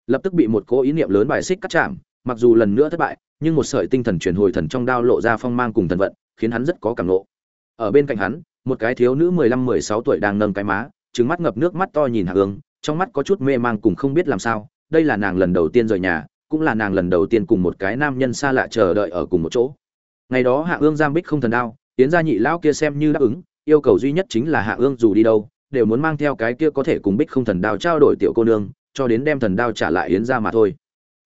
lập tức bị một cố ý niệm lớn bài xích cắt chạm, mặc dù lần nữa thất bại, nhưng một sợi tinh thần truyền hồi thần trong đao lộ ra phong mang cùng thần vận, khiến hắn rất có cảm lộ ở bên cạnh hắn, một cái thiếu nữ mười lăm mười sáu tuổi đang nâng cái má trứng mắt ngập nước mắt to nhìn hạ ương trong mắt có chút mê mang cùng không biết làm sao, đây là nàng lần đầu tiên rời nhà, cũng là nàng lần đầu tiên cùng một cái nam nhân xa lạ chờ đợi ở cùng một chỗ. Ngày đó hạ ương giam bích không thần đao tiến gia nhị lão kia xem như đáp ứng, yêu cầu duy nhất chính là hạ ương dù đi đâu, đều muốn mang theo cái kia có thể cùng bích không thần đao trao đổi tiểu cô nương cho đến đem thần đao trả lại yến gia mà thôi.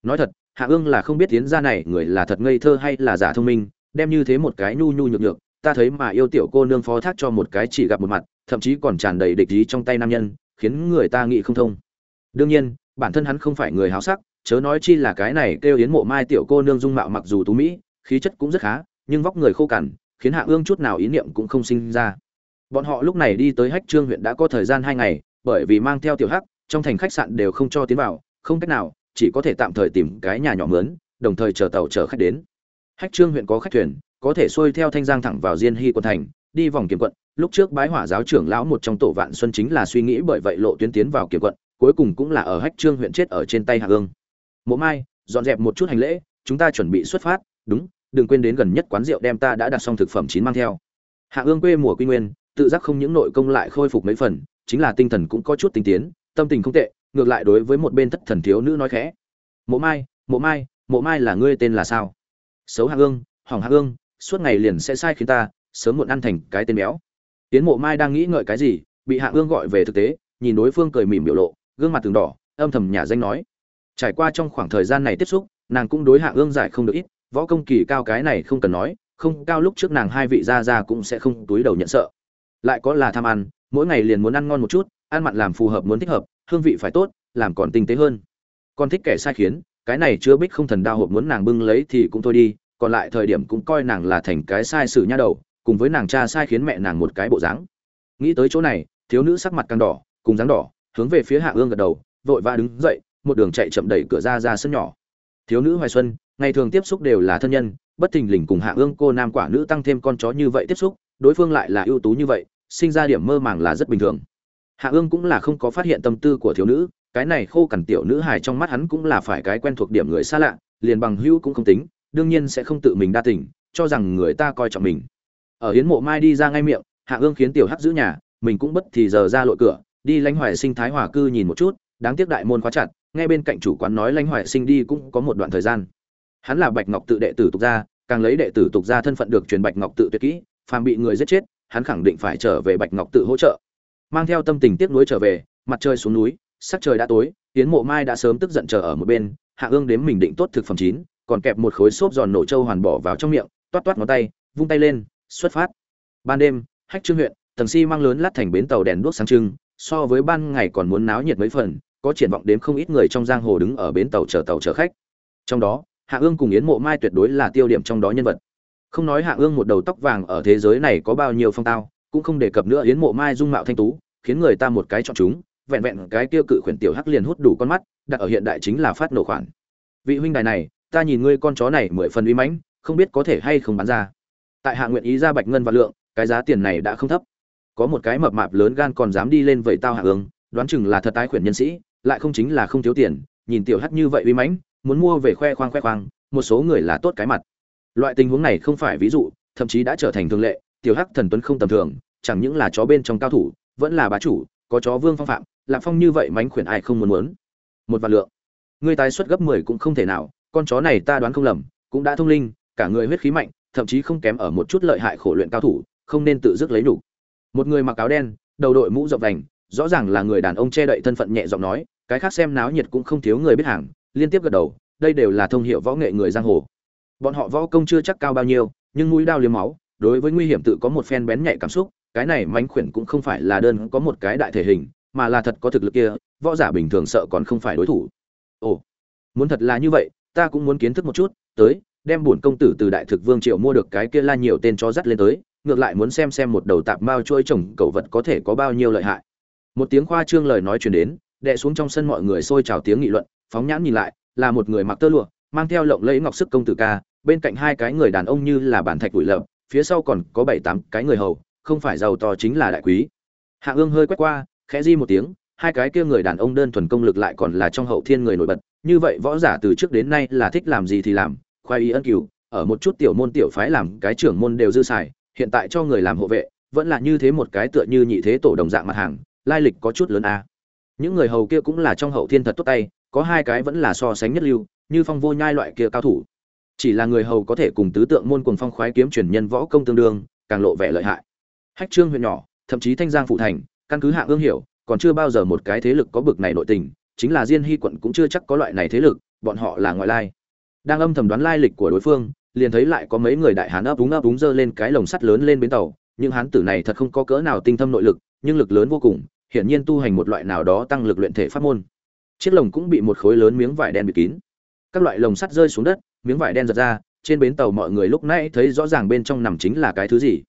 Nói thật, hạ ương là không biết yến gia này người là thật ngây thơ hay là giả thông minh, đem như thế một cái nhu nhu nhược nhược, ta thấy mà yêu tiểu cô nương phó thác cho một cái chỉ gặp một mặt, thậm chí còn tràn đầy địch ý trong tay nam nhân, khiến người ta nghĩ không thông. Đương nhiên, bản thân hắn không phải người háo sắc, chớ nói chi là cái này kêu yến mộ mai tiểu cô nương dung mạo mặc dù tú mỹ, khí chất cũng rất khá, nhưng vóc người khô cằn, khiến hạ ương chút nào ý niệm cũng không sinh ra. Bọn họ lúc này đi tới hách trương huyện đã có thời gian hai ngày, bởi vì mang theo tiểu hắc trong thành khách sạn đều không cho tiến vào, không cách nào, chỉ có thể tạm thời tìm cái nhà nhỏ mướn, đồng thời chờ tàu chở khách đến. Hách trương huyện có khách thuyền, có thể xuôi theo thanh giang thẳng vào diên hy quận thành, đi vòng kiểm quận. Lúc trước bái hỏa giáo trưởng lão một trong tổ vạn xuân chính là suy nghĩ bởi vậy lộ tuyến tiến vào kiểm quận, cuối cùng cũng là ở hách trương huyện chết ở trên tay hạ ương mộ mai, dọn dẹp một chút hành lễ, chúng ta chuẩn bị xuất phát, đúng, đừng quên đến gần nhất quán rượu đem ta đã đặt xong thực phẩm chín mang theo. Hạ ương quê mùa quy nguyên, tự giác không những nội công lại khôi phục mấy phần, chính là tinh thần cũng có chút tinh tiến tâm tình không tệ, ngược lại đối với một bên thất thần thiếu nữ nói khẽ. Mộ mai mộ mai mộ mai là ngươi tên là sao? Xấu hạ ương, hỏng hạ ương, suốt ngày liền sẽ sai khiến ta, sớm muộn ăn thành cái tên béo. Tiến mộ mai đang nghĩ ngợi cái gì, bị hạ ương gọi về thực tế, nhìn đối phương cười mỉm biểu lộ, gương mặt từng đỏ, âm thầm nhà danh nói. Trải qua trong khoảng thời gian này tiếp xúc, nàng cũng đối hạ ương giải không được ít, võ công kỳ cao cái này không cần nói, không cao lúc trước nàng hai vị gia gia cũng sẽ không túi đầu nhận sợ. Lại có là tham ăn, mỗi ngày liền muốn ăn ngon một chút ăn mặn làm phù hợp muốn thích hợp, hương vị phải tốt, làm còn tinh tế hơn. Con thích kẻ sai khiến, cái này chưa bích không thần đao hộp muốn nàng bưng lấy thì cũng thôi đi, còn lại thời điểm cũng coi nàng là thành cái sai sử nha đầu, cùng với nàng cha sai khiến mẹ nàng một cái bộ dáng. Nghĩ tới chỗ này, thiếu nữ sắc mặt càng đỏ, cùng dáng đỏ, hướng về phía hạ ương gật đầu, vội vã đứng dậy, một đường chạy chậm đẩy cửa ra ra sân nhỏ. Thiếu nữ hoài xuân, ngày thường tiếp xúc đều là thân nhân, bất thình lình cùng hạ ương cô nam quả nữ tăng thêm con chó như vậy tiếp xúc, đối phương lại là ưu tú như vậy, sinh ra điểm mơ màng là rất bình thường hạ ương cũng là không có phát hiện tâm tư của thiếu nữ, cái này khô cằn tiểu nữ hài trong mắt hắn cũng là phải cái quen thuộc điểm người xa lạ, liền bằng hữu cũng không tính, đương nhiên sẽ không tự mình đa tình, cho rằng người ta coi trọng mình. Ở hiến mộ mai đi ra ngay miệng, hạ ương khiến tiểu hắc giữ nhà, mình cũng bất thì giờ ra lội cửa, đi lãnh hoài sinh thái hòa cư nhìn một chút, đáng tiếc đại môn khóa chặt nghe bên cạnh chủ quán nói lãnh hoài sinh đi cũng có một đoạn thời gian. Hắn là bạch ngọc tự đệ tử tục gia, càng lấy đệ tử tục gia thân phận được truyền bạch ngọc tự tuyệt kỹ, phàm bị người giết chết, hắn khẳng định phải trở về bạch ngọc tự hỗ trợ mang theo tâm tình tiếc nuối trở về, mặt trời xuống núi, sắc trời đã tối tiến mộ mai đã sớm tức giận chờ ở một bên, hạ ương đếm mình định tốt thực phẩm chín, còn kẹp một khối xốp giòn nổ trâu hoàn bỏ vào trong miệng, toát toát ngón tay, vung tay lên, xuất phát. Ban đêm, hách trương huyện, tầng xi si mang lớn lát thành bến tàu đèn đuốc sáng trưng, so với ban ngày còn muốn náo nhiệt mấy phần, có triển vọng đếm không ít người trong giang hồ đứng ở bến tàu chờ tàu chở khách. Trong đó, hạ ương cùng yến mộ mai tuyệt đối là tiêu điểm trong đó nhân vật. Không nói hạ ương một đầu tóc vàng ở thế giới này có bao nhiêu phong tao cũng không đề cập nữa yến mộ mai dung mạo thanh tú, khiến người ta một cái chọn chúng, vẹn vẹn cái tiêu cự khuyển tiểu hắc liền hút đủ con mắt, đặt ở hiện đại chính là phát nổ khoản. Vị huynh đài này, ta nhìn ngươi con chó này mười phần uy mãnh, không biết có thể hay không bán ra. Tại hạ nguyện ý ra bạch ngân và lượng, cái giá tiền này đã không thấp. Có một cái mập mạp lớn gan còn dám đi lên vậy tao hạ ương đoán chừng là thật tái khuyển nhân sĩ, lại không chính là không thiếu tiền, nhìn tiểu hắc như vậy uy mãnh, muốn mua về khoe khoang khoe khoang, một số người là tốt cái mặt. Loại tình huống này không phải ví dụ, thậm chí đã trở thành thường lệ, tiểu hắc thần tuấn không tầm thường chẳng những là chó bên trong cao thủ, vẫn là bá chủ, có chó vương phong phạm, lạc phong như vậy mánh khuyển ai không muốn muốn? Một vạn lượng. Người tái xuất gấp mười cũng không thể nào, con chó này ta đoán không lầm, cũng đã thông linh, cả người huyết khí mạnh, thậm chí không kém ở một chút lợi hại khổ luyện cao thủ, không nên tự dứt lấy đủ. Một người mặc áo đen, đầu đội mũ rộng vành, rõ ràng là người đàn ông che đậy thân phận nhẹ giọng nói, cái khác xem náo nhiệt cũng không thiếu người biết hàng, liên tiếp gật đầu, đây đều là thông hiệu võ nghệ người giang hồ. Bọn họ võ công chưa chắc cao bao nhiêu, nhưng mũi đao liếm máu, đối với nguy hiểm tự có một phen bén nhạy cảm xúc cái này mánh khuyển cũng không phải là đơn có một cái đại thể hình, mà là thật có thực lực kia, võ giả bình thường sợ còn không phải đối thủ. Ồ, muốn thật là như vậy, ta cũng muốn kiến thức một chút, tới, đem bổn công tử từ đại thực vương triệu mua được cái kia la nhiều tên cho dắt lên tới, ngược lại muốn xem xem một đầu tạp mao trôi trồng cẩu vật có thể có bao nhiêu lợi hại. Một tiếng khoa trương lời nói truyền đến đệ xuống trong sân mọi người xôi trào tiếng nghị luận, phóng nhãn nhìn lại, là một người mặc tơ lụa, mang theo lộng lẫy ngọc sức công tử ca, bên cạnh hai cái người đàn ông như là bản thạch đuổi lợp phía sau còn có bảy tám cái người hầu không phải giàu to chính là đại quý. Hạ ương hơi quét qua, khẽ di một tiếng, hai cái kia người đàn ông đơn thuần công lực lại còn là trong hậu thiên người nổi bật, như vậy võ giả từ trước đến nay là thích làm gì thì làm, khoai y ân cửu, ở một chút tiểu môn tiểu phái làm cái trưởng môn đều dư xài, hiện tại cho người làm hộ vệ, vẫn là như thế một cái tựa như nhị thế tổ đồng dạng mặt hàng, lai lịch có chút lớn a. Những người hầu kia cũng là trong hậu thiên thật tốt tay, có hai cái vẫn là so sánh nhất lưu, như phong vô nhai loại kia cao thủ. Chỉ là người hầu có thể cùng tứ tượng môn cùng phong khoái kiếm truyền nhân võ công tương đương, càng lộ vẻ lợi hại hách trương huyện nhỏ, thậm chí thanh giang phụ thành, căn cứ hạng ương hiểu, còn chưa bao giờ một cái thế lực có bực này nội tình, chính là diên hy quận cũng chưa chắc có loại này thế lực, bọn họ là ngoại lai. Đang âm thầm đoán lai lịch của đối phương, liền thấy lại có mấy người đại hán ấp úng ấp úng dơ lên cái lồng sắt lớn lên bến tàu nhưng hán tử này thật không có cỡ nào tinh thâm nội lực, nhưng lực lớn vô cùng, hiển nhiên tu hành một loại nào đó tăng lực luyện thể pháp môn. Chiếc lồng cũng bị một khối lớn miếng vải đen bịt kín. Các loại lồng sắt rơi xuống đất, miếng vải đen giật ra, trên bến tàu mọi người lúc nãy thấy rõ ràng bên trong nằm chính là cái thứ gì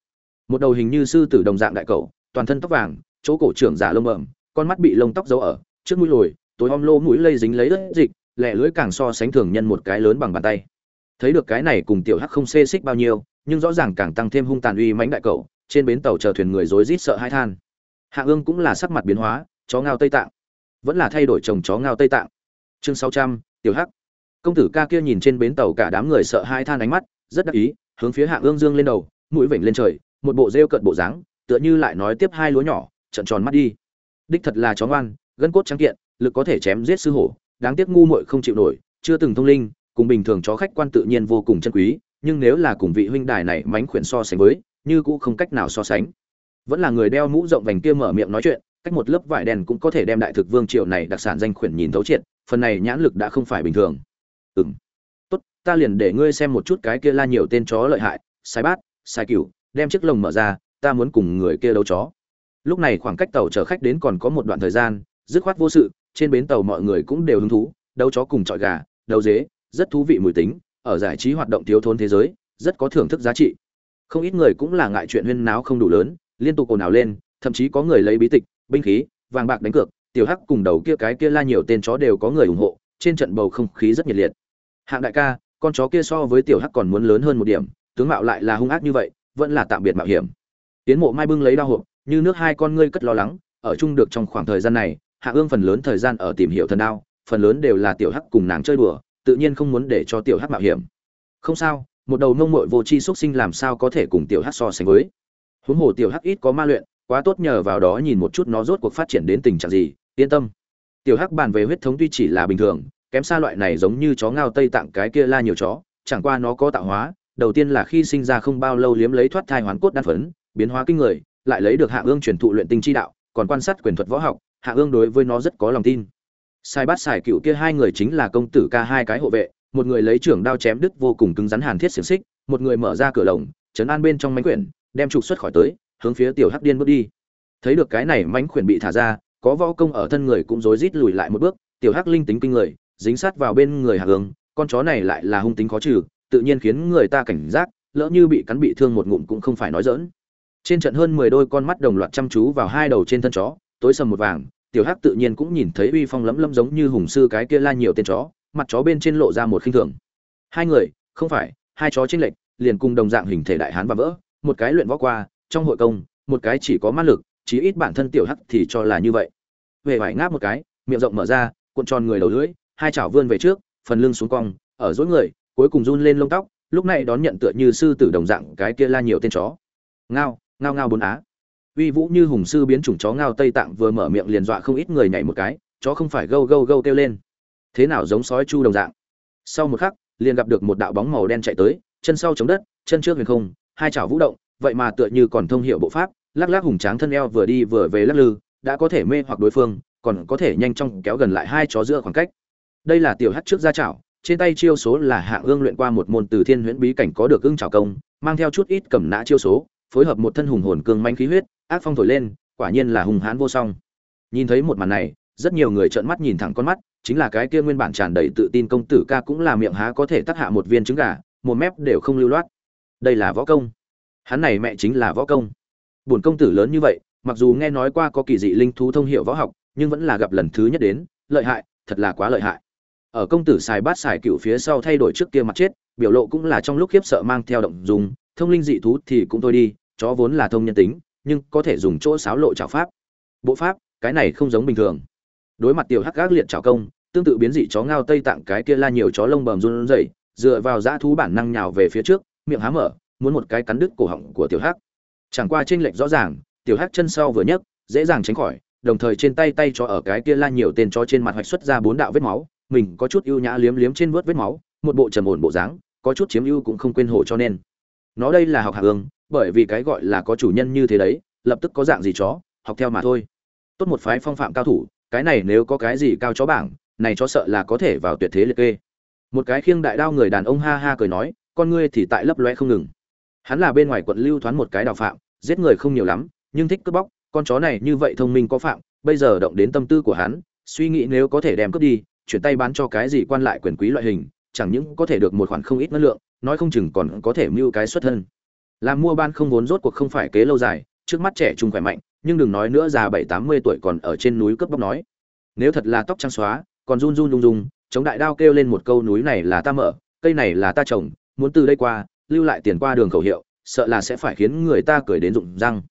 một đầu hình như sư tử đồng dạng đại cầu toàn thân tóc vàng, chỗ cổ trưởng giả lông bẩm, con mắt bị lông tóc giấu ở, trước mũi lồi, tối om lô mũi lây dính lấy đất dịch lẹ lưỡi càng so sánh thường nhân một cái lớn bằng bàn tay. Thấy được cái này cùng tiểu hắc không xê xích bao nhiêu, nhưng rõ ràng càng tăng thêm hung tàn uy mãnh đại cầu trên bến tàu chờ thuyền người rối rít sợ hai than. Hạ ương cũng là sắc mặt biến hóa, chó ngao tây tạng. Vẫn là thay đổi chồng chó ngao tây tạng. Chương sáu trăm, tiểu hắc. Công tử ca kia nhìn trên bến tàu cả đám người sợ hai than ánh mắt, rất đắc ý, hướng phía hạ ương dương lên đầu, mũi vểnh lên trời một bộ rêu cận bộ dáng, tựa như lại nói tiếp hai lúa nhỏ trận tròn mắt đi. Đích thật là chó ngoan gân cốt trắng kiện, lực có thể chém giết sư hổ, đáng tiếc ngu muội không chịu nổi, chưa từng thông linh, cùng bình thường chó khách quan tự nhiên vô cùng chân quý, nhưng nếu là cùng vị huynh đài này mánh khuyển so sánh với, như cũng không cách nào so sánh. Vẫn là người đeo mũ rộng vành kia mở miệng nói chuyện, cách một lớp vải đen cũng có thể đem đại thực vương triều này đặc sản danh khuyển nhìn thấu triệt, phần này nhãn lực đã không phải bình thường. Ừm. Tốt, ta liền để ngươi xem một chút cái kia la nhiều tên chó lợi hại, sai bát, sai cửu đem chiếc lồng mở ra, ta muốn cùng người kia đấu chó. Lúc này khoảng cách tàu chở khách đến còn có một đoạn thời gian, dứt khoát vô sự, trên bến tàu mọi người cũng đều hứng thú, đấu chó cùng trọi gà, đấu dế, rất thú vị mùi tính, ở giải trí hoạt động thiếu thốn thế giới, rất có thưởng thức giá trị. Không ít người cũng là ngại chuyện huyên náo không đủ lớn, liên tục ồn ào lên, thậm chí có người lấy bí tịch, binh khí, vàng bạc đánh cược, tiểu hắc cùng đầu kia cái kia la nhiều tên chó đều có người ủng hộ, trên trận bầu không khí rất nhiệt liệt. Hạng đại ca, con chó kia so với tiểu hắc còn muốn lớn hơn một điểm, tướng mạo lại là hung ác như vậy vẫn là tạm biệt mạo hiểm. Tiến mộ mai bưng lấy đao hộp, như nước hai con ngươi cất lo lắng, ở chung được trong khoảng thời gian này, hạ ương phần lớn thời gian ở tìm hiểu thần đao, phần lớn đều là tiểu hắc cùng nàng chơi đùa, tự nhiên không muốn để cho tiểu hắc mạo hiểm. Không sao, một đầu nông mội vô tri xuất sinh làm sao có thể cùng tiểu hắc so sánh với? Huống hồ tiểu hắc ít có ma luyện, quá tốt nhờ vào đó nhìn một chút nó rốt cuộc phát triển đến tình trạng gì, yên tâm. Tiểu hắc bàn về huyết thống tuy chỉ là bình thường, kém xa loại này giống như chó ngao tây tạng cái kia la nhiều chó, chẳng qua nó có tạo hóa đầu tiên là khi sinh ra không bao lâu liếm lấy thoát thai hoán cốt đan phấn, biến hóa kinh người, lại lấy được hạ ương truyền thụ luyện tinh chi đạo, còn quan sát quyền thuật võ học, hạ ương đối với nó rất có lòng tin. Sai bát Sải cựu kia hai người chính là công tử ca hai cái hộ vệ, một người lấy trưởng đao chém đứt vô cùng cứng rắn hàn thiết xiển xích, một người mở ra cửa lồng chấn an bên trong mãnh quyển, đem trục xuất khỏi tới, hướng phía tiểu hắc điên bước đi. Thấy được cái này mãnh quyển bị thả ra, có võ công ở thân người cũng rối rít lùi lại một bước, tiểu hắc linh tính kinh người, dính sát vào bên người hạ ương, con chó này lại là hung tính khó trừ tự nhiên khiến người ta cảnh giác, lỡ như bị cắn bị thương một ngụm cũng không phải nói giỡn. trên trận hơn mười đôi con mắt đồng loạt chăm chú vào hai đầu trên thân chó, tối sầm một vàng, tiểu hắc tự nhiên cũng nhìn thấy uy phong lẫm lẫm giống như hùng sư cái kia la nhiều tên chó, mặt chó bên trên lộ ra một khinh thường hai người, không phải, hai chó chênh lệch, liền cùng đồng dạng hình thể đại hán và vỡ, một cái luyện võ qua, trong hội công, một cái chỉ có mắt lực, chí ít bản thân tiểu hắc thì cho là như vậy về vải ngáp một cái, miệng rộng mở ra, cuộn tròn người đầu lưỡi, hai chảo vươn về trước, phần lưng xuống cong, ở dối người cuối cùng run lên lông tóc, lúc này đón nhận tựa như sư tử đồng dạng cái kia la nhiều tên chó. Ngao ngao ngao bốn á. Uy vũ như hùng sư biến chủng chó ngao tây tạng vừa mở miệng liền dọa không ít người nhảy một cái, chó không phải gâu gâu gâu kêu lên. Thế nào giống sói chu đồng dạng? Sau một khắc, liền gặp được một đạo bóng màu đen chạy tới, chân sau chống đất, chân trước huyền không, hai chảo vũ động, vậy mà tựa như còn thông hiệu bộ pháp, lắc lắc hùng tráng thân eo vừa đi vừa về lắc lư, đã có thể mê hoặc đối phương, còn có thể nhanh chóng kéo gần lại hai chó giữa khoảng cách. Đây là tiểu hắt trước ra chảo trên tay chiêu số là Hạ ương luyện qua một môn từ thiên huyễn bí cảnh có được ưng trào công, mang theo chút ít cầm nã chiêu số, phối hợp một thân hùng hồn cương manh khí huyết, ác phong thổi lên, quả nhiên là hùng hán vô song. Nhìn thấy một màn này, rất nhiều người trợn mắt nhìn thẳng con mắt, chính là cái kia nguyên bản tràn đầy tự tin công tử ca cũng là miệng há có thể tác hạ một viên trứng gà, một mép đều không lưu loát. Đây là võ công. Hắn này mẹ chính là võ công. Bổn công tử lớn như vậy, mặc dù nghe nói qua có kỳ dị linh thú thông hiệu võ học, nhưng vẫn là gặp lần thứ nhất đến, lợi hại, thật là quá lợi hại ở công tử xài bát xài cựu phía sau thay đổi trước kia mặt chết, biểu lộ cũng là trong lúc khiếp sợ mang theo động dùng thông linh dị thú thì cũng thôi đi, chó vốn là thông nhân tính, nhưng có thể dùng chỗ xáo lộ trào pháp. Bộ pháp, cái này không giống bình thường. Đối mặt tiểu hắc gác liệt trào công, tương tự biến dị chó ngao tây tạng cái kia la nhiều chó lông bầm run rẩy, dựa vào dã thú bản năng nhào về phía trước, miệng há mở, muốn một cái cắn đứt cổ họng của tiểu hắc. Chẳng qua chênh lệch rõ ràng, tiểu hắc chân sau vừa nhấc, dễ dàng tránh khỏi, đồng thời trên tay tay cho ở cái kia la nhiều tên chó trên mặt hoạch xuất ra bốn đạo vết máu mình có chút ưu nhã liếm liếm trên vớt vết máu, một bộ trầm ổn bộ dáng, có chút chiếm ưu cũng không quên hổ cho nên. Nó đây là học hạ ương bởi vì cái gọi là có chủ nhân như thế đấy, lập tức có dạng gì chó, học theo mà thôi. Tốt một phái phong phạm cao thủ, cái này nếu có cái gì cao chó bảng, này cho sợ là có thể vào tuyệt thế liệt kê. Một cái khiêng đại đao người đàn ông ha ha cười nói, con ngươi thì tại lấp loe không ngừng. Hắn là bên ngoài quận lưu thoán một cái đào phạm, giết người không nhiều lắm, nhưng thích cướp bóc, con chó này như vậy thông minh có phạm, bây giờ động đến tâm tư của hắn, suy nghĩ nếu có thể đem cướp đi chuyển tay bán cho cái gì quan lại quyền quý loại hình, chẳng những có thể được một khoản không ít năng lượng, nói không chừng còn có thể mưu cái xuất thân. Làm mua ban không vốn rốt cuộc không phải kế lâu dài, trước mắt trẻ trung khỏe mạnh, nhưng đừng nói nữa già bảy tám mươi tuổi còn ở trên núi cướp bóc nói. Nếu thật là tóc trắng xóa, còn run run rung rung chống đại đao kêu lên một câu núi này là ta mở, cây này là ta trồng, muốn từ đây qua, lưu lại tiền qua đường khẩu hiệu, sợ là sẽ phải khiến người ta cười đến rụng răng.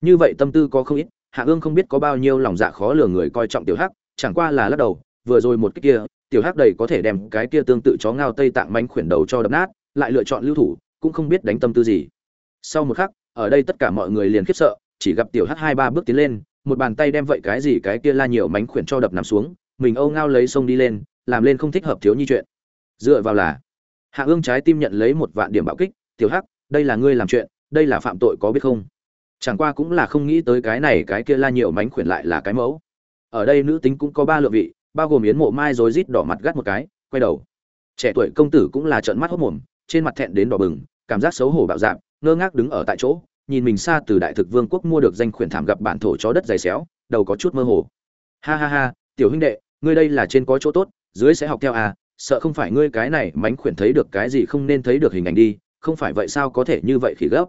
Như vậy tâm tư có không ít, hạ ương không biết có bao nhiêu lòng dạ khó lừa người coi trọng tiểu hắc, chẳng qua là lắc đầu vừa rồi một cái kia, tiểu hắc đầy có thể đem cái kia tương tự chó ngao tây tạng manh khuyển đầu cho đập nát, lại lựa chọn lưu thủ, cũng không biết đánh tâm tư gì. Sau một khắc, ở đây tất cả mọi người liền khiếp sợ, chỉ gặp tiểu hắc hai ba bước tiến lên, một bàn tay đem vậy cái gì cái kia la nhiều mánh khuyển cho đập nằm xuống, mình âu ngao lấy sông đi lên, làm lên không thích hợp thiếu nhi chuyện. Dựa vào là, hạ ương trái tim nhận lấy một vạn điểm bạo kích, tiểu hắc, đây là ngươi làm chuyện, đây là phạm tội có biết không? Chẳng qua cũng là không nghĩ tới cái này cái kia la nhiều mánh khuyển lại là cái mẫu. Ở đây nữ tính cũng có ba lượng vị bao gồm yến mộ mai rồi rít đỏ mặt gắt một cái, quay đầu. Trẻ tuổi công tử cũng là trợn mắt hốt mồm, trên mặt thẹn đến đỏ bừng, cảm giác xấu hổ bạo dạn, ngơ ngác đứng ở tại chỗ, nhìn mình xa từ đại thực vương quốc mua được danh khuyển thảm gặp bản thổ chó đất dày xéo, đầu có chút mơ hồ. Ha ha ha, tiểu huynh đệ, ngươi đây là trên có chỗ tốt, dưới sẽ học theo à sợ không phải ngươi cái này mánh khuyển thấy được cái gì không nên thấy được hình ảnh đi, không phải vậy sao có thể như vậy khỉ gấp.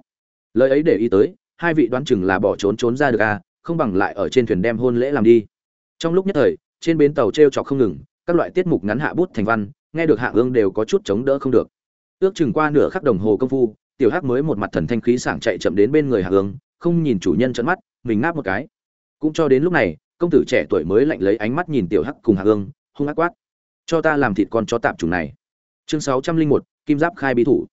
Lời ấy để ý tới, hai vị đoán chừng là bỏ trốn trốn ra được à không bằng lại ở trên thuyền đem hôn lễ làm đi. Trong lúc nhất thời trên bến tàu t r e o không ngừng, các loại tiết mục ngắn hạ bút thành văn, nghe được hạ ương đều có chút chống đỡ không được. Ước chừng qua nửa khắc đồng hồ công phu, tiểu hắc mới một mặt thần thanh khí sảng chạy chậm đến bên người hạ ương, không nhìn chủ nhân trận mắt, mình ngáp một cái. Cũng cho đến lúc này, công tử trẻ tuổi mới lạnh lấy ánh mắt nhìn tiểu hắc cùng hạ ương, hung ác quát. Cho ta làm thịt con chó tạp chủng này. Chương sáu trăm linh một, kim giáp khai bí thủ.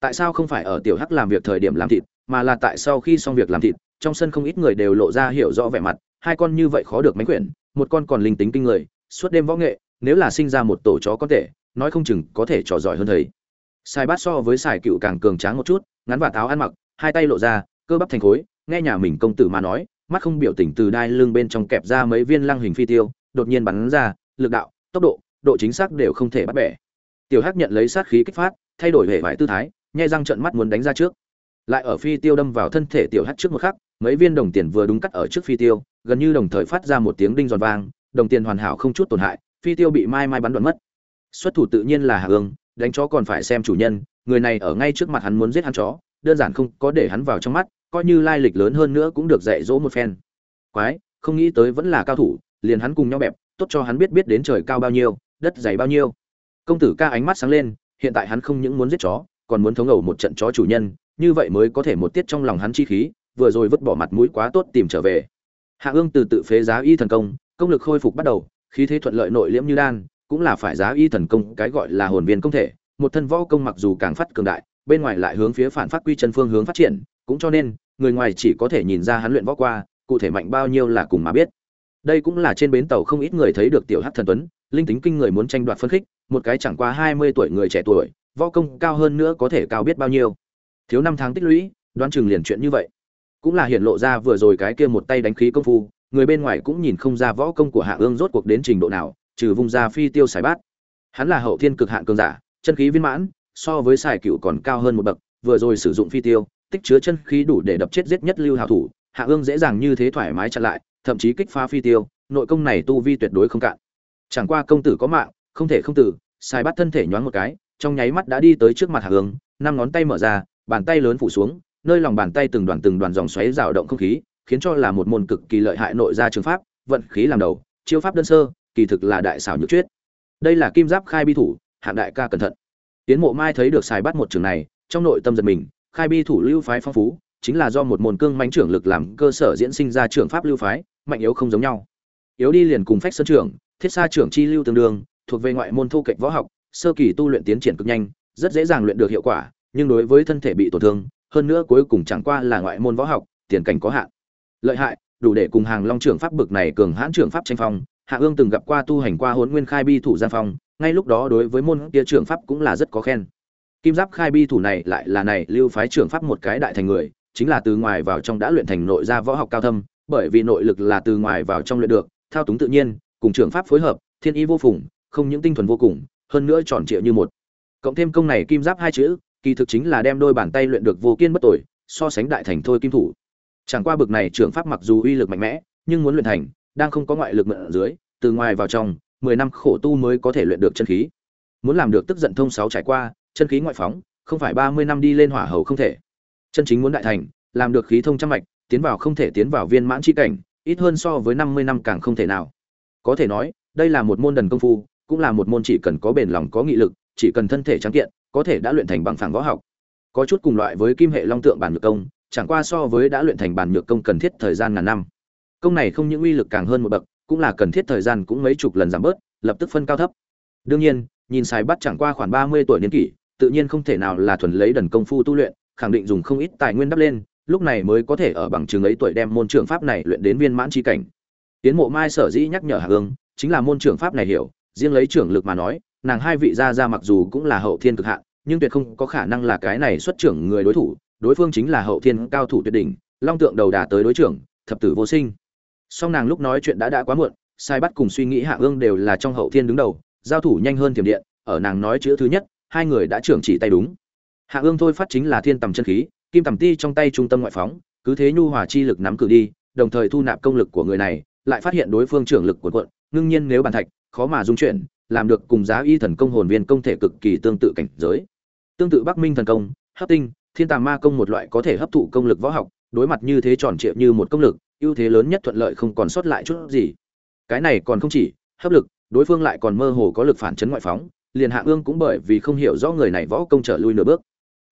Tại sao không phải ở tiểu hắc làm việc thời điểm làm thịt, mà là tại sau khi xong việc làm thịt, trong sân không ít người đều lộ ra hiểu rõ vẻ mặt, hai con như vậy khó được mánh quyển một con còn linh tính kinh người, suốt đêm võ nghệ, nếu là sinh ra một tổ chó có thể, nói không chừng có thể trò giỏi hơn thầy. Sai bát so với sài cựu càng cường tráng một chút, ngắn và tháo ăn mặc, hai tay lộ ra, cơ bắp thành khối, nghe nhà mình công tử mà nói, mắt không biểu tình từ đai lưng bên trong kẹp ra mấy viên lăng hình phi tiêu, đột nhiên bắn ra, lực đạo, tốc độ độ chính xác đều không thể bắt bẻ. Tiểu hắc nhận lấy sát khí kích phát, thay đổi hệ vải tư thái, nhai răng trợn mắt muốn đánh ra trước. Lại ở phi tiêu đâm vào thân thể tiểu hắc trước một khắc, mấy viên đồng tiền vừa đúng cắt ở trước phi tiêu gần như đồng thời phát ra một tiếng đinh giòn vang, đồng tiền hoàn hảo không chút tổn hại, phi tiêu bị mai mai bắn đoạn mất. Xuất thủ tự nhiên là hà ương, đánh chó còn phải xem chủ nhân, người này ở ngay trước mặt hắn muốn giết hắn chó, đơn giản không có để hắn vào trong mắt, coi như lai lịch lớn hơn nữa cũng được dạy dỗ một phen. Quái, không nghĩ tới vẫn là cao thủ, liền hắn cùng nhau bẹp, tốt cho hắn biết biết đến trời cao bao nhiêu, đất dày bao nhiêu. Công tử ca ánh mắt sáng lên, hiện tại hắn không những muốn giết chó, còn muốn thống ngầu một trận chó chủ nhân, như vậy mới có thể một tiết trong lòng hắn chi khí, vừa rồi vứt bỏ mặt mũi quá tốt tìm trở về hạ ương từ tự phế giá y thần công công lực khôi phục bắt đầu, khí thế thuận lợi nội liễm như đan, cũng là phải giá y thần công, cái gọi là hồn viên công thể. Một thân võ công mặc dù càng phát cường đại, bên ngoài lại hướng phía phản phát quy chân phương hướng phát triển, cũng cho nên, người ngoài chỉ có thể nhìn ra hắn luyện võ qua, cụ thể mạnh bao nhiêu là cùng mà biết. Đây cũng là trên bến tàu không ít người thấy được tiểu hắc thần tuấn, linh tính kinh người muốn tranh đoạt phân khích, một cái chẳng qua hai mươi tuổi người trẻ tuổi, võ công cao hơn nữa có thể cao biết bao nhiêu. Thiếu năm tháng tích lũy, đoán chừng liền chuyện như vậy cũng là hiện lộ ra vừa rồi cái kia một tay đánh khí công phu, người bên ngoài cũng nhìn không ra võ công của hạ ương rốt cuộc đến trình độ nào, trừ vung ra phi tiêu sải bát. Hắn là hậu thiên cực hạn cường giả, chân khí viên mãn, so với xài cựu còn cao hơn một bậc, vừa rồi sử dụng phi tiêu, tích chứa chân khí đủ để đập chết giết nhất lưu hào thủ, hạ ương dễ dàng như thế thoải mái chặn lại, thậm chí kích phá phi tiêu, nội công này tu vi tuyệt đối không cạn. Chẳng qua công tử có mạng, không thể không tử sai bắt thân thể nhoáng một cái, trong nháy mắt đã đi tới trước mặt hạ ương, năm ngón tay mở ra, bàn tay lớn phủ xuống nơi lòng bàn tay từng đoàn từng đoàn dòng xoáy rào động không khí, khiến cho là một môn cực kỳ lợi hại nội gia trường pháp, vận khí làm đầu, chiêu pháp đơn sơ, kỳ thực là đại xảo nhược chuyết đây là kim giáp khai bi thủ, hạng đại ca cẩn thận. Tiến mộ mai thấy được xài bắt một trường này, trong nội tâm giật mình, khai bi thủ lưu phái phong phú, chính là do một môn cương mãnh trưởng lực làm cơ sở diễn sinh ra trường pháp lưu phái, mạnh yếu không giống nhau. Yếu đi liền cùng phách sơn trưởng, thiết sa trưởng chi lưu tương đương, thuộc về ngoại môn thu kệch võ học, sơ kỳ tu luyện tiến triển cực nhanh, rất dễ dàng luyện được hiệu quả, nhưng đối với thân thể bị tổn thương hơn nữa cuối cùng chẳng qua là ngoại môn võ học, tiền cảnh có hạn. Lợi hại, đủ để cùng hàng long trưởng pháp bực này cường hãn trưởng pháp tranh phong. Hạ ương từng gặp qua tu hành qua huấn nguyên khai bi thủ gian phong, ngay lúc đó đối với môn kia trưởng pháp cũng là rất có khen. Kim giáp khai bi thủ này lại là này lưu phái trưởng pháp một cái đại thành người, chính là từ ngoài vào trong đã luyện thành nội gia võ học cao thâm, bởi vì nội lực là từ ngoài vào trong luyện được, thao túng tự nhiên, cùng trưởng pháp phối hợp, thiên ý vô phùng, không những tinh thuần vô cùng, hơn nữa tròn trịa như một. Cộng thêm công này kim giáp hai chữ kỳ thực chính là đem đôi bàn tay luyện được vô kiên bất tội so sánh đại thành thôi kim thủ. Chẳng qua bực này trưởng pháp mặc dù uy lực mạnh mẽ, nhưng muốn luyện thành, đang không có ngoại lực mượn ở dưới, từ ngoài vào trong, mười năm khổ tu mới có thể luyện được chân khí. Muốn làm được tức giận thông sáu trải qua, chân khí ngoại phóng, không phải ba mươi năm đi lên hỏa hầu không thể. Chân chính muốn đại thành, làm được khí thông trăm mạch, tiến vào không thể tiến vào viên mãn chi cảnh, ít hơn so với năm mươi năm càng không thể nào. Có thể nói, đây là một môn đần công phu, cũng là một môn chỉ cần có bền lòng, có nghị lực, chỉ cần thân thể trắng kiện có thể đã luyện thành bằng phẳng võ học. Có chút cùng loại với kim hệ long tượng bản nhược công, chẳng qua so với đã luyện thành bản nhược công cần thiết thời gian ngàn năm. Công này không những uy lực càng hơn một bậc, cũng là cần thiết thời gian cũng mấy chục lần giảm bớt, lập tức phân cao thấp. Đương nhiên, nhìn sai bắt chẳng qua khoảng ba mươi tuổi niên kỷ, tự nhiên không thể nào là thuần lấy đần công phu tu luyện, khẳng định dùng không ít tài nguyên đắp lên, lúc này mới có thể ở bằng chứng ấy tuổi đem môn trưởng pháp này luyện đến viên mãn chi cảnh. Tiến mộ mai sở dĩ nhắc nhở hạ ương chính là môn trưởng pháp này hiểu, riêng lấy trưởng lực mà nói nàng hai vị gia gia mặc dù cũng là hậu thiên cực hạn, nhưng tuyệt không có khả năng là cái này xuất trưởng người đối thủ, đối phương chính là hậu thiên cao thủ tuyệt đỉnh, long tượng đầu đà tới đối trưởng, thập tử vô sinh. Song nàng lúc nói chuyện đã đã quá muộn, sai bắt cùng suy nghĩ hạ ương đều là trong hậu thiên đứng đầu, giao thủ nhanh hơn tiềm điện, ở nàng nói chữ thứ nhất, hai người đã trưởng chỉ tay đúng. Hạ ương thôi phát chính là thiên tầm chân khí, kim tầm ti trong tay trung tâm ngoại phóng, cứ thế nhu hòa chi lực nắm cử đi, đồng thời thu nạp công lực của người này, lại phát hiện đối phương trưởng lực của quận ngưng nhiên nếu bàn thạch, khó mà dung chuyển làm được cùng giá y thần công hồn viên công thể cực kỳ tương tự cảnh giới. Tương tự bắc minh thần công, hấp tinh, thiên tàng ma công một loại có thể hấp thụ công lực võ học, đối mặt như thế tròn trịa như một công lực, ưu thế lớn nhất thuận lợi không còn sót lại chút gì. Cái này còn không chỉ, hấp lực, đối phương lại còn mơ hồ có lực phản chấn ngoại phóng, liền hạ ương cũng bởi vì không hiểu rõ người này võ công trở lui nửa bước.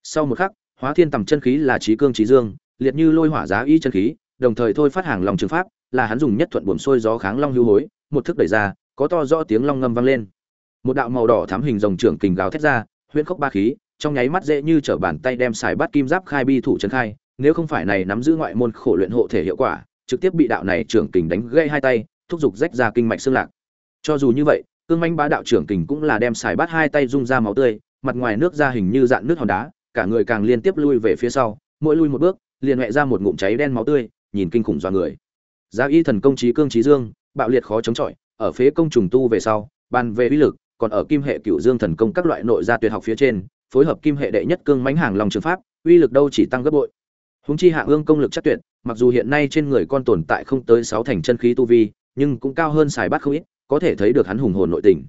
Sau một khắc, hóa thiên tầm chân khí là trí cương trí dương, liệt như lôi hỏa giá y chân khí, đồng thời thôi phát hàng lòng trường pháp, là hắn dùng nhất thuận buồm xuôi gió kháng long hưu hối, một thức đẩy ra có to rõ tiếng long ngâm vang lên. Một đạo màu đỏ thám hình rồng trưởng kình gào thét ra, huyễn khốc ba khí, trong nháy mắt dễ như trở bàn tay đem xài bắt kim giáp khai bi thủ trấn khai, nếu không phải này nắm giữ ngoại môn khổ luyện hộ thể hiệu quả, trực tiếp bị đạo này trưởng kình đánh gãy hai tay, thúc giục rách ra kinh mạch xương lạc. Cho dù như vậy, cương manh bá đạo trưởng kình cũng là đem xài bắt hai tay rung ra máu tươi, mặt ngoài nước ra hình như dạn nước hòn đá, cả người càng liên tiếp lui về phía sau, mỗi lui một bước, liền huệ ra một ngụm cháy đen máu tươi, nhìn kinh khủng do người. Giá y thần công trí cương trí dương, bạo liệt khó chống chọi ở phía công trùng tu về sau bàn về uy lực, còn ở kim hệ cựu dương thần công các loại nội gia tuyệt học phía trên, phối hợp kim hệ đệ nhất cương mãnh hàng lòng trường pháp, uy lực đâu chỉ tăng gấp bội. Húng chi hạ ương công lực chắc tuyệt, mặc dù hiện nay trên người con tồn tại không tới sáu thành chân khí tu vi, nhưng cũng cao hơn xài bát không ít, có thể thấy được hắn hùng hồn nội tình.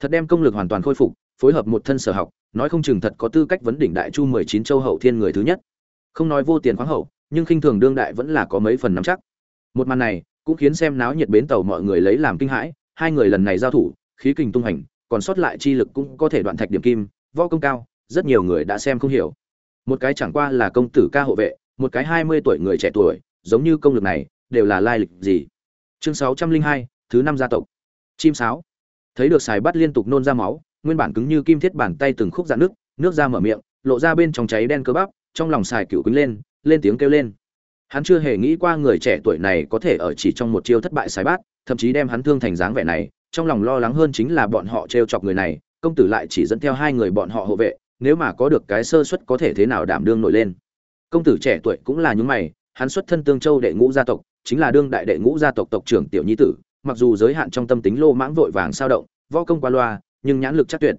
Thật đem công lực hoàn toàn khôi phục, phối hợp một thân sở học, nói không chừng thật có tư cách vấn đỉnh đại chu mười chín châu hậu thiên người thứ nhất. Không nói vô tiền khoáng hậu, nhưng khinh thường đương đại vẫn là có mấy phần nắm chắc. Một màn này cũng khiến xem náo nhiệt bến tàu mọi người lấy làm kinh hãi, hai người lần này giao thủ, khí kình tung hành, còn sót lại chi lực cũng có thể đoạn thạch điểm kim, võ công cao, rất nhiều người đã xem không hiểu. Một cái chẳng qua là công tử ca hộ vệ, một cái hai mươi tuổi người trẻ tuổi, giống như công lực này, đều là lai lịch gì? Chương sáu trăm linh hai, thứ năm gia tộc. Chim sáo. Thấy được xài bắt liên tục nôn ra máu, nguyên bản cứng như kim thiết bàn tay từng khúc dạn nước nước ra mở miệng, lộ ra bên trong cháy đen cơ bắp, trong lòng xài cựu quýnh lên lên tiếng kêu lên hắn chưa hề nghĩ qua người trẻ tuổi này có thể ở chỉ trong một chiêu thất bại sai bát, thậm chí đem hắn thương thành dáng vẻ này, trong lòng lo lắng hơn chính là bọn họ trêu chọc người này, công tử lại chỉ dẫn theo hai người bọn họ hộ vệ, nếu mà có được cái sơ suất có thể thế nào đảm đương nổi lên. Công tử trẻ tuổi cũng là những mày, hắn xuất thân tương châu đệ ngũ gia tộc, chính là đương đại đệ ngũ gia tộc tộc trưởng tiểu nhi tử, mặc dù giới hạn trong tâm tính lô mãng vội vàng sao động, võ công qua loa, nhưng nhãn lực chắc tuyệt.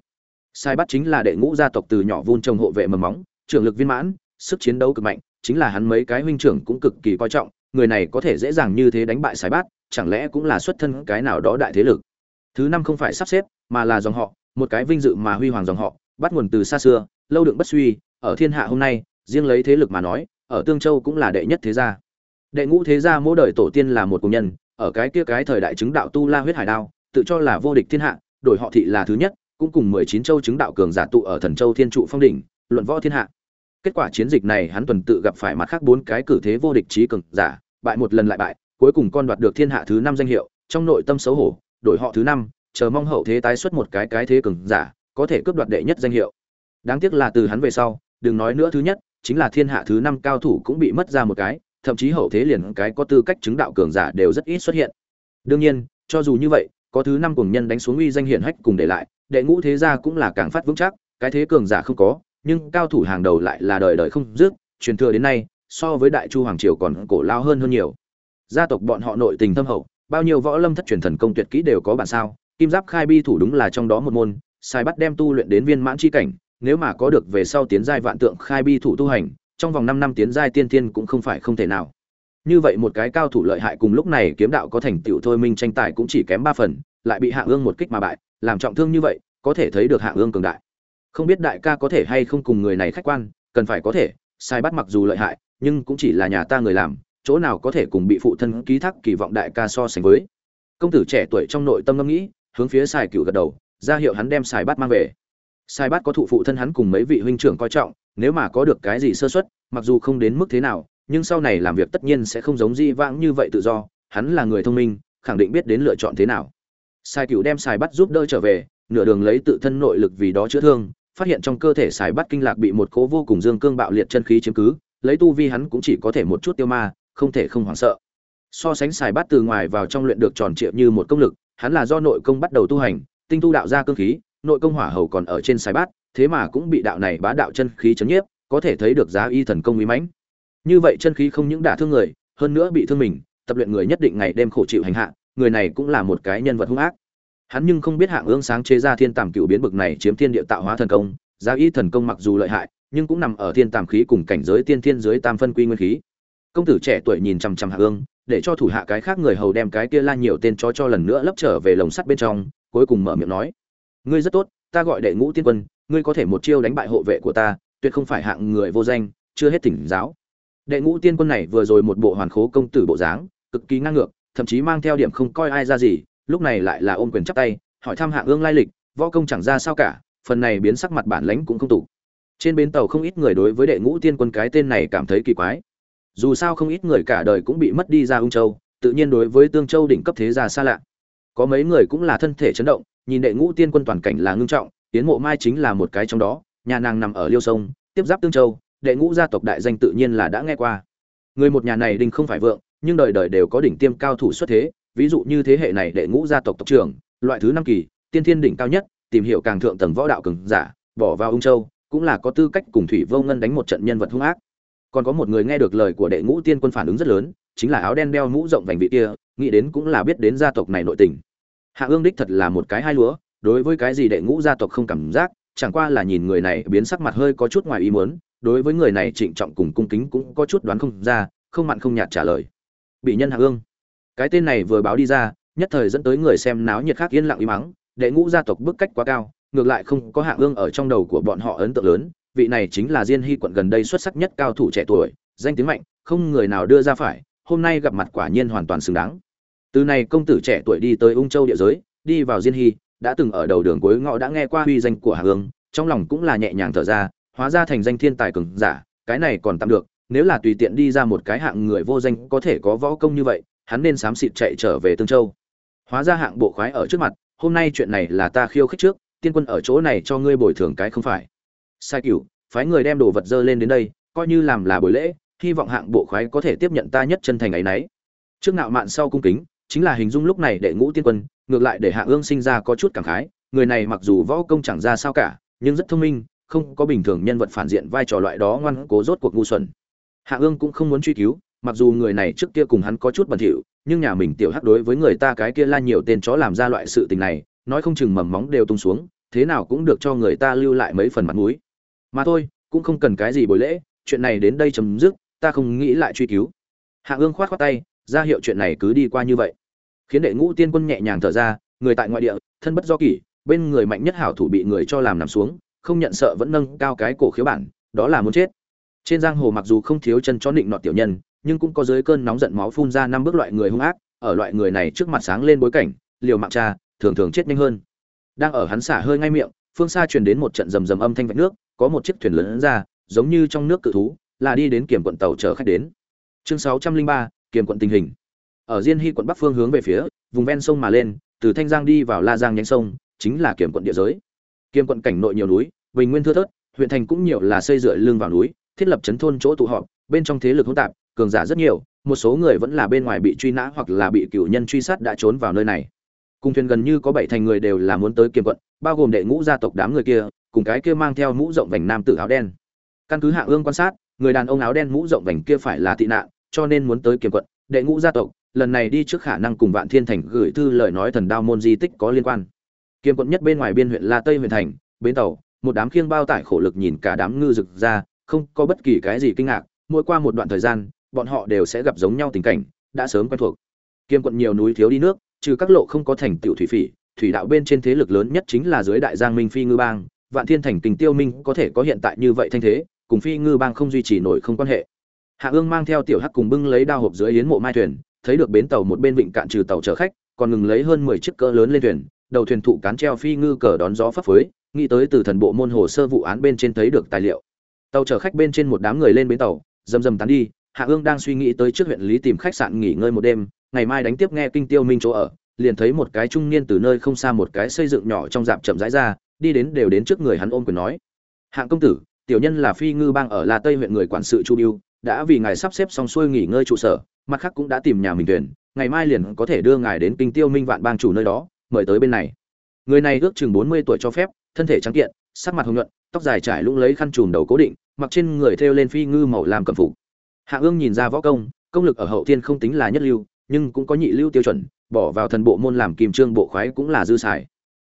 Sai bắt chính là đệ ngũ gia tộc từ nhỏ vun trồng hộ vệ mầm móng, trưởng lực viên mãn, sức chiến đấu cực mạnh chính là hắn mấy cái huynh trưởng cũng cực kỳ coi trọng, người này có thể dễ dàng như thế đánh bại sai bát, chẳng lẽ cũng là xuất thân cái nào đó đại thế lực? Thứ năm không phải sắp xếp, mà là dòng họ, một cái vinh dự mà huy hoàng dòng họ, bắt nguồn từ xa xưa, lâu đựng bất suy, ở thiên hạ hôm nay, riêng lấy thế lực mà nói, ở tương châu cũng là đệ nhất thế gia. Đệ ngũ thế gia mỗi đời tổ tiên là một công nhân, ở cái kia cái thời đại chứng đạo tu la huyết hải đao, tự cho là vô địch thiên hạ, đổi họ thị là thứ nhất, cũng cùng mười chín châu chứng đạo cường giả tụ ở thần châu thiên trụ phong đỉnh, luận võ thiên hạ kết quả chiến dịch này hắn tuần tự gặp phải mặt khác bốn cái cử thế vô địch trí cường giả, bại một lần lại bại, cuối cùng con đoạt được thiên hạ thứ năm danh hiệu, trong nội tâm xấu hổ, đổi họ thứ năm, chờ mong hậu thế tái xuất một cái cái thế cường giả, có thể cướp đoạt đệ nhất danh hiệu. Đáng tiếc là từ hắn về sau, đừng nói nữa thứ nhất, chính là thiên hạ thứ năm cao thủ cũng bị mất ra một cái, thậm chí hậu thế liền cái có tư cách chứng đạo cường giả đều rất ít xuất hiện. Đương nhiên, cho dù như vậy, có thứ năm cường nhân đánh xuống uy danh hiển hách cùng để lại, đệ ngũ thế gia cũng là càng phát vững chắc, cái thế cường giả không có nhưng cao thủ hàng đầu lại là đời đời không dứt, truyền thừa đến nay, so với đại chu hoàng triều còn cổ lao hơn hơn nhiều. Gia tộc bọn họ nội tình thâm hậu, bao nhiêu võ lâm thất truyền thần công tuyệt kỹ đều có bản sao, kim giáp khai bi thủ đúng là trong đó một môn, sai bắt đem tu luyện đến viên mãn chi cảnh, nếu mà có được về sau tiến giai vạn tượng khai bi thủ tu hành, trong vòng 5 năm tiến giai tiên tiên cũng không phải không thể nào. Như vậy một cái cao thủ lợi hại cùng lúc này kiếm đạo có thành tựu thôi minh tranh tài cũng chỉ kém ba phần, lại bị hạ ương một kích mà bại, làm trọng thương như vậy, có thể thấy được hạ ương cường đại không biết đại ca có thể hay không cùng người này khách quan, cần phải có thể, sai bắt mặc dù lợi hại, nhưng cũng chỉ là nhà ta người làm, chỗ nào có thể cùng bị phụ thân ký thác kỳ vọng đại ca so sánh với. Công tử trẻ tuổi trong nội tâm ngẫm nghĩ, hướng phía xài cựu gật đầu, ra hiệu hắn đem xài bát mang về. Xài bát có thụ phụ thân hắn cùng mấy vị huynh trưởng coi trọng, nếu mà có được cái gì sơ xuất mặc dù không đến mức thế nào, nhưng sau này làm việc tất nhiên sẽ không giống di vãng như vậy tự do, hắn là người thông minh, khẳng định biết đến lựa chọn thế nào. Sai cựu đem xài bắt giúp đỡ trở về, nửa đường lấy tự thân nội lực vì đó chữa thương phát hiện trong cơ thể xài bắt kinh lạc bị một cố vô cùng dương cương bạo liệt chân khí chiếm cứ, lấy tu vi hắn cũng chỉ có thể một chút tiêu ma, không thể không hoảng sợ. So sánh xài bắt từ ngoài vào trong luyện được tròn triệu như một công lực, hắn là do nội công bắt đầu tu hành, tinh tu đạo ra cương khí, nội công hỏa hầu còn ở trên xài bát, thế mà cũng bị đạo này bá đạo chân khí chấn nhiếp, có thể thấy được giá y thần công uy mãnh. Như vậy chân khí không những đả thương người, hơn nữa bị thương mình, tập luyện người nhất định ngày đêm khổ chịu hành hạ, người này cũng là một cái nhân vật hung ác hắn nhưng không biết hạng ương sáng chế ra thiên tàm cựu biến bực này chiếm thiên địa tạo hóa thần công, giá y thần công mặc dù lợi hại, nhưng cũng nằm ở thiên tàm khí cùng cảnh giới tiên thiên dưới tam phân quy nguyên khí. Công tử trẻ tuổi nhìn chằm chằm hạng ương, để cho thủ hạ cái khác người hầu đem cái kia la nhiều tên chó cho lần nữa lấp trở về lồng sắt bên trong, cuối cùng mở miệng nói, ngươi rất tốt, ta gọi đệ ngũ tiên quân, ngươi có thể một chiêu đánh bại hộ vệ của ta, tuyệt không phải hạng người vô danh, chưa hết tỉnh giáo. Đệ ngũ tiên quân này vừa rồi một bộ hoàn khố công tử bộ dáng, cực kỳ ngang ngược, thậm chí mang theo điểm không coi ai ra gì lúc này lại là ôm quyền chắp tay, hỏi thăm hạng ương lai lịch, võ công chẳng ra sao cả, phần này biến sắc mặt bản lãnh cũng không tủ trên bến tàu không ít người đối với đệ ngũ tiên quân cái tên này cảm thấy kỳ quái. Dù sao không ít người cả đời cũng bị mất đi ra ung châu, tự nhiên đối với tương châu đỉnh cấp thế gia xa lạ. Có mấy người cũng là thân thể chấn động, nhìn đệ ngũ tiên quân toàn cảnh là ngưng trọng tiến mộ mai chính là một cái trong đó, nhà nàng nằm ở liêu sông, tiếp giáp tương châu, đệ ngũ gia tộc đại danh tự nhiên là đã nghe qua. Người một nhà này đinh không phải vượng, nhưng đời đời đều có đỉnh tiêm cao thủ xuất thế ví dụ như thế hệ này đệ ngũ gia tộc tộc trưởng, loại thứ năm kỳ, tiên thiên đỉnh cao nhất, tìm hiểu càng thượng tầng võ đạo cường giả, bỏ vào ung châu, cũng là có tư cách cùng thủy vô ngân đánh một trận nhân vật hung ác. Còn có một người nghe được lời của đệ ngũ tiên quân phản ứng rất lớn, chính là áo đen đeo mũ rộng vành vị kia, nghĩ đến cũng là biết đến gia tộc này nội tình. Hạ ương đích thật là một cái hai lúa, đối với cái gì đệ ngũ gia tộc không cảm giác, chẳng qua là nhìn người này biến sắc mặt hơi có chút ngoài ý muốn, đối với người này trịnh trọng cùng cung kính cũng có chút đoán không ra, không mặn không nhạt trả lời. Bị nhân hạ ương cái tên này vừa báo đi ra, nhất thời dẫn tới người xem náo nhiệt khác yên lặng im mắng đệ ngũ gia tộc bức cách quá cao, ngược lại không có hạ ương ở trong đầu của bọn họ ấn tượng lớn. Vị này chính là diên hy quận gần đây xuất sắc nhất cao thủ trẻ tuổi, danh tiếng mạnh, không người nào đưa ra phải, hôm nay gặp mặt quả nhiên hoàn toàn xứng đáng. Từ này công tử trẻ tuổi đi tới ung châu địa giới, đi vào diên hy, đã từng ở đầu đường cuối ngõ đã nghe qua huy danh của hạ ương, trong lòng cũng là nhẹ nhàng thở ra, hóa ra thành danh thiên tài cường giả, cái này còn tạm được, nếu là tùy tiện đi ra một cái hạng người vô danh có thể có võ công như vậy hắn nên xám xịt chạy trở về tương châu. Hóa ra hạng bộ khoái ở trước mặt, hôm nay chuyện này là ta khiêu khích trước, tiên quân ở chỗ này cho ngươi bồi thường cái không phải. Sai cửu, phái người đem đồ vật dơ lên đến đây, coi như làm là buổi lễ, hy vọng hạng bộ khoái có thể tiếp nhận ta nhất chân thành ấy nấy. Trước nạo mạn sau cung kính, chính là hình dung lúc này đệ ngũ tiên quân, ngược lại để hạ ương sinh ra có chút cảm khái, người này mặc dù võ công chẳng ra sao cả, nhưng rất thông minh, không có bình thường nhân vật phản diện vai trò loại đó ngoan cố rốt cuộc ngu xuẩn. Hạ ương cũng không muốn truy cứu mặc dù người này trước kia cùng hắn có chút bẩn thỉu, nhưng nhà mình tiểu hắc đối với người ta cái kia la nhiều tên chó làm ra loại sự tình này, nói không chừng mầm móng đều tung xuống, thế nào cũng được cho người ta lưu lại mấy phần mặt mũi. Mà thôi, cũng không cần cái gì buổi lễ, chuyện này đến đây chấm dứt, ta không nghĩ lại truy cứu. Hạ ương khoát khoát tay, ra hiệu chuyện này cứ đi qua như vậy. Khiến đệ ngũ tiên quân nhẹ nhàng thở ra, người tại ngoại địa, thân bất do kỷ, bên người mạnh nhất hảo thủ bị người cho làm nằm xuống, không nhận sợ vẫn nâng cao cái cổ khiếu bản, đó là muốn chết. Trên giang hồ mặc dù không thiếu chân chó định nọ tiểu nhân nhưng cũng có dưới cơn nóng giận máu phun ra năm bước loại người hung ác, ở loại người này trước mặt sáng lên bối cảnh, liều mạng cha, thường thường chết nhanh hơn. Đang ở hắn xả hơi ngay miệng, phương xa truyền đến một trận rầm rầm âm thanh vạch nước, có một chiếc thuyền lớn ra, giống như trong nước cự thú, là đi đến kiểm quận tàu chở khách đến. Chương sáu trăm linh ba, kiểm quận tình hình. Ở diên hy quận bắc phương hướng về phía, vùng ven sông mà lên, từ thanh giang đi vào la giang nhánh sông, chính là kiểm quận địa giới. Kiểm quận cảnh nội nhiều núi, bình nguyên thưa thớt, huyện thành cũng nhiều là xây dựa lưng vào núi, thiết lập trấn thôn chỗ tụ họp, bên trong thế lực hỗn tạp cường giả rất nhiều, một số người vẫn là bên ngoài bị truy nã hoặc là bị cựu nhân truy sát đã trốn vào nơi này. Cùng thuyền gần như có bảy thành người đều là muốn tới kiềm quận, bao gồm đệ ngũ gia tộc đám người kia, cùng cái kia mang theo mũ rộng vành nam tử áo đen. Căn cứ hạ ương quan sát, người đàn ông áo đen mũ rộng vành kia phải là tị nạn, cho nên muốn tới kiềm quận, đệ ngũ gia tộc, lần này đi trước khả năng cùng vạn thiên thành gửi thư lời nói thần đao môn di tích có liên quan. Kiềm quận nhất bên ngoài biên huyện la tây huyện thành, bến tàu, một đám khiêng bao tải khổ lực nhìn cả đám ngư rực ra, không có bất kỳ cái gì kinh ngạc, mỗi qua một đoạn thời gian bọn họ đều sẽ gặp giống nhau tình cảnh, đã sớm quen thuộc. Kiêm quận nhiều núi thiếu đi nước, trừ các lộ không có thành tiểu thủy phỉ, thủy đạo bên trên thế lực lớn nhất chính là dưới đại giang minh phi ngư bang, vạn thiên thành tình tiêu minh có thể có hiện tại như vậy thanh thế, cùng phi ngư bang không duy trì nổi không quan hệ. Hạ ương mang theo tiểu hắc cùng bưng lấy đao hộp dưới yến mộ mai thuyền, thấy được bến tàu một bên vịnh cạn trừ tàu chở khách, còn ngừng lấy hơn mười chiếc cỡ lớn lên thuyền, đầu thuyền thụ cán treo phi ngư cờ đón gió phấp phới, nghĩ tới từ thần bộ môn hồ sơ vụ án bên trên thấy được tài liệu. Tàu chở khách bên trên một đám người lên bến tàu dầm dầm tán đi hạ ương đang suy nghĩ tới trước huyện lý tìm khách sạn nghỉ ngơi một đêm, ngày mai đánh tiếp nghe kinh tiêu minh chỗ ở, liền thấy một cái trung niên từ nơi không xa một cái xây dựng nhỏ trong dạp chậm rãi ra, đi đến đều đến trước người hắn ôm quyền nói. Hạng công tử, tiểu nhân là phi ngư bang ở la tây huyện người quản sự chu biêu, đã vì ngài sắp xếp xong xuôi nghỉ ngơi trụ sở, mặt khác cũng đã tìm nhà mình tuyển, ngày mai liền có thể đưa ngài đến kinh tiêu minh vạn bang chủ nơi đó, mời tới bên này. Người này ước chừng bốn mươi tuổi cho phép, thân thể trắng kiện, sắc mặt hồng nhuận, tóc dài trải lũng lấy khăn trùm đầu cố định, mặc trên người thêu lên phi ngư màu làm cẩm phục hạ ương nhìn ra võ công công lực ở hậu thiên không tính là nhất lưu, nhưng cũng có nhị lưu tiêu chuẩn, bỏ vào thần bộ môn làm kim trương bộ khoái cũng là dư xài.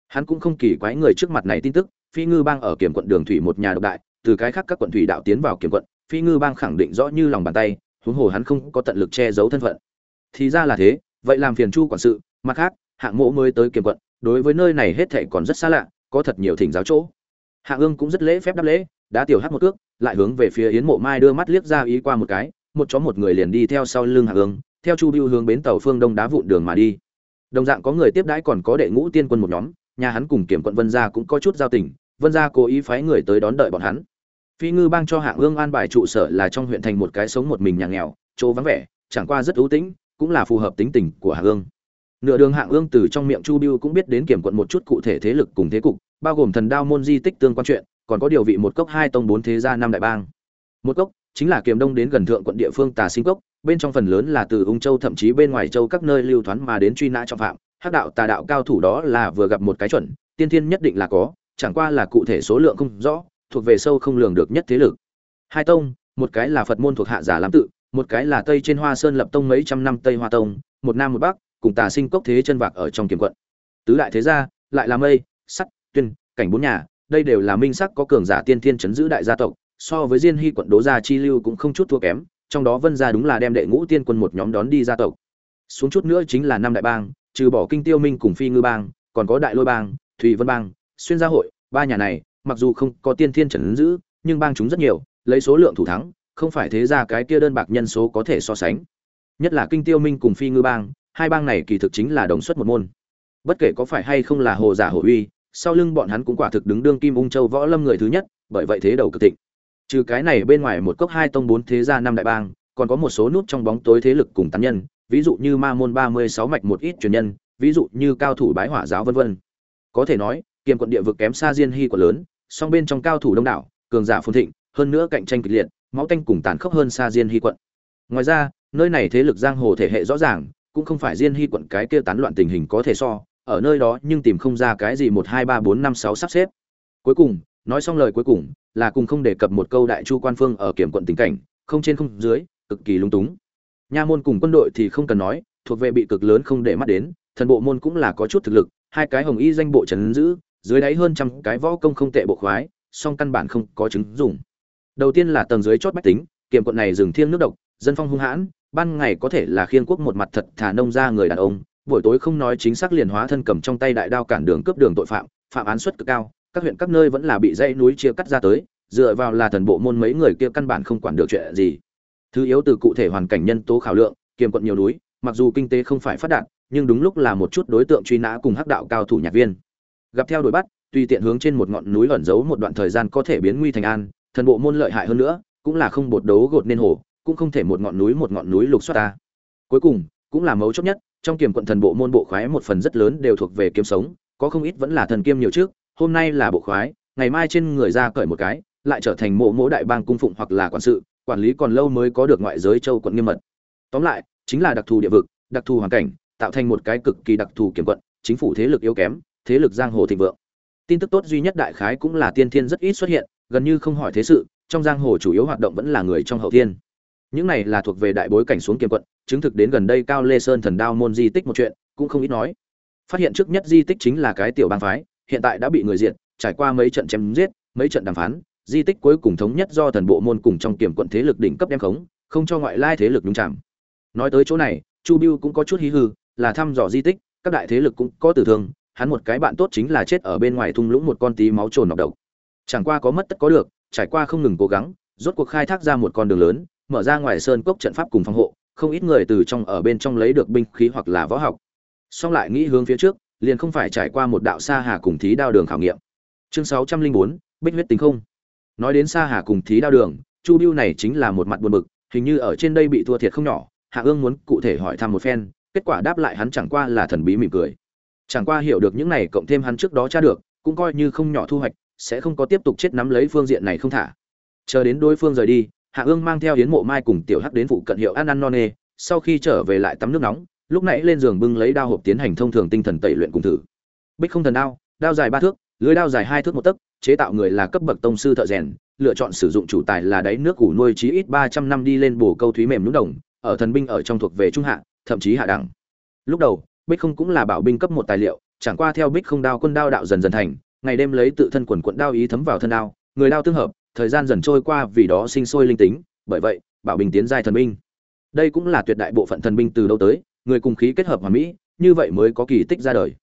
Hắn cũng không kỳ quái người trước mặt này tin tức, phi ngư bang ở kiểm quận đường thủy một nhà độc đại, từ cái khác các quận thủy đạo tiến vào kiểm quận, phi ngư bang khẳng định rõ như lòng bàn tay, huống hồ hắn không có tận lực che giấu thân phận. Thì ra là thế, vậy làm phiền chu quản sự, mặt khác hạng mộ mới tới kiểm quận, đối với nơi này hết thảy còn rất xa lạ, có thật nhiều thỉnh giáo chỗ. Hạ ương cũng rất lễ phép đáp lễ đã tiểu hát một cước lại hướng về phía yến mộ mai đưa mắt liếc ra ý qua một cái, một chó một người liền đi theo sau lưng hạ hương, theo chu Bưu hướng bến tàu phương đông đá vụn đường mà đi. Đồng dạng có người tiếp đãi còn có đệ ngũ tiên quân một nhóm, nhà hắn cùng kiểm quận vân gia cũng có chút giao tình, vân gia cố ý phái người tới đón đợi bọn hắn. Phi ngư bang cho hạng hương an bài trụ sở là trong huyện thành một cái sống một mình nhà nghèo, chỗ vắng vẻ, chẳng qua rất ưu tĩnh, cũng là phù hợp tính tình của hạng hương. Nửa đường hạng hương từ trong miệng chu Bưu cũng biết đến kiểm quận một chút cụ thể thế lực cùng thế cục, bao gồm thần đao môn di tích tương quan chuyện còn có điều vị một cốc hai tông bốn thế gia năm đại bang. Một cốc chính là kiềm đông đến gần thượng quận địa phương tà sinh cốc, bên trong phần lớn là từ ung châu thậm chí bên ngoài châu các nơi lưu thoán mà đến truy nã trọng phạm. Hắc đạo, tà đạo cao thủ đó là vừa gặp một cái chuẩn, tiên thiên nhất định là có, chẳng qua là cụ thể số lượng không rõ, thuộc về sâu không lường được nhất thế lực. Hai tông, một cái là phật môn thuộc hạ giả lam tự, một cái là tây trên hoa sơn lập tông mấy trăm năm tây hoa tông, một nam một bắc, cùng tà sinh cốc thế chân vạc ở trong kiếm quận. Tứ đại thế gia, lại là mây, sắt, tuyên, cảnh bốn nhà đây đều là minh sắc có cường giả tiên thiên chấn giữ đại gia tộc, so với diên hy quận đố gia chi lưu cũng không chút thua kém, trong đó vân gia đúng là đem đệ ngũ tiên quân một nhóm đón đi gia tộc. Xuống chút nữa chính là năm đại bang, trừ bỏ kinh tiêu minh cùng phi ngư bang, còn có đại lôi bang thùy vân bang, xuyên gia hội, ba nhà này, mặc dù không có tiên thiên trần giữ, nhưng bang chúng rất nhiều, lấy số lượng thủ thắng, không phải thế ra cái kia đơn bạc nhân số có thể so sánh. Nhất là kinh tiêu minh cùng phi ngư bang, hai bang này kỳ thực chính là đồng xuất một môn. Bất kể có phải hay không là hồ giả hồ uy sau lưng bọn hắn cũng quả thực đứng đương kim ung châu võ lâm người thứ nhất, bởi vậy thế đầu cực thịnh. Trừ cái này bên ngoài một cốc hai tông bốn thế gia năm đại bang, còn có một số nút trong bóng tối thế lực cùng tán nhân, ví dụ như ma môn ba mươi sáu mạch một ít truyền nhân, ví dụ như cao thủ bái hỏa giáo vân vân. Có thể nói, kiềm quận địa vực kém xa diên hy quận lớn, song bên trong cao thủ đông đảo, cường giả phồn thịnh, hơn nữa cạnh tranh kịch liệt, máu tanh cùng tàn khốc hơn xa diên hy quận. Ngoài ra, nơi này thế lực giang hồ thể hệ rõ ràng, cũng không phải diên hy quận cái kia tán loạn tình hình có thể so ở nơi đó nhưng tìm không ra cái gì một hai ba bốn năm sáu sắp xếp. Cuối cùng, nói xong lời cuối cùng, là cùng không đề cập một câu đại chu quan phương ở kiểm quận tình cảnh, không trên không dưới, cực kỳ lung túng. Nha môn cùng quân đội thì không cần nói, thuộc về bị cực lớn không để mắt đến, thần bộ môn cũng là có chút thực lực, hai cái hồng y danh bộ trấn giữ, dưới đáy hơn trăm cái võ công không tệ bộ khoái, song căn bản không có chứng dùng đầu tiên là tầng dưới chót bách tính, kiểm quận này rừng thiêng nước độc, dân phong hung hãn, ban ngày có thể là khiên quốc một mặt thật thả nông ra người đàn ông buổi tối không nói chính xác liền hóa thân cầm trong tay đại đao cản đường cướp đường tội phạm phạm án suất cực cao, các huyện các nơi vẫn là bị dãy núi chia cắt ra tới, dựa vào là thần bộ môn mấy người kia căn bản không quản được chuyện gì. Thứ yếu từ cụ thể hoàn cảnh nhân tố khảo lượng, kiềm quận nhiều núi, mặc dù kinh tế không phải phát đạt, nhưng đúng lúc là một chút đối tượng truy nã cùng hắc đạo cao thủ nhạc viên. Gặp theo đuổi bắt, tùy tiện hướng trên một ngọn núi ẩn giấu một đoạn thời gian có thể biến nguy thành an, thần bộ môn lợi hại hơn nữa, cũng là không bột đấu gột nên hổ cũng không thể một ngọn núi một ngọn núi lục xoát ta. Cuối cùng, cũng là mấu chốt nhất trong kiềm quận thần bộ môn bộ khoái một phần rất lớn đều thuộc về kiếm sống, có không ít vẫn là thần kiêm nhiều trước, hôm nay là bộ khoái, ngày mai trên người ra cởi một cái, lại trở thành mộ mỗ đại bang cung phụng hoặc là quản sự, quản lý còn lâu mới có được ngoại giới châu quận nghiêm mật. Tóm lại, chính là đặc thù địa vực, đặc thù hoàn cảnh, tạo thành một cái cực kỳ đặc thù kiểm quận, chính phủ thế lực yếu kém, thế lực giang hồ thịnh vượng. Tin tức tốt duy nhất đại khái cũng là tiên thiên rất ít xuất hiện, gần như không hỏi thế sự, trong giang hồ chủ yếu hoạt động vẫn là người trong hậu thiên những này là thuộc về đại bối cảnh xuống kiềm quận, chứng thực đến gần đây cao lê sơn thần đao môn di tích một chuyện, cũng không ít nói. Phát hiện trước nhất di tích chính là cái tiểu bang phái, hiện tại đã bị người diệt, trải qua mấy trận chém giết, mấy trận đàm phán, di tích cuối cùng thống nhất do thần bộ môn cùng trong kiểm quận thế lực đỉnh cấp đem khống, không cho ngoại lai thế lực nhúng chạm nói tới chỗ này, chu biêu cũng có chút hí hư, là thăm dò di tích, các đại thế lực cũng có tử thương, hắn một cái bạn tốt chính là chết ở bên ngoài thung lũng một con tí máu trồn nọc độc. Chẳng qua có mất tất có được, trải qua không ngừng cố gắng, rốt cuộc khai thác ra một con đường lớn mở ra ngoài sơn cốc trận pháp cùng phòng hộ, không ít người từ trong ở bên trong lấy được binh khí hoặc là võ học. Song lại nghĩ hướng phía trước, liền không phải trải qua một đạo xa hà cùng thí đao đường khảo nghiệm. Chương sáu trăm linh bốn, bích huyết tính không. Nói đến xa hà cùng thí đao đường, chu biêu này chính là một mặt buồn bực, hình như ở trên đây bị thua thiệt không nhỏ, hạ ương muốn cụ thể hỏi thăm một phen, kết quả đáp lại hắn chẳng qua là thần bí mỉm cười. Chẳng qua hiểu được những này cộng thêm hắn trước đó tra được, cũng coi như không nhỏ thu hoạch, sẽ không có tiếp tục chết nắm lấy phương diện này không thả. Chờ đến đối phương rời đi hạ ương mang theo hiến mộ mai cùng tiểu hắc đến phụ cận hiệu ăn ăn non nê. Sau khi trở về lại tắm nước nóng, lúc nãy lên giường bưng lấy đao hộp tiến hành thông thường tinh thần tẩy luyện cùng thử. Bích không thần đao đao dài ba thước, lưới đao dài hai thước một tấc, chế tạo người là cấp bậc tông sư thợ rèn, lựa chọn sử dụng chủ tài là đáy nước củ nuôi chí ít ba trăm năm đi lên bổ câu thúy mềm nhúng đồng, ở thần binh ở trong thuộc về trung hạ, thậm chí hạ đẳng. Lúc đầu, bích không cũng là bảo binh cấp một tài liệu, chẳng qua theo bích không đao quân đao đạo dần dần thành, ngày đêm lấy tự thân quần quận đao ý thấm vào thân đao, người đao tương hợp thời gian dần trôi qua vì đó sinh sôi linh tính, bởi vậy, bảo bình tiến giai thần binh. Đây cũng là tuyệt đại bộ phận thần binh từ đâu tới, người cùng khí kết hợp hòa mỹ, như vậy mới có kỳ tích ra đời.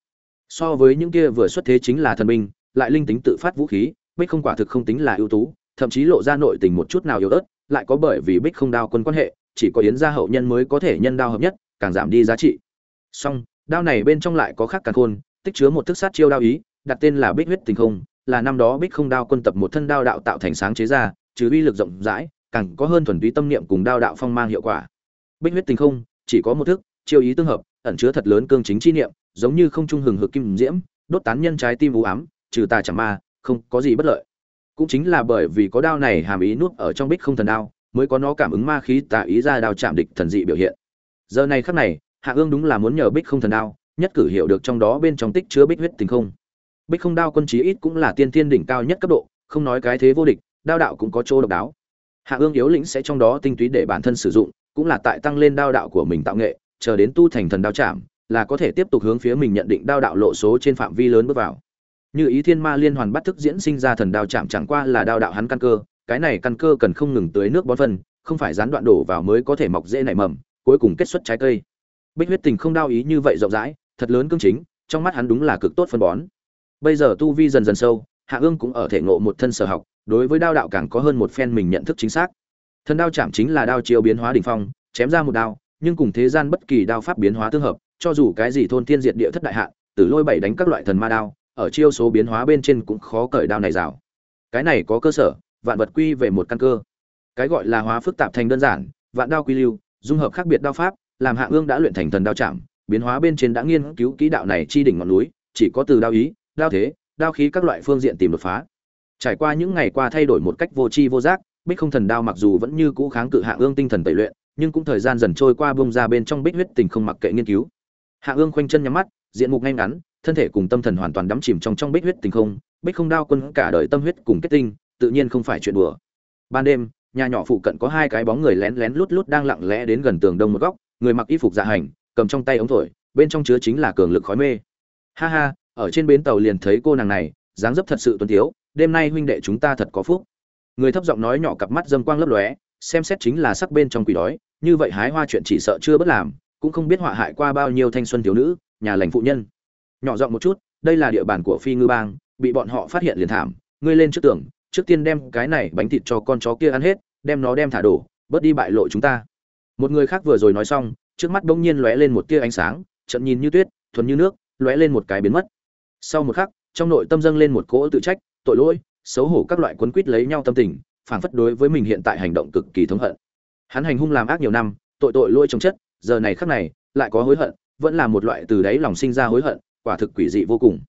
So với những kia vừa xuất thế chính là thần binh, lại linh tính tự phát vũ khí, bích không quả thực không tính là ưu tú, thậm chí lộ ra nội tình một chút nào yếu ớt, lại có bởi vì bích không đao quân quan hệ, chỉ có yến gia hậu nhân mới có thể nhân đao hợp nhất, càng giảm đi giá trị. Song, đao này bên trong lại có khác càng khôn, tích chứa một thức sát chiêu đao ý, đặt tên là bích huyết tình không là năm đó bích không đao quân tập một thân đao đạo tạo thành sáng chế ra, trừ uy lực rộng rãi, càng có hơn thuần túy tâm niệm cùng đao đạo phong mang hiệu quả. Bích huyết tình không, chỉ có một thức, chiêu ý tương hợp, ẩn chứa thật lớn cương chính chi niệm, giống như không trung hừng hực kim diễm, đốt tán nhân trái tim u ám, trừ tà chẳng ma, không có gì bất lợi. Cũng chính là bởi vì có đao này hàm ý nuốt ở trong bích không thần đao, mới có nó cảm ứng ma khí tà ý ra đao chạm địch thần dị biểu hiện. Giờ này khắc này, hạ ương đúng là muốn nhờ bích không thần đao, nhất cử hiểu được trong đó bên trong tích chứa bích huyết tình không bích không đao quân chí ít cũng là tiên tiên đỉnh cao nhất cấp độ, không nói cái thế vô địch, đao đạo cũng có chỗ độc đáo. Hạ ương yếu lĩnh sẽ trong đó tinh túy để bản thân sử dụng, cũng là tại tăng lên đao đạo của mình tạo nghệ, chờ đến tu thành thần đao chạm, là có thể tiếp tục hướng phía mình nhận định đao đạo lộ số trên phạm vi lớn bước vào. Như ý thiên ma liên hoàn bắt thức diễn sinh ra thần đao chạm chẳng qua là đao đạo hắn căn cơ, cái này căn cơ cần không ngừng tưới nước bón phân, không phải gián đoạn đổ vào mới có thể mọc dễ nảy mầm, cuối cùng kết xuất trái cây. Bích huyết tình không đao ý như vậy rộng rãi, thật lớn cương chính, trong mắt hắn đúng là cực tốt phân bón bây giờ tu vi dần dần sâu hạ ương cũng ở thể ngộ một thân sở học đối với đao đạo càng có hơn một phen mình nhận thức chính xác. Thần đao chạm chính là đao chiêu biến hóa đỉnh phong chém ra một đao nhưng cùng thế gian bất kỳ đao pháp biến hóa tương hợp cho dù cái gì thôn thiên diệt địa thất đại hạ, tử lôi bảy đánh các loại thần ma đao ở chiêu số biến hóa bên trên cũng khó cởi đao này rào. Cái này có cơ sở vạn vật quy về một căn cơ. Cái gọi là hóa phức tạp thành đơn giản vạn đao quy lưu dung hợp khác biệt đao pháp làm hạ ương đã luyện thành thần đao chạm biến hóa bên trên đã nghiên cứu kỹ đạo này chi đỉnh ngọn núi chỉ có từ đao ý đao thế, đao khí các loại phương diện tìm đột phá. Trải qua những ngày qua thay đổi một cách vô tri vô giác, bích không thần đao mặc dù vẫn như cũ kháng cự hạ ương tinh thần tẩy luyện, nhưng cũng thời gian dần trôi qua bông ra bên trong bích huyết tình không mặc kệ nghiên cứu. Hạ ương khoanh chân nhắm mắt, diện mục ngay ngắn, thân thể cùng tâm thần hoàn toàn đắm chìm trong trong bích huyết tình không, bích không đao quân cả đời tâm huyết cùng kết tinh, tự nhiên không phải chuyện đùa. Ban đêm, nhà nhỏ phụ cận có hai cái bóng người lén lén lút lút đang lặng lẽ đến gần tường đông một góc, người mặc y phục dạ hành, cầm trong tay ống thổi, bên trong chứa chính là cường lực khói mê. Ha ha ở trên bến tàu liền thấy cô nàng này, dáng dấp thật sự tuấn thiếu đêm nay huynh đệ chúng ta thật có phúc. Người thấp giọng nói nhỏ cặp mắt dâm quang lấp lóe, xem xét chính là sắc bên trong quỷ đói, như vậy hái hoa chuyện chỉ sợ chưa bất làm, cũng không biết họa hại qua bao nhiêu thanh xuân thiếu nữ, nhà lành phụ nhân. Nhỏ giọng một chút, đây là địa bàn của phi ngư bang, bị bọn họ phát hiện liền thảm, ngươi lên trước tường, trước tiên đem cái này bánh thịt cho con chó kia ăn hết, đem nó đem thả đổ, bớt đi bại lộ chúng ta. Một người khác vừa rồi nói xong, trước mắt bỗng nhiên lóe lên một tia ánh sáng trận nhìn như tuyết, thuần như nước, lóe lên một cái biến mất sau một khắc, trong nội tâm dâng lên một cỗ tự trách, tội lỗi, xấu hổ các loại quấn quýt lấy nhau tâm tình phản phất đối với mình hiện tại hành động cực kỳ thống hận. Hắn hành hung làm ác nhiều năm, tội tội lỗi trong chất, giờ này khắc này, lại có hối hận, vẫn là một loại từ đáy lòng sinh ra hối hận, quả thực quỷ dị vô cùng.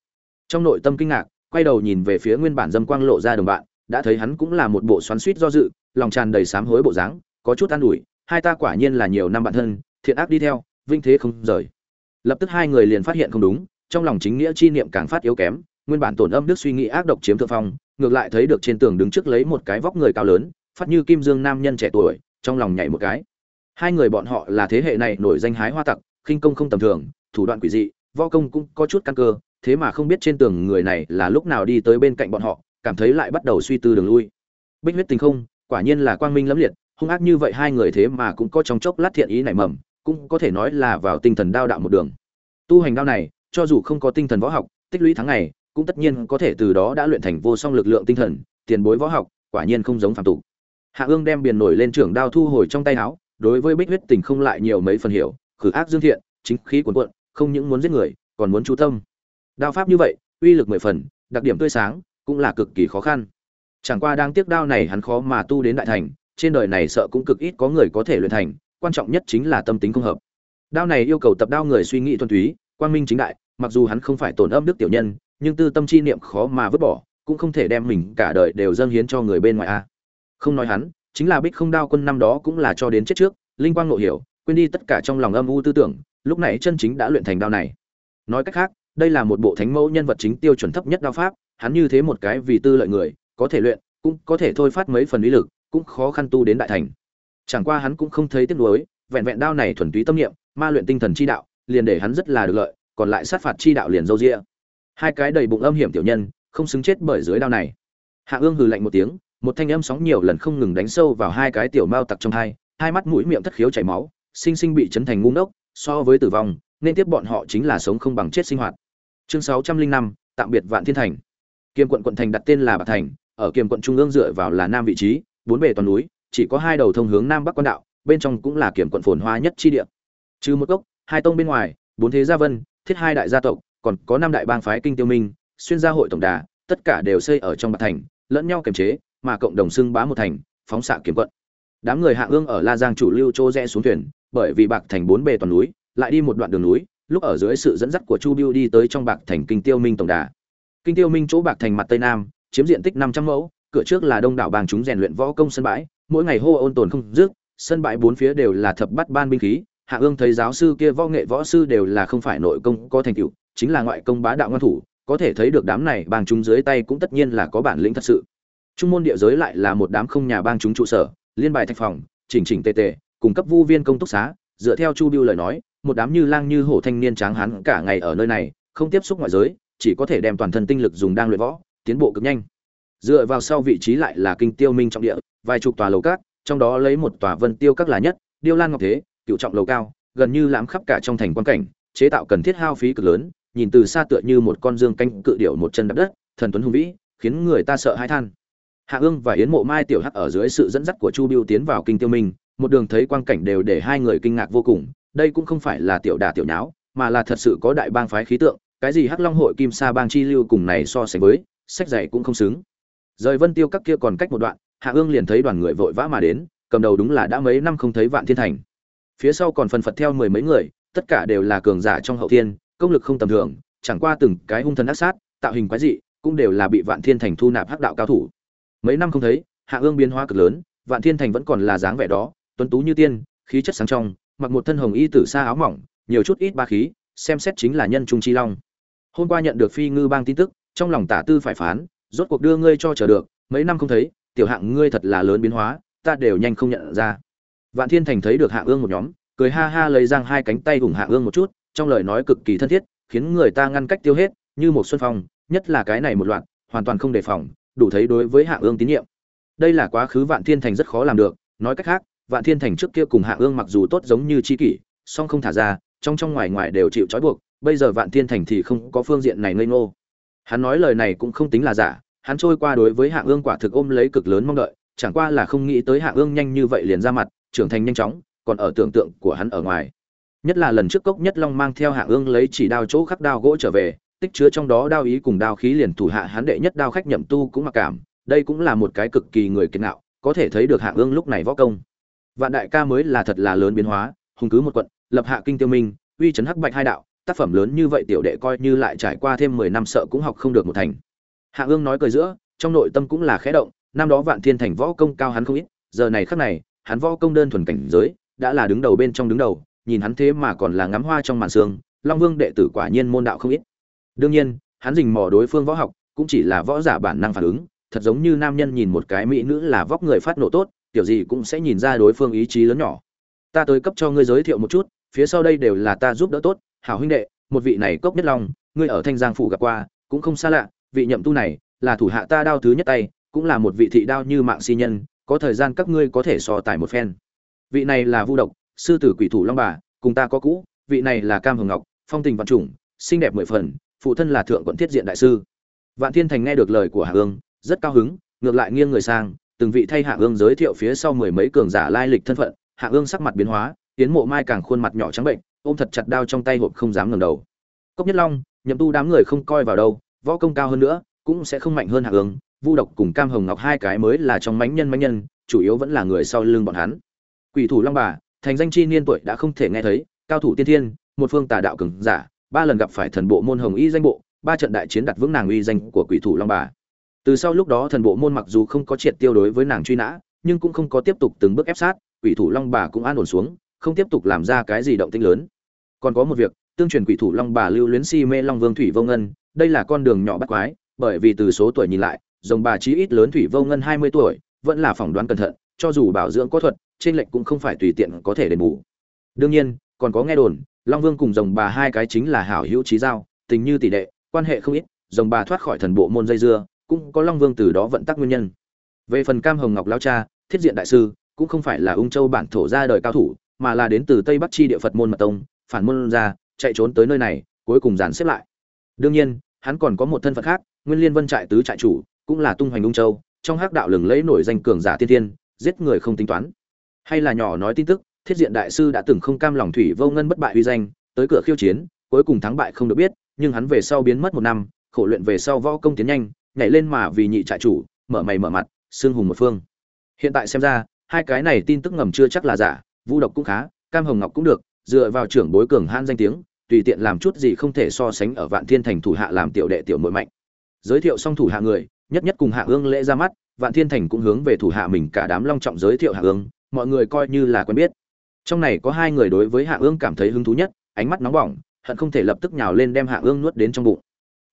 Trong nội tâm kinh ngạc, quay đầu nhìn về phía nguyên bản dâm quang lộ ra đồng bạn, đã thấy hắn cũng là một bộ xoắn suýt do dự, lòng tràn đầy sám hối bộ dáng, có chút an ủi, hai ta quả nhiên là nhiều năm bạn thân, thiện ác đi theo, vinh thế không rời. Lập tức hai người liền phát hiện không đúng trong lòng chính nghĩa chi niệm càng phát yếu kém, nguyên bản tổn âm đức suy nghĩ ác độc chiếm thượng phong, ngược lại thấy được trên tường đứng trước lấy một cái vóc người cao lớn, phát như kim dương nam nhân trẻ tuổi, trong lòng nhảy một cái. Hai người bọn họ là thế hệ này nổi danh hái hoa tặc, khinh công không tầm thường, thủ đoạn quỷ dị, võ công cũng có chút căn cơ, thế mà không biết trên tường người này là lúc nào đi tới bên cạnh bọn họ, cảm thấy lại bắt đầu suy tư đường lui. Bích huyết tình không, quả nhiên là quang minh lẫm liệt, hung ác như vậy hai người thế mà cũng có trong chốc lát thiện ý nảy mầm, cũng có thể nói là vào tinh thần đao đạo một đường. Tu hành đao này cho dù không có tinh thần võ học, tích lũy tháng ngày, cũng tất nhiên có thể từ đó đã luyện thành vô song lực lượng tinh thần, tiền bối võ học, quả nhiên không giống phàm tục. Hạ ương đem biển nổi lên trưởng đao thu hồi trong tay áo, đối với bích huyết tình không lại nhiều mấy phần hiểu, khử ác dương thiện, chính khí cuồn cuộn, không những muốn giết người, còn muốn chú tâm. Đao pháp như vậy, uy lực mười phần, đặc điểm tươi sáng, cũng là cực kỳ khó khăn. Chẳng qua đang tiếc đao này hắn khó mà tu đến đại thành, trên đời này sợ cũng cực ít có người có thể luyện thành, quan trọng nhất chính là tâm tính không hợp. Đao này yêu cầu tập đao người suy nghĩ thuần túy quang minh chính đại, mặc dù hắn không phải tổn âm đức tiểu nhân, nhưng tư tâm chi niệm khó mà vứt bỏ, cũng không thể đem mình cả đời đều dâng hiến cho người bên ngoài a. Không nói hắn, chính là bích không đao quân năm đó cũng là cho đến chết trước, linh quang ngộ hiểu, quên đi tất cả trong lòng âm u tư tưởng, lúc này chân chính đã luyện thành đao này. Nói cách khác, đây là một bộ thánh mẫu nhân vật chính tiêu chuẩn thấp nhất đao pháp, hắn như thế một cái vì tư lợi người, có thể luyện, cũng có thể thôi phát mấy phần lý lực, cũng khó khăn tu đến đại thành. Chẳng qua hắn cũng không thấy tiếc nuối, vẹn vẹn đao này thuần túy tâm niệm, ma luyện tinh thần chi đạo liền để hắn rất là được lợi, còn lại sát phạt chi đạo liền dâu rĩa hai cái đầy bụng âm hiểm tiểu nhân, không xứng chết bởi dưới đao này. Hạ ương hừ lạnh một tiếng, một thanh âm sóng nhiều lần không ngừng đánh sâu vào hai cái tiểu mao tặc trong hai hai mắt mũi miệng thất khiếu chảy máu, sinh sinh bị chấn thành ngu ngốc, so với tử vong, nên tiếp bọn họ chính là sống không bằng chết sinh hoạt. Chương sáu trăm linh năm, tạm biệt vạn thiên thành. Kiêm quận quận thành đặt tên là bạc thành, ở kiềm quận trung ương dựa vào là nam vị trí, bốn bề toàn núi, chỉ có hai đầu thông hướng nam bắc quan đạo, bên trong cũng là kiểm quận phồn hoa nhất chi địa. Trừ một gốc hai tông bên ngoài, bốn thế gia vân, thiết hai đại gia tộc, còn có năm đại bang phái kinh tiêu minh, xuyên gia hội tổng đà, tất cả đều xây ở trong bạc thành, lẫn nhau kiềm chế, mà cộng đồng xưng bá một thành, phóng xạ kiểm quận. Đám người hạ ương ở la giang chủ lưu chô rẽ xuống thuyền, bởi vì bạc thành bốn bề toàn núi, lại đi một đoạn đường núi, lúc ở dưới sự dẫn dắt của chu biêu đi tới trong bạc thành kinh tiêu minh tổng đà. Kinh tiêu minh chỗ bạc thành mặt tây nam, chiếm diện tích năm trăm mẫu, cửa trước là đông đảo bang chúng rèn luyện võ công sân bãi, mỗi ngày hô ôn tồn không dứt, sân bãi bốn phía đều là thập bắt ban binh khí hạ ương thấy giáo sư kia võ nghệ võ sư đều là không phải nội công có thành tựu, chính là ngoại công bá đạo ngoan thủ, có thể thấy được đám này bang chúng dưới tay cũng tất nhiên là có bản lĩnh thật sự. Trung môn địa giới lại là một đám không nhà bang chúng trụ sở, liên bài thạch phòng, chỉnh chỉnh tề tề, cung cấp vu viên công túc xá, dựa theo chu biêu lời nói, một đám như lang như hổ thanh niên tráng hán cả ngày ở nơi này, không tiếp xúc ngoại giới, chỉ có thể đem toàn thân tinh lực dùng đang luyện võ, tiến bộ cực nhanh. Dựa vào sau vị trí lại là kinh tiêu minh trọng địa, vài chục tòa lầu cát, trong đó lấy một tòa vân tiêu các là nhất, điêu lan ngọc thế cựu trọng lầu cao, gần như lãm khắp cả trong thành quan cảnh, chế tạo cần thiết hao phí cực lớn, nhìn từ xa tựa như một con dương canh cự điệu một chân đập đất, thần tuấn hùng vĩ, khiến người ta sợ hãi than. Hạ ương và yến mộ mai tiểu hắc ở dưới sự dẫn dắt của chu biêu tiến vào kinh tiêu minh, một đường thấy quang cảnh đều để hai người kinh ngạc vô cùng, đây cũng không phải là tiểu đà tiểu nháo, mà là thật sự có đại bang phái khí tượng, cái gì hắc long hội kim sa bang chi lưu cùng này so sánh với, sách dạy cũng không xứng. Rời vân tiêu các kia còn cách một đoạn, hạ ương liền thấy đoàn người vội vã mà đến, cầm đầu đúng là đã mấy năm không thấy vạn thiên thành phía sau còn phần phật theo mười mấy người, tất cả đều là cường giả trong hậu thiên, công lực không tầm thường, chẳng qua từng cái hung thần ác sát, tạo hình quái dị, cũng đều là bị vạn thiên thành thu nạp hắc đạo cao thủ. Mấy năm không thấy, hạ ương biến hóa cực lớn, vạn thiên thành vẫn còn là dáng vẻ đó, tuấn tú như tiên, khí chất sáng trong, mặc một thân hồng y tử xa áo mỏng, nhiều chút ít ba khí, xem xét chính là nhân trung chi long. Hôm qua nhận được phi ngư bang tin tức, trong lòng tả tư phải phán, rốt cuộc đưa ngươi cho chờ được, mấy năm không thấy, tiểu hạng ngươi thật là lớn biến hóa, ta đều nhanh không nhận ra vạn thiên thành thấy được hạ ương một nhóm, cười ha ha lấy giang hai cánh tay hùng hạ ương một chút, trong lời nói cực kỳ thân thiết, khiến người ta ngăn cách tiêu hết, như một xuân phong, nhất là cái này một loạt, hoàn toàn không đề phòng, đủ thấy đối với hạ ương tín nhiệm. Đây là quá khứ vạn thiên thành rất khó làm được, nói cách khác, vạn thiên thành trước kia cùng hạ ương mặc dù tốt giống như chi kỷ, song không thả ra, trong trong ngoài ngoài đều chịu trói buộc, bây giờ vạn thiên thành thì không có phương diện này ngây ngô. Hắn nói lời này cũng không tính là giả, hắn trôi qua đối với hạ ương quả thực ôm lấy cực lớn mong đợi, chẳng qua là không nghĩ tới hạ ương nhanh như vậy liền ra mặt trưởng thành nhanh chóng, còn ở tưởng tượng của hắn ở ngoài. Nhất là lần trước cốc nhất long mang theo hạ ương lấy chỉ đao chỗ khắc đao gỗ trở về, tích chứa trong đó đao ý cùng đao khí liền thủ hạ hắn đệ nhất đao khách nhậm tu cũng mặc cảm, đây cũng là một cái cực kỳ người kiệt ngạo, có thể thấy được hạ ương lúc này võ công. Vạn đại ca mới là thật là lớn biến hóa, hùng cứ một quận, lập hạ kinh tiêu minh, uy chấn hắc bạch hai đạo, tác phẩm lớn như vậy tiểu đệ coi như lại trải qua thêm mười năm sợ cũng học không được một thành. Hạ ương nói cười giữa, trong nội tâm cũng là khẽ động, năm đó vạn thiên thành võ công cao hắn không ít, giờ này khắc này hắn võ công đơn thuần cảnh giới, đã là đứng đầu bên trong đứng đầu, nhìn hắn thế mà còn là ngắm hoa trong màn sương, long vương đệ tử quả nhiên môn đạo không ít. Đương nhiên, hắn dình mò đối phương võ học, cũng chỉ là võ giả bản năng phản ứng, thật giống như nam nhân nhìn một cái mỹ nữ là vóc người phát nổ tốt, kiểu gì cũng sẽ nhìn ra đối phương ý chí lớn nhỏ. Ta tới cấp cho ngươi giới thiệu một chút, phía sau đây đều là ta giúp đỡ tốt, hảo huynh đệ, một vị này cốc nhất long, ngươi ở thanh giang phủ gặp qua, cũng không xa lạ, vị nhậm tu này là thủ hạ ta đao thứ nhất tay, cũng là một vị thị đao như mạng si nhân có thời gian các ngươi có thể so tài một phen. Vị này là vu độc, sư tử quỷ thủ long bà, cùng ta có cũ, vị này là cam hồng ngọc, phong tình vạn trùng, xinh đẹp mười phần, phụ thân là thượng quận thiết diện đại sư. Vạn thiên thành nghe được lời của hạ ương rất cao hứng, ngược lại nghiêng người sang, từng vị thay hạ ương giới thiệu phía sau mười mấy cường giả lai lịch thân phận, hạ ương sắc mặt biến hóa, tiến mộ mai càng khuôn mặt nhỏ trắng bệnh, ôm thật chặt đao trong tay hộp không dám ngẩng đầu. Cốc nhất long, nhậm tu đám người không coi vào đâu, võ công cao hơn nữa, cũng sẽ không mạnh hơn hạ ương vu độc cùng cam hồng ngọc hai cái mới là trong mánh nhân mánh nhân, chủ yếu vẫn là người sau lưng bọn hắn. Quỷ thủ long bà, thành danh chi niên tuổi đã không thể nghe thấy, cao thủ tiên thiên, một phương tà đạo cường giả, ba lần gặp phải thần bộ môn hồng y danh bộ, ba trận đại chiến đặt vững nàng uy danh của quỷ thủ long bà. Từ sau lúc đó thần bộ môn mặc dù không có triệt tiêu đối với nàng truy nã, nhưng cũng không có tiếp tục từng bước ép sát, quỷ thủ long bà cũng an ổn xuống, không tiếp tục làm ra cái gì động tĩnh lớn. Còn có một việc, tương truyền quỷ thủ long bà lưu luyến si mê long vương thủy vô ngân, đây là con đường nhỏ bắt quái, bởi vì từ số tuổi nhìn lại dòng bà chí ít lớn thủy vô ngân hai mươi tuổi, vẫn là phỏng đoán cẩn thận, cho dù bảo dưỡng có thuật, trên lệnh cũng không phải tùy tiện có thể đền bù. Đương nhiên, còn có nghe đồn, long vương cùng dòng bà hai cái chính là hảo hữu chí giao, tình như tỷ đệ quan hệ không ít, dòng bà thoát khỏi thần bộ môn dây dưa, cũng có long vương từ đó vận tắc nguyên nhân. Về phần cam hồng ngọc Lão cha, thiết diện đại sư, cũng không phải là ung châu bản thổ ra đời cao thủ, mà là đến từ tây bắc chi địa phật môn mật tông, phản môn ra, chạy trốn tới nơi này, cuối cùng dàn xếp lại. Đương nhiên, hắn còn có một thân phận khác, nguyên liên vân trại tứ trại chủ cũng là tung hoành ung châu, trong hắc đạo lừng lẫy nổi danh cường giả tiên thiên, giết người không tính toán. Hay là nhỏ nói tin tức, thiết diện đại sư đã từng không cam lòng thủy vô ngân bất bại uy danh, tới cửa khiêu chiến, cuối cùng thắng bại không được biết, nhưng hắn về sau biến mất một năm, khổ luyện về sau võ công tiến nhanh, nhảy lên mà vì nhị trại chủ, mở mày mở mặt xương hùng một phương. Hiện tại xem ra, hai cái này tin tức ngầm chưa chắc là giả, vu độc cũng khá, cam hồng ngọc cũng được, dựa vào trưởng bối cường han danh tiếng, tùy tiện làm chút gì không thể so sánh ở vạn thiên thành thủ hạ làm tiểu đệ tiểu muội mạnh. Giới thiệu xong thủ hạ người nhất nhất cùng hạ ương lễ ra mắt, vạn thiên thành cũng hướng về thủ hạ mình cả đám long trọng giới thiệu hạ ương, mọi người coi như là quen biết. Trong này có hai người đối với hạ ương cảm thấy hứng thú nhất, ánh mắt nóng bỏng, hận không thể lập tức nhào lên đem hạ ương nuốt đến trong bụng.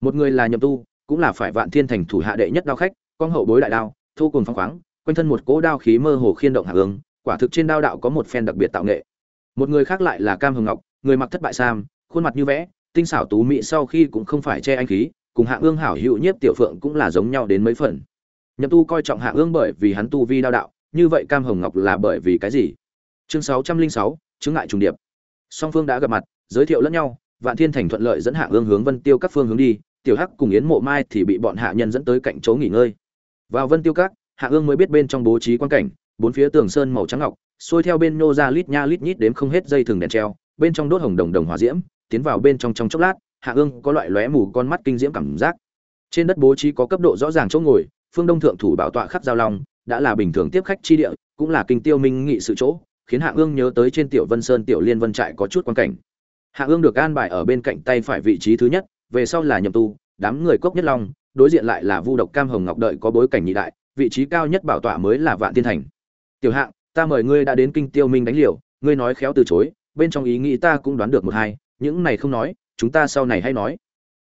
Một người là nhậm tu, cũng là phải vạn thiên thành thủ hạ đệ nhất đao khách, con hậu bối đại đao thu cùng phong khoáng, quanh thân một cỗ đao khí mơ hồ khiên động hạ ương, quả thực trên đao đạo có một phen đặc biệt tạo nghệ. Một người khác lại là cam hồng ngọc, người mặc thất bại sam, khuôn mặt như vẽ, tinh xảo tú mỹ sau khi cũng không phải che anh khí cùng hạ ương hảo hữu nhiếp tiểu phượng cũng là giống nhau đến mấy phần. Nhậm tu coi trọng hạ ương bởi vì hắn tu vi đao đạo, như vậy cam hồng ngọc là bởi vì cái gì? Chương sáu trăm linh sáu chứng ngại trùng điệp. Song phương đã gặp mặt, giới thiệu lẫn nhau, vạn thiên thành thuận lợi dẫn hạ ương hướng vân tiêu các phương hướng đi, tiểu hắc cùng yến mộ mai thì bị bọn hạ nhân dẫn tới cạnh chỗ nghỉ ngơi. Vào vân tiêu các, hạ ương mới biết bên trong bố trí quan cảnh, bốn phía tường sơn màu trắng ngọc, xuôi theo bên nô ra lít nha lít nhít đếm không hết dây thừng đèn treo, bên trong đốt hồng đồng đồng hỏa diễm, tiến vào bên trong trong chốc lát hạ ương có loại lóe mù con mắt kinh diễm cảm giác. Trên đất bố trí có cấp độ rõ ràng chỗ ngồi, phương đông thượng thủ bảo tọa khắc giao long, đã là bình thường tiếp khách chi địa, cũng là kinh tiêu minh nghị sự chỗ, khiến hạ ương nhớ tới trên tiểu vân sơn tiểu liên vân trại có chút quan cảnh. Hạ ương được an bài ở bên cạnh tay phải vị trí thứ nhất, về sau là nhậm tu, đám người cốc nhất long, đối diện lại là vu độc cam hồng ngọc đợi có bối cảnh nhị đại, vị trí cao nhất bảo tọa mới là vạn tiên thành. Tiểu hạng, ta mời ngươi đã đến kinh tiêu minh đánh liều, ngươi nói khéo từ chối, bên trong ý nghĩ ta cũng đoán được một hai, những này không nói chúng ta sau này hay nói.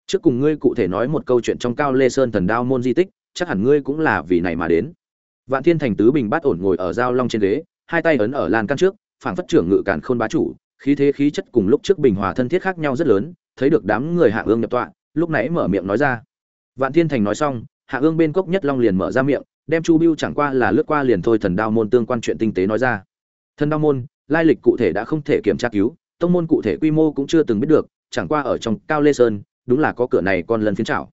Trước cùng ngươi cụ thể nói một câu chuyện trong cao lê sơn thần đao môn di tích, chắc hẳn ngươi cũng là vì này mà đến. Vạn thiên thành tứ bình bát ổn ngồi ở giao long trên ghế, hai tay ấn ở lan can trước, phảng phất trưởng ngự cản khôn bá chủ, khí thế khí chất cùng lúc trước bình hòa thân thiết khác nhau rất lớn, thấy được đám người hạ ương nhập tọa, lúc nãy mở miệng nói ra. Vạn thiên thành nói xong, hạ ương bên cốc nhất long liền mở ra miệng, đem chu biêu chẳng qua là lướt qua liền thôi thần đao môn tương quan chuyện tinh tế nói ra. Thần đao môn, lai lịch cụ thể đã không thể kiểm tra cứu, tông môn cụ thể quy mô cũng chưa từng biết được chẳng qua ở trong cao lê sơn, đúng là có cửa này con lần phiến trảo.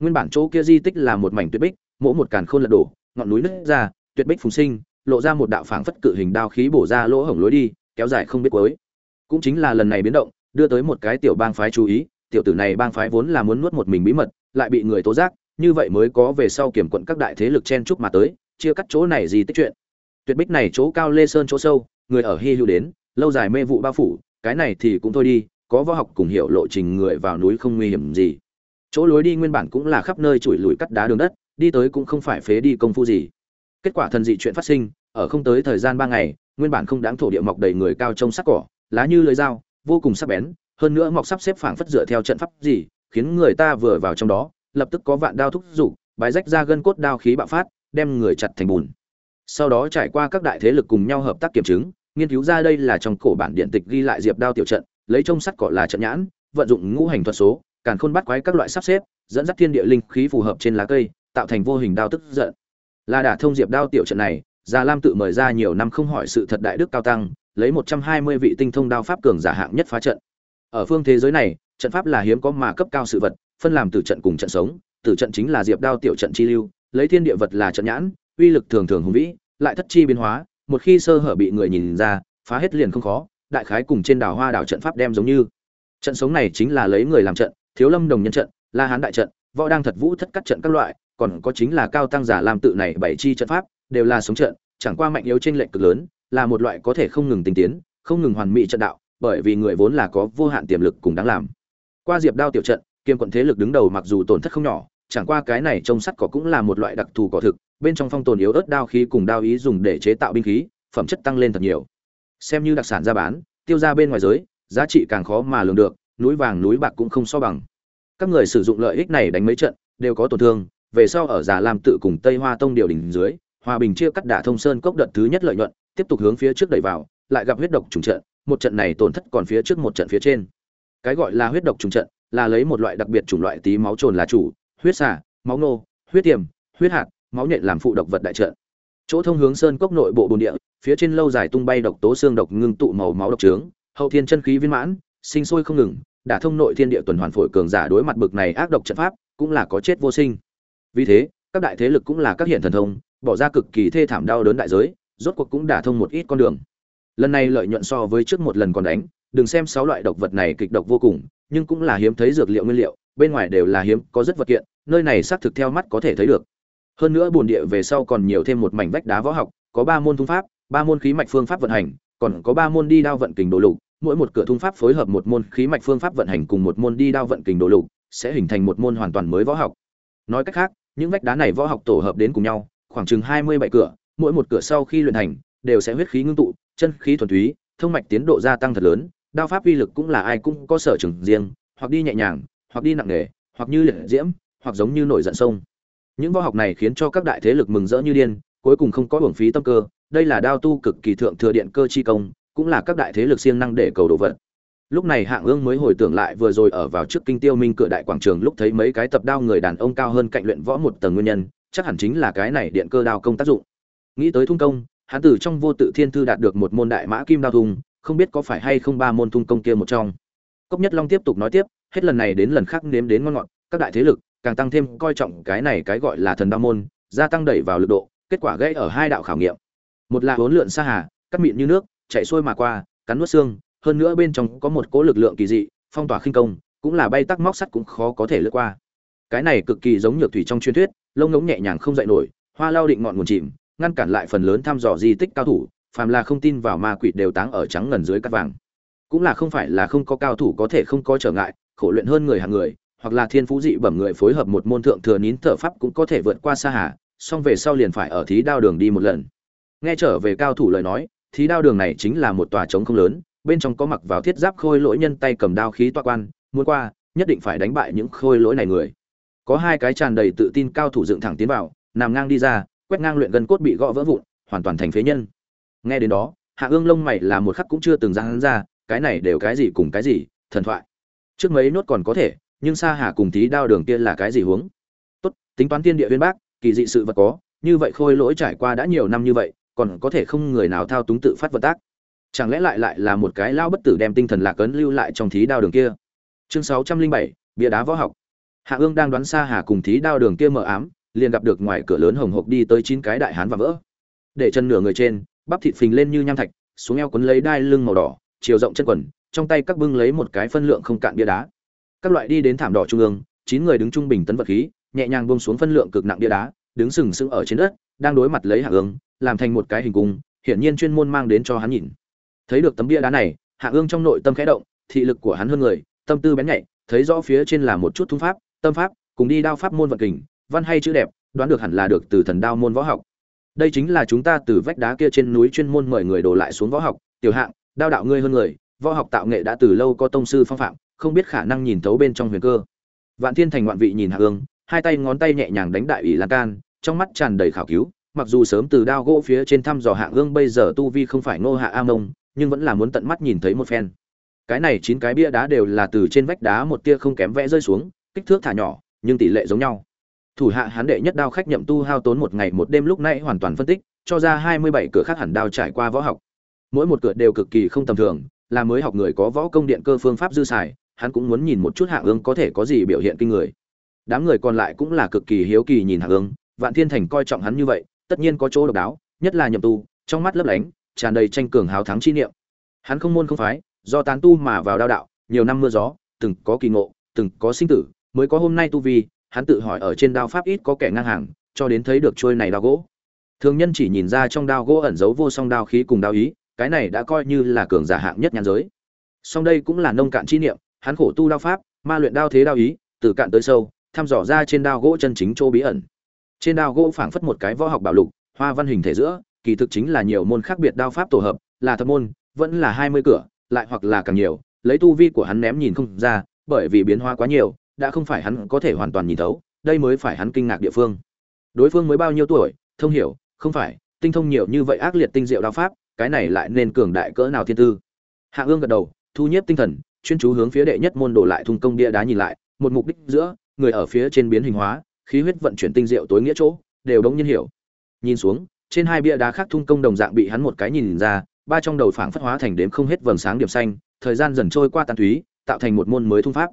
Nguyên bản chỗ kia di tích là một mảnh tuyệt bích, mỗi một càn khôn lật đổ, ngọn núi nứt ra tuyệt bích phùng sinh, lộ ra một đạo phảng phất cự hình đao khí bổ ra lỗ hổng lối đi, kéo dài không biết cuối. Cũng chính là lần này biến động, đưa tới một cái tiểu bang phái chú ý, tiểu tử này bang phái vốn là muốn nuốt một mình bí mật, lại bị người tố giác, như vậy mới có về sau kiểm quận các đại thế lực chen chúc mà tới, chia cắt chỗ này gì tích chuyện. Tuyệt bích này chỗ cao lê sơn chỗ sâu, người ở hy hữu đến, lâu dài mê vụ bao phủ, cái này thì cũng thôi đi có võ học cùng hiểu lộ trình người vào núi không nguy hiểm gì. Chỗ lối đi nguyên bản cũng là khắp nơi chùi lùi cắt đá đường đất, đi tới cũng không phải phế đi công phu gì. Kết quả thần dị chuyện phát sinh, ở không tới thời gian ba ngày, nguyên bản không đáng thổ địa mọc đầy người cao trông sắc cỏ, lá như lưỡi dao, vô cùng sắc bén, hơn nữa mọc sắp xếp phảng phất dựa theo trận pháp gì, khiến người ta vừa vào trong đó, lập tức có vạn đao thúc giục, bái rách ra gân cốt đao khí bạo phát, đem người chặt thành bùn. Sau đó trải qua các đại thế lực cùng nhau hợp tác kiểm chứng, nghiên cứu ra đây là trong cổ bản điện tịch ghi lại diệp đao tiểu trận lấy trông sắt cỏ là trận nhãn, vận dụng ngũ hành thuật số, càn khôn bắt quái các loại sắp xếp, dẫn dắt thiên địa linh khí phù hợp trên lá cây, tạo thành vô hình đao tức giận. Là đả thông diệp đao tiểu trận này, già lam tự mời ra nhiều năm không hỏi sự thật đại đức cao tăng, lấy một trăm hai mươi vị tinh thông đao pháp cường giả hạng nhất phá trận. Ở phương thế giới này, trận pháp là hiếm có mà cấp cao sự vật, phân làm tử trận cùng trận sống tử trận chính là diệp đao tiểu trận chi lưu, lấy thiên địa vật là trận nhãn, uy lực thường thường hùng vĩ, lại thất chi biến hóa, một khi sơ hở bị người nhìn ra, phá hết liền không khó đại khái cùng trên đảo hoa đảo trận pháp đem giống như. Trận sống này chính là lấy người làm trận, thiếu lâm đồng nhân trận, la hán đại trận, võ đang thật vũ thất cắt trận các loại, còn có chính là cao tăng giả làm tự này bảy chi trận pháp, đều là sống trận, chẳng qua mạnh yếu trên lệnh cực lớn, là một loại có thể không ngừng tinh tiến, không ngừng hoàn mỹ trận đạo, bởi vì người vốn là có vô hạn tiềm lực cùng đáng làm. Qua diệp đao tiểu trận, kiêm quận thế lực đứng đầu mặc dù tổn thất không nhỏ, chẳng qua cái này trông sắt cỏ cũng là một loại đặc thù cỏ thực, bên trong phong tồn yếu ớt đao khí cùng đao ý dùng để chế tạo binh khí, phẩm chất tăng lên thật nhiều xem như đặc sản ra bán, tiêu ra bên ngoài giới, giá trị càng khó mà lường được, núi vàng núi bạc cũng không so bằng. Các người sử dụng lợi ích này đánh mấy trận, đều có tổn thương, về sau ở già lam tự cùng tây hoa tông điều đỉnh dưới, hòa bình chia cắt đả thông sơn cốc đợt thứ nhất lợi nhuận, tiếp tục hướng phía trước đẩy vào, lại gặp huyết độc trùng trận, một trận này tổn thất còn phía trước một trận phía trên. Cái gọi là huyết độc trùng trận, là lấy một loại đặc biệt chủng loại tí máu trồn là chủ, huyết xả máu nô huyết tiềm, huyết hạt, máu nhện làm phụ độc vật đại trận. Chỗ thông hướng sơn cốc nội bộ bồn địa phía trên lâu dài tung bay độc tố xương độc ngưng tụ màu máu độc trướng, hậu thiên chân khí viên mãn, sinh sôi không ngừng, đả thông nội thiên địa tuần hoàn phổi cường giả đối mặt bực này ác độc trận pháp, cũng là có chết vô sinh. Vì thế, các đại thế lực cũng là các hiện thần thông, bỏ ra cực kỳ thê thảm đau đớn đại giới, rốt cuộc cũng đả thông một ít con đường. Lần này lợi nhuận so với trước một lần còn đánh, đừng xem sáu loại độc vật này kịch độc vô cùng, nhưng cũng là hiếm thấy dược liệu nguyên liệu, bên ngoài đều là hiếm, có rất vật kiện, nơi này xác thực theo mắt có thể thấy được. Hơn nữa buồn địa về sau còn nhiều thêm một mảnh vách đá võ học, có ba môn thông pháp ba môn khí mạch phương pháp vận hành, còn có ba môn đi đao vận kình đồ lục, mỗi một cửa thung pháp phối hợp một môn khí mạch phương pháp vận hành cùng một môn đi đao vận kình đồ lục, sẽ hình thành một môn hoàn toàn mới võ học. Nói cách khác, những vách đá này võ học tổ hợp đến cùng nhau, khoảng chừng hai mươi bảy cửa, mỗi một cửa sau khi luyện thành, đều sẽ huyết khí ngưng tụ, chân khí thuần túy, thông mạch tiến độ gia tăng thật lớn, đao pháp uy lực cũng là ai cũng có sở trường riêng, hoặc đi nhẹ nhàng, hoặc đi nặng nề, hoặc như liệt diễm, hoặc giống như nổi giận sông. Những võ học này khiến cho các đại thế lực mừng rỡ như điên, cuối cùng không có hưởng phí tâm cơ đây là đao tu cực kỳ thượng thừa điện cơ chi công, cũng là các đại thế lực siêng năng để cầu đồ vật. Lúc này hạng ương mới hồi tưởng lại vừa rồi ở vào trước kinh tiêu minh cửa đại quảng trường lúc thấy mấy cái tập đao người đàn ông cao hơn cạnh luyện võ một tầng nguyên nhân, chắc hẳn chính là cái này điện cơ đao công tác dụng. Nghĩ tới thung công, hắn từ trong vô tự thiên thư đạt được một môn đại mã kim đao thung không biết có phải hay không ba môn thung công kia một trong. Cốc nhất long tiếp tục nói tiếp, hết lần này đến lần khác nếm đến ngon ngọt, các đại thế lực càng tăng thêm coi trọng cái này cái gọi là thần đao môn, gia tăng đẩy vào lực độ, kết quả gãy ở hai đạo khảo nghiệm một là hỗn lượn xa hà, cắt mịn như nước, chạy xuôi mà qua, cắn nuốt xương, hơn nữa bên trong có một cỗ lực lượng kỳ dị, phong tỏa khinh công, cũng là bay tắc móc sắt cũng khó có thể lướt qua. Cái này cực kỳ giống nhược thủy trong truyền thuyết, lông ngống nhẹ nhàng không dậy nổi, hoa lao định ngọn nguồn chìm, ngăn cản lại phần lớn thăm dò di tích cao thủ, phàm là không tin vào ma quỷ đều táng ở trắng ngần dưới cát vàng. Cũng là không phải là không có cao thủ có thể không có trở ngại, khổ luyện hơn người hàng người, hoặc là thiên phú dị bẩm người phối hợp một môn thượng thừa nín thở pháp cũng có thể vượt qua xa hà, song về sau liền phải ở thí đao đường đi một lần nghe trở về cao thủ lời nói thí đao đường này chính là một tòa trống không lớn, bên trong có mặc vào thiết giáp khôi lỗi nhân tay cầm đao khí toa quan, muốn qua, nhất định phải đánh bại những khôi lỗi này người. Có hai cái tràn đầy tự tin cao thủ dựng thẳng tiến vào, nằm ngang đi ra, quét ngang luyện gân cốt bị gõ vỡ vụn, hoàn toàn thành phế nhân. Nghe đến đó, hạ ương lông mày là một khắc cũng chưa từng ra hắn ra, cái này đều cái gì cùng cái gì, thần thoại. Trước mấy nốt còn có thể, nhưng xa hà cùng tí đao đường kia là cái gì huống? Tốt, tính toán tiên địa viên bác, kỳ dị sự vật có, như vậy khôi lỗi trải qua đã nhiều năm như vậy còn có thể không người nào thao túng tự phát vận tác. Chẳng lẽ lại lại là một cái lao bất tử đem tinh thần lạc ấn lưu lại trong thí đao đường kia? Chương sáu trăm linh bảy, bia đá võ học. Hạ ương đang đoán xa hà cùng thí đao đường kia mờ ám, liền gặp được ngoài cửa lớn hồng hộc đi tới chín cái đại hán và vỡ. Để chân nửa người trên, bắp thịt phình lên như nham thạch, xuống eo quấn lấy đai lưng màu đỏ, chiều rộng chân quần, trong tay các bưng lấy một cái phân lượng không cạn bia đá. Các loại đi đến thảm đỏ trung ương, chín người đứng trung bình tấn vật khí, nhẹ nhàng buông xuống phân lượng cực nặng bia đá, đứng sừng sững ở trên đất, đang đối mặt lấy hạ ương làm thành một cái hình cung, hiển nhiên chuyên môn mang đến cho hắn nhìn. Thấy được tấm bia đá này, hạ ương trong nội tâm khẽ động, thị lực của hắn hơn người, tâm tư bén nhạy, thấy rõ phía trên là một chút thung pháp, tâm pháp, cùng đi đao pháp môn vận kình, văn hay chữ đẹp, đoán được hẳn là được từ thần đao môn võ học. Đây chính là chúng ta từ vách đá kia trên núi chuyên môn mời người đổ lại xuống võ học, tiểu hạng, đao đạo ngươi hơn người, võ học tạo nghệ đã từ lâu có tông sư phong phạm, không biết khả năng nhìn thấu bên trong huyền cơ. Vạn thiên thành ngoạn vị nhìn hạ ương, hai tay ngón tay nhẹ nhàng đánh đại ủy lan can, trong mắt tràn đầy khảo cứu mặc dù sớm từ đao gỗ phía trên thăm dò hạ ương bây giờ tu vi không phải ngô hạ a mông, nhưng vẫn là muốn tận mắt nhìn thấy một phen. Cái này chín cái bia đá đều là từ trên vách đá một tia không kém vẽ rơi xuống, kích thước thả nhỏ, nhưng tỷ lệ giống nhau. Thủ hạ hán đệ nhất đao khách nhậm tu hao tốn một ngày một đêm lúc nãy hoàn toàn phân tích, cho ra hai mươi bảy cửa khác hẳn đao trải qua võ học. Mỗi một cửa đều cực kỳ không tầm thường, là mới học người có võ công điện cơ phương pháp dư xài, hắn cũng muốn nhìn một chút hạ ương có thể có gì biểu hiện kinh người. Đám người còn lại cũng là cực kỳ hiếu kỳ nhìn hạ ương vạn thiên thành coi trọng hắn như vậy tất nhiên có chỗ độc đáo, nhất là nhậm tu, trong mắt lấp lánh, tràn đầy tranh cường hào thắng chi niệm. Hắn không môn không phái, do tán tu mà vào đao đạo, nhiều năm mưa gió, từng có kỳ ngộ, từng có sinh tử, mới có hôm nay tu vi, hắn tự hỏi ở trên đao pháp ít có kẻ ngang hàng, cho đến thấy được trôi này đao gỗ. Thường nhân chỉ nhìn ra trong đao gỗ ẩn giấu vô song đao khí cùng đao ý, cái này đã coi như là cường giả hạng nhất nhàn giới. Song đây cũng là nông cạn chi niệm, hắn khổ tu đao pháp, ma luyện đao thế đao ý, từ cạn tới sâu, thăm dò ra trên đao gỗ chân chính chỗ bí ẩn trên đao gỗ phảng phất một cái võ học bảo lục, hoa văn hình thể giữa, kỳ thực chính là nhiều môn khác biệt đao pháp tổ hợp, là thập môn, vẫn là hai mươi cửa, lại hoặc là càng nhiều, lấy tu vi của hắn ném nhìn không ra, bởi vì biến hóa quá nhiều, đã không phải hắn có thể hoàn toàn nhìn thấu, đây mới phải hắn kinh ngạc địa phương. Đối phương mới bao nhiêu tuổi, thông hiểu, không phải, tinh thông nhiều như vậy ác liệt tinh diệu đao pháp, cái này lại nên cường đại cỡ nào thiên tư. Hạ ương gật đầu, thu nhếp tinh thần, chuyên chú hướng phía đệ nhất môn đổ lại thung công bia đá nhìn lại, một mục đích giữa, người ở phía trên biến hình hóa khí huyết vận chuyển tinh diệu tối nghĩa chỗ, đều đống nhiên hiểu. Nhìn xuống, trên hai bia đá khác thung công đồng dạng bị hắn một cái nhìn ra, ba trong đầu phảng phất hóa thành đếm không hết vầng sáng điểm xanh, thời gian dần trôi qua tàn túy tạo thành một môn mới thung pháp.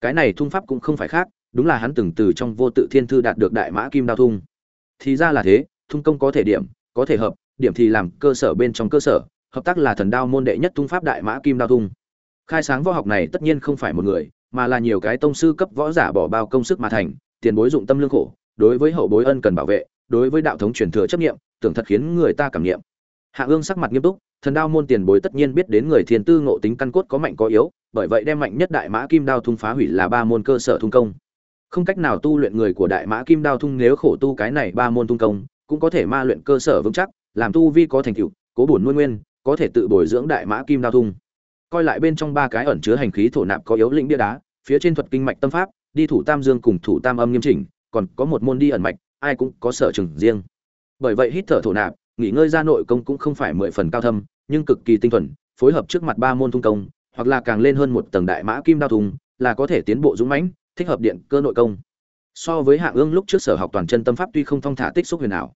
Cái này thung pháp cũng không phải khác, đúng là hắn từng từ trong vô tự thiên thư đạt được đại mã kim đao thung. Thì ra là thế, thung công có thể điểm, có thể hợp, điểm thì làm cơ sở bên trong cơ sở, hợp tác là thần đao môn đệ nhất thung pháp đại mã kim đao thung. Khai sáng võ học này tất nhiên không phải một người, mà là nhiều cái tông sư cấp võ giả bỏ bao công sức mà thành tiền bối dụng tâm lương khổ, đối với hậu bối ân cần bảo vệ, đối với đạo thống truyền thừa chấp nghiệm tưởng thật khiến người ta cảm nghiệm hạ ương sắc mặt nghiêm túc, thần đao môn tiền bối tất nhiên biết đến người thiên tư ngộ tính căn cốt có mạnh có yếu, bởi vậy đem mạnh nhất đại mã kim đao thung phá hủy là ba môn cơ sở thung công. Không cách nào tu luyện người của đại mã kim đao thung nếu khổ tu cái này ba môn thung công, cũng có thể ma luyện cơ sở vững chắc, làm tu vi có thành tựu, cố bổn nuôi nguyên, có thể tự bồi dưỡng đại mã kim đao thung. Coi lại bên trong ba cái ẩn chứa hành khí thổ nạp có yếu lĩnh bia đá, phía trên thuật kinh mạch tâm pháp đi thủ tam dương cùng thủ tam âm nghiêm chỉnh, còn có một môn đi ẩn mạch, ai cũng có sở trường riêng. Bởi vậy hít thở thổ nạp, nghỉ ngơi ra nội công cũng không phải mười phần cao thâm, nhưng cực kỳ tinh thuần, phối hợp trước mặt ba môn thung công, hoặc là càng lên hơn một tầng đại mã kim đao thùng, là có thể tiến bộ dũng mãnh, thích hợp điện cơ nội công. So với hạ ương lúc trước sở học toàn chân tâm pháp tuy không thong thả tích xúc huyền ảo,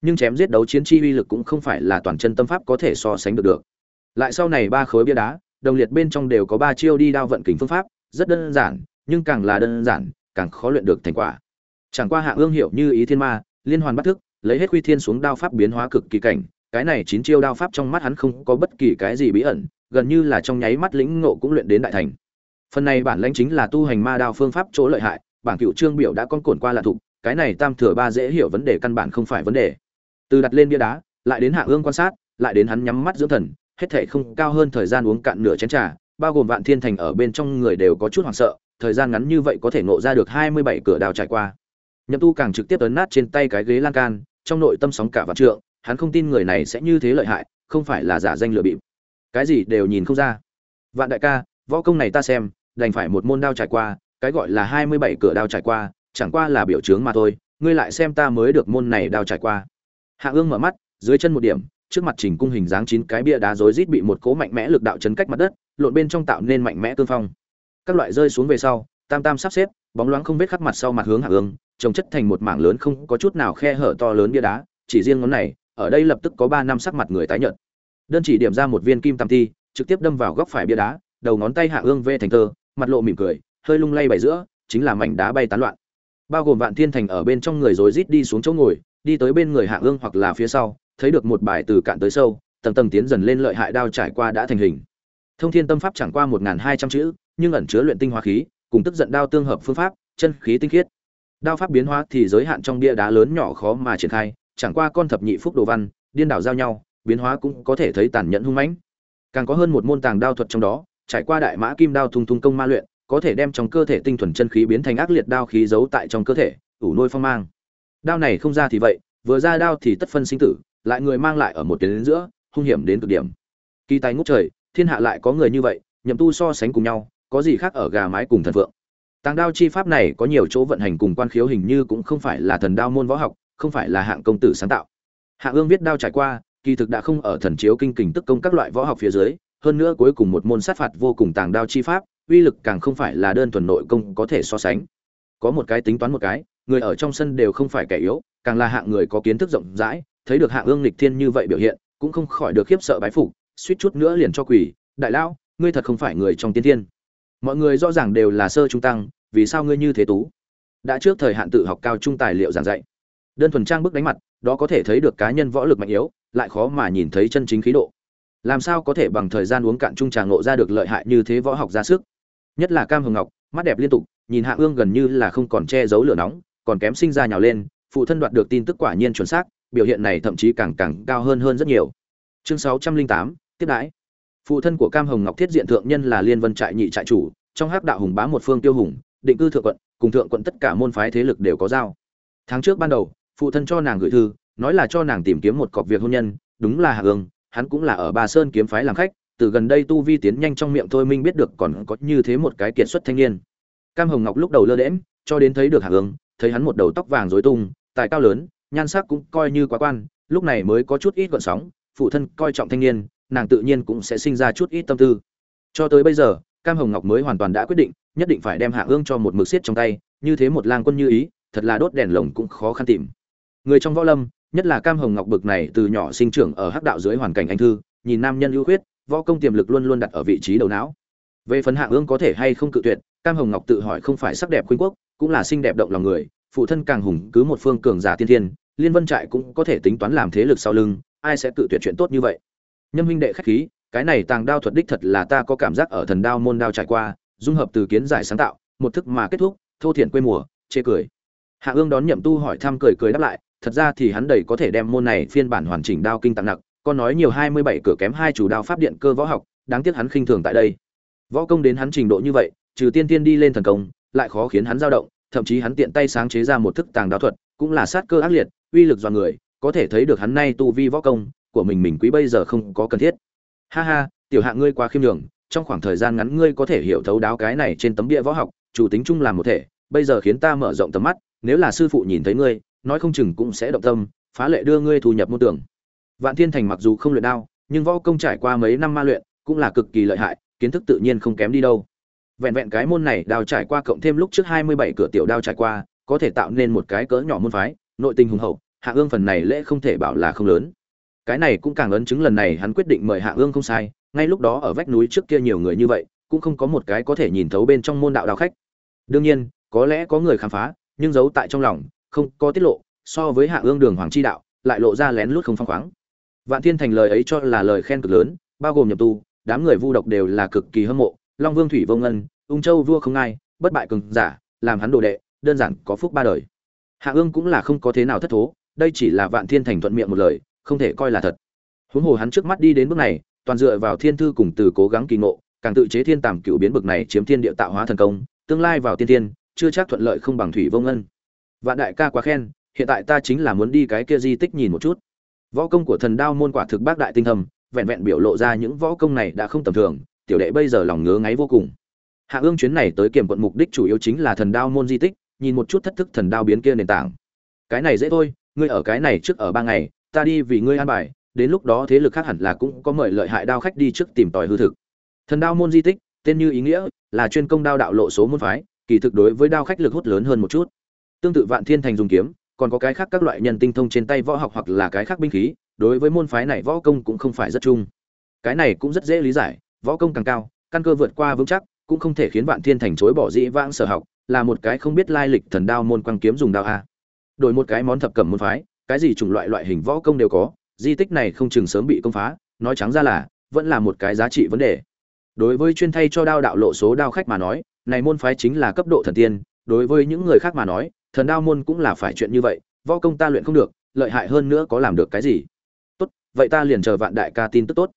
nhưng chém giết đấu chiến chi uy lực cũng không phải là toàn chân tâm pháp có thể so sánh được được. Lại sau này ba khối bia đá, đồng liệt bên trong đều có ba chiêu đi đao vận kình phương pháp, rất đơn giản nhưng càng là đơn giản, càng khó luyện được thành quả. Chẳng qua hạ ương hiểu như ý thiên ma, liên hoàn bắt thức, lấy hết quy thiên xuống đao pháp biến hóa cực kỳ cảnh, cái này chín chiêu đao pháp trong mắt hắn không có bất kỳ cái gì bí ẩn, gần như là trong nháy mắt lĩnh ngộ cũng luyện đến đại thành. Phần này bản lãnh chính là tu hành ma đao phương pháp chỗ lợi hại bản cựu trương biểu đã con cuộn qua là thục, cái này tam thừa ba dễ hiểu vấn đề căn bản không phải vấn đề. Từ đặt lên bia đá, lại đến hạ ương quan sát, lại đến hắn nhắm mắt dưỡng thần, hết thể không cao hơn thời gian uống cạn nửa chén trà, bao gồm vạn thiên thành ở bên trong người đều có chút hoảng sợ thời gian ngắn như vậy có thể ngộ ra được hai mươi bảy cửa đào trải qua. Nhậm tu càng trực tiếp ấn nát trên tay cái ghế lan can, trong nội tâm sóng cả vạn trượng, hắn không tin người này sẽ như thế lợi hại, không phải là giả danh lừa bịp. Cái gì đều nhìn không ra. Vạn đại ca, võ công này ta xem, đành phải một môn đao trải qua, cái gọi là hai mươi bảy cửa đao trải qua, chẳng qua là biểu chứng mà thôi, ngươi lại xem ta mới được môn này đao trải qua. Hạ ương mở mắt, dưới chân một điểm, trước mặt trình cung hình dáng chín cái bia đá rối rít bị một cố mạnh mẽ lực đạo chấn cách mặt đất, lộn bên trong tạo nên mạnh mẽ cương phong các loại rơi xuống về sau tam tam sắp xếp bóng loáng không vết khắc mặt sau mặt hướng hạ hương, trồng chất thành một mảng lớn không có chút nào khe hở to lớn bia đá chỉ riêng ngón này ở đây lập tức có ba năm sắc mặt người tái nhợt. Đơn chỉ điểm ra một viên kim tam ti trực tiếp đâm vào góc phải bia đá đầu ngón tay hạ ương vê thành tơ mặt lộ mỉm cười hơi lung lay bảy giữa chính là mảnh đá bay tán loạn. Bao gồm vạn thiên thành ở bên trong người rối rít đi xuống chỗ ngồi đi tới bên người hạ ương hoặc là phía sau thấy được một bài từ cạn tới sâu tầng tầng tiến dần lên lợi hại đao trải qua đã thành hình. Thông thiên tâm pháp chẳng qua một hai trăm chữ nhưng ẩn chứa luyện tinh hóa khí, cùng tức giận đao tương hợp phương pháp, chân khí tinh khiết. Đao pháp biến hóa thì giới hạn trong bia đá lớn nhỏ khó mà triển khai, chẳng qua con thập nhị phúc đồ văn, điên đảo giao nhau, biến hóa cũng có thể thấy tàn nhẫn hung mãnh. Càng có hơn một môn tàng đao thuật trong đó, trải qua đại mã kim đao thung thung công ma luyện, có thể đem trong cơ thể tinh thuần chân khí biến thành ác liệt đao khí giấu tại trong cơ thể, ủ nuôi phong mang. Đao này không ra thì vậy, vừa ra đao thì tất phân sinh tử, lại người mang lại ở một tuyến đến giữa, hung hiểm đến cực điểm. Kỳ tài ngút trời, thiên hạ lại có người như vậy, nhậm tu so sánh cùng nhau có gì khác ở gà mái cùng thần phượng. Tàng đao chi pháp này có nhiều chỗ vận hành cùng quan khiếu hình như cũng không phải là thần đao môn võ học, không phải là hạng công tử sáng tạo. Hạng ương viết đao trải qua, kỳ thực đã không ở thần chiếu kinh kình tức công các loại võ học phía dưới, hơn nữa cuối cùng một môn sát phạt vô cùng tàng đao chi pháp, uy lực càng không phải là đơn thuần nội công có thể so sánh. Có một cái tính toán một cái, người ở trong sân đều không phải kẻ yếu, càng là hạng người có kiến thức rộng rãi, thấy được hạng ương lịch thiên như vậy biểu hiện, cũng không khỏi được khiếp sợ bái phục, suýt chút nữa liền cho quỳ, đại lão, ngươi thật không phải người trong tiên thiên mọi người rõ ràng đều là sơ trung tăng, vì sao ngươi như thế tú? Đã trước thời hạn tự học cao trung tài liệu giảng dạy. Đơn thuần trang bức đánh mặt, đó có thể thấy được cá nhân võ lực mạnh yếu, lại khó mà nhìn thấy chân chính khí độ. Làm sao có thể bằng thời gian uống cạn chung trà ngộ ra được lợi hại như thế võ học ra sức? Nhất là cam hồng ngọc, mắt đẹp liên tục, nhìn hạ ương gần như là không còn che giấu lửa nóng, còn kém sinh ra nhào lên, phụ thân đoạt được tin tức quả nhiên chuẩn xác, biểu hiện này thậm chí càng càng cao hơn hơn rất nhiều. Chương sáu trăm linh tám, tiếp đãi phụ thân của cam hồng ngọc thiết diện thượng nhân là liên vân trại nhị trại chủ, trong hắc đạo hùng bá một phương tiêu hùng, định cư thượng quận, cùng thượng quận tất cả môn phái thế lực đều có giao. Tháng trước ban đầu, phụ thân cho nàng gửi thư, nói là cho nàng tìm kiếm một cọc việc hôn nhân, đúng là hạ ương hắn cũng là ở bà sơn kiếm phái làm khách, từ gần đây tu vi tiến nhanh trong miệng thôi minh biết được còn có như thế một cái kiệt xuất thanh niên. Cam hồng ngọc lúc đầu lơ đễm cho đến thấy được hạ ương thấy hắn một đầu tóc vàng rối tung, tài cao lớn, nhan sắc cũng coi như quá quan, lúc này mới có chút ít gọn sóng, phụ thân coi trọng thanh niên nàng tự nhiên cũng sẽ sinh ra chút ít tâm tư. Cho tới bây giờ, cam hồng ngọc mới hoàn toàn đã quyết định, nhất định phải đem hạ ương cho một mực xiết trong tay, như thế một lang quân như ý, thật là đốt đèn lồng cũng khó khăn tìm. Người trong võ lâm, nhất là cam hồng ngọc bực này từ nhỏ sinh trưởng ở hắc đạo dưới hoàn cảnh anh thư, nhìn nam nhân ưu khuyết, võ công tiềm lực luôn luôn đặt ở vị trí đầu não. Về phần hạ ương có thể hay không cự tuyệt, cam hồng ngọc tự hỏi không phải sắc đẹp khuynh quốc, cũng là xinh đẹp động lòng người, phụ thân càng hùng cứ một phương cường giả tiên thiên, liên vân trại cũng có thể tính toán làm thế lực sau lưng, ai sẽ tự tuyệt chuyện tốt như vậy? Nhâm huynh đệ khách khí, cái này tàng đao thuật đích thật là ta có cảm giác ở thần đao môn đao trải qua, dung hợp từ kiến giải sáng tạo, một thức mà kết thúc, thô thiện quê mùa, chê cười. Hạ ương đón nhậm tu hỏi thăm cười cười đáp lại, thật ra thì hắn đầy có thể đem môn này phiên bản hoàn chỉnh đao kinh tặng nặc con nói nhiều hai mươi bảy cửa kém hai chủ đao pháp điện cơ võ học, đáng tiếc hắn khinh thường tại đây. Võ công đến hắn trình độ như vậy, trừ tiên tiên đi lên thần công, lại khó khiến hắn dao động, thậm chí hắn tiện tay sáng chế ra một thức tàng đao thuật, cũng là sát cơ ác liệt, uy lực do người, có thể thấy được hắn nay tu vi võ công của mình mình quý bây giờ không có cần thiết. Ha ha, tiểu hạ ngươi quá khiêm nhường, trong khoảng thời gian ngắn ngươi có thể hiểu thấu đáo cái này trên tấm bia võ học, chủ tính chung làm một thể, bây giờ khiến ta mở rộng tầm mắt, nếu là sư phụ nhìn thấy ngươi, nói không chừng cũng sẽ động tâm, phá lệ đưa ngươi thu nhập môn tưởng vạn thiên thành mặc dù không luyện đao, nhưng võ công trải qua mấy năm ma luyện, cũng là cực kỳ lợi hại, kiến thức tự nhiên không kém đi đâu. Vẹn vẹn cái môn này đao trải qua cộng thêm lúc trước hai mươi bảy cửa tiểu đao trải qua, có thể tạo nên một cái cỡ nhỏ môn phái, nội tình hùng hậu, hạ ương phần này lễ không thể bảo là không lớn cái này cũng càng ấn chứng lần này hắn quyết định mời hạ ương không sai, ngay lúc đó ở vách núi trước kia nhiều người như vậy, cũng không có một cái có thể nhìn thấu bên trong môn đạo đạo khách. Đương nhiên, có lẽ có người khám phá, nhưng giấu tại trong lòng, không có tiết lộ, so với hạ ương đường hoàng chi đạo, lại lộ ra lén lút không phăng khoáng. Vạn thiên thành lời ấy cho là lời khen cực lớn, bao gồm nhập tu, đám người vu độc đều là cực kỳ hâm mộ, long vương thủy vô ngân, ung châu vua không ai, bất bại cường giả, làm hắn đồ đệ, đơn giản có phúc ba đời. Hạ ương cũng là không có thế nào thất thố, đây chỉ là vạn thiên thành thuận miệng một lời không thể coi là thật. Huống hồ hắn trước mắt đi đến bước này, toàn dựa vào thiên thư cùng từ cố gắng kỳ ngộ, càng tự chế thiên tàm cựu biến bực này chiếm thiên địa tạo hóa thần công, tương lai vào tiên thiên, chưa chắc thuận lợi không bằng thủy vông ân vạn đại ca quá khen, hiện tại ta chính là muốn đi cái kia di tích nhìn một chút. Võ công của thần đao môn quả thực bác đại tinh thầm vẹn vẹn biểu lộ ra những võ công này đã không tầm thường, tiểu đệ bây giờ lòng ngứa ngáy vô cùng. Hạ ương chuyến này tới kiểm quận mục đích chủ yếu chính là thần đao môn di tích, nhìn một chút thất thức thần đao biến kia nền tảng. Cái này dễ thôi, ngươi ở cái này trước ở ba ngày ta đi vì ngươi an bài, đến lúc đó thế lực khác hẳn là cũng có mời lợi hại đao khách đi trước tìm tòi hư thực. Thần đao môn di tích, tên như ý nghĩa, là chuyên công đao đạo lộ số môn phái, kỳ thực đối với đao khách lực hút lớn hơn một chút. Tương tự vạn thiên thành dùng kiếm, còn có cái khác các loại nhân tinh thông trên tay võ học hoặc là cái khác binh khí, đối với môn phái này võ công cũng không phải rất chung. Cái này cũng rất dễ lý giải, võ công càng cao, căn cơ vượt qua vững chắc, cũng không thể khiến vạn thiên thành chối bỏ dĩ vãng sở học, là một cái không biết lai lịch thần đao môn quang kiếm dùng đao a. Đổi một cái món thập cẩm môn phái cái gì chủng loại loại hình võ công đều có, di tích này không chừng sớm bị công phá, nói trắng ra là, vẫn là một cái giá trị vấn đề. Đối với chuyên thay cho đao đạo lộ số đao khách mà nói, này môn phái chính là cấp độ thần tiên, đối với những người khác mà nói, thần đao môn cũng là phải chuyện như vậy, võ công ta luyện không được, lợi hại hơn nữa có làm được cái gì. Tốt, vậy ta liền chờ vạn đại ca tin tức tốt.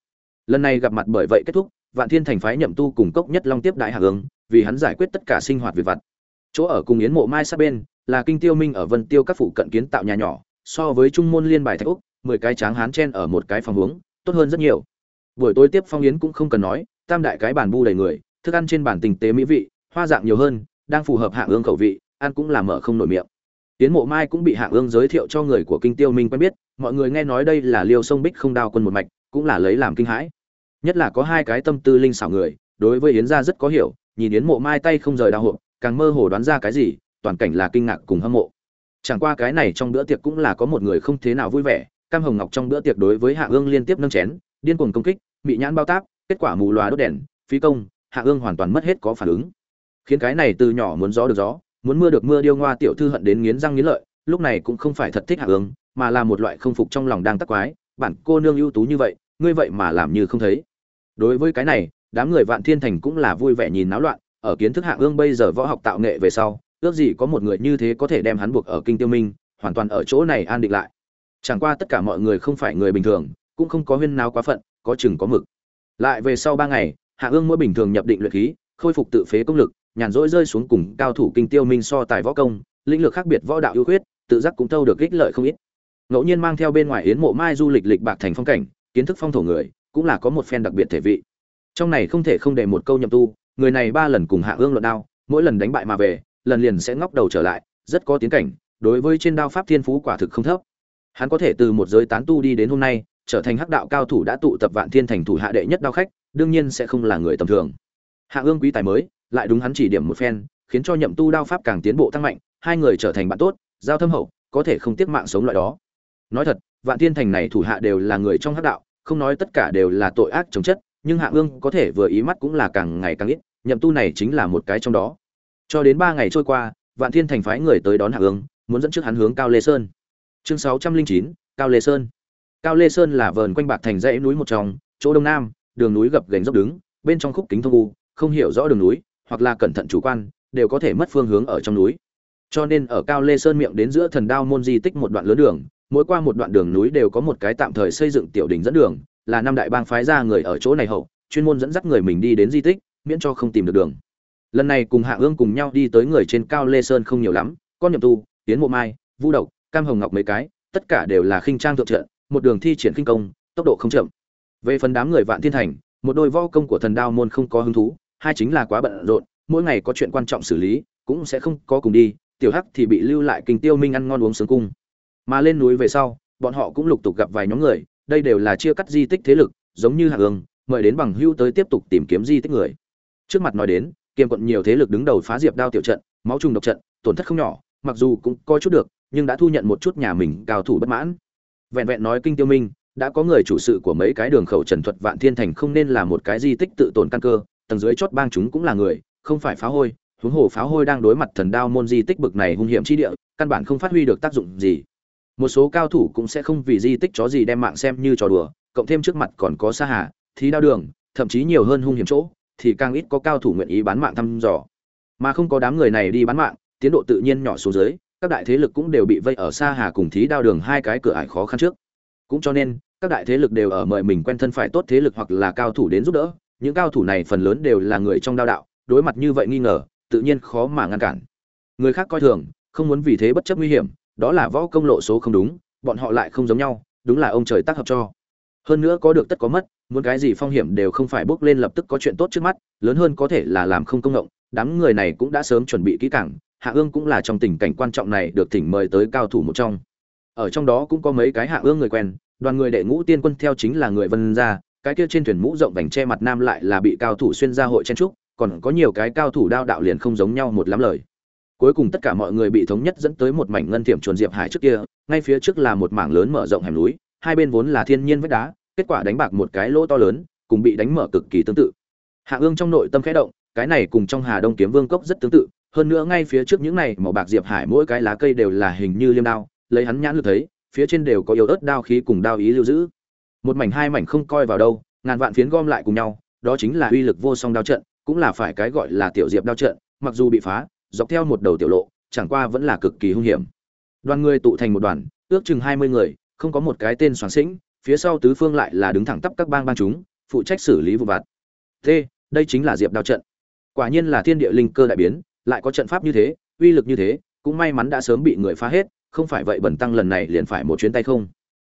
Lần này gặp mặt bởi vậy kết thúc, vạn thiên thành phái nhậm tu cùng cốc nhất long tiếp đại hạ hướng, vì hắn giải quyết tất cả sinh hoạt việc vặt. Chỗ ở cùng yến mộ mai sát bên, là kinh tiêu minh ở vân tiêu các phụ cận kiến tạo nhà nhỏ so với trung môn liên bài thạch úc, mười cái tráng hán chen ở một cái phòng hướng tốt hơn rất nhiều. Buổi tối tiếp phong yến cũng không cần nói, tam đại cái bàn bu đầy người, thức ăn trên bàn tình tế mỹ vị, hoa dạng nhiều hơn, đang phù hợp hạ ương khẩu vị, ăn cũng làm mở không nổi miệng. Tiến mộ mai cũng bị hạ ương giới thiệu cho người của kinh tiêu minh quen biết, mọi người nghe nói đây là liêu sông bích không đao quân một mạch, cũng là lấy làm kinh hãi. Nhất là có hai cái tâm tư linh xảo người, đối với yến gia rất có hiểu, nhìn yến mộ mai tay không rời đao hộp càng mơ hồ đoán ra cái gì, toàn cảnh là kinh ngạc cùng hâm mộ chẳng qua cái này trong bữa tiệc cũng là có một người không thế nào vui vẻ, cam hồng ngọc trong bữa tiệc đối với hạ ương liên tiếp nâng chén, điên cuồng công kích, bị nhãn bao tác kết quả mù loà đốt đèn, phí công, hạ ương hoàn toàn mất hết có phản ứng. Khiến cái này từ nhỏ muốn gió được gió, muốn mưa được mưa điêu ngoa tiểu thư hận đến nghiến răng nghiến lợi, lúc này cũng không phải thật thích hạ ương, mà là một loại không phục trong lòng đang tắc quái, bản cô nương ưu tú như vậy, ngươi vậy mà làm như không thấy. Đối với cái này, đám người vạn thiên thành cũng là vui vẻ nhìn náo loạn, ở kiến thức hạ ương bây giờ võ học tạo nghệ về sau ước gì có một người như thế có thể đem hắn buộc ở kinh tiêu minh, hoàn toàn ở chỗ này an định lại. Chẳng qua tất cả mọi người không phải người bình thường, cũng không có huyên nào quá phận, có chừng có mực. Lại về sau ba ngày, hạ ương mỗi bình thường nhập định luyện khí, khôi phục tự phế công lực, nhàn rỗi rơi xuống cùng cao thủ kinh tiêu minh so tài võ công, lĩnh lực khác biệt võ đạo ưu khuyết, tự giác cũng thâu được ích lợi không ít. Ngẫu nhiên mang theo bên ngoài yến mộ mai du lịch lịch bạc thành phong cảnh, kiến thức phong thổ người, cũng là có một phen đặc biệt thể vị. Trong này không thể không để một câu nhậm tu, người này ba lần cùng hạ ương luận đao, mỗi lần đánh bại mà về lần liền sẽ ngóc đầu trở lại, rất có tiến cảnh, đối với trên đao pháp thiên phú quả thực không thấp. Hắn có thể từ một giới tán tu đi đến hôm nay, trở thành hắc đạo cao thủ đã tụ tập vạn thiên thành thủ hạ đệ nhất đao khách, đương nhiên sẽ không là người tầm thường. Hạ ương quý tài mới, lại đúng hắn chỉ điểm một phen, khiến cho nhậm tu đao pháp càng tiến bộ tăng mạnh, hai người trở thành bạn tốt, giao thâm hậu, có thể không tiếc mạng sống loại đó. Nói thật, vạn thiên thành này thủ hạ đều là người trong hắc đạo, không nói tất cả đều là tội ác chống chất, nhưng hạ ương có thể vừa ý mắt cũng là càng ngày càng ít, nhậm tu này chính là một cái trong đó cho đến ba ngày trôi qua, vạn thiên thành phái người tới đón hạ ương muốn dẫn trước hắn hướng cao lê sơn. Chương sáu trăm linh chín, cao lê sơn. Cao lê sơn là vờn quanh bạc thành dãy núi một trong, chỗ đông nam, đường núi gập ghềnh dốc đứng, bên trong khúc kính thông u, không hiểu rõ đường núi, hoặc là cẩn thận chủ quan, đều có thể mất phương hướng ở trong núi. Cho nên ở cao lê sơn miệng đến giữa thần đao môn di tích một đoạn lớn đường, mỗi qua một đoạn đường núi đều có một cái tạm thời xây dựng tiểu đình dẫn đường, là năm đại bang phái ra người ở chỗ này hậu, chuyên môn dẫn dắt người mình đi đến di tích, miễn cho không tìm được đường lần này cùng hạ ương cùng nhau đi tới người trên cao lê sơn không nhiều lắm, con nhậm tu tiến mộ mai, vu độc, cam hồng ngọc mấy cái, tất cả đều là khinh trang thượng trận, một đường thi triển khinh công, tốc độ không chậm. Về phần đám người vạn thiên thành, một đôi võ công của thần đao môn không có hứng thú, hai chính là quá bận rộn, mỗi ngày có chuyện quan trọng xử lý, cũng sẽ không có cùng đi, tiểu hắc thì bị lưu lại kinh tiêu minh ăn ngon uống sướng cung. Mà lên núi về sau, bọn họ cũng lục tục gặp vài nhóm người, đây đều là chia cắt di tích thế lực, giống như hạ ương, mời đến bằng hưu tới tiếp tục tìm kiếm di tích người. Trước mặt nói đến kiềm quận nhiều thế lực đứng đầu phá diệp đao tiểu trận, máu trùng độc trận, tổn thất không nhỏ, mặc dù cũng coi chút được, nhưng đã thu nhận một chút nhà mình cao thủ bất mãn. Vẹn vẹn nói kinh tiêu minh, đã có người chủ sự của mấy cái đường khẩu trần thuật vạn thiên thành không nên là một cái di tích tự tổn căn cơ, tầng dưới chót bang chúng cũng là người, không phải phá hôi, huống hồ phá hôi đang đối mặt thần đao môn di tích bực này hung hiểm chi địa, căn bản không phát huy được tác dụng gì. Một số cao thủ cũng sẽ không vì di tích chó gì đem mạng xem như trò đùa, cộng thêm trước mặt còn có xa hà, thí đao đường, thậm chí nhiều hơn hung hiểm chỗ thì càng ít có cao thủ nguyện ý bán mạng thăm dò. Mà không có đám người này đi bán mạng, tiến độ tự nhiên nhỏ xuống dưới, các đại thế lực cũng đều bị vây ở xa hà cùng thí đao đường hai cái cửa ải khó khăn trước. Cũng cho nên, các đại thế lực đều ở mời mình quen thân phải tốt thế lực hoặc là cao thủ đến giúp đỡ. Những cao thủ này phần lớn đều là người trong đao đạo, đối mặt như vậy nghi ngờ, tự nhiên khó mà ngăn cản. Người khác coi thường, không muốn vì thế bất chấp nguy hiểm, đó là võ công lộ số không đúng, bọn họ lại không giống nhau, đúng là ông trời tác hợp cho. Hơn nữa có được tất có mất muốn cái gì phong hiểm đều không phải bước lên lập tức có chuyện tốt trước mắt, lớn hơn có thể là làm không công ngộng, đám người này cũng đã sớm chuẩn bị kỹ càng, hạ ương cũng là trong tình cảnh quan trọng này được thỉnh mời tới cao thủ một trong. Ở trong đó cũng có mấy cái hạ ương người quen, đoàn người đệ ngũ tiên quân theo chính là người vân gia, cái kia trên thuyền mũ rộng vành che mặt nam lại là bị cao thủ xuyên gia hội chen trúc, còn có nhiều cái cao thủ đao đạo liền không giống nhau một lắm lời. Cuối cùng tất cả mọi người bị thống nhất dẫn tới một mảnh ngân tiệm chuồn diệp hải trước kia, ngay phía trước là một mảng lớn mở rộng hẻm núi, hai bên vốn là thiên nhiên vách đá kết quả đánh bạc một cái lỗ to lớn, cùng bị đánh mở cực kỳ tương tự. Hạ ương trong nội tâm khẽ động, cái này cùng trong hà đông kiếm vương cốc rất tương tự, hơn nữa ngay phía trước những này màu bạc diệp hải mỗi cái lá cây đều là hình như liêm đao, lấy hắn nhãn lực thấy, phía trên đều có yếu ớt đao khí cùng đao ý lưu giữ. Một mảnh hai mảnh không coi vào đâu, ngàn vạn phiến gom lại cùng nhau, đó chính là uy lực vô song đao trận, cũng là phải cái gọi là tiểu diệp đao trận, mặc dù bị phá, dọc theo một đầu tiểu lộ, chẳng qua vẫn là cực kỳ hung hiểm. Đoàn người tụ thành một đoàn, ước chừng hai mươi người, không có một cái tên soán sĩnh phía sau tứ phương lại là đứng thẳng tắp các bang bang chúng, phụ trách xử lý vụ vặt. T, đây chính là diệp đao trận. Quả nhiên là thiên địa linh cơ đại biến, lại có trận pháp như thế, uy lực như thế, cũng may mắn đã sớm bị người phá hết, không phải vậy bẩn tăng lần này liền phải một chuyến tay không.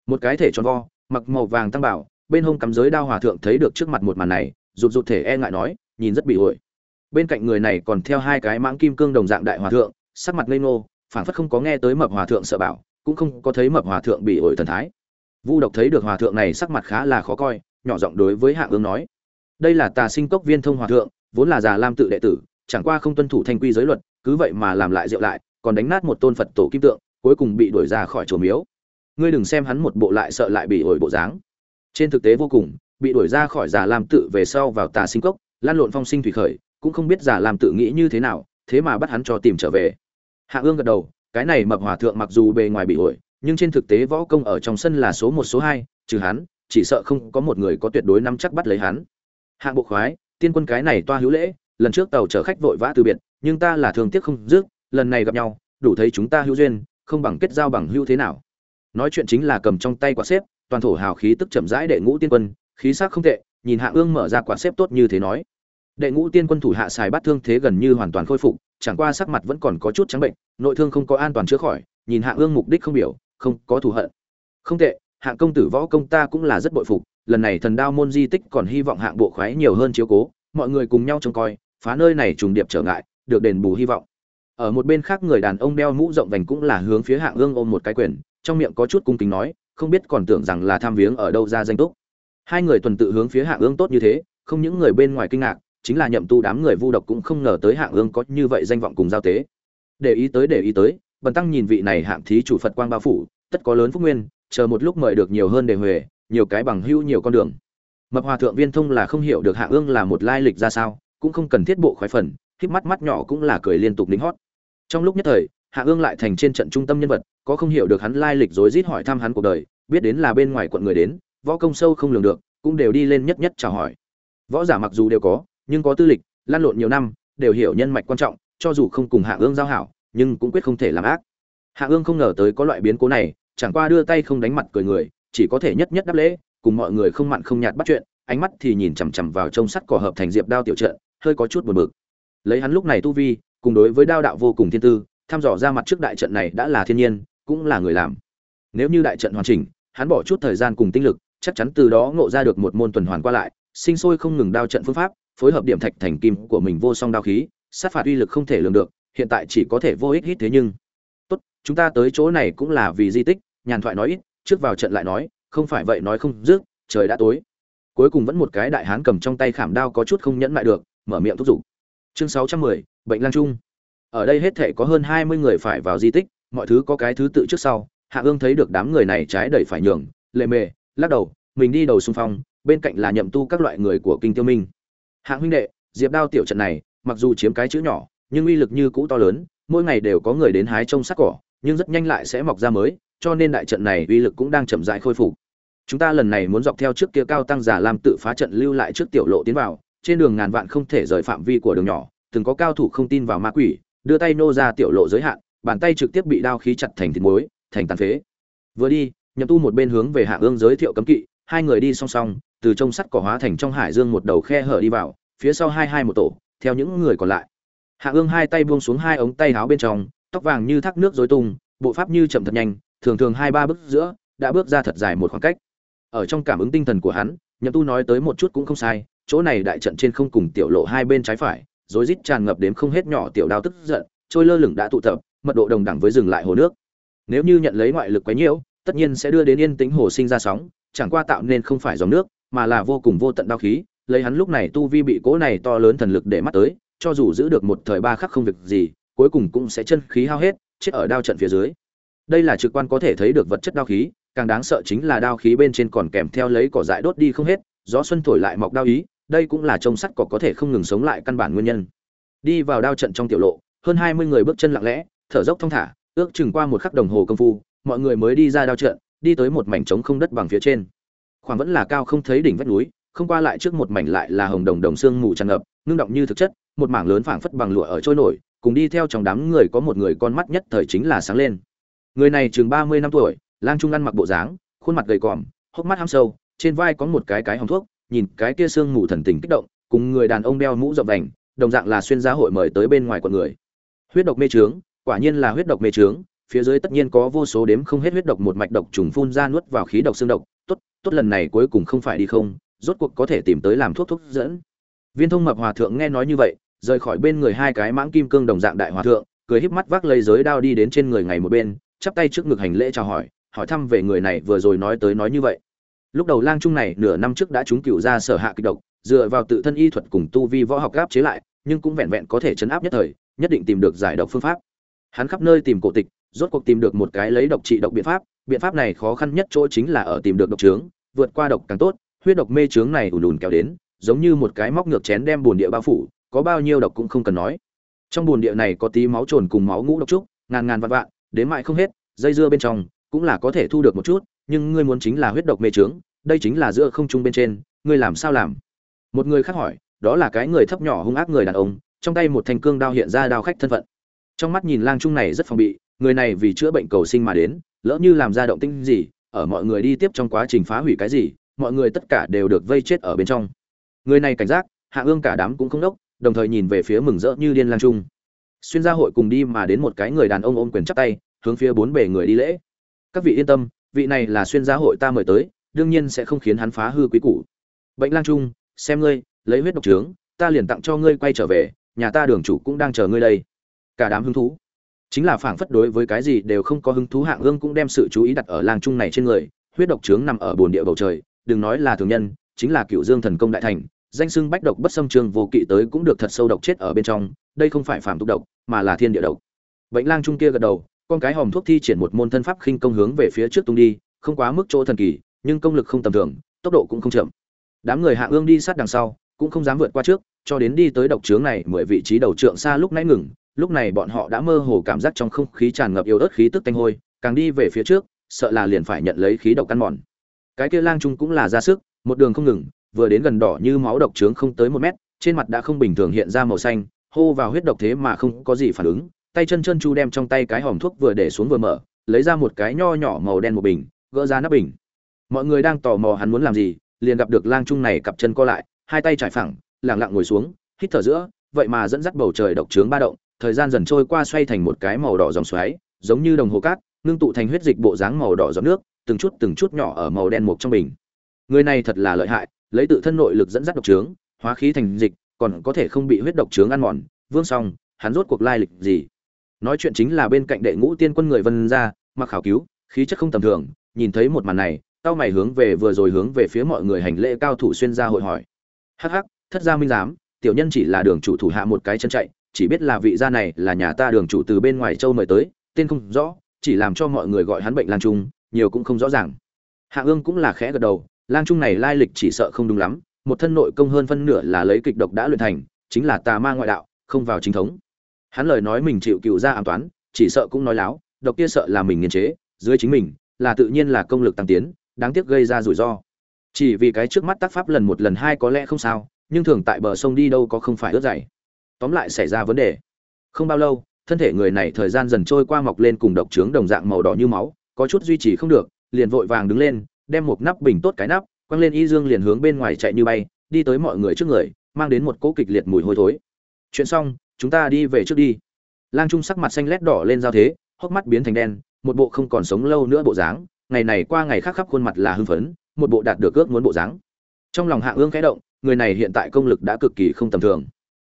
Một cái thể tròn vo, mặc màu vàng tăng bảo, bên hông cắm giới đao hòa thượng thấy được trước mặt một màn này, rụt rụt thể e ngại nói, nhìn rất bị ổi bên cạnh người này còn theo hai cái mãng kim cương đồng dạng đại hòa thượng, sắc mặt ngây ngô, phảng phất không có nghe tới mập hòa thượng sợ bảo, cũng không có thấy mập hòa thượng bị ổi thần thái vu độc thấy được hòa thượng này sắc mặt khá là khó coi, nhỏ giọng đối với hạ ương nói, đây là tà sinh cốc viên thông hòa thượng, vốn là già lam tự đệ tử, chẳng qua không tuân thủ thanh quy giới luật, cứ vậy mà làm lại rượu lại, còn đánh nát một tôn phật tổ kim tượng, cuối cùng bị đuổi ra khỏi chùa miếu. Ngươi đừng xem hắn một bộ lại sợ lại bị ổi bộ dáng. Trên thực tế vô cùng, bị đuổi ra khỏi già lam tự về sau vào tà sinh cốc, lan lộn phong sinh thủy khởi, cũng không biết già lam tự nghĩ như thế nào, thế mà bắt hắn cho tìm trở về. Hạ ương gật đầu, cái này mập hòa thượng mặc dù bề ngoài bị ổi nhưng trên thực tế võ công ở trong sân là số một, số hai, trừ hắn, chỉ sợ không có một người có tuyệt đối nắm chắc bắt lấy hắn. Hạng bộ khoái, tiên quân cái này toa hữu lễ, lần trước tàu chở khách vội vã từ biệt, nhưng ta là thường tiếc không dứt, lần này gặp nhau, đủ thấy chúng ta hữu duyên, không bằng kết giao bằng hữu thế nào. Nói chuyện chính là cầm trong tay quả xếp, toàn thổ hào khí tức chậm rãi đệ ngũ tiên quân, khí sắc không tệ, nhìn hạ ương mở ra quả xếp tốt như thế nói. Đệ ngũ tiên quân thủ hạ xài bắt thương thế gần như hoàn toàn khôi phục, chẳng qua sắc mặt vẫn còn có chút trắng bệnh, nội thương không có an toàn chữa khỏi, nhìn hạ ương mục đích không biểu không có thù hận. Không tệ, hạng công tử võ công ta cũng là rất bội phục, lần này thần đao môn di tích còn hy vọng hạng bộ khoái nhiều hơn chiếu cố, mọi người cùng nhau trông coi, phá nơi này trùng điệp trở ngại, được đền bù hy vọng. Ở một bên khác người đàn ông đeo mũ rộng vành cũng là hướng phía hạng ương ôm một cái quyền, trong miệng có chút cung kính nói, không biết còn tưởng rằng là tham viếng ở đâu ra danh túc. Hai người tuần tự hướng phía hạng ương tốt như thế, không những người bên ngoài kinh ngạc, chính là nhậm tu đám người vu độc cũng không ngờ tới hạng ương có như vậy danh vọng cùng giao tế. Để ý tới, để ý tới bần tăng nhìn vị này hạng thí chủ phật quang bao phủ, tất có lớn phúc nguyên, chờ một lúc mời được nhiều hơn đề huề nhiều cái bằng hữu, nhiều con đường. Mập hòa thượng viên thông là không hiểu được hạ ương là một lai lịch ra sao, cũng không cần thiết bộ khoái phần, híp mắt mắt nhỏ cũng là cười liên tục lính hót. Trong lúc nhất thời hạ ương lại thành trên trận trung tâm nhân vật, có không hiểu được hắn lai lịch rối rít hỏi thăm hắn cuộc đời, biết đến là bên ngoài quận người đến, võ công sâu không lường được, cũng đều đi lên nhất nhất chào hỏi. Võ giả mặc dù đều có, nhưng có tư lịch lan lộn nhiều năm, đều hiểu nhân mạch quan trọng, cho dù không cùng hạ ương giao hảo nhưng cũng quyết không thể làm ác. Hạ ương không ngờ tới có loại biến cố này, chẳng qua đưa tay không đánh mặt cười người, chỉ có thể nhất nhất đáp lễ, cùng mọi người không mặn không nhạt bắt chuyện, ánh mắt thì nhìn chằm chằm vào trông sắt cỏ hợp thành diệp đao tiểu trận, hơi có chút buồn bực. Lấy hắn lúc này tu vi, cùng đối với đao đạo vô cùng thiên tư thăm dò ra mặt trước đại trận này đã là thiên nhiên, cũng là người làm. Nếu như đại trận hoàn chỉnh, hắn bỏ chút thời gian cùng tinh lực, chắc chắn từ đó ngộ ra được một môn tuần hoàn qua lại, sinh sôi không ngừng đao trận phương pháp, phối hợp điểm thạch thành kim của mình vô song đao khí, sát phạt uy lực không thể lường được hiện tại chỉ có thể vô ích hít thế nhưng. Tốt, chúng ta tới chỗ này cũng là vì di tích, nhàn thoại nói ít, trước vào trận lại nói, không phải vậy nói không dứt, trời đã tối. Cuối cùng vẫn một cái đại hán cầm trong tay khảm đao có chút không nhẫn lại được, mở miệng thúc giục. Chương sáu trăm mười, bệnh lang trung. Ở đây hết thể có hơn hai mươi người phải vào di tích, mọi thứ có cái thứ tự trước sau, hạ ương thấy được đám người này trái đẩy phải nhường, lệ mề, lắc đầu, mình đi đầu xung phong, bên cạnh là nhậm tu các loại người của kinh tiêu minh. Hạ huynh đệ, diệp đao tiểu trận này, mặc dù chiếm cái chữ nhỏ nhưng uy lực như cũ to lớn, mỗi ngày đều có người đến hái trông sắc cỏ, nhưng rất nhanh lại sẽ mọc ra mới, cho nên đại trận này uy lực cũng đang chậm rãi khôi phục. Chúng ta lần này muốn dọc theo trước kia cao tăng giả làm tự phá trận lưu lại trước tiểu lộ tiến vào, trên đường ngàn vạn không thể rời phạm vi của đường nhỏ, từng có cao thủ không tin vào ma quỷ, đưa tay nô ra tiểu lộ giới hạn, bàn tay trực tiếp bị đao khí chặt thành thịt muối, thành tàn phế. Vừa đi, nhậm tu một bên hướng về hạ ương giới thiệu cấm kỵ, hai người đi song song, từ trong sắt cỏ hóa thành trong hải dương một đầu khe hở đi vào, phía sau hai hai một tổ, theo những người còn lại hạ ương hai tay buông xuống hai ống tay áo bên trong, tóc vàng như thác nước rối tung, bộ pháp như chậm thật nhanh, thường thường hai ba bước giữa, đã bước ra thật dài một khoảng cách. Ở trong cảm ứng tinh thần của hắn, nhậm tu nói tới một chút cũng không sai, chỗ này đại trận trên không cùng tiểu lộ hai bên trái phải, rối rít tràn ngập đến không hết nhỏ tiểu đao tức giận, trôi lơ lửng đã tụ tập, mật độ đồng đẳng với dừng lại hồ nước. Nếu như nhận lấy ngoại lực quấy nhiễu tất nhiên sẽ đưa đến yên tĩnh hồ sinh ra sóng, chẳng qua tạo nên không phải dòng nước, mà là vô cùng vô tận đao khí, lấy hắn lúc này tu vi bị cố này to lớn thần lực để mắt tới cho dù giữ được một thời ba khắc không việc gì, cuối cùng cũng sẽ chân khí hao hết, chết ở đao trận phía dưới. Đây là trực quan có thể thấy được vật chất đao khí, càng đáng sợ chính là đao khí bên trên còn kèm theo lấy cỏ dại đốt đi không hết, gió xuân thổi lại mọc đao ý, đây cũng là trông sắt cỏ có thể không ngừng sống lại căn bản nguyên nhân. Đi vào đao trận trong tiểu lộ, hơn hai mươi người bước chân lặng lẽ, thở dốc thong thả, ước chừng qua một khắc đồng hồ công phu, mọi người mới đi ra đao trận, đi tới một mảnh trống không đất bằng phía trên. Khoảng vẫn là cao không thấy đỉnh vách núi, không qua lại trước một mảnh lại là hồng đồng đồng xương mù tràn ngập, ngưng động như thực chất một mảng lớn phảng phất bằng lụa ở trôi nổi, cùng đi theo trong đám người có một người con mắt nhất thời chính là sáng lên. Người này chừng ba mươi năm tuổi, lang trung ăn mặc bộ dáng, khuôn mặt gầy còm, hốc mắt ham sâu, trên vai có một cái cái hồng thuốc, nhìn cái kia xương mù thần tình kích động, cùng người đàn ông đeo mũ rộng vành, đồng dạng là xuyên gia hội mời tới bên ngoài quận người. Huyết độc mê trướng, quả nhiên là huyết độc mê trướng, phía dưới tất nhiên có vô số đếm không hết huyết độc một mạch độc trùng phun ra nuốt vào khí độc xương độc. Tốt tốt lần này cuối cùng không phải đi không, rốt cuộc có thể tìm tới làm thuốc thuốc dẫn. Viên thông mập hòa thượng nghe nói như vậy rời khỏi bên người hai cái mãng kim cương đồng dạng đại hòa thượng, cười híp mắt vác lấy giới đao đi đến trên người ngày một bên, chắp tay trước ngực hành lễ chào hỏi hỏi thăm về người này vừa rồi nói tới nói như vậy. Lúc đầu lang trung này nửa năm trước đã trúng cựu ra sở hạ kịch độc, dựa vào tự thân y thuật cùng tu vi võ học gáp chế lại, nhưng cũng vẹn vẹn có thể chấn áp nhất thời, nhất định tìm được giải độc phương pháp. Hắn khắp nơi tìm cổ tịch, rốt cuộc tìm được một cái lấy độc trị độc biện pháp biện pháp này khó khăn nhất chỗ chính là ở tìm được độc trướng, vượt qua độc càng tốt, huyết độc mê trướng này ùn ùn kéo đến, giống như một cái móc ngược chén đem bồn địa bao phủ có bao nhiêu độc cũng không cần nói. Trong bồn địa này có tí máu trồn cùng máu ngũ độc trúc, ngàn ngàn vạn vạn, đến mại không hết, dây dưa bên trong cũng là có thể thu được một chút, nhưng ngươi muốn chính là huyết độc mê trướng, đây chính là giữa không trung bên trên, ngươi làm sao làm? Một người khác hỏi, đó là cái người thấp nhỏ hung ác người đàn ông, trong tay một thanh cương đao hiện ra đao khách thân phận. Trong mắt nhìn lang trung này rất phòng bị, người này vì chữa bệnh cầu sinh mà đến, lỡ như làm ra động tinh gì, ở mọi người đi tiếp trong quá trình phá hủy cái gì, mọi người tất cả đều được vây chết ở bên trong. Người này cảnh giác, hạ ương cả đám cũng không đốc đồng thời nhìn về phía mừng rỡ như điên lang trung. Xuyên gia hội cùng đi mà đến một cái người đàn ông ôm quyền chắp tay, hướng phía bốn bề người đi lễ. Các vị yên tâm, vị này là xuyên gia hội ta mời tới, đương nhiên sẽ không khiến hắn phá hư quý củ. Bệnh lang trung, xem ngươi, lấy huyết độc trướng, ta liền tặng cho ngươi quay trở về, nhà ta đường chủ cũng đang chờ ngươi đây. Cả đám hứng thú. Chính là phảng phất đối với cái gì đều không có hứng thú hạng ương cũng đem sự chú ý đặt ở lang trung này trên người, huyết độc trướng nằm ở bồn địa bầu trời, đừng nói là thường nhân, chính là cựu dương thần công đại thành danh xưng bách độc bất xâm trường vô kỵ tới cũng được thật sâu độc chết ở bên trong, đây không phải phàm tục độc, mà là thiên địa độc. Bệnh lang trung kia gật đầu, con cái hòm thuốc thi triển một môn thân pháp khinh công hướng về phía trước tung đi, không quá mức chỗ thần kỳ, nhưng công lực không tầm thường, tốc độ cũng không chậm. Đám người hạ ương đi sát đằng sau, cũng không dám vượt qua trước, cho đến đi tới độc trướng này, mười vị trí đầu trượng xa lúc nãy ngừng, lúc này bọn họ đã mơ hồ cảm giác trong không khí tràn ngập yếu ớt khí tức tanh hôi, càng đi về phía trước, sợ là liền phải nhận lấy khí độc căn mòn. Cái kia lang trung cũng là ra sức, một đường không ngừng vừa đến gần đỏ như máu độc trướng không tới một mét, trên mặt đã không bình thường hiện ra màu xanh, hô vào huyết độc thế mà không có gì phản ứng. Tay chân chân chu đem trong tay cái hòm thuốc vừa để xuống vừa mở, lấy ra một cái nho nhỏ màu đen một bình, gỡ ra nắp bình. Mọi người đang tò mò hắn muốn làm gì, liền gặp được lang trung này cặp chân co lại, hai tay trải phẳng, lẳng lặng ngồi xuống, hít thở giữa, vậy mà dẫn dắt bầu trời độc trướng ba động, thời gian dần trôi qua xoay thành một cái màu đỏ dòng xoáy, giống như đồng hồ cát, ngưng tụ thành huyết dịch bộ dáng màu đỏ giọt nước, từng chút từng chút nhỏ ở màu đen mục trong bình. Người này thật là lợi hại lấy tự thân nội lực dẫn dắt độc trướng, hóa khí thành dịch, còn có thể không bị huyết độc trướng ăn mòn. Vương song, hắn rốt cuộc lai lịch gì? Nói chuyện chính là bên cạnh đệ ngũ tiên quân người vân gia, mặc khảo cứu, khí chất không tầm thường, nhìn thấy một màn này tao mày hướng về vừa rồi hướng về phía mọi người hành lễ cao thủ xuyên gia hội hỏi. Hắc hắc, thất gia minh giám, tiểu nhân chỉ là đường chủ thủ hạ một cái chân chạy, chỉ biết là vị gia này là nhà ta đường chủ từ bên ngoài châu mời tới, tên không rõ, chỉ làm cho mọi người gọi hắn bệnh lan trung, nhiều cũng không rõ ràng. Hạ ương cũng là khẽ gật đầu lang trung này lai lịch chỉ sợ không đúng lắm, một thân nội công hơn phân nửa là lấy kịch độc đã luyện thành, chính là tà ma ngoại đạo, không vào chính thống. Hắn lời nói mình chịu cựu ra ám toán, chỉ sợ cũng nói láo, độc kia sợ là mình nghiền chế, dưới chính mình, là tự nhiên là công lực tăng tiến, đáng tiếc gây ra rủi ro. Chỉ vì cái trước mắt tác pháp lần một lần hai có lẽ không sao, nhưng thường tại bờ sông đi đâu có không phải ướt dày. Tóm lại xảy ra vấn đề. Không bao lâu, thân thể người này thời gian dần trôi qua mọc lên cùng độc trướng đồng dạng màu đỏ như máu, có chút duy trì không được, liền vội vàng đứng lên đem một nắp bình tốt cái nắp, quăng lên y dương liền hướng bên ngoài chạy như bay, đi tới mọi người trước người, mang đến một cỗ kịch liệt mùi hôi thối. Chuyện xong, chúng ta đi về trước đi. Lang trung sắc mặt xanh lét đỏ lên giao thế, hốc mắt biến thành đen, một bộ không còn sống lâu nữa bộ dáng, ngày này qua ngày khác khắp khuôn mặt là hưng phấn, một bộ đạt được ước muốn bộ dáng. Trong lòng hạ ương khẽ động, người này hiện tại công lực đã cực kỳ không tầm thường.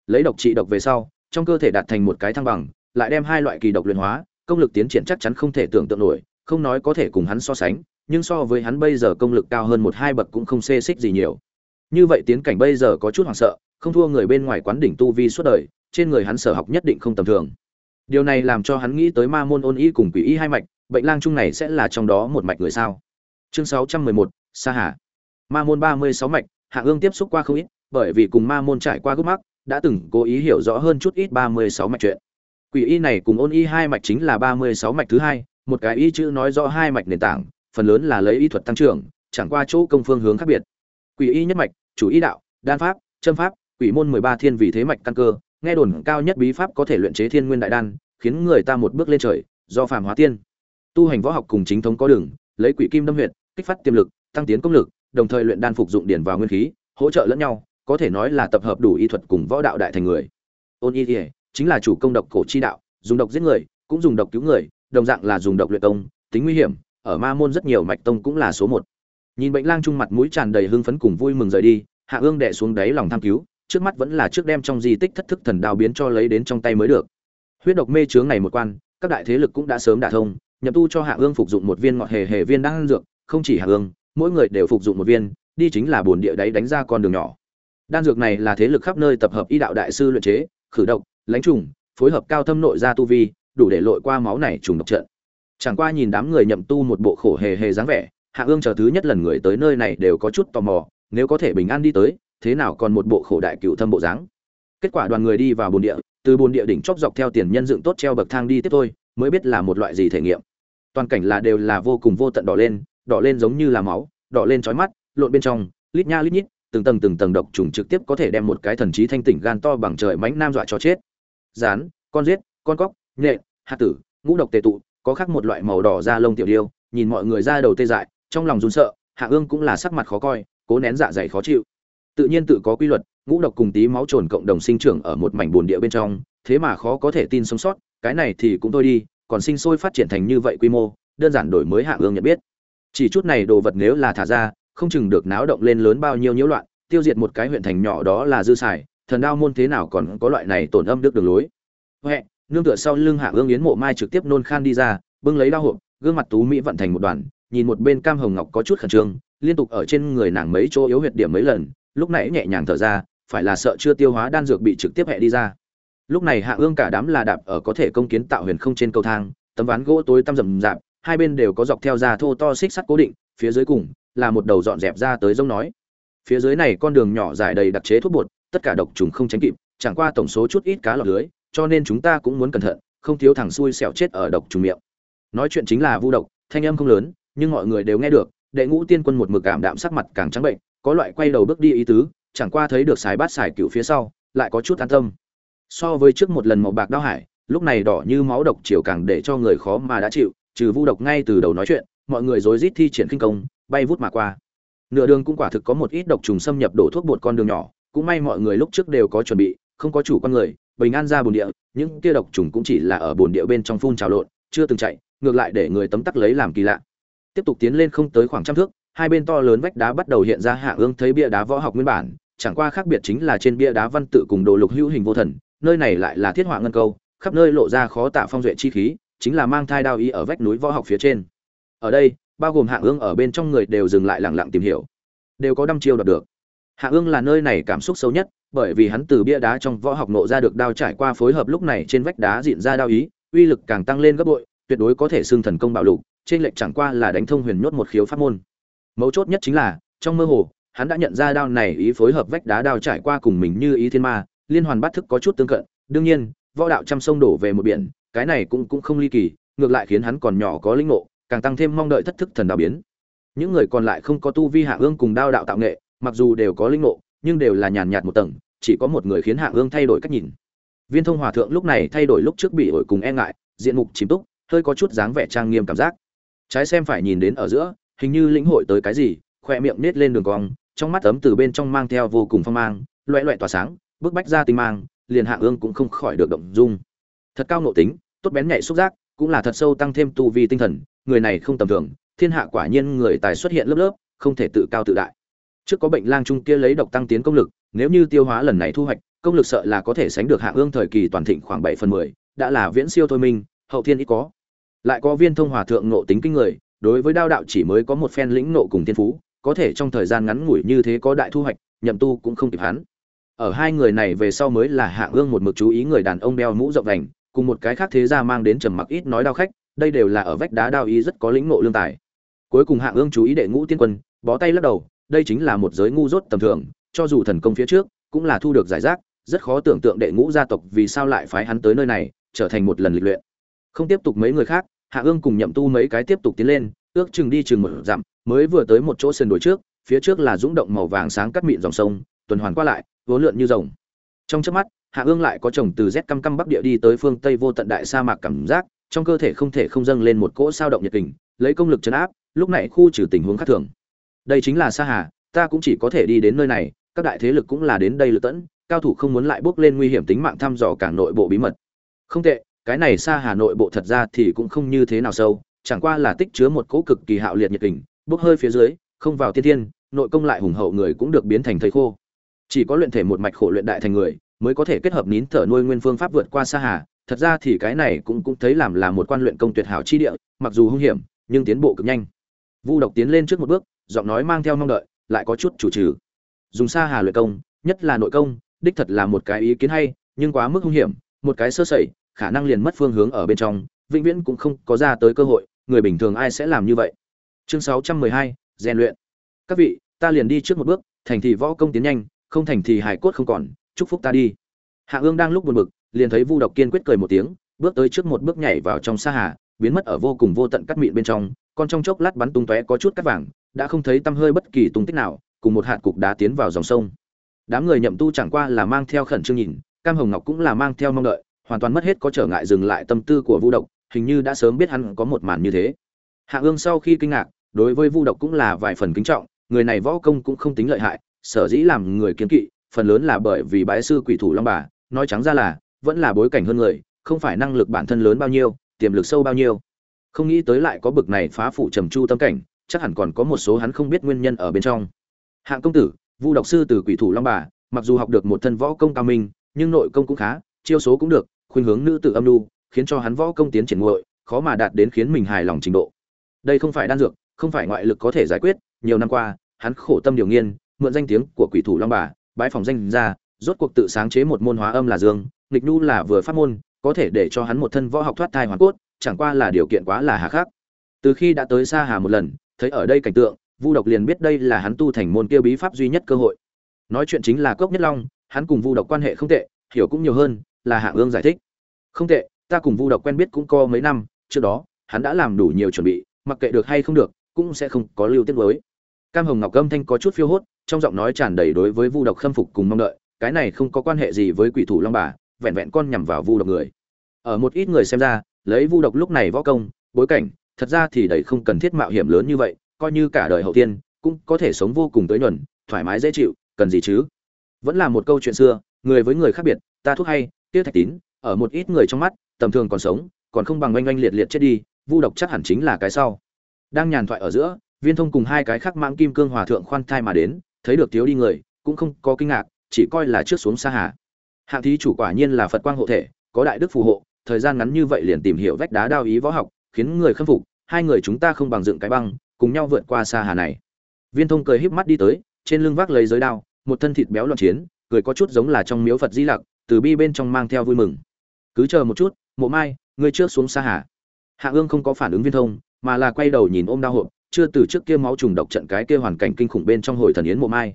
Lấy độc trị độc về sau, trong cơ thể đạt thành một cái thăng bằng, lại đem hai loại kỳ độc luyện hóa, công lực tiến triển chắc chắn không thể tưởng tượng nổi, không nói có thể cùng hắn so sánh nhưng so với hắn bây giờ công lực cao hơn một hai bậc cũng không xê xích gì nhiều. Như vậy tiến cảnh bây giờ có chút hoảng sợ, không thua người bên ngoài quán đỉnh tu vi suốt đời, trên người hắn sở học nhất định không tầm thường. Điều này làm cho hắn nghĩ tới ma môn ôn y cùng quỷ y hai mạch, bệnh lang chung này sẽ là trong đó một mạch người sao? Chương sáu trăm mười một, sa hà. Ma môn ba mươi sáu mạch, hạ ương tiếp xúc qua không ít, bởi vì cùng ma môn trải qua gốc mắc, đã từng cố ý hiểu rõ hơn chút ít ba mươi sáu mạch chuyện. Quỷ y này cùng ôn y hai mạch chính là ba mươi sáu mạch thứ hai, một cái y chữ nói rõ hai mạch nền tảng phần lớn là lấy y thuật tăng trưởng, chẳng qua chỗ công phương hướng khác biệt. Quỷ y nhất mạch, chủ y đạo, đan pháp, châm pháp, quỷ môn mười ba thiên vị thế mạch căn cơ, nghe đồn cao nhất bí pháp có thể luyện chế thiên nguyên đại đan, khiến người ta một bước lên trời, do phàm hóa tiên. Tu hành võ học cùng chính thống có đường, lấy quỷ kim đâm huyệt, kích phát tiềm lực, tăng tiến công lực, đồng thời luyện đan phục dụng điển vào nguyên khí, hỗ trợ lẫn nhau, có thể nói là tập hợp đủ y thuật cùng võ đạo đại thành người. Ôn y thể chính là chủ công độc cổ chi đạo, dùng độc giết người, cũng dùng độc cứu người, đồng dạng là dùng độc luyện công, tính nguy hiểm ở ma môn rất nhiều mạch tông cũng là số một. Nhìn bệnh lang trung mặt mũi tràn đầy hưng phấn cùng vui mừng rời đi, hạ ương đệ xuống đáy lòng tham cứu, trước mắt vẫn là trước đem trong di tích thất thức thần đao biến cho lấy đến trong tay mới được. Huyết độc mê chướng này một quan, các đại thế lực cũng đã sớm đả thông, nhập tu cho hạ ương phục dụng một viên ngọt hề hề viên đan dược, không chỉ hạ ương, mỗi người đều phục dụng một viên, đi chính là bồn địa đáy đánh ra con đường nhỏ. Đan dược này là thế lực khắp nơi tập hợp y đạo đại sư luyện chế, khử độc, lãnh trùng, phối hợp cao thâm nội gia tu vi, đủ để lội qua máu này trùng độc trận chẳng qua nhìn đám người nhậm tu một bộ khổ hề hề dáng vẻ, hạ ương chờ thứ nhất lần người tới nơi này đều có chút tò mò, nếu có thể bình an đi tới, thế nào còn một bộ khổ đại cựu thâm bộ dáng. Kết quả đoàn người đi vào bồn địa, từ bồn địa đỉnh chóp dọc theo tiền nhân dựng tốt treo bậc thang đi tiếp thôi, mới biết là một loại gì thể nghiệm. Toàn cảnh là đều là vô cùng vô tận đỏ lên đỏ lên giống như là máu, đỏ lên trói mắt, lộn bên trong, lít nha lít nhít, từng tầng từng tầng độc trùng trực tiếp có thể đem một cái thần trí thanh tỉnh gan to bằng trời mãnh nam dọa cho chết. Rán con giết, con cóc, nhện hạt tử, ngũ độc tề tụ có khác một loại màu đỏ da lông tiểu điêu, nhìn mọi người ra đầu tê dại, trong lòng run sợ, hạ ương cũng là sắc mặt khó coi, cố nén dạ dày khó chịu. Tự nhiên tự có quy luật, ngũ độc cùng tí máu trồn cộng đồng sinh trưởng ở một mảnh bồn địa bên trong, thế mà khó có thể tin sống sót, cái này thì cũng thôi đi, còn sinh sôi phát triển thành như vậy quy mô, đơn giản đổi mới hạ ương nhận biết. Chỉ chút này đồ vật nếu là thả ra, không chừng được náo động lên lớn bao nhiêu nhiễu loạn, tiêu diệt một cái huyện thành nhỏ đó là dư xài, thần đao môn thế nào còn có loại này tổn âm đức đường lối. Huệ nương tựa sau lưng hạ ương yến mộ mai trực tiếp nôn khan đi ra, bưng lấy đao hộp, gương mặt tú mỹ vận thành một đoàn, nhìn một bên cam hồng ngọc có chút khẩn trương, liên tục ở trên người nàng mấy chỗ yếu huyệt điểm mấy lần, lúc nãy nhẹ nhàng thở ra, phải là sợ chưa tiêu hóa đan dược bị trực tiếp hẹ đi ra. Lúc này hạ ương cả đám là đạp ở có thể công kiến tạo huyền không trên cầu thang, tấm ván gỗ tối tăm rầm rạp, hai bên đều có dọc theo da thô to xích sắt cố định, phía dưới cùng là một đầu dọn dẹp ra tới giống nói. Phía dưới này con đường nhỏ dài đầy đặc chế thuốc bột, tất cả độc trùng không tránh kịp, chẳng qua tổng số chút ít cá lọt lưới cho nên chúng ta cũng muốn cẩn thận, không thiếu thằng xui xẻo chết ở độc trùng miệng. Nói chuyện chính là vu độc, thanh âm không lớn, nhưng mọi người đều nghe được, đệ ngũ tiên quân một mực cảm đạm sắc mặt càng trắng bệnh, có loại quay đầu bước đi ý tứ, chẳng qua thấy được xài bát xài cựu phía sau, lại có chút an tâm. So với trước một lần màu bạc đao hải, lúc này đỏ như máu độc chiều càng để cho người khó mà đã chịu, trừ vu độc ngay từ đầu nói chuyện, mọi người rối rít thi triển kinh công, bay vút mà qua. Nửa đường cũng quả thực có một ít độc trùng xâm nhập đổ thuốc bột con đường nhỏ, cũng may mọi người lúc trước đều có chuẩn bị, không có chủ con người bình an ra bồn địa, những kia độc trùng cũng chỉ là ở bồn địa bên trong phun trào lộn, chưa từng chạy, ngược lại để người tấm tắc lấy làm kỳ lạ. Tiếp tục tiến lên không tới khoảng trăm thước, hai bên to lớn vách đá bắt đầu hiện ra hạ ương thấy bia đá võ học nguyên bản, chẳng qua khác biệt chính là trên bia đá văn tự cùng đồ lục hữu hình vô thần, nơi này lại là thiết họa ngân câu, khắp nơi lộ ra khó tạ phong duệ chi khí, chính là mang thai đao ý ở vách núi võ học phía trên. Ở đây, bao gồm hạ ương ở bên trong người đều dừng lại lặng lặng tìm hiểu. Đều có đăm chiêu đọc được. Hạ ương là nơi này cảm xúc xấu nhất bởi vì hắn từ bia đá trong võ học nộ ra được đao trải qua phối hợp lúc này trên vách đá diện ra đao ý, uy lực càng tăng lên gấp bội, tuyệt đối có thể xưng thần công bạo lục, trên lệnh chẳng qua là đánh thông huyền nhốt một khiếu pháp môn. Mấu chốt nhất chính là, trong mơ hồ, hắn đã nhận ra đao này ý phối hợp vách đá đao trải qua cùng mình như ý thiên ma, liên hoàn bát thức có chút tương cận, đương nhiên, võ đạo trăm sông đổ về một biển, cái này cũng cũng không ly kỳ, ngược lại khiến hắn còn nhỏ có linh ngộ, càng tăng thêm mong đợi thất thức thần đạo biến. Những người còn lại không có tu vi hạ ương cùng đao đạo tạo nghệ, mặc dù đều có linh ngộ nhưng đều là nhàn nhạt một tầng, chỉ có một người khiến hạ ương thay đổi cách nhìn. Viên thông hòa thượng lúc này thay đổi lúc trước bị ổi cùng e ngại, diện mục chìm túc, hơi có chút dáng vẻ trang nghiêm cảm giác. Trái xem phải nhìn đến ở giữa, hình như lĩnh hội tới cái gì, khoe miệng nết lên đường cong, trong mắt ấm từ bên trong mang theo vô cùng phong mang, loẹ loẹ tỏa sáng, bức bách ra tinh mang, liền hạ ương cũng không khỏi được động dung. Thật cao nộ tính, tốt bén nhạy xúc giác, cũng là thật sâu tăng thêm tu vi tinh thần, người này không tầm thường, thiên hạ quả nhiên người tài xuất hiện lớp lớp, không thể tự cao tự đại trước có bệnh lang trung kia lấy độc tăng tiến công lực, nếu như tiêu hóa lần này thu hoạch, công lực sợ là có thể sánh được hạ ương thời kỳ toàn thịnh khoảng bảy phần mười, đã là viễn siêu thôi minh hậu thiên ít có. Lại có viên thông hòa thượng nộ tính kinh người, đối với đao đạo chỉ mới có một phen lĩnh nộ cùng thiên phú, có thể trong thời gian ngắn ngủi như thế có đại thu hoạch, nhậm tu cũng không kịp hắn. Ở hai người này về sau mới là hạ ương một mực chú ý người đàn ông đeo mũ rộng đành cùng một cái khác thế ra mang đến trầm mặc ít nói đao khách, đây đều là ở vách đá đao ý rất có lĩnh ngộ lương tài. Cuối cùng hạ ương chú ý đệ ngũ tiên quân, bó tay lắc đầu đây chính là một giới ngu dốt tầm thường, cho dù thần công phía trước cũng là thu được giải rác, rất khó tưởng tượng đệ ngũ gia tộc vì sao lại phái hắn tới nơi này, trở thành một lần lịch luyện. Không tiếp tục mấy người khác, hạ ương cùng nhậm tu mấy cái tiếp tục tiến lên, ước chừng đi chừng một dặm, mới vừa tới một chỗ sườn đồi trước, phía trước là dũng động màu vàng sáng cắt mịn dòng sông, tuần hoàn qua lại vốn lượn như rồng. Trong chớp mắt, hạ ương lại có chồng từ rét căm căm bắc địa đi tới phương tây vô tận đại sa mạc cảm giác, trong cơ thể không thể không dâng lên một cỗ sao động nhiệt tình, lấy công lực chấn áp, lúc này khu trừ tình huống khác thường đây chính là sa hà, ta cũng chỉ có thể đi đến nơi này, các đại thế lực cũng là đến đây lựa tẫn, cao thủ không muốn lại bước lên nguy hiểm tính mạng thăm dò cảng nội bộ bí mật. Không tệ, cái này sa hà nội bộ thật ra thì cũng không như thế nào sâu, chẳng qua là tích chứa một cỗ cực kỳ hạo liệt nhiệt tình bốc hơi phía dưới, không vào tiên thiên, nội công lại hùng hậu người cũng được biến thành thầy khô. Chỉ có luyện thể một mạch khổ luyện đại thành người, mới có thể kết hợp nín thở nuôi nguyên phương pháp vượt qua sa hà, thật ra thì cái này cũng cũng thấy làm là một quan luyện công tuyệt hảo chi địa, mặc dù hung hiểm, nhưng tiến bộ cực nhanh. Vu độc tiến lên trước một bước giọng nói mang theo mong đợi lại có chút chủ trừ. Dùng sa hà luyện công nhất là nội công đích thật là một cái ý kiến hay nhưng quá mức hung hiểm một cái sơ sẩy khả năng liền mất phương hướng ở bên trong vĩnh viễn cũng không có ra tới cơ hội người bình thường ai sẽ làm như vậy? Chương 612, rèn luyện. Các vị ta liền đi trước một bước thành thì võ công tiến nhanh không thành thì hải cốt không còn chúc phúc ta đi. Hạ ương đang lúc buồn bực liền thấy vu độc kiên quyết cười một tiếng bước tới trước một bước nhảy vào trong sa hà biến mất ở vô cùng vô tận cắt mịn bên trong con trong chốc lát bắn tung tóe có chút cắt vàng đã không thấy tăm hơi bất kỳ tung tích nào, cùng một hạt cục đá tiến vào dòng sông. Đám người nhậm tu chẳng qua là mang theo khẩn trương nhìn, cam hồng ngọc cũng là mang theo mong đợi, hoàn toàn mất hết có trở ngại dừng lại tâm tư của vu độc, hình như đã sớm biết hắn có một màn như thế. Hạ ương sau khi kinh ngạc, đối với vu độc cũng là vài phần kính trọng, người này võ công cũng không tính lợi hại, sở dĩ làm người kiến kỵ, phần lớn là bởi vì bái sư quỷ thủ long bà, nói trắng ra là, vẫn là bối cảnh hơn người, không phải năng lực bản thân lớn bao nhiêu, tiềm lực sâu bao nhiêu. Không nghĩ tới lại có bực này phá phủ trầm chu tâm cảnh chắc hẳn còn có một số hắn không biết nguyên nhân ở bên trong. Hạng công tử, vu độc sư từ quỷ thủ long bà, mặc dù học được một thân võ công cao minh, nhưng nội công cũng khá, chiêu số cũng được, khuynh hướng nữ tử âm lưu khiến cho hắn võ công tiến triển nguội khó mà đạt đến khiến mình hài lòng trình độ. Đây không phải đan dược, không phải ngoại lực có thể giải quyết, nhiều năm qua, hắn khổ tâm điều nghiên, mượn danh tiếng của quỷ thủ long bà, bái phòng danh ra rốt cuộc tự sáng chế một môn hóa âm là dương, nghịch nhu là vừa pháp môn, có thể để cho hắn một thân võ học thoát thai hoàn cốt, chẳng qua là điều kiện quá là hà khắc. Từ khi đã tới xa hà một lần thấy ở đây cảnh tượng, vu độc liền biết đây là hắn tu thành môn kia bí pháp duy nhất cơ hội. Nói chuyện chính là cốc nhất long, hắn cùng vu độc quan hệ không tệ, hiểu cũng nhiều hơn, là hạ ương giải thích. Không tệ, ta cùng vu độc quen biết cũng có mấy năm, trước đó, hắn đã làm đủ nhiều chuẩn bị, mặc kệ được hay không được, cũng sẽ không có lưu tiết mới cam hồng ngọc âm thanh có chút phiêu hốt, trong giọng nói tràn đầy đối với vu độc khâm phục cùng mong đợi, cái này không có quan hệ gì với quỷ thủ long bà, vẹn vẹn con nhằm vào vu độc người. Ở một ít người xem ra, lấy vu độc lúc này võ công, bối cảnh thật ra thì đầy không cần thiết mạo hiểm lớn như vậy, coi như cả đời hậu tiên, cũng có thể sống vô cùng tới nhuần, thoải mái dễ chịu, cần gì chứ? Vẫn là một câu chuyện xưa, người với người khác biệt, ta thuốc hay Tiết thạch tín, ở một ít người trong mắt, tầm thường còn sống, còn không bằng oanh oanh liệt liệt chết đi, vu độc chắc hẳn chính là cái sau. Đang nhàn thoại ở giữa, viên thông cùng hai cái khác mãng kim cương hòa thượng khoan thai mà đến, thấy được thiếu đi người, cũng không có kinh ngạc, chỉ coi là trước xuống xa hà. Hạng thí chủ quả nhiên là phật quang hộ thể, có đại đức phù hộ, thời gian ngắn như vậy liền tìm hiểu vách đá đao ý võ học, khiến người khâm phục hai người chúng ta không bằng dựng cái băng, cùng nhau vượt qua xa hà này. Viên thông cười híp mắt đi tới, trên lưng vác lấy giới đao, một thân thịt béo loạn chiến, cười có chút giống là trong miếu phật di lặc, từ bi bên trong mang theo vui mừng. Cứ chờ một chút, mộ mai, ngươi trước xuống xa hà. Hạ ương không có phản ứng viên thông, mà là quay đầu nhìn ôm đao hộp, chưa từ trước kia máu trùng độc trận cái kia hoàn cảnh kinh khủng bên trong hồi thần yến mộ mai.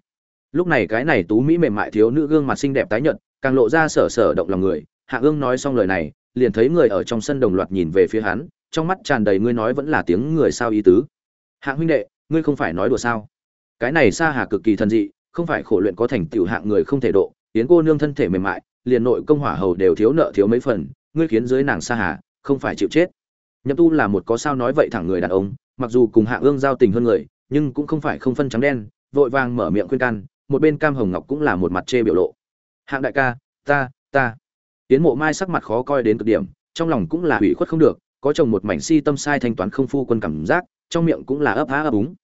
Lúc này cái này tú mỹ mềm mại thiếu nữ gương mặt xinh đẹp tái nhợt, càng lộ ra sở sở động lòng người. Hạ ương nói xong lời này, liền thấy người ở trong sân đồng loạt nhìn về phía hắn trong mắt tràn đầy ngươi nói vẫn là tiếng người sao ý tứ. Hạng huynh đệ, ngươi không phải nói đùa sao? Cái này sa hà cực kỳ thần dị, không phải khổ luyện có thành tựu hạng người không thể độ tiến cô nương thân thể mềm mại, liền nội công hỏa hầu đều thiếu nợ thiếu mấy phần, ngươi khiến dưới nàng sa hà, không phải chịu chết. Nhậm tu là một có sao nói vậy thẳng người đàn ông, mặc dù cùng hạ ương giao tình hơn người, nhưng cũng không phải không phân trắng đen, vội vàng mở miệng khuyên can, một bên cam hồng ngọc cũng là một mặt chê biểu lộ. Hạng đại ca, ta ta. Tiến mộ mai sắc mặt khó coi đến cực điểm, trong lòng cũng là hủy khuất không được có chồng một mảnh si tâm sai thanh toán không phu quân cảm giác, trong miệng cũng là ấp á ấp úng.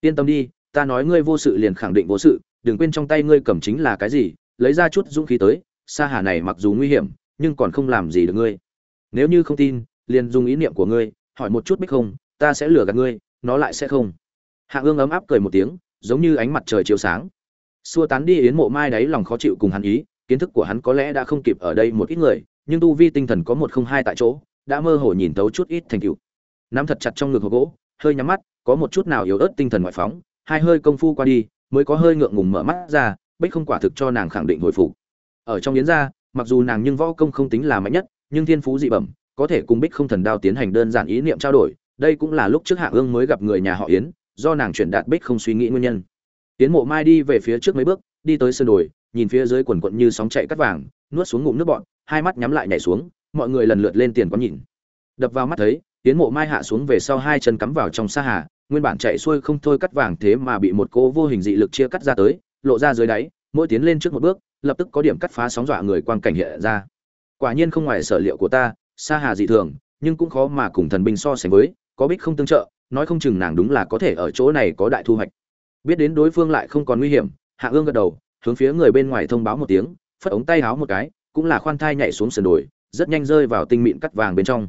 Yên tâm đi, ta nói ngươi vô sự liền khẳng định vô sự, đừng quên trong tay ngươi cầm chính là cái gì, lấy ra chút dũng khí tới xa hà này mặc dù nguy hiểm, nhưng còn không làm gì được ngươi. Nếu như không tin, liền dùng ý niệm của ngươi, hỏi một chút bích không, ta sẽ lừa gạt ngươi, nó lại sẽ không. Hạ ương ấm áp cười một tiếng, giống như ánh mặt trời chiếu sáng. Xua tán đi yến mộ mai đáy lòng khó chịu cùng hắn ý, kiến thức của hắn có lẽ đã không kịp ở đây một ít người, nhưng tu vi tinh thần có một không hai tại chỗ đã mơ hồ nhìn tấu chút ít thành tựu. Nắm thật chặt trong ngực hộp gỗ, hơi nhắm mắt, có một chút nào yếu ớt tinh thần ngoại phóng, hai hơi công phu qua đi, mới có hơi ngượng ngùng mở mắt ra, bích không quả thực cho nàng khẳng định hồi phục. Ở trong yến gia, mặc dù nàng nhưng võ công không tính là mạnh nhất, nhưng thiên phú dị bẩm, có thể cùng bích không thần đao tiến hành đơn giản ý niệm trao đổi, đây cũng là lúc trước hạ ương mới gặp người nhà họ yến, do nàng chuyển đạt bích không suy nghĩ nguyên nhân. Yến mộ mai đi về phía trước mấy bước, đi tới sân đồi, nhìn phía dưới quần quận như sóng chạy cắt vàng, nuốt xuống ngụm nước bọn hai mắt nhắm lại nhảy xuống mọi người lần lượt lên tiền quán nhìn. Đập vào mắt thấy, yến mộ mai hạ xuống về sau hai chân cắm vào trong sa hà, nguyên bản chạy xuôi không thôi cắt vàng thế mà bị một cô vô hình dị lực chia cắt ra tới, lộ ra dưới đáy, mỗi tiến lên trước một bước, lập tức có điểm cắt phá sóng dọa người quang cảnh hiện ra. Quả nhiên không ngoài sở liệu của ta, sa hà dị thường, nhưng cũng khó mà cùng thần binh so sánh với, có bích không tương trợ, nói không chừng nàng đúng là có thể ở chỗ này có đại thu hoạch. Biết đến đối phương lại không còn nguy hiểm, hạ ương gật đầu, hướng phía người bên ngoài thông báo một tiếng, phất ống tay háo một cái, cũng là khoan thai nhảy xuống sườn đồi rất nhanh rơi vào tinh mịn cắt vàng bên trong.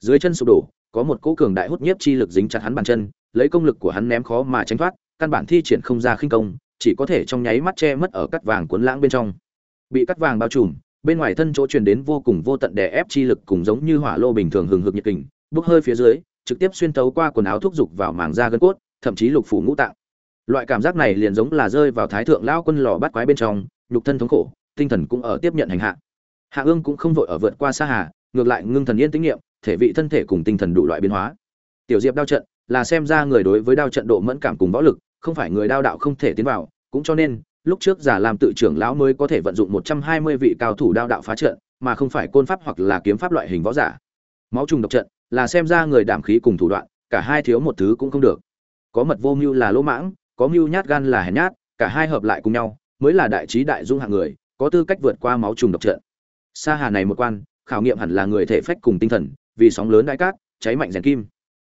Dưới chân sụp đổ, có một cỗ cường đại hút nhiếp chi lực dính chặt hắn bàn chân, lấy công lực của hắn ném khó mà tránh thoát, căn bản thi triển không ra khinh công, chỉ có thể trong nháy mắt che mất ở cắt vàng cuốn lãng bên trong. Bị cắt vàng bao trùm, bên ngoài thân chỗ truyền đến vô cùng vô tận đè ép chi lực cùng giống như hỏa lô bình thường hừng hực nhiệt kình, bốc hơi phía dưới, trực tiếp xuyên tấu qua quần áo thúc dục vào màng da gân cốt, thậm chí lục phủ ngũ tạng. Loại cảm giác này liền giống là rơi vào thái thượng lao quân lò bắt quái bên trong, nhục thân thống khổ, tinh thần cũng ở tiếp nhận hành hạ hạ ương cũng không vội ở vượt qua xa hà, ngược lại ngưng thần yên tĩnh nghiệm thể vị thân thể cùng tinh thần đủ loại biến hóa. Tiểu diệp đao trận là xem ra người đối với đao trận độ mẫn cảm cùng võ lực, không phải người đao đạo không thể tiến vào, cũng cho nên, lúc trước giả làm tự trưởng lão mới có thể vận dụng một trăm hai mươi vị cao thủ đao đạo phá trận, mà không phải côn pháp hoặc là kiếm pháp loại hình võ giả. Máu trùng độc trận là xem ra người đảm khí cùng thủ đoạn, cả hai thiếu một thứ cũng không được. Có mật vô mưu là lỗ mãng, có mưu nhát gan là hèn nhát, cả hai hợp lại cùng nhau, mới là đại trí đại dung hạng người, có tư cách vượt qua máu trùng độc trận sa hà này một quan, khảo nghiệm hẳn là người thể phách cùng tinh thần, vì sóng lớn đại cát, cháy mạnh rèn kim.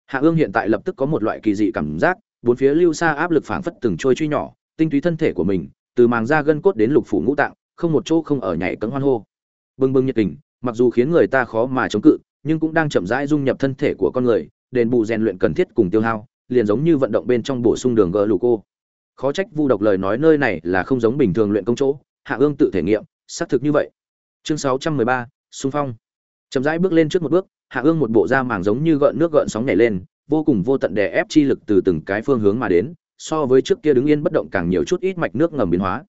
Hạ ương hiện tại lập tức có một loại kỳ dị cảm giác, bốn phía lưu xa áp lực phảng phất từng trôi truy nhỏ, tinh túy thân thể của mình, từ màng da gân cốt đến lục phủ ngũ tạng, không một chỗ không ở nhảy cấm hoan hô. Bừng bừng nhiệt tình, mặc dù khiến người ta khó mà chống cự, nhưng cũng đang chậm rãi dung nhập thân thể của con người, đền bù rèn luyện cần thiết cùng tiêu hao, liền giống như vận động bên trong bổ sung đường gỡ lù cô. Khó trách vu độc lời nói nơi này là không giống bình thường luyện công chỗ, hạ ương tự thể nghiệm, xác thực như vậy chương sáu trăm mười ba, xung phong. Chậm rãi bước lên trước một bước, hạ ương một bộ da màng giống như gợn nước gợn sóng nhảy lên, vô cùng vô tận đè ép chi lực từ từng cái phương hướng mà đến, so với trước kia đứng yên bất động càng nhiều chút ít mạch nước ngầm biến hóa.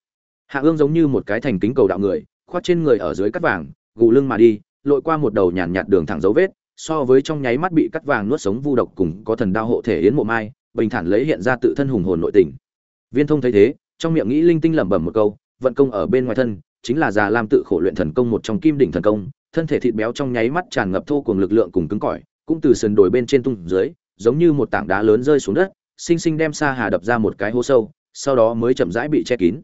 Hạ ương giống như một cái thành kính cầu đạo người khoát trên người ở dưới cắt vàng, gù lưng mà đi, lội qua một đầu nhàn nhạt đường thẳng dấu vết, so với trong nháy mắt bị cắt vàng nuốt sống vu độc cùng có thần đao hộ thể yến mộ mai, bình thản lấy hiện ra tự thân hùng hồn nội tình. Viên thông thấy thế, trong miệng nghĩ linh tinh lẩm bẩm một câu, vận công ở bên ngoài thân chính là già lam tự khổ luyện thần công một trong kim đỉnh thần công, thân thể thịt béo trong nháy mắt tràn ngập thô cùng lực lượng cùng cứng cỏi, cũng từ sườn đồi bên trên tung dưới, giống như một tảng đá lớn rơi xuống đất, sinh sinh đem sa hà đập ra một cái hố sâu, sau đó mới chậm rãi bị che kín.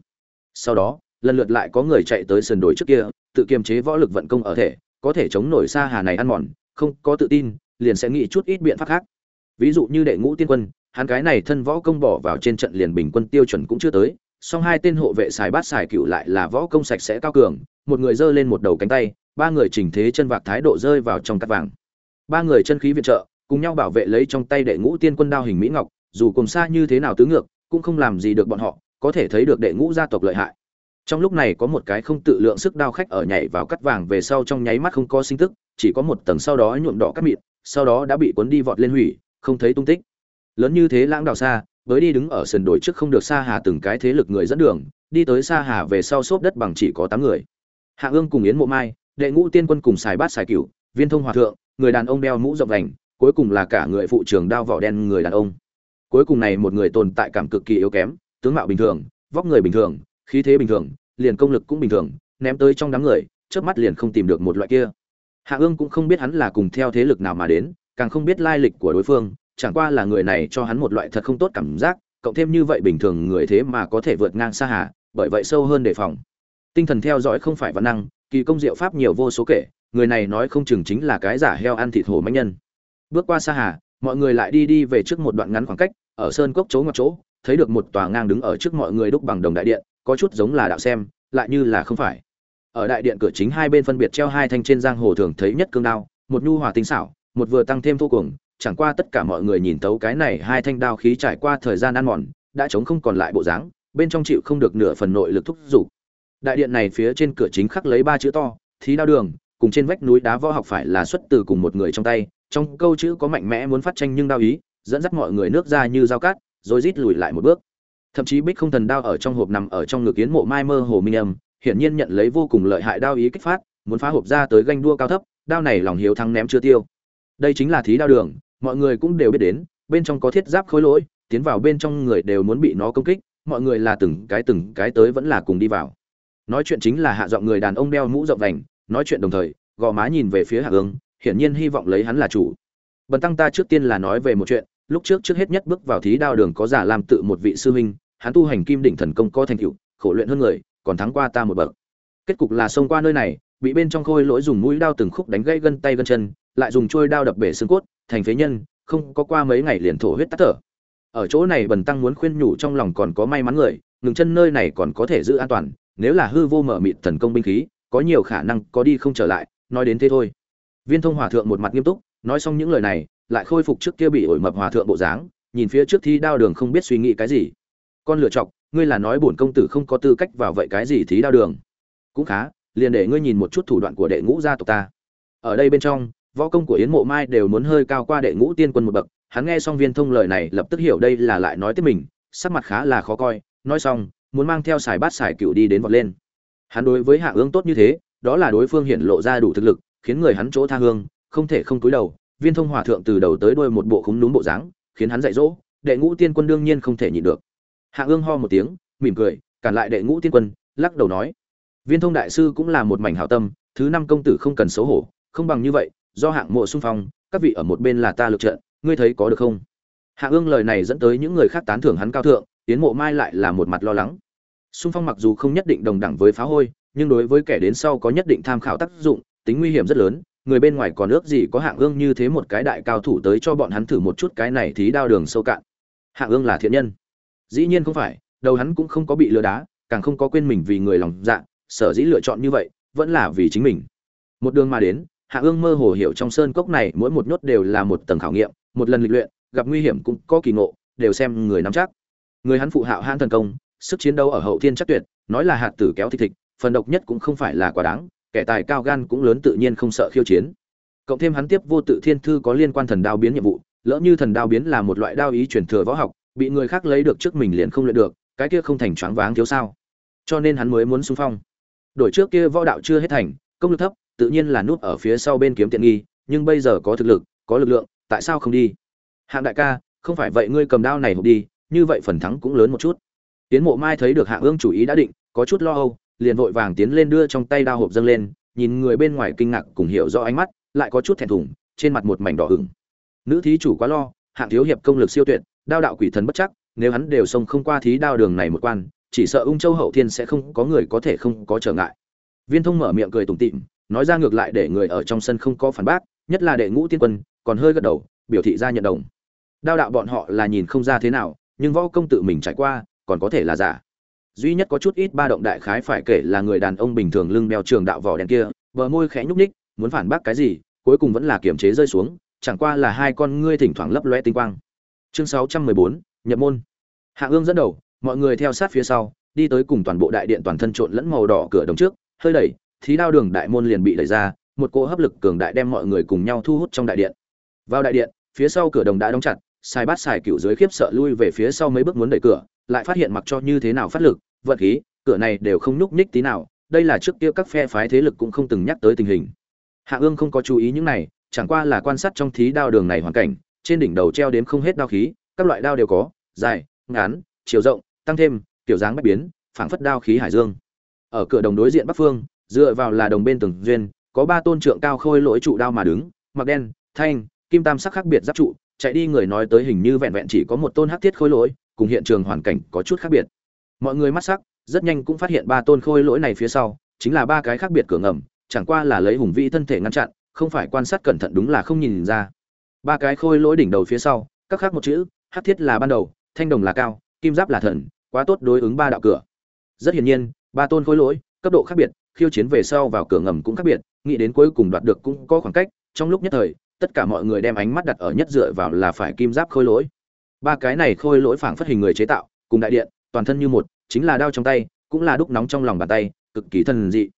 Sau đó, lần lượt lại có người chạy tới sườn đồi trước kia, tự kiềm chế võ lực vận công ở thể, có thể chống nổi sa hà này ăn mòn, không có tự tin, liền sẽ nghĩ chút ít biện pháp khác. Ví dụ như đệ ngũ tiên quân, hắn cái này thân võ công bỏ vào trên trận liền bình quân tiêu chuẩn cũng chưa tới song hai tên hộ vệ xài bát xài cựu lại là võ công sạch sẽ cao cường, một người giơ lên một đầu cánh tay, ba người chỉnh thế chân vạc thái độ rơi vào trong cắt vàng. Ba người chân khí viện trợ, cùng nhau bảo vệ lấy trong tay đệ ngũ tiên quân đao hình mỹ ngọc, dù cùng xa như thế nào tứ ngược, cũng không làm gì được bọn họ, có thể thấy được đệ ngũ gia tộc lợi hại. Trong lúc này có một cái không tự lượng sức đao khách ở nhảy vào cắt vàng về sau trong nháy mắt không có sinh tức, chỉ có một tầng sau đó nhuộm đỏ cắt mịn, sau đó đã bị cuốn đi vọt lên hủy, không thấy tung tích. Lớn như thế lãng đào xa với đi đứng ở sườn đồi trước không được xa hà từng cái thế lực người dẫn đường, đi tới xa hà về sau xốp đất bằng chỉ có tám người. Hạ ương cùng yến mộ mai, đệ ngũ tiên quân cùng xài bát xài cửu, viên thông hòa thượng, người đàn ông đeo mũ rộng vành, cuối cùng là cả người phụ trường đao vỏ đen người đàn ông. Cuối cùng này một người tồn tại cảm cực kỳ yếu kém, tướng mạo bình thường, vóc người bình thường, khí thế bình thường, liền công lực cũng bình thường, ném tới trong đám người trước mắt liền không tìm được một loại kia. Hạ ương cũng không biết hắn là cùng theo thế lực nào mà đến, càng không biết lai lịch của đối phương chẳng qua là người này cho hắn một loại thật không tốt cảm giác, cộng thêm như vậy bình thường người thế mà có thể vượt ngang xa hà, bởi vậy sâu hơn đề phòng. Tinh thần theo dõi không phải văn năng, kỳ công diệu pháp nhiều vô số kể, người này nói không chừng chính là cái giả heo ăn thịt hổ mãnh nhân. Bước qua xa hà, mọi người lại đi đi về trước một đoạn ngắn khoảng cách, ở sơn cốc chỗ ngoặt chỗ, thấy được một tòa ngang đứng ở trước mọi người đúc bằng đồng đại điện, có chút giống là đạo xem, lại như là không phải. Ở đại điện cửa chính hai bên phân biệt treo hai thanh trên giang hồ thường thấy nhất cương đao, một nhu hòa tinh xảo, một vừa tăng thêm thô cuồng chẳng qua tất cả mọi người nhìn thấu cái này hai thanh đao khí trải qua thời gian ăn mòn, đã chống không còn lại bộ dáng, bên trong chịu không được nửa phần nội lực thúc giục. Đại điện này phía trên cửa chính khắc lấy ba chữ to, thí đao đường cùng trên vách núi đá võ học phải là xuất từ cùng một người trong tay, trong câu chữ có mạnh mẽ muốn phát tranh nhưng đao ý, dẫn dắt mọi người nước ra như dao cát, rồi rít lùi lại một bước. Thậm chí bích không thần đao ở trong hộp nằm ở trong ngực kiến mộ mai mơ hồ minh âm, hiển nhiên nhận lấy vô cùng lợi hại đao ý kích phát, muốn phá hộp ra tới ganh đua cao thấp, đao này lòng hiếu thắng ném chưa tiêu. Đây chính là thí đao đường mọi người cũng đều biết đến, bên trong có thiết giáp khối lỗi, tiến vào bên trong người đều muốn bị nó công kích, mọi người là từng cái từng cái tới vẫn là cùng đi vào. Nói chuyện chính là hạ giọng người đàn ông đeo mũ rộng vành, nói chuyện đồng thời, gò má nhìn về phía hạ hướng hiển nhiên hy vọng lấy hắn là chủ. Bần tăng ta trước tiên là nói về một chuyện, lúc trước trước hết nhất bước vào thí đao đường có giả làm tự một vị sư huynh, hắn tu hành kim đỉnh thần công có thành tựu, khổ luyện hơn người, còn thắng qua ta một bậc. Kết cục là xông qua nơi này, bị bên trong khôi lỗi dùng mũi đao từng khúc đánh gãy gân tay gân chân, lại dùng trôi đao đập bể xương cốt thành phế nhân, không có qua mấy ngày liền thổ huyết tắt thở. Ở chỗ này bần tăng muốn khuyên nhủ trong lòng còn có may mắn người, ngừng chân nơi này còn có thể giữ an toàn, nếu là hư vô mở mịt thần công binh khí, có nhiều khả năng có đi không trở lại, nói đến thế thôi. Viên thông hòa thượng một mặt nghiêm túc, nói xong những lời này, lại khôi phục trước kia bị ổi mập hòa thượng bộ dáng, nhìn phía trước thi đao đường không biết suy nghĩ cái gì. Con lựa chọc, ngươi là nói bổn công tử không có tư cách vào vậy cái gì thí đao đường. Cũng khá, liền để ngươi nhìn một chút thủ đoạn của đệ ngũ gia tộc ta. Ở đây bên trong võ công của yến mộ mai đều muốn hơi cao qua đệ ngũ tiên quân một bậc. Hắn nghe xong viên thông lời này lập tức hiểu đây là lại nói tiếp mình, sắc mặt khá là khó coi. Nói xong, muốn mang theo xài bát xài cựu đi đến vọt lên. Hắn đối với hạ ương tốt như thế, đó là đối phương hiện lộ ra đủ thực lực, khiến người hắn chỗ tha hương, không thể không cúi đầu. Viên thông hòa thượng từ đầu tới đuôi một bộ khúng núm bộ dáng, khiến hắn dạy dỗ, đệ ngũ tiên quân đương nhiên không thể nhịn được. Hạ ương ho một tiếng, mỉm cười, cản lại đệ ngũ tiên quân, lắc đầu nói. Viên thông đại sư cũng là một mảnh hảo tâm, thứ năm công tử không cần xấu hổ, không bằng như vậy do hạng mộ xung phong, các vị ở một bên là ta lượt trận, ngươi thấy có được không? Hạ ương lời này dẫn tới những người khác tán thưởng hắn cao thượng tiến mộ mai lại là một mặt lo lắng. Xung phong mặc dù không nhất định đồng đẳng với phá hôi, nhưng đối với kẻ đến sau có nhất định tham khảo tác dụng, tính nguy hiểm rất lớn, người bên ngoài còn ước gì có hạng ương như thế một cái đại cao thủ tới cho bọn hắn thử một chút cái này thì đao đường sâu cạn. Hạng ương là thiện nhân. Dĩ nhiên không phải, đầu hắn cũng không có bị lừa đá, càng không có quên mình vì người lòng dạ sở dĩ lựa chọn như vậy, vẫn là vì chính mình. Một đường mà đến hạ ương mơ hồ hiểu trong sơn cốc này mỗi một nhốt đều là một tầng khảo nghiệm, một lần lịch luyện, gặp nguy hiểm cũng có kỳ ngộ, đều xem người nắm chắc. Người hắn phụ hạo hãn thần công, sức chiến đấu ở hậu thiên chắc tuyệt, nói là hạt tử kéo thịt thịt, phần độc nhất cũng không phải là quá đáng, kẻ tài cao gan cũng lớn tự nhiên không sợ khiêu chiến. Cộng thêm hắn tiếp vô tự thiên thư có liên quan thần đao biến nhiệm vụ, lỡ như thần đao biến là một loại đao ý truyền thừa võ học, bị người khác lấy được trước mình liền không luyện được, cái kia không thành choáng váng thiếu sao. Cho nên hắn mới muốn xung phong. Đổi trước kia võ đạo chưa hết thành, công lực thấp tự nhiên là núp ở phía sau bên kiếm tiện nghi, nhưng bây giờ có thực lực, có lực lượng, tại sao không đi? Hạng đại ca, không phải vậy ngươi cầm đao này hộp đi, như vậy phần thắng cũng lớn một chút. Tiến mộ mai thấy được hạng ương chủ ý đã định, có chút lo âu, liền vội vàng tiến lên đưa trong tay đao hộp dâng lên, nhìn người bên ngoài kinh ngạc cùng hiểu rõ ánh mắt, lại có chút thẹn thùng, trên mặt một mảnh đỏ ửng. Nữ thí chủ quá lo, hạng thiếu hiệp công lực siêu tuyệt, đao đạo quỷ thần bất chắc, nếu hắn đều xông không qua thí đao đường này một quan, chỉ sợ ung châu hậu thiên sẽ không có người có thể không có trở ngại. Viên thông mở miệng cười tủm tỉm nói ra ngược lại để người ở trong sân không có phản bác, nhất là đệ ngũ tiên quân, còn hơi gật đầu, biểu thị ra nhận đồng. Đao đạo bọn họ là nhìn không ra thế nào, nhưng võ công tự mình trải qua, còn có thể là giả. Duy nhất có chút ít ba động đại khái phải kể là người đàn ông bình thường lưng đeo trường đạo vỏ đen kia, bờ môi khẽ nhúc ních muốn phản bác cái gì, cuối cùng vẫn là kiềm chế rơi xuống, chẳng qua là hai con ngươi thỉnh thoảng lấp loe tinh quang. Chương sáu trăm mười bốn, nhập môn. Hạ ương dẫn đầu, mọi người theo sát phía sau, đi tới cùng toàn bộ đại điện toàn thân trộn lẫn màu đỏ cửa đồng trước, hơi đẩy thí đao đường đại môn liền bị đẩy ra, một cỗ hấp lực cường đại đem mọi người cùng nhau thu hút trong đại điện. Vào đại điện, phía sau cửa đồng đã đóng chặt sai bát xài cựu dưới khiếp sợ lui về phía sau mấy bước muốn đẩy cửa, lại phát hiện mặc cho như thế nào phát lực, vận khí, cửa này đều không nhúc nhích tí nào, đây là trước kia các phe phái thế lực cũng không từng nhắc tới tình hình. Hạ ương không có chú ý những này, chẳng qua là quan sát trong thí đao đường này hoàn cảnh, trên đỉnh đầu treo đến không hết đao khí, các loại đao đều có, dài, ngắn, chiều rộng, tăng thêm, kiểu dáng bất biến, phảng phất đao khí hải dương. Ở cửa đồng đối diện bắc phương dựa vào là đồng bên tường duyên, có ba tôn trượng cao khôi lỗi trụ đao mà đứng, mặc đen, thanh, kim tam sắc khác biệt giáp trụ, chạy đi người nói tới hình như vẹn vẹn chỉ có một tôn hắc thiết khôi lỗi, cùng hiện trường hoàn cảnh có chút khác biệt. Mọi người mắt sắc, rất nhanh cũng phát hiện ba tôn khôi lỗi này phía sau, chính là ba cái khác biệt cửa ngầm, chẳng qua là lấy hùng vĩ thân thể ngăn chặn, không phải quan sát cẩn thận đúng là không nhìn ra. Ba cái khôi lỗi đỉnh đầu phía sau, các khác một chữ, hắc thiết là ban đầu, thanh đồng là cao, kim giáp là thần, quá tốt đối ứng ba đạo cửa. Rất hiển nhiên, ba tôn khôi lỗi, cấp độ khác biệt khiêu chiến về sau vào cửa ngầm cũng khác biệt, nghĩ đến cuối cùng đoạt được cũng có khoảng cách, trong lúc nhất thời, tất cả mọi người đem ánh mắt đặt ở nhất dựa vào là phải kim giáp khôi lỗi. Ba cái này khôi lỗi phảng phất hình người chế tạo, cùng đại điện, toàn thân như một, chính là đao trong tay, cũng là đúc nóng trong lòng bàn tay, cực kỳ thần dị.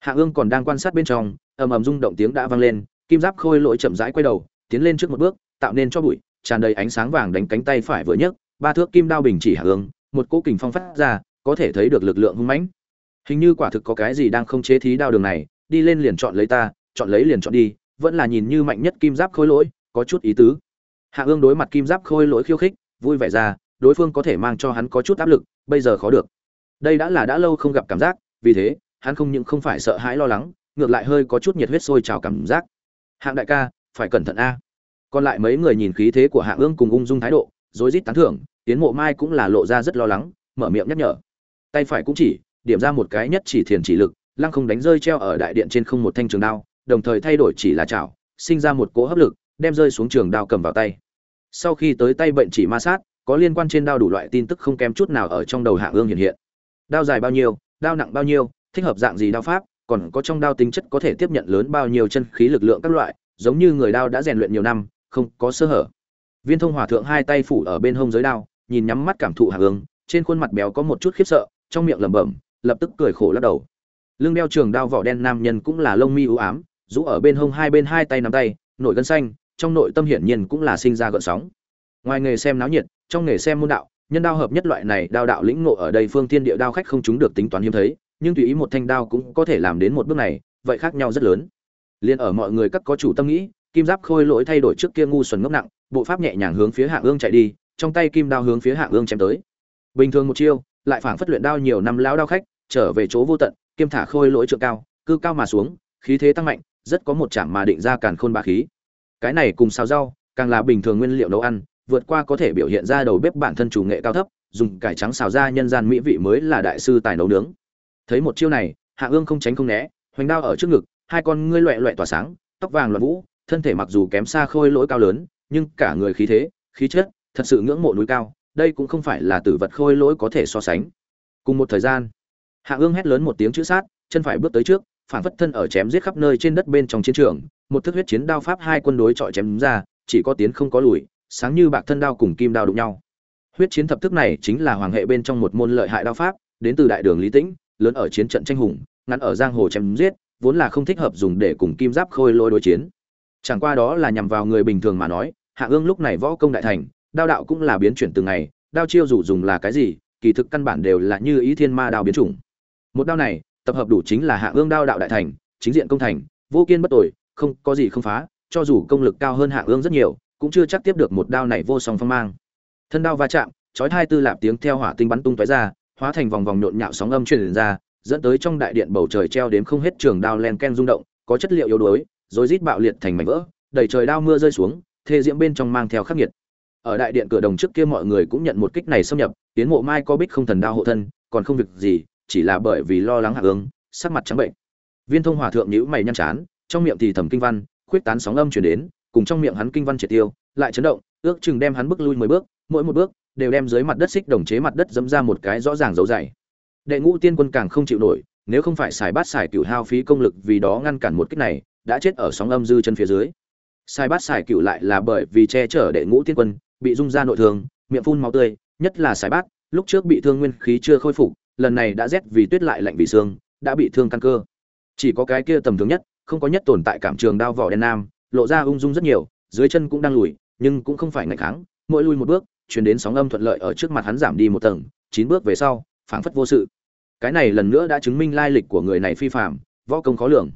Hạ ương còn đang quan sát bên trong, ầm ầm rung động tiếng đã vang lên, kim giáp khôi lỗi chậm rãi quay đầu, tiến lên trước một bước, tạo nên cho bụi, tràn đầy ánh sáng vàng đánh cánh tay phải vừa nhấc, ba thước kim đao bình chỉ hạ ương, một cỗ kình phong phát ra, có thể thấy được lực lượng hung mãnh hình như quả thực có cái gì đang không chế thí đao đường này, đi lên liền chọn lấy ta, chọn lấy liền chọn đi, vẫn là nhìn như mạnh nhất kim giáp khôi lỗi, có chút ý tứ. Hạ ương đối mặt kim giáp khôi lỗi khiêu khích, vui vẻ ra, đối phương có thể mang cho hắn có chút áp lực, bây giờ khó được. Đây đã là đã lâu không gặp cảm giác, vì thế, hắn không những không phải sợ hãi lo lắng, ngược lại hơi có chút nhiệt huyết sôi trào cảm giác. Hạng đại ca, phải cẩn thận a. Còn lại mấy người nhìn khí thế của Hạ ương cùng ung dung thái độ, rối rít tán thưởng tiến mộ mai cũng là lộ ra rất lo lắng, mở miệng nhắc nhở. Tay phải cũng chỉ điểm ra một cái nhất chỉ thiền chỉ lực, lăng không đánh rơi treo ở đại điện trên không một thanh trường đao, đồng thời thay đổi chỉ là chảo, sinh ra một cỗ hấp lực, đem rơi xuống trường đao cầm vào tay. Sau khi tới tay bệnh chỉ ma sát, có liên quan trên đao đủ loại tin tức không kém chút nào ở trong đầu Hạ ương hiện hiện. Đao dài bao nhiêu, đao nặng bao nhiêu, thích hợp dạng gì đao pháp, còn có trong đao tính chất có thể tiếp nhận lớn bao nhiêu chân khí lực lượng các loại, giống như người đao đã rèn luyện nhiều năm, không có sơ hở. Viên thông hòa thượng hai tay phủ ở bên hông giới đao, nhìn nhắm mắt cảm thụ Hạ ương, trên khuôn mặt béo có một chút khiếp sợ, trong miệng lẩm bẩm lập tức cười khổ lắc đầu. Lưng đeo trường đao vỏ đen nam nhân cũng là lông mi ưu ám, rũ ở bên hông hai bên hai tay nắm tay, nội gân xanh, trong nội tâm hiển nhiên cũng là sinh ra gợn sóng. Ngoài nghề xem náo nhiệt, trong nghề xem môn đạo, nhân đao hợp nhất loại này đao đạo lĩnh ngộ ở đây phương thiên địa đao khách không chúng được tính toán hiếm thấy, nhưng tùy ý một thanh đao cũng có thể làm đến một bước này, vậy khác nhau rất lớn. Liên ở mọi người các có chủ tâm nghĩ, kim giáp khôi lỗi thay đổi trước kia ngu xuẩn ngốc nặng, bộ pháp nhẹ nhàng hướng phía hạ ương chạy đi, trong tay kim đao hướng phía hạ ương chém tới. Bình thường một chiêu, lại phảng phất luyện đao nhiều năm lão đao khách trở về chỗ vô tận, kiêm thả khôi lỗi trượng cao, cư cao mà xuống, khí thế tăng mạnh, rất có một chạm mà định ra càn khôn ba khí. Cái này cùng xào rau, càng là bình thường nguyên liệu nấu ăn, vượt qua có thể biểu hiện ra đầu bếp bản thân chủ nghệ cao thấp, dùng cải trắng xào ra nhân gian mỹ vị mới là đại sư tài nấu nướng. Thấy một chiêu này, hạ ương không tránh không né, hoành đao ở trước ngực, hai con ngươi loẹ loẹ tỏa sáng, tóc vàng loạn vũ, thân thể mặc dù kém xa khôi lỗi cao lớn, nhưng cả người khí thế, khí chất, thật sự ngưỡng mộ núi cao, đây cũng không phải là tử vật khôi lỗi có thể so sánh. Cùng một thời gian hạ ương hét lớn một tiếng chữ sát, chân phải bước tới trước, phản phất thân ở chém giết khắp nơi trên đất bên trong chiến trường, một thức huyết chiến đao pháp hai quân đối chọi chém ra, chỉ có tiến không có lùi, sáng như bạc thân đao cùng kim đao đụng nhau. Huyết chiến thập thức này chính là hoàng hệ bên trong một môn lợi hại đao pháp, đến từ đại đường lý tĩnh, lớn ở chiến trận tranh hùng, ngắn ở giang hồ chém giết, vốn là không thích hợp dùng để cùng kim giáp khôi lôi đối chiến. Chẳng qua đó là nhằm vào người bình thường mà nói, hạ ương lúc này võ công đại thành, đao đạo cũng là biến chuyển từng ngày, đao chiêu dù dùng là cái gì, kỳ thực căn bản đều là như ý thiên ma đao biến chủng một đao này tập hợp đủ chính là hạ ương đao đạo đại thành chính diện công thành vô kiên bất tội không có gì không phá cho dù công lực cao hơn Hạ Ương rất nhiều, cũng chưa chắc tiếp được một đao này vô song phong mang. Thân đao va chạm, chói hai tư lạp tiếng theo hỏa tinh bắn tung tóe ra, hóa thành vòng vòng nhộn nhạo sóng âm truyền ra, dẫn tới trong đại điện bầu trời treo đến không hết trường đao len ken rung động, có chất liệu yếu đuối, rồi rít bạo liệt thành mảnh vỡ, đầy trời đao mưa rơi xuống, thê diễm bên trong mang theo khắc nghiệt. Ở đại điện cửa đồng trước kia mọi người cũng nhận một kích này xâm nhập, tiến mộ mai có bích không thần đao hộ thân, còn không việc gì, chỉ là bởi vì lo lắng hạ ương, sắc mặt trắng bệnh. Viên Thông Hòa thượng nhíu mày nhăn chán, trong miệng thì thầm kinh văn, khuyết tán sóng âm truyền đến, cùng trong miệng hắn kinh văn triệt tiêu, lại chấn động, ước chừng đem hắn bước lui mười bước, mỗi một bước đều đem dưới mặt đất xích đồng chế mặt đất dẫm ra một cái rõ ràng dấu dày. Đệ ngũ tiên quân càng không chịu nổi, nếu không phải xài bát xài cửu hao phí công lực vì đó ngăn cản một kích này, đã chết ở sóng âm dư chân phía dưới. Xài bát xài cửu lại là bởi vì che chở đệ ngũ tiên quân, bị rung ra nội thương, miệng phun máu tươi, nhất là xài bát, lúc trước bị thương nguyên khí chưa khôi phục, lần này đã rét vì tuyết lại lạnh vì xương, đã bị thương căn cơ. Chỉ có cái kia tầm thường nhất, không có nhất tồn tại cảm trường đao vỏ đen nam, lộ ra ung dung rất nhiều, dưới chân cũng đang lùi, nhưng cũng không phải ngạnh kháng, mỗi lui một bước, truyền đến sóng âm thuận lợi ở trước mặt hắn giảm đi một tầng, chín bước về sau, phảng phất vô sự. Cái này lần nữa đã chứng minh lai lịch của người này phi phàm, võ công khó lường.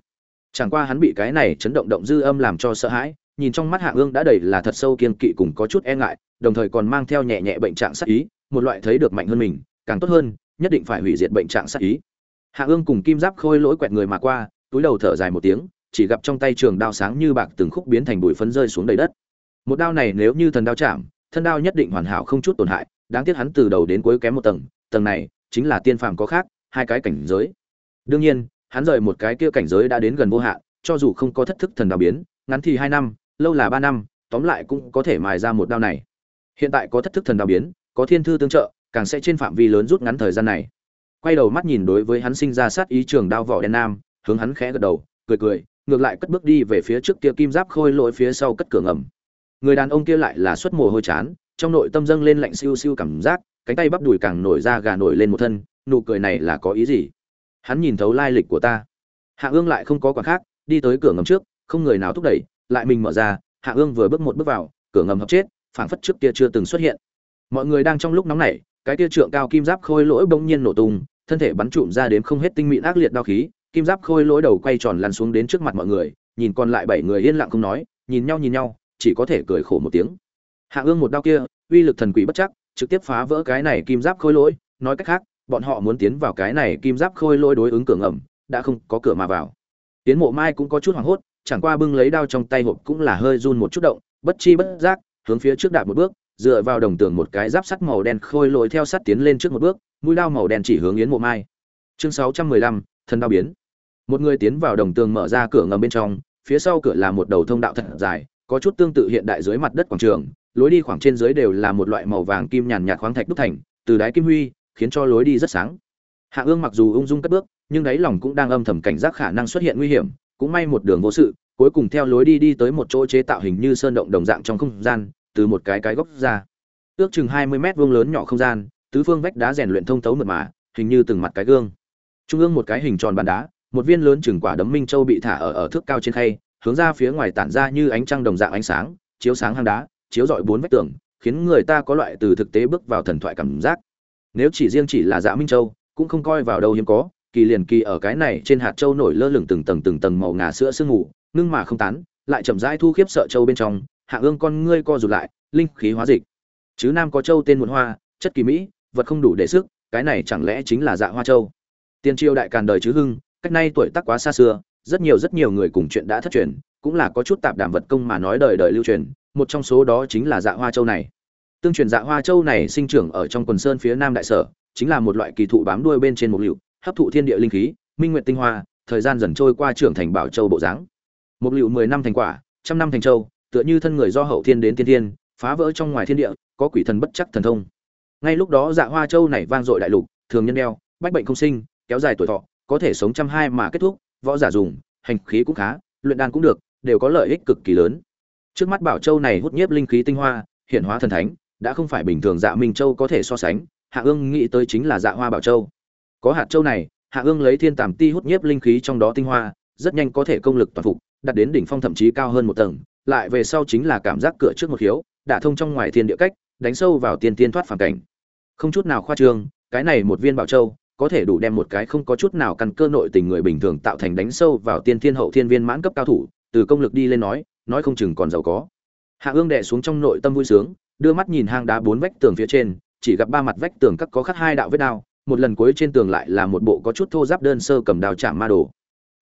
Chẳng qua hắn bị cái này chấn động động dư âm làm cho sợ hãi, nhìn trong mắt Hạ Ương đã đầy là thật sâu kiên kỵ cùng có chút e ngại, đồng thời còn mang theo nhẹ nhẹ bệnh trạng sát ý, một loại thấy được mạnh hơn mình, càng tốt hơn, nhất định phải hủy diệt bệnh trạng sát ý. Hạ Ương cùng Kim Giáp Khôi lỗi quẹt người mà qua, túi đầu thở dài một tiếng, chỉ gặp trong tay trường đao sáng như bạc từng khúc biến thành bụi phấn rơi xuống đầy đất. Một đao này nếu như thần đao chạm, thân đao nhất định hoàn hảo không chút tổn hại, đáng tiếc hắn từ đầu đến cuối kém một tầng, tầng này chính là tiên phàm có khác, hai cái cảnh giới. Đương nhiên, hắn rời một cái kia cảnh giới đã đến gần vô hạn, cho dù không có thất thức thần đao biến, ngắn thì hai năm, lâu là ba năm, tóm lại cũng có thể mài ra một đao này. Hiện tại có thất thức thần đao biến, có thiên thư tương trợ, càng sẽ trên phạm vi lớn rút ngắn thời gian này. Quay đầu mắt nhìn đối với hắn sinh ra sát ý trường đao vỏ đen nam, hướng hắn khẽ gật đầu, cười cười, ngược lại cất bước đi về phía trước kia kim giáp khôi lỗi phía sau cất cửa ngầm. Người đàn ông kia lại là xuất mồ hôi chán, trong nội tâm dâng lên lạnh siêu siêu cảm giác, cánh tay bắp đùi càng nổi ra gà nổi lên một thân, nụ cười này là có ý gì? Hắn nhìn thấu lai lịch của ta. Hạ Ương lại không có quả khác, đi tới cửa ngầm trước, không người nào thúc đẩy, lại mình mở ra, Hạ Ương vừa bước một bước vào, cửa ngầm hợp chết, phảng phất trước kia chưa từng xuất hiện. Mọi người đang trong lúc nóng nảy, cái kia trượng cao kim giáp khôi lỗi bỗng nhiên nổ tung, thân thể bắn trụm ra đến không hết tinh mịn ác liệt đao khí, kim giáp khôi lỗi đầu quay tròn lăn xuống đến trước mặt mọi người, nhìn còn lại bảy người yên lặng không nói, nhìn nhau nhìn nhau, chỉ có thể cười khổ một tiếng. Hạ Ương một đao kia, uy lực thần quỷ bất chắc, trực tiếp phá vỡ cái này kim giáp khôi lỗi, nói cách khác, bọn họ muốn tiến vào cái này kim giáp khôi lỗi đối ứng cửa ngầm, đã không có cửa mà vào. Tiến Mộ Mai cũng có chút hoảng hốt, chẳng qua bưng lấy đao trong tay hộp cũng là hơi run một chút động, bất chi bất giác, hướng phía trước đạp một bước, dựa vào đồng tường một cái giáp sắt màu đen khôi lội theo sắt tiến lên trước một bước, mũi đao màu đen chỉ hướng Yến Mộ Mai. Chương 615, thần đao biến. Một người tiến vào đồng tường mở ra cửa ngầm bên trong, phía sau cửa là một đầu thông đạo thật dài, có chút tương tự hiện đại dưới mặt đất quảng trường, lối đi khoảng trên dưới đều là một loại màu vàng kim nhàn nhạt khoáng thạch đúc thành, từ đáy kim huy, khiến cho lối đi rất sáng. Hạ Ương mặc dù ung dung cất bước, nhưng đáy lòng cũng đang âm thầm cảnh giác khả năng xuất hiện nguy hiểm, cũng may một đường vô sự, cuối cùng theo lối đi đi tới một chỗ chế tạo hình như sơn động đồng dạng trong không gian, từ một cái cái góc ra. Ước chừng 20 mét vuông lớn nhỏ không gian, tứ phương vách đá rèn luyện thông thấu mượt mà, hình như từng mặt cái gương. Trung ương một cái hình tròn bàn đá, một viên lớn chừng quả đấm minh châu bị thả ở ở thước cao trên khay, hướng ra phía ngoài tản ra như ánh trăng đồng dạng ánh sáng, chiếu sáng hang đá, chiếu rọi bốn vách tường, khiến người ta có loại từ thực tế bước vào thần thoại cảm giác. Nếu chỉ riêng chỉ là Dạ Minh Châu, cũng không coi vào đâu hiếm có, kỳ liền kỳ ở cái này trên hạt châu nổi lơ lửng từng tầng từng tầng màu ngà sữa sương ngủ ngưng mà không tán, lại chậm rãi thu khiếp sợ châu bên trong, hạ ương con ngươi co rụt lại, linh khí hóa dịch. Chứ nam có châu tên muộn hoa, chất kỳ mỹ, vật không đủ để sức, cái này chẳng lẽ chính là Dạ Hoa Châu? Tiên triều đại càn đời chứ hưng, cách nay tuổi tác quá xa xưa, rất nhiều rất nhiều người cùng chuyện đã thất truyền, cũng là có chút tạp đảm vật công mà nói đời đời lưu truyền, một trong số đó chính là Dạ Hoa Châu này. Tương truyền Dạ Hoa Châu này sinh trưởng ở trong quần sơn phía nam đại sở, chính là một loại kỳ thụ bám đuôi bên trên một liệu, hấp thụ thiên địa linh khí, minh nguyệt tinh hoa, thời gian dần trôi qua trưởng thành bảo châu bộ dáng. Một liệu mười năm thành quả, trăm năm thành châu, tựa như thân người do hậu thiên đến tiên thiên, phá vỡ trong ngoài thiên địa, có quỷ thần bất chắc thần thông. Ngay lúc đó Dạ Hoa Châu này vang dội đại lục, thường nhân đeo, bách bệnh không sinh, kéo dài tuổi thọ, có thể sống trăm hai mà kết thúc, võ giả dùng, hành khí cũng khá, luyện đan cũng được, đều có lợi ích cực kỳ lớn. Trước mắt Bảo Châu này hút nhiếp linh khí tinh hoa, hiện hóa thần thánh, đã không phải bình thường Dạ Minh Châu có thể so sánh, Hạ Ương nghĩ tới chính là Dạ Hoa Bảo Châu. Có hạt châu này, Hạ Ương lấy thiên tàm ti hút nhiếp linh khí trong đó tinh hoa, rất nhanh có thể công lực toàn phục, đạt đến đỉnh phong thậm chí cao hơn một tầng, lại về sau chính là cảm giác cửa trước một hiếu, đả thông trong ngoài thiên địa cách, đánh sâu vào tiên tiên thoát phàm cảnh. Không chút nào khoa trương, cái này một viên bảo châu, có thể đủ đem một cái không có chút nào căn cơ nội tình người bình thường tạo thành đánh sâu vào tiên thiên hậu thiên viên mãn cấp cao thủ, từ công lực đi lên nói, nói không chừng còn giàu có hạ ương đệ xuống trong nội tâm vui sướng đưa mắt nhìn hang đá bốn vách tường phía trên chỉ gặp ba mặt vách tường các có khắc hai đạo vết đao một lần cuối trên tường lại là một bộ có chút thô giáp đơn sơ cầm đao chạm ma đồ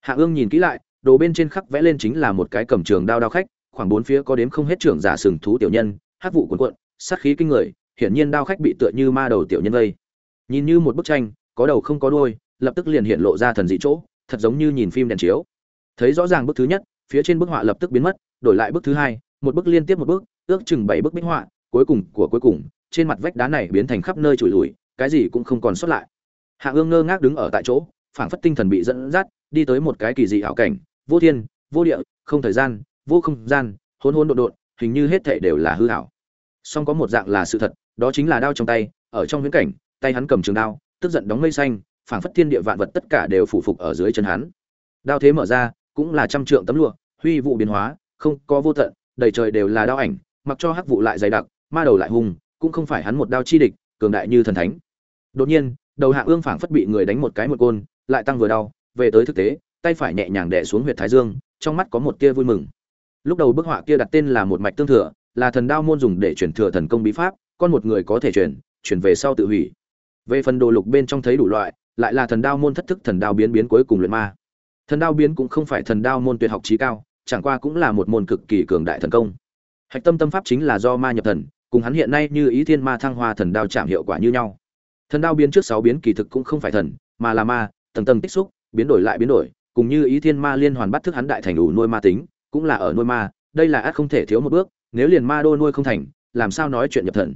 hạ ương nhìn kỹ lại đồ bên trên khắc vẽ lên chính là một cái cầm trường đao đao khách khoảng bốn phía có đếm không hết trưởng giả sừng thú tiểu nhân, hát vụ cuồn cuộn, sát khí kinh người, hiển nhiên đao khách bị tựa như ma đầu tiểu nhân vây. Nhìn như một bức tranh, có đầu không có đuôi, lập tức liền hiện lộ ra thần dị chỗ, thật giống như nhìn phim đèn chiếu. Thấy rõ ràng bức thứ nhất, phía trên bức họa lập tức biến mất, đổi lại bức thứ hai, một bức liên tiếp một bức, ước chừng bảy bức bích họa, cuối cùng của cuối cùng, trên mặt vách đá này biến thành khắp nơi trụi lùi, cái gì cũng không còn sót lại. Hạ ương ngơ ngác đứng ở tại chỗ, phảng phất tinh thần bị dẫn dắt, đi tới một cái kỳ dị ảo cảnh, vô thiên, vô địa, không thời gian vô không gian, hỗn hỗn độn độn, hình như hết thảy đều là hư ảo. Song có một dạng là sự thật, đó chính là đao trong tay, ở trong viễn cảnh, tay hắn cầm trường đao, tức giận đóng mây xanh, phảng phất thiên địa vạn vật tất cả đều phủ phục ở dưới chân hắn. Đao thế mở ra, cũng là trăm trượng tấm lụa, huy vụ biến hóa, không có vô tận, đầy trời đều là đao ảnh, mặc cho hắc vụ lại dày đặc, ma đầu lại hung cũng không phải hắn một đao chi địch, cường đại như thần thánh. Đột nhiên, đầu hạ ương phảng phất bị người đánh một cái một côn, lại tăng vừa đau, về tới thực tế, tay phải nhẹ nhàng đè xuống huyệt thái dương, trong mắt có một tia vui mừng lúc đầu bức họa kia đặt tên là một mạch tương thừa, là thần đao môn dùng để truyền thừa thần công bí pháp, con một người có thể truyền truyền về sau tự hủy. Về phần đồ lục bên trong thấy đủ loại, lại là thần đao môn thất thức thần đao biến biến cuối cùng luyện ma. Thần đao biến cũng không phải thần đao môn tuyệt học trí cao, chẳng qua cũng là một môn cực kỳ cường đại thần công. Hạch tâm tâm pháp chính là do ma nhập thần, cùng hắn hiện nay như ý thiên ma thăng hoa thần đao chạm hiệu quả như nhau. Thần đao biến trước sáu biến kỳ thực cũng không phải thần, mà là ma, tầng tầng tích xúc, biến đổi lại biến đổi, cùng như ý thiên ma liên hoàn bắt thức hắn đại thành đủ nuôi ma tính cũng là ở nuôi ma, đây là ác không thể thiếu một bước, nếu liền ma đô nuôi không thành, làm sao nói chuyện nhập thần?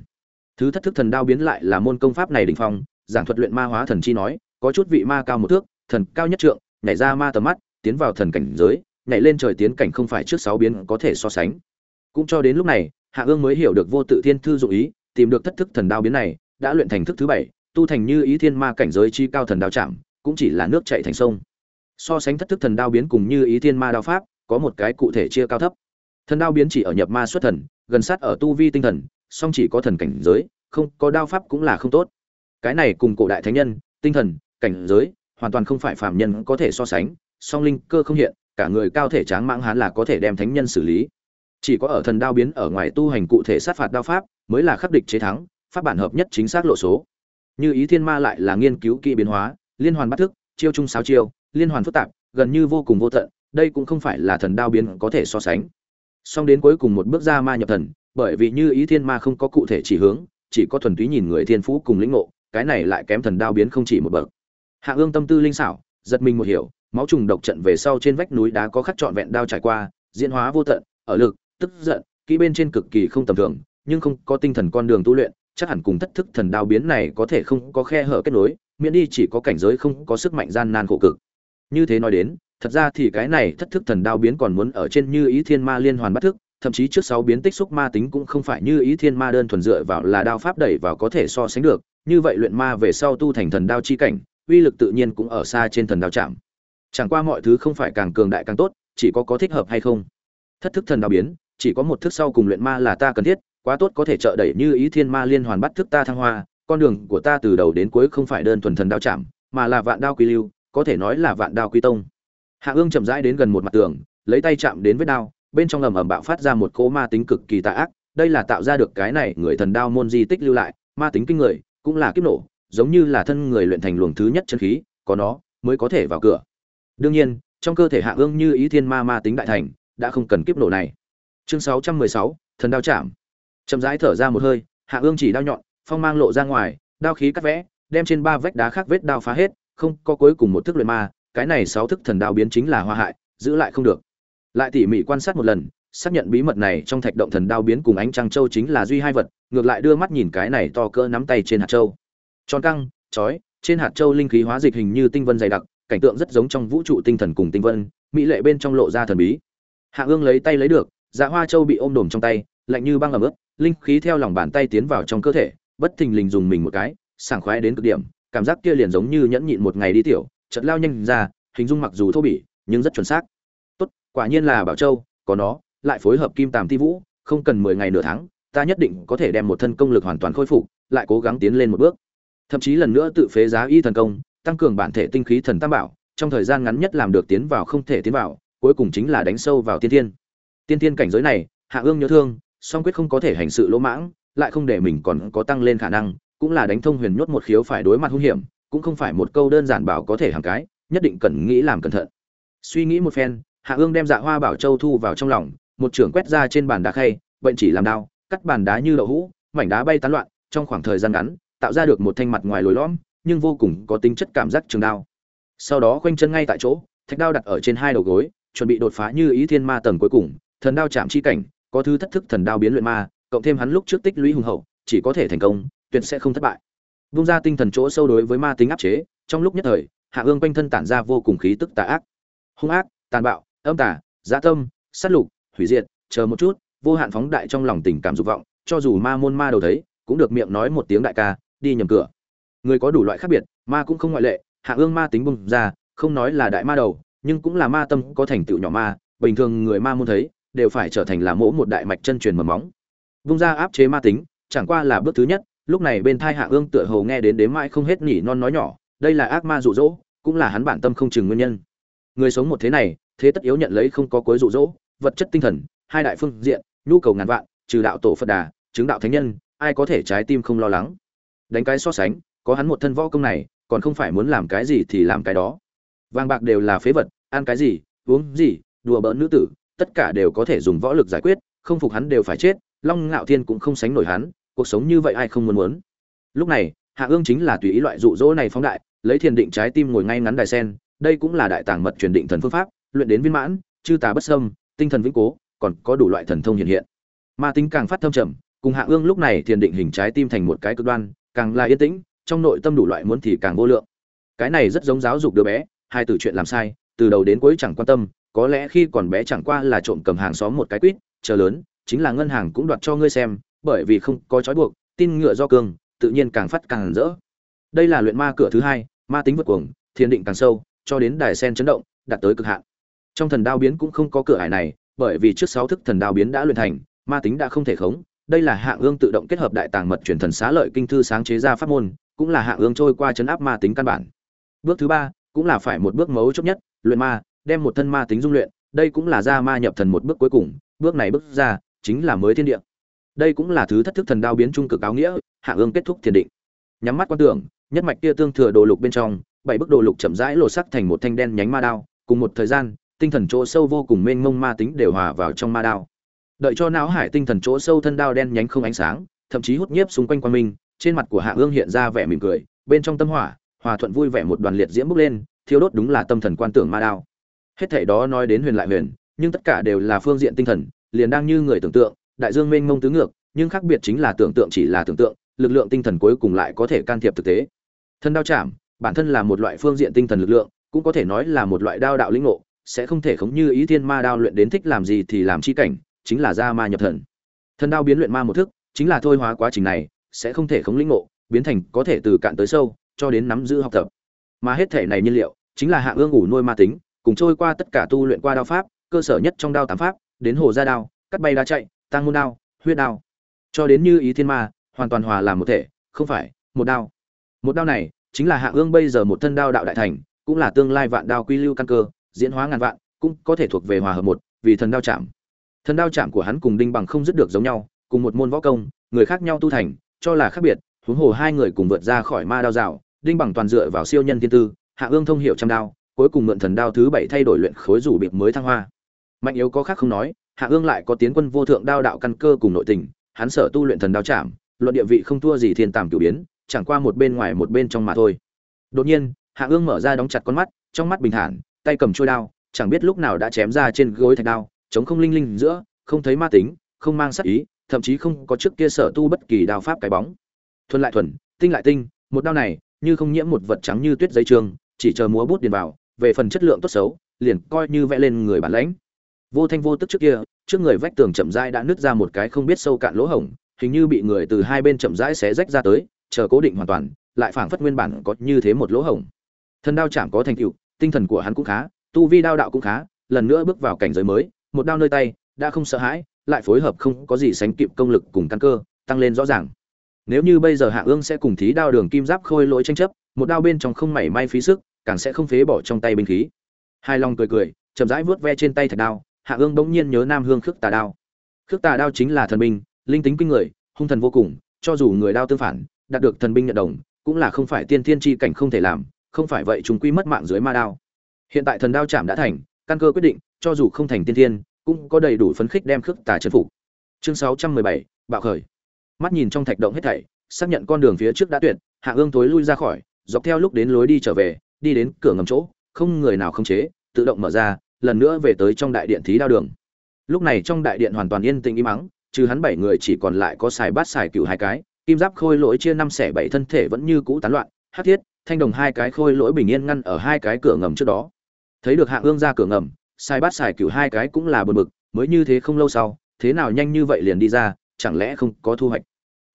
Thứ thất thức thần đao biến lại là môn công pháp này đỉnh phong, giảng thuật luyện ma hóa thần chi nói, có chút vị ma cao một thước, thần cao nhất trượng, nhảy ra ma tầm mắt, tiến vào thần cảnh giới, nhảy lên trời tiến cảnh không phải trước sáu biến có thể so sánh. Cũng cho đến lúc này, hạ ương mới hiểu được vô tự thiên thư dụ ý, tìm được thất thức thần đao biến này, đã luyện thành thức thứ bảy, tu thành như ý thiên ma cảnh giới chi cao thần đao chạm, cũng chỉ là nước chảy thành sông. So sánh thất thức thần đao biến cùng như ý thiên ma đao pháp có một cái cụ thể chia cao thấp. Thần đao biến chỉ ở nhập ma xuất thần, gần sát ở tu vi tinh thần, song chỉ có thần cảnh giới, không có đao pháp cũng là không tốt. Cái này cùng cổ đại thánh nhân, tinh thần, cảnh giới, hoàn toàn không phải phạm nhân có thể so sánh, song linh cơ không hiện, cả người cao thể tráng mãng hán là có thể đem thánh nhân xử lý. Chỉ có ở thần đao biến ở ngoài tu hành cụ thể sát phạt đao pháp, mới là khắc địch chế thắng, pháp bản hợp nhất chính xác lộ số. Như ý thiên ma lại là nghiên cứu kỹ biến hóa, liên hoàn bắt thức, chiêu chung sáu chiêu, liên hoàn phức tạp, gần như vô cùng vô tận đây cũng không phải là thần đao biến có thể so sánh. Song đến cuối cùng một bước ra ma nhập thần, bởi vì như ý thiên ma không có cụ thể chỉ hướng, chỉ có thuần túy nhìn người thiên phú cùng lĩnh ngộ, cái này lại kém thần đao biến không chỉ một bậc. Hạ ương tâm tư linh xảo, giật mình một hiểu, máu trùng độc trận về sau trên vách núi đá có khắc trọn vẹn đao trải qua, diễn hóa vô tận, ở lực, tức giận, kỹ bên trên cực kỳ không tầm thường, nhưng không có tinh thần con đường tu luyện, chắc hẳn cùng thất thức thần đao biến này có thể không có khe hở kết nối, miễn đi chỉ có cảnh giới không có sức mạnh gian nan khổ cực. Như thế nói đến thật ra thì cái này thất thức thần đao biến còn muốn ở trên như ý thiên ma liên hoàn bắt thức, thậm chí trước sáu biến tích xúc ma tính cũng không phải như ý thiên ma đơn thuần dựa vào là đao pháp đẩy vào có thể so sánh được. Như vậy luyện ma về sau tu thành thần đao chi cảnh, uy lực tự nhiên cũng ở xa trên thần đao chạm. Chẳng qua mọi thứ không phải càng cường đại càng tốt, chỉ có có thích hợp hay không. Thất thức thần đao biến, chỉ có một thức sau cùng luyện ma là ta cần thiết, quá tốt có thể trợ đẩy như ý thiên ma liên hoàn bắt thức ta thăng hoa, con đường của ta từ đầu đến cuối không phải đơn thuần thần đao chạm, mà là vạn đao quy lưu, có thể nói là vạn đao quy tông hạ ương chậm rãi đến gần một mặt tường lấy tay chạm đến vết đao bên trong ầm ầm bạo phát ra một cỗ ma tính cực kỳ tà ác đây là tạo ra được cái này người thần đao môn di tích lưu lại ma tính kinh người cũng là kiếp nổ giống như là thân người luyện thành luồng thứ nhất chân khí có nó mới có thể vào cửa. Đương nhiên trong cơ thể hạ ương như ý thiên ma ma tính đại thành đã không cần kiếp nổ này. Chương 616, thần đao chạm. Chậm rãi thở ra một hơi hạ ương chỉ đao nhọn phong mang lộ ra ngoài đao khí cắt vẽ đem trên ba vách đá khác vết đao phá hết không có cuối cùng một thức luyện ma cái này sáu thức thần đao biến chính là hoa hại, giữ lại không được. Lại tỉ mỉ quan sát một lần, xác nhận bí mật này trong thạch động thần đao biến cùng ánh trăng châu chính là duy hai vật, ngược lại đưa mắt nhìn cái này to cỡ nắm tay trên hạt châu. Tròn căng, chói, trên hạt châu linh khí hóa dịch hình như tinh vân dày đặc, cảnh tượng rất giống trong vũ trụ tinh thần cùng tinh vân, mỹ lệ bên trong lộ ra thần bí. Hạ ương lấy tay lấy được dạ hoa châu bị ôm đồm trong tay, lạnh như băng ẩm ướt, linh khí theo lòng bàn tay tiến vào trong cơ thể, bất thình lình dùng mình một cái, sảng khoái đến cực điểm, cảm giác kia liền giống như nhẫn nhịn một ngày đi tiểu chợt lao nhanh ra, hình dung mặc dù thô bỉ, nhưng rất chuẩn xác. Tốt, quả nhiên là bảo châu, có nó, lại phối hợp kim tàm ti vũ, không cần mười ngày nửa tháng, ta nhất định có thể đem một thân công lực hoàn toàn khôi phục, lại cố gắng tiến lên một bước. Thậm chí lần nữa tự phế giá y thần công, tăng cường bản thể tinh khí thần tam bảo, trong thời gian ngắn nhất làm được tiến vào không thể tiến vào, cuối cùng chính là đánh sâu vào tiên thiên. Tiên Thiên cảnh giới này, hạ ương nhớ thương, song quyết không có thể hành sự lỗ mãng, lại không để mình còn có tăng lên khả năng, cũng là đánh thông huyền nhốt một khiếu phải đối mặt hung hiểm cũng không phải một câu đơn giản bảo có thể hàng cái, nhất định cần nghĩ làm cẩn thận. Suy nghĩ một phen, hạ ương đem dạ hoa bảo châu thu vào trong lòng, một trưởng quét ra trên bàn đá khay, bệnh chỉ làm đao, cắt bàn đá như đậu hũ, mảnh đá bay tán loạn, trong khoảng thời gian ngắn, tạo ra được một thanh mặt ngoài lồi lõm, nhưng vô cùng có tính chất cảm giác trường đao. Sau đó khoanh chân ngay tại chỗ, thạch đao đặt ở trên hai đầu gối, chuẩn bị đột phá như ý thiên ma tầng cuối cùng, thần đao chạm chi cảnh, có thứ thất thức thần đao biến luyện ma, cộng thêm hắn lúc trước tích lũy hùng hậu, chỉ có thể thành công, tuyệt sẽ không thất bại vung ra tinh thần chỗ sâu đối với ma tính áp chế, trong lúc nhất thời, hạ ương quanh thân tản ra vô cùng khí tức tà ác. Hung ác, tàn bạo, âm tà, dã tâm, sát lục, hủy diệt, chờ một chút, vô hạn phóng đại trong lòng tình cảm dục vọng, cho dù ma môn ma đầu thấy, cũng được miệng nói một tiếng đại ca, đi nhầm cửa. Người có đủ loại khác biệt, ma cũng không ngoại lệ, hạ ương ma tính bung ra, không nói là đại ma đầu, nhưng cũng là ma tâm có thành tựu nhỏ ma, bình thường người ma môn thấy, đều phải trở thành là mỗ một đại mạch chân truyền mầm móng. Vung ra áp chế ma tính, chẳng qua là bước thứ nhất lúc này bên thai hạ ương tựa hồ nghe đến đếm mãi không hết nhỉ non nói nhỏ, đây là ác ma rụ rỗ cũng là hắn bản tâm không chừng nguyên nhân. Người sống một thế này, thế tất yếu nhận lấy không có cuối rụ rỗ vật chất tinh thần, hai đại phương diện, nhu cầu ngàn vạn, trừ đạo tổ phật đà, chứng đạo thánh nhân, ai có thể trái tim không lo lắng. Đánh cái so sánh, có hắn một thân võ công này, còn không phải muốn làm cái gì thì làm cái đó. Vàng bạc đều là phế vật, ăn cái gì, uống gì, đùa bỡn nữ tử, tất cả đều có thể dùng võ lực giải quyết, không phục hắn đều phải chết, long ngạo thiên cũng không sánh nổi hắn cuộc sống như vậy ai không muốn muốn. Lúc này, hạ ương chính là tùy ý loại dụ dỗ này phóng đại, lấy thiền định trái tim ngồi ngay ngắn đài sen, đây cũng là đại tàng mật truyền định thần phương pháp, luyện đến viên mãn, chư tà bất sâm tinh thần vĩnh cố, còn có đủ loại thần thông hiện hiện. Ma tính càng phát thâm trầm, cùng hạ ương lúc này thiền định hình trái tim thành một cái cực đoan, càng là yên tĩnh, trong nội tâm đủ loại muốn thì càng vô lượng. Cái này rất giống giáo dục đứa bé, hai từ chuyện làm sai, từ đầu đến cuối chẳng quan tâm, có lẽ khi còn bé chẳng qua là trộm cầm hàng xóm một cái quýt, chờ lớn, chính là ngân hàng cũng đoạt cho ngươi xem bởi vì không có trói buộc, tin ngựa do cường, tự nhiên càng phát càng rỡ. Đây là luyện ma cửa thứ hai, ma tính vượt cuồng, thiền định càng sâu, cho đến đài sen chấn động, đạt tới cực hạn. Trong thần đao biến cũng không có cửa ải này, bởi vì trước sáu thức thần đao biến đã luyện thành, ma tính đã không thể khống. Đây là hạng ương tự động kết hợp đại tàng mật truyền thần xá lợi kinh thư sáng chế ra pháp môn, cũng là hạng ương trôi qua chấn áp ma tính căn bản. Bước thứ ba, cũng là phải một bước mấu chốt nhất, luyện ma, đem một thân ma tính dung luyện, đây cũng là ra ma nhập thần một bước cuối cùng, bước này bước ra, chính là mới thiên địa đây cũng là thứ thất thức thần đao biến trung cực áo nghĩa, hạ ương kết thúc thiền định. Nhắm mắt quan tưởng, nhất mạch kia tương thừa đồ lục bên trong, bảy bức đồ lục chậm rãi lột sắc thành một thanh đen nhánh ma đao, cùng một thời gian, tinh thần chỗ sâu vô cùng mênh mông ma tính đều hòa vào trong ma đao. Đợi cho não hải tinh thần chỗ sâu thân đao đen nhánh không ánh sáng, thậm chí hút nhiếp xung quanh quan minh, trên mặt của hạ ương hiện ra vẻ mỉm cười, bên trong tâm hỏa, hòa thuận vui vẻ một đoàn liệt diễm bốc lên, thiêu đốt đúng là tâm thần quan tưởng ma đao. Hết thảy đó nói đến huyền lại huyền, nhưng tất cả đều là phương diện tinh thần, liền đang như người tưởng tượng đại dương mênh mông tứ ngược, nhưng khác biệt chính là tưởng tượng chỉ là tưởng tượng, lực lượng tinh thần cuối cùng lại có thể can thiệp thực tế. Thân đao chạm, bản thân là một loại phương diện tinh thần lực lượng, cũng có thể nói là một loại đao đạo linh ngộ, sẽ không thể khống như ý thiên ma đao luyện đến thích làm gì thì làm chi cảnh, chính là ra ma nhập thần. Thần đao biến luyện ma một thức, chính là thôi hóa quá trình này, sẽ không thể khống linh ngộ, biến thành có thể từ cạn tới sâu, cho đến nắm giữ học tập. Mà hết thể này nhiên liệu, chính là hạ ương ngủ nuôi ma tính, cùng trôi qua tất cả tu luyện qua đao pháp, cơ sở nhất trong đao tám pháp, đến hồ ra đao, cắt bay đá chạy tăng môn đao, huyết đao. Cho đến như ý thiên ma, hoàn toàn hòa làm một thể, không phải, một đao. Một đao này chính là hạ ương bây giờ một thân đao đạo đại thành, cũng là tương lai vạn đao quy lưu căn cơ, diễn hóa ngàn vạn, cũng có thể thuộc về hòa hợp một, vì thần đao chạm. Thần đao chạm của hắn cùng đinh bằng không dứt được giống nhau, cùng một môn võ công, người khác nhau tu thành, cho là khác biệt, huống hồ hai người cùng vượt ra khỏi ma đao rào, đinh bằng toàn dựa vào siêu nhân thiên tư hạ ương thông hiệu trăm đao, cuối cùng mượn thần đao thứ bảy thay đổi luyện khối rủ bịp mới thăng hoa. Mạnh yếu có khác không nói hạ ương lại có tiến quân vô thượng đao đạo căn cơ cùng nội tình, hắn sở tu luyện thần đao chạm, luận địa vị không thua gì thiên tàm cửu biến, chẳng qua một bên ngoài một bên trong mà thôi. Đột nhiên, hạ ương mở ra đóng chặt con mắt, trong mắt bình thản, tay cầm trôi đao, chẳng biết lúc nào đã chém ra trên gối thạch đao, chống không linh linh giữa, không thấy ma tính, không mang sắc ý, thậm chí không có trước kia sở tu bất kỳ đao pháp cái bóng. Thuần lại thuần, tinh lại tinh, một đao này, như không nhiễm một vật trắng như tuyết giấy trường, chỉ chờ múa bút điền vào, về phần chất lượng tốt xấu, liền coi như vẽ lên người bản lãnh vô thanh vô tức trước kia, trước người vách tường chậm rãi đã nứt ra một cái không biết sâu cạn lỗ hổng, hình như bị người từ hai bên chậm rãi xé rách ra tới, chờ cố định hoàn toàn, lại phảng phất nguyên bản có như thế một lỗ hổng. Thân đao chạm có thành tựu, tinh thần của hắn cũng khá, tu vi đao đạo cũng khá, lần nữa bước vào cảnh giới mới, một đao nơi tay, đã không sợ hãi, lại phối hợp không có gì sánh kịp công lực cùng căn cơ, tăng lên rõ ràng. Nếu như bây giờ hạ ương sẽ cùng thí đao đường kim giáp khôi lỗi tranh chấp, một đao bên trong không mảy may phí sức, càng sẽ không phế bỏ trong tay binh khí. Hai long cười cười, chậm rãi vuốt ve trên tay thạch đao hạ ương bỗng nhiên nhớ nam hương khước tà đao. Khước tà đao chính là thần binh, linh tính kinh người, hung thần vô cùng, cho dù người đao tương phản, đạt được thần binh nhận đồng, cũng là không phải tiên thiên chi cảnh không thể làm, không phải vậy chúng quy mất mạng dưới ma đao. Hiện tại thần đao chạm đã thành, căn cơ quyết định, cho dù không thành tiên thiên, cũng có đầy đủ phấn khích đem khước tà chấn phục. Chương sáu trăm mười bảy, bạo khởi. Mắt nhìn trong thạch động hết thảy, xác nhận con đường phía trước đã tuyệt, hạ ương tối lui ra khỏi, dọc theo lúc đến lối đi trở về, đi đến cửa ngầm chỗ, không người nào không chế, tự động mở ra lần nữa về tới trong đại điện thí đao đường. Lúc này trong đại điện hoàn toàn yên tĩnh im mắng trừ hắn bảy người chỉ còn lại có xài bát xài cựu hai cái, kim giáp khôi lỗi chia năm xẻ bảy thân thể vẫn như cũ tán loạn hát thiết, thanh đồng hai cái khôi lỗi bình yên ngăn ở hai cái cửa ngầm trước đó. Thấy được hạ ương ra cửa ngầm xài bát xài cửu hai cái cũng là bờ bực, mới như thế không lâu sau, thế nào nhanh như vậy liền đi ra, chẳng lẽ không có thu hoạch?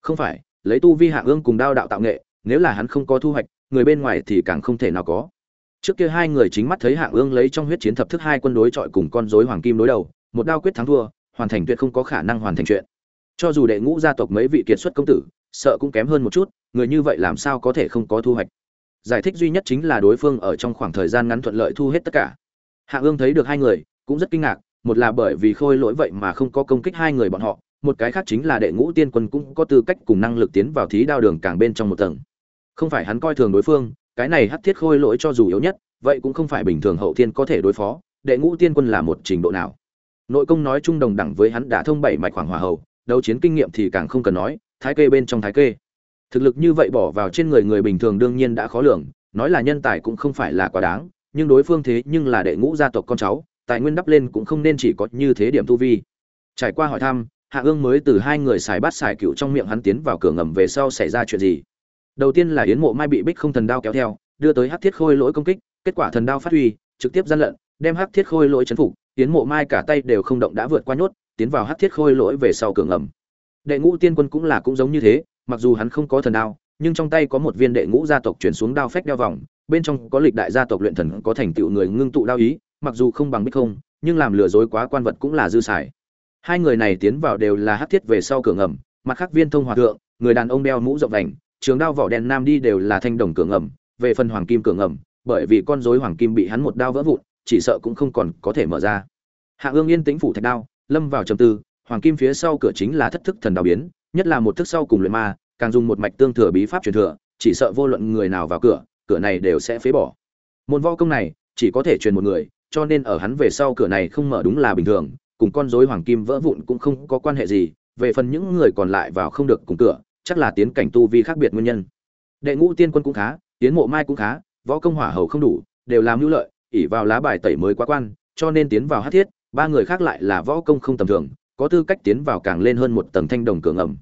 Không phải, lấy tu vi hạ ương cùng đao đạo tạo nghệ, nếu là hắn không có thu hoạch, người bên ngoài thì càng không thể nào có trước kia hai người chính mắt thấy hạ ương lấy trong huyết chiến thập thức hai quân đối chọi cùng con rối hoàng kim đối đầu, một đao quyết thắng thua, hoàn thành tuyệt không có khả năng hoàn thành chuyện. Cho dù đệ ngũ gia tộc mấy vị kiệt xuất công tử, sợ cũng kém hơn một chút, người như vậy làm sao có thể không có thu hoạch? Giải thích duy nhất chính là đối phương ở trong khoảng thời gian ngắn thuận lợi thu hết tất cả. Hạ ương thấy được hai người, cũng rất kinh ngạc, một là bởi vì khôi lỗi vậy mà không có công kích hai người bọn họ, một cái khác chính là đệ ngũ tiên quân cũng có tư cách cùng năng lực tiến vào thí đao đường càng bên trong một tầng. Không phải hắn coi thường đối phương cái này hắc thiết khôi lỗi cho dù yếu nhất, vậy cũng không phải bình thường hậu thiên có thể đối phó, đệ ngũ tiên quân là một trình độ nào? Nội công nói chung đồng đẳng với hắn đã thông bảy mạch khoảng hòa hậu đấu chiến kinh nghiệm thì càng không cần nói, thái kê bên trong thái kê. Thực lực như vậy bỏ vào trên người người bình thường đương nhiên đã khó lường, nói là nhân tài cũng không phải là quá đáng, nhưng đối phương thế nhưng là đệ ngũ gia tộc con cháu, tài nguyên đắp lên cũng không nên chỉ có như thế điểm tu vi. Trải qua hỏi thăm, hạ ương mới từ hai người xài bát xài cựu trong miệng hắn tiến vào cửa ngầm về sau xảy ra chuyện gì? Đầu tiên là yến mộ mai bị bích không thần đao kéo theo, đưa tới hắc thiết khôi lỗi công kích, kết quả thần đao phát huy, trực tiếp gian lận, đem hắc thiết khôi lỗi chấn phục, yến mộ mai cả tay đều không động đã vượt qua nhốt, tiến vào hắc thiết khôi lỗi về sau cửa ngầm đệ ngũ tiên quân cũng là cũng giống như thế, mặc dù hắn không có thần đao, nhưng trong tay có một viên đệ ngũ gia tộc chuyển xuống đao phách đeo vòng, bên trong có lịch đại gia tộc luyện thần có thành tựu người ngưng tụ đao ý, mặc dù không bằng bích không, nhưng làm lừa dối quá quan vật cũng là dư xài. Hai người này tiến vào đều là hắc thiết về sau cửa ngầm mặt khác viên thông hòa thượng, người đàn ông đeo mũ rộng vành trường đao vỏ đen nam đi đều là thanh đồng cường ẩm. về phần hoàng kim cường ẩm, bởi vì con rối hoàng kim bị hắn một đao vỡ vụn chỉ sợ cũng không còn có thể mở ra hạ ương yên tĩnh phủ thạch đao lâm vào trầm tư hoàng kim phía sau cửa chính là thất thức thần đao biến nhất là một thức sau cùng luyện ma càng dùng một mạch tương thừa bí pháp truyền thừa chỉ sợ vô luận người nào vào cửa cửa này đều sẽ phế bỏ môn võ công này chỉ có thể truyền một người cho nên ở hắn về sau cửa này không mở đúng là bình thường cùng con rối hoàng kim vỡ vụn cũng không có quan hệ gì về phần những người còn lại vào không được cùng cửa chắc là tiến cảnh tu vi khác biệt nguyên nhân. Đệ ngũ tiên quân cũng khá, tiến mộ mai cũng khá, võ công hỏa hầu không đủ, đều làm hữu lợi ỉ vào lá bài tẩy mới quá quan, cho nên tiến vào hát thiết, ba người khác lại là võ công không tầm thường, có tư cách tiến vào càng lên hơn một tầng thanh đồng cửa ngầm.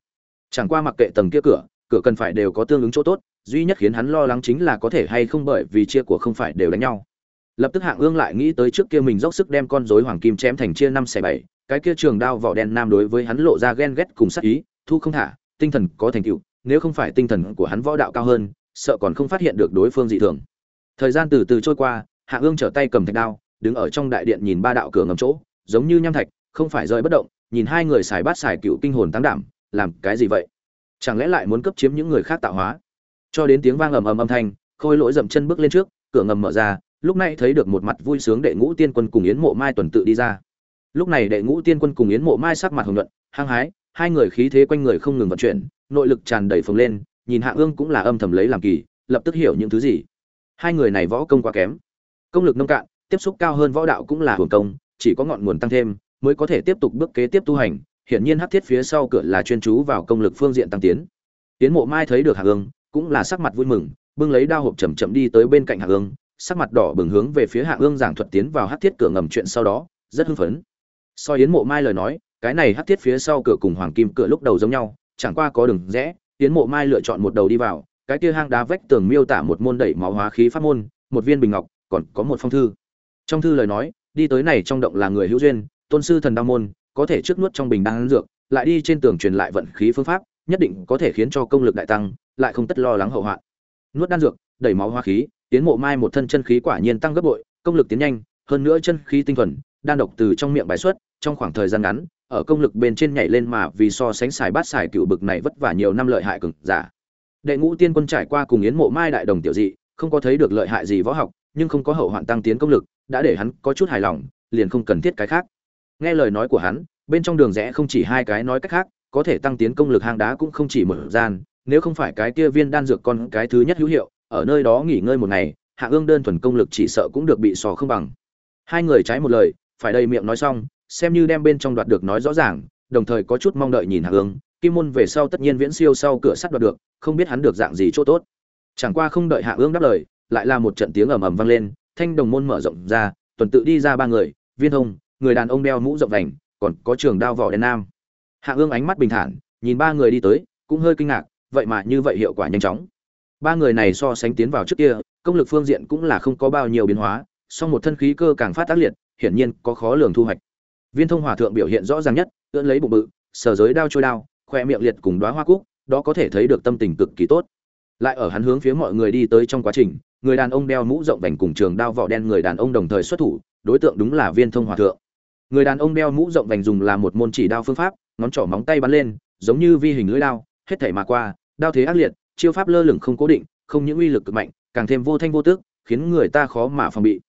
Chẳng qua mặc kệ tầng kia cửa cửa cần phải đều có tương ứng chỗ tốt, duy nhất khiến hắn lo lắng chính là có thể hay không bởi vì chia của không phải đều đánh nhau. Lập tức hạng ương lại nghĩ tới trước kia mình dốc sức đem con rối hoàng kim chém thành chia năm xẻ bảy, cái kia trường đao vỏ đen nam đối với hắn lộ ra ghen ghét cùng sắc ý, thu không thả tinh thần có thành tựu, nếu không phải tinh thần của hắn võ đạo cao hơn, sợ còn không phát hiện được đối phương dị thường. Thời gian từ từ trôi qua, hạ ương trở tay cầm thạch đao, đứng ở trong đại điện nhìn ba đạo cửa ngầm chỗ, giống như nham thạch, không phải rơi bất động, nhìn hai người xài bát xài cựu kinh hồn tăng đảm, làm cái gì vậy? Chẳng lẽ lại muốn cấp chiếm những người khác tạo hóa? Cho đến tiếng vang ầm ầm âm thanh, khôi lỗi dậm chân bước lên trước, cửa ngầm mở ra, lúc này thấy được một mặt vui sướng đệ ngũ tiên quân cùng yến mộ mai tuần tự đi ra. Lúc này đệ ngũ tiên quân cùng yến mộ mai sắc mặt hồng nhuận, hăng hái hai người khí thế quanh người không ngừng vận chuyển, nội lực tràn đầy phồng lên, nhìn hạ ương cũng là âm thầm lấy làm kỳ, lập tức hiểu những thứ gì. Hai người này võ công quá kém. Công lực nông cạn, tiếp xúc cao hơn võ đạo cũng là hưởng công, chỉ có ngọn nguồn tăng thêm, mới có thể tiếp tục bước kế tiếp tu hành. Hiển nhiên hắc thiết phía sau cửa là chuyên chú vào công lực phương diện tăng tiến. Tiến mộ mai thấy được hạ ương, cũng là sắc mặt vui mừng, bưng lấy đao hộp chậm chậm đi tới bên cạnh hạ ương, sắc mặt đỏ bừng hướng về phía hạ ương giảng thuật tiến vào hắc thiết cửa ngầm chuyện sau đó, rất hưng phấn. So yến mộ mai lời nói cái này hắc thiết phía sau cửa cùng hoàng kim cửa lúc đầu giống nhau, chẳng qua có đường rẽ, yến mộ mai lựa chọn một đầu đi vào, cái kia hang đá vách tường miêu tả một môn đẩy máu hóa khí pháp môn, một viên bình ngọc, còn có một phong thư. Trong thư lời nói, đi tới này trong động là người hữu duyên, tôn sư thần đao môn, có thể trước nuốt trong bình đan dược, lại đi trên tường truyền lại vận khí phương pháp, nhất định có thể khiến cho công lực đại tăng, lại không tất lo lắng hậu hoạn. Nuốt đan dược, đẩy máu hóa khí tiến mộ mai một thân chân khí quả nhiên tăng gấp bội, công lực tiến nhanh, hơn nữa chân khí tinh thuần, đan độc từ trong miệng bài xuất, trong khoảng thời gian ngắn ở công lực bên trên nhảy lên mà vì so sánh xài bát xài cựu bực này vất vả nhiều năm lợi hại cực giả. Đệ ngũ tiên quân trải qua cùng yến mộ mai đại đồng tiểu dị, không có thấy được lợi hại gì võ học, nhưng không có hậu hoạn tăng tiến công lực, đã để hắn có chút hài lòng, liền không cần thiết cái khác. Nghe lời nói của hắn, bên trong đường rẽ không chỉ hai cái nói cách khác, có thể tăng tiến công lực hang đá cũng không chỉ một gian, nếu không phải cái kia viên đan dược con cái thứ nhất hữu hiệu, ở nơi đó nghỉ ngơi một ngày, hạ ương đơn thuần công lực chỉ sợ cũng được bị sò không bằng. Hai người trái một lời, phải đầy miệng nói xong xem như đem bên trong đoạt được nói rõ ràng, đồng thời có chút mong đợi nhìn hạ ương kim môn về sau tất nhiên viễn siêu sau cửa sắt đoạt được, không biết hắn được dạng gì chỗ tốt. Chẳng qua không đợi hạ ương đáp lời, lại là một trận tiếng ầm ầm vang lên, thanh đồng môn mở rộng ra, tuần tự đi ra ba người, viên thông, người đàn ông đeo mũ rộng vành, còn có trường đao vỏ đen nam. Hạ ương ánh mắt bình thản, nhìn ba người đi tới, cũng hơi kinh ngạc, vậy mà như vậy hiệu quả nhanh chóng. Ba người này so sánh tiến vào trước kia, công lực phương diện cũng là không có bao nhiêu biến hóa, song một thân khí cơ càng phát tác liệt, hiển nhiên có khó lường thu hoạch viên thông hòa thượng biểu hiện rõ ràng nhất, ưỡn lấy bụng bự, sờ giới đao trôi đao khoe miệng liệt cùng đóa hoa cúc, đó có thể thấy được tâm tình cực kỳ tốt. Lại ở hắn hướng phía mọi người đi tới trong quá trình, người đàn ông đeo mũ rộng vành cùng trường đao vỏ đen người đàn ông đồng thời xuất thủ, đối tượng đúng là viên thông hòa thượng. Người đàn ông đeo mũ rộng vành dùng là một môn chỉ đao phương pháp, ngón trỏ móng tay bắn lên, giống như vi hình lưỡi đao, hết thảy mà qua, đao thế ác liệt, chiêu pháp lơ lửng không cố định, không những uy lực cực mạnh, càng thêm vô thanh vô tước khiến người ta khó mà phòng bị.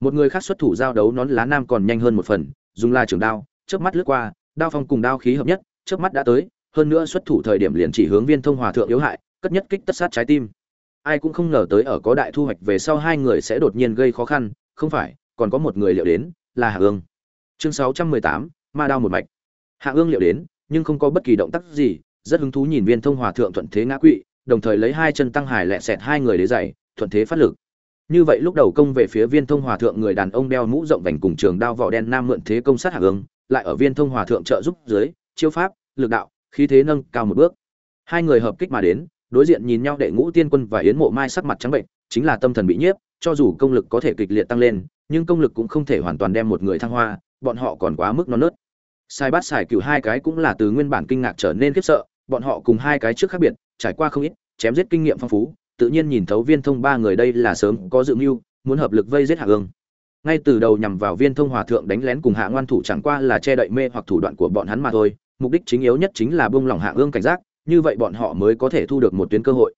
Một người khác xuất thủ giao đấu nón lá nam còn nhanh hơn một phần dùng la trường đao, chớp mắt lướt qua, đao phong cùng đao khí hợp nhất, chớp mắt đã tới, hơn nữa xuất thủ thời điểm liền chỉ hướng viên thông hòa thượng yếu hại, cất nhất kích tất sát trái tim. Ai cũng không ngờ tới ở có đại thu hoạch về sau hai người sẽ đột nhiên gây khó khăn, không phải, còn có một người liệu đến, là hạ ương. Chương sáu trăm mười tám, ma đao một mạch. Hạ ương liệu đến, nhưng không có bất kỳ động tác gì, rất hứng thú nhìn viên thông hòa thượng thuận thế ngã quỵ, đồng thời lấy hai chân tăng hải lẹ sẹt hai người đế dày thuận thế phát lực như vậy lúc đầu công về phía viên thông hòa thượng, người đàn ông đeo mũ rộng vành cùng trường đao vỏ đen nam mượn thế công sát hạ ương lại ở viên thông hòa thượng trợ giúp dưới, chiêu pháp, lực đạo, khí thế nâng cao một bước. Hai người hợp kích mà đến, đối diện nhìn nhau đệ ngũ tiên quân và yến mộ mai sắc mặt trắng bệnh, chính là tâm thần bị nhiếp, cho dù công lực có thể kịch liệt tăng lên, nhưng công lực cũng không thể hoàn toàn đem một người thăng hoa, bọn họ còn quá mức non nớt. Sai bát xài cựu hai cái cũng là từ nguyên bản kinh ngạc trở nên khiếp sợ, bọn họ cùng hai cái trước khác biệt, trải qua không ít, chém giết kinh nghiệm phong phú tự nhiên nhìn thấu viên thông ba người đây là sớm có dự mưu, muốn hợp lực vây giết hạ ương. Ngay từ đầu nhằm vào viên thông hòa thượng đánh lén cùng hạ ngoan thủ chẳng qua là che đậy mê hoặc thủ đoạn của bọn hắn mà thôi, mục đích chính yếu nhất chính là buông lỏng hạ ương cảnh giác, như vậy bọn họ mới có thể thu được một tuyến cơ hội.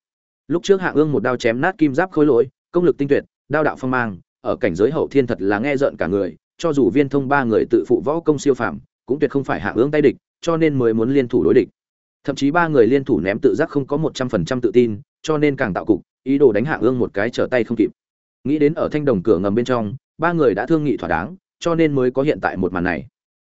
Lúc trước hạ ương một đao chém nát kim giáp khối lỗi, công lực tinh tuyệt, đao đạo phong mang, ở cảnh giới hậu thiên thật là nghe rợn cả người, cho dù viên thông ba người tự phụ võ công siêu phàm, cũng tuyệt không phải hạ ương tay địch, cho nên mới muốn liên thủ đối địch. Thậm chí ba người liên thủ ném tự giác không có một trăm phần trăm tự tin cho nên càng tạo cục, ý đồ đánh hạ ương một cái trở tay không kịp. Nghĩ đến ở thanh đồng cửa ngầm bên trong, ba người đã thương nghị thỏa đáng, cho nên mới có hiện tại một màn này.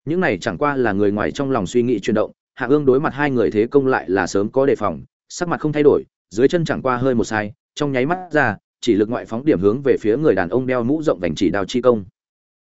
Những này chẳng qua là người ngoài trong lòng suy nghĩ chuyển động, hạ ương đối mặt hai người thế công lại là sớm có đề phòng, sắc mặt không thay đổi, dưới chân chẳng qua hơi một sai, trong nháy mắt ra, chỉ lực ngoại phóng điểm hướng về phía người đàn ông đeo mũ rộng vành chỉ đào chi công.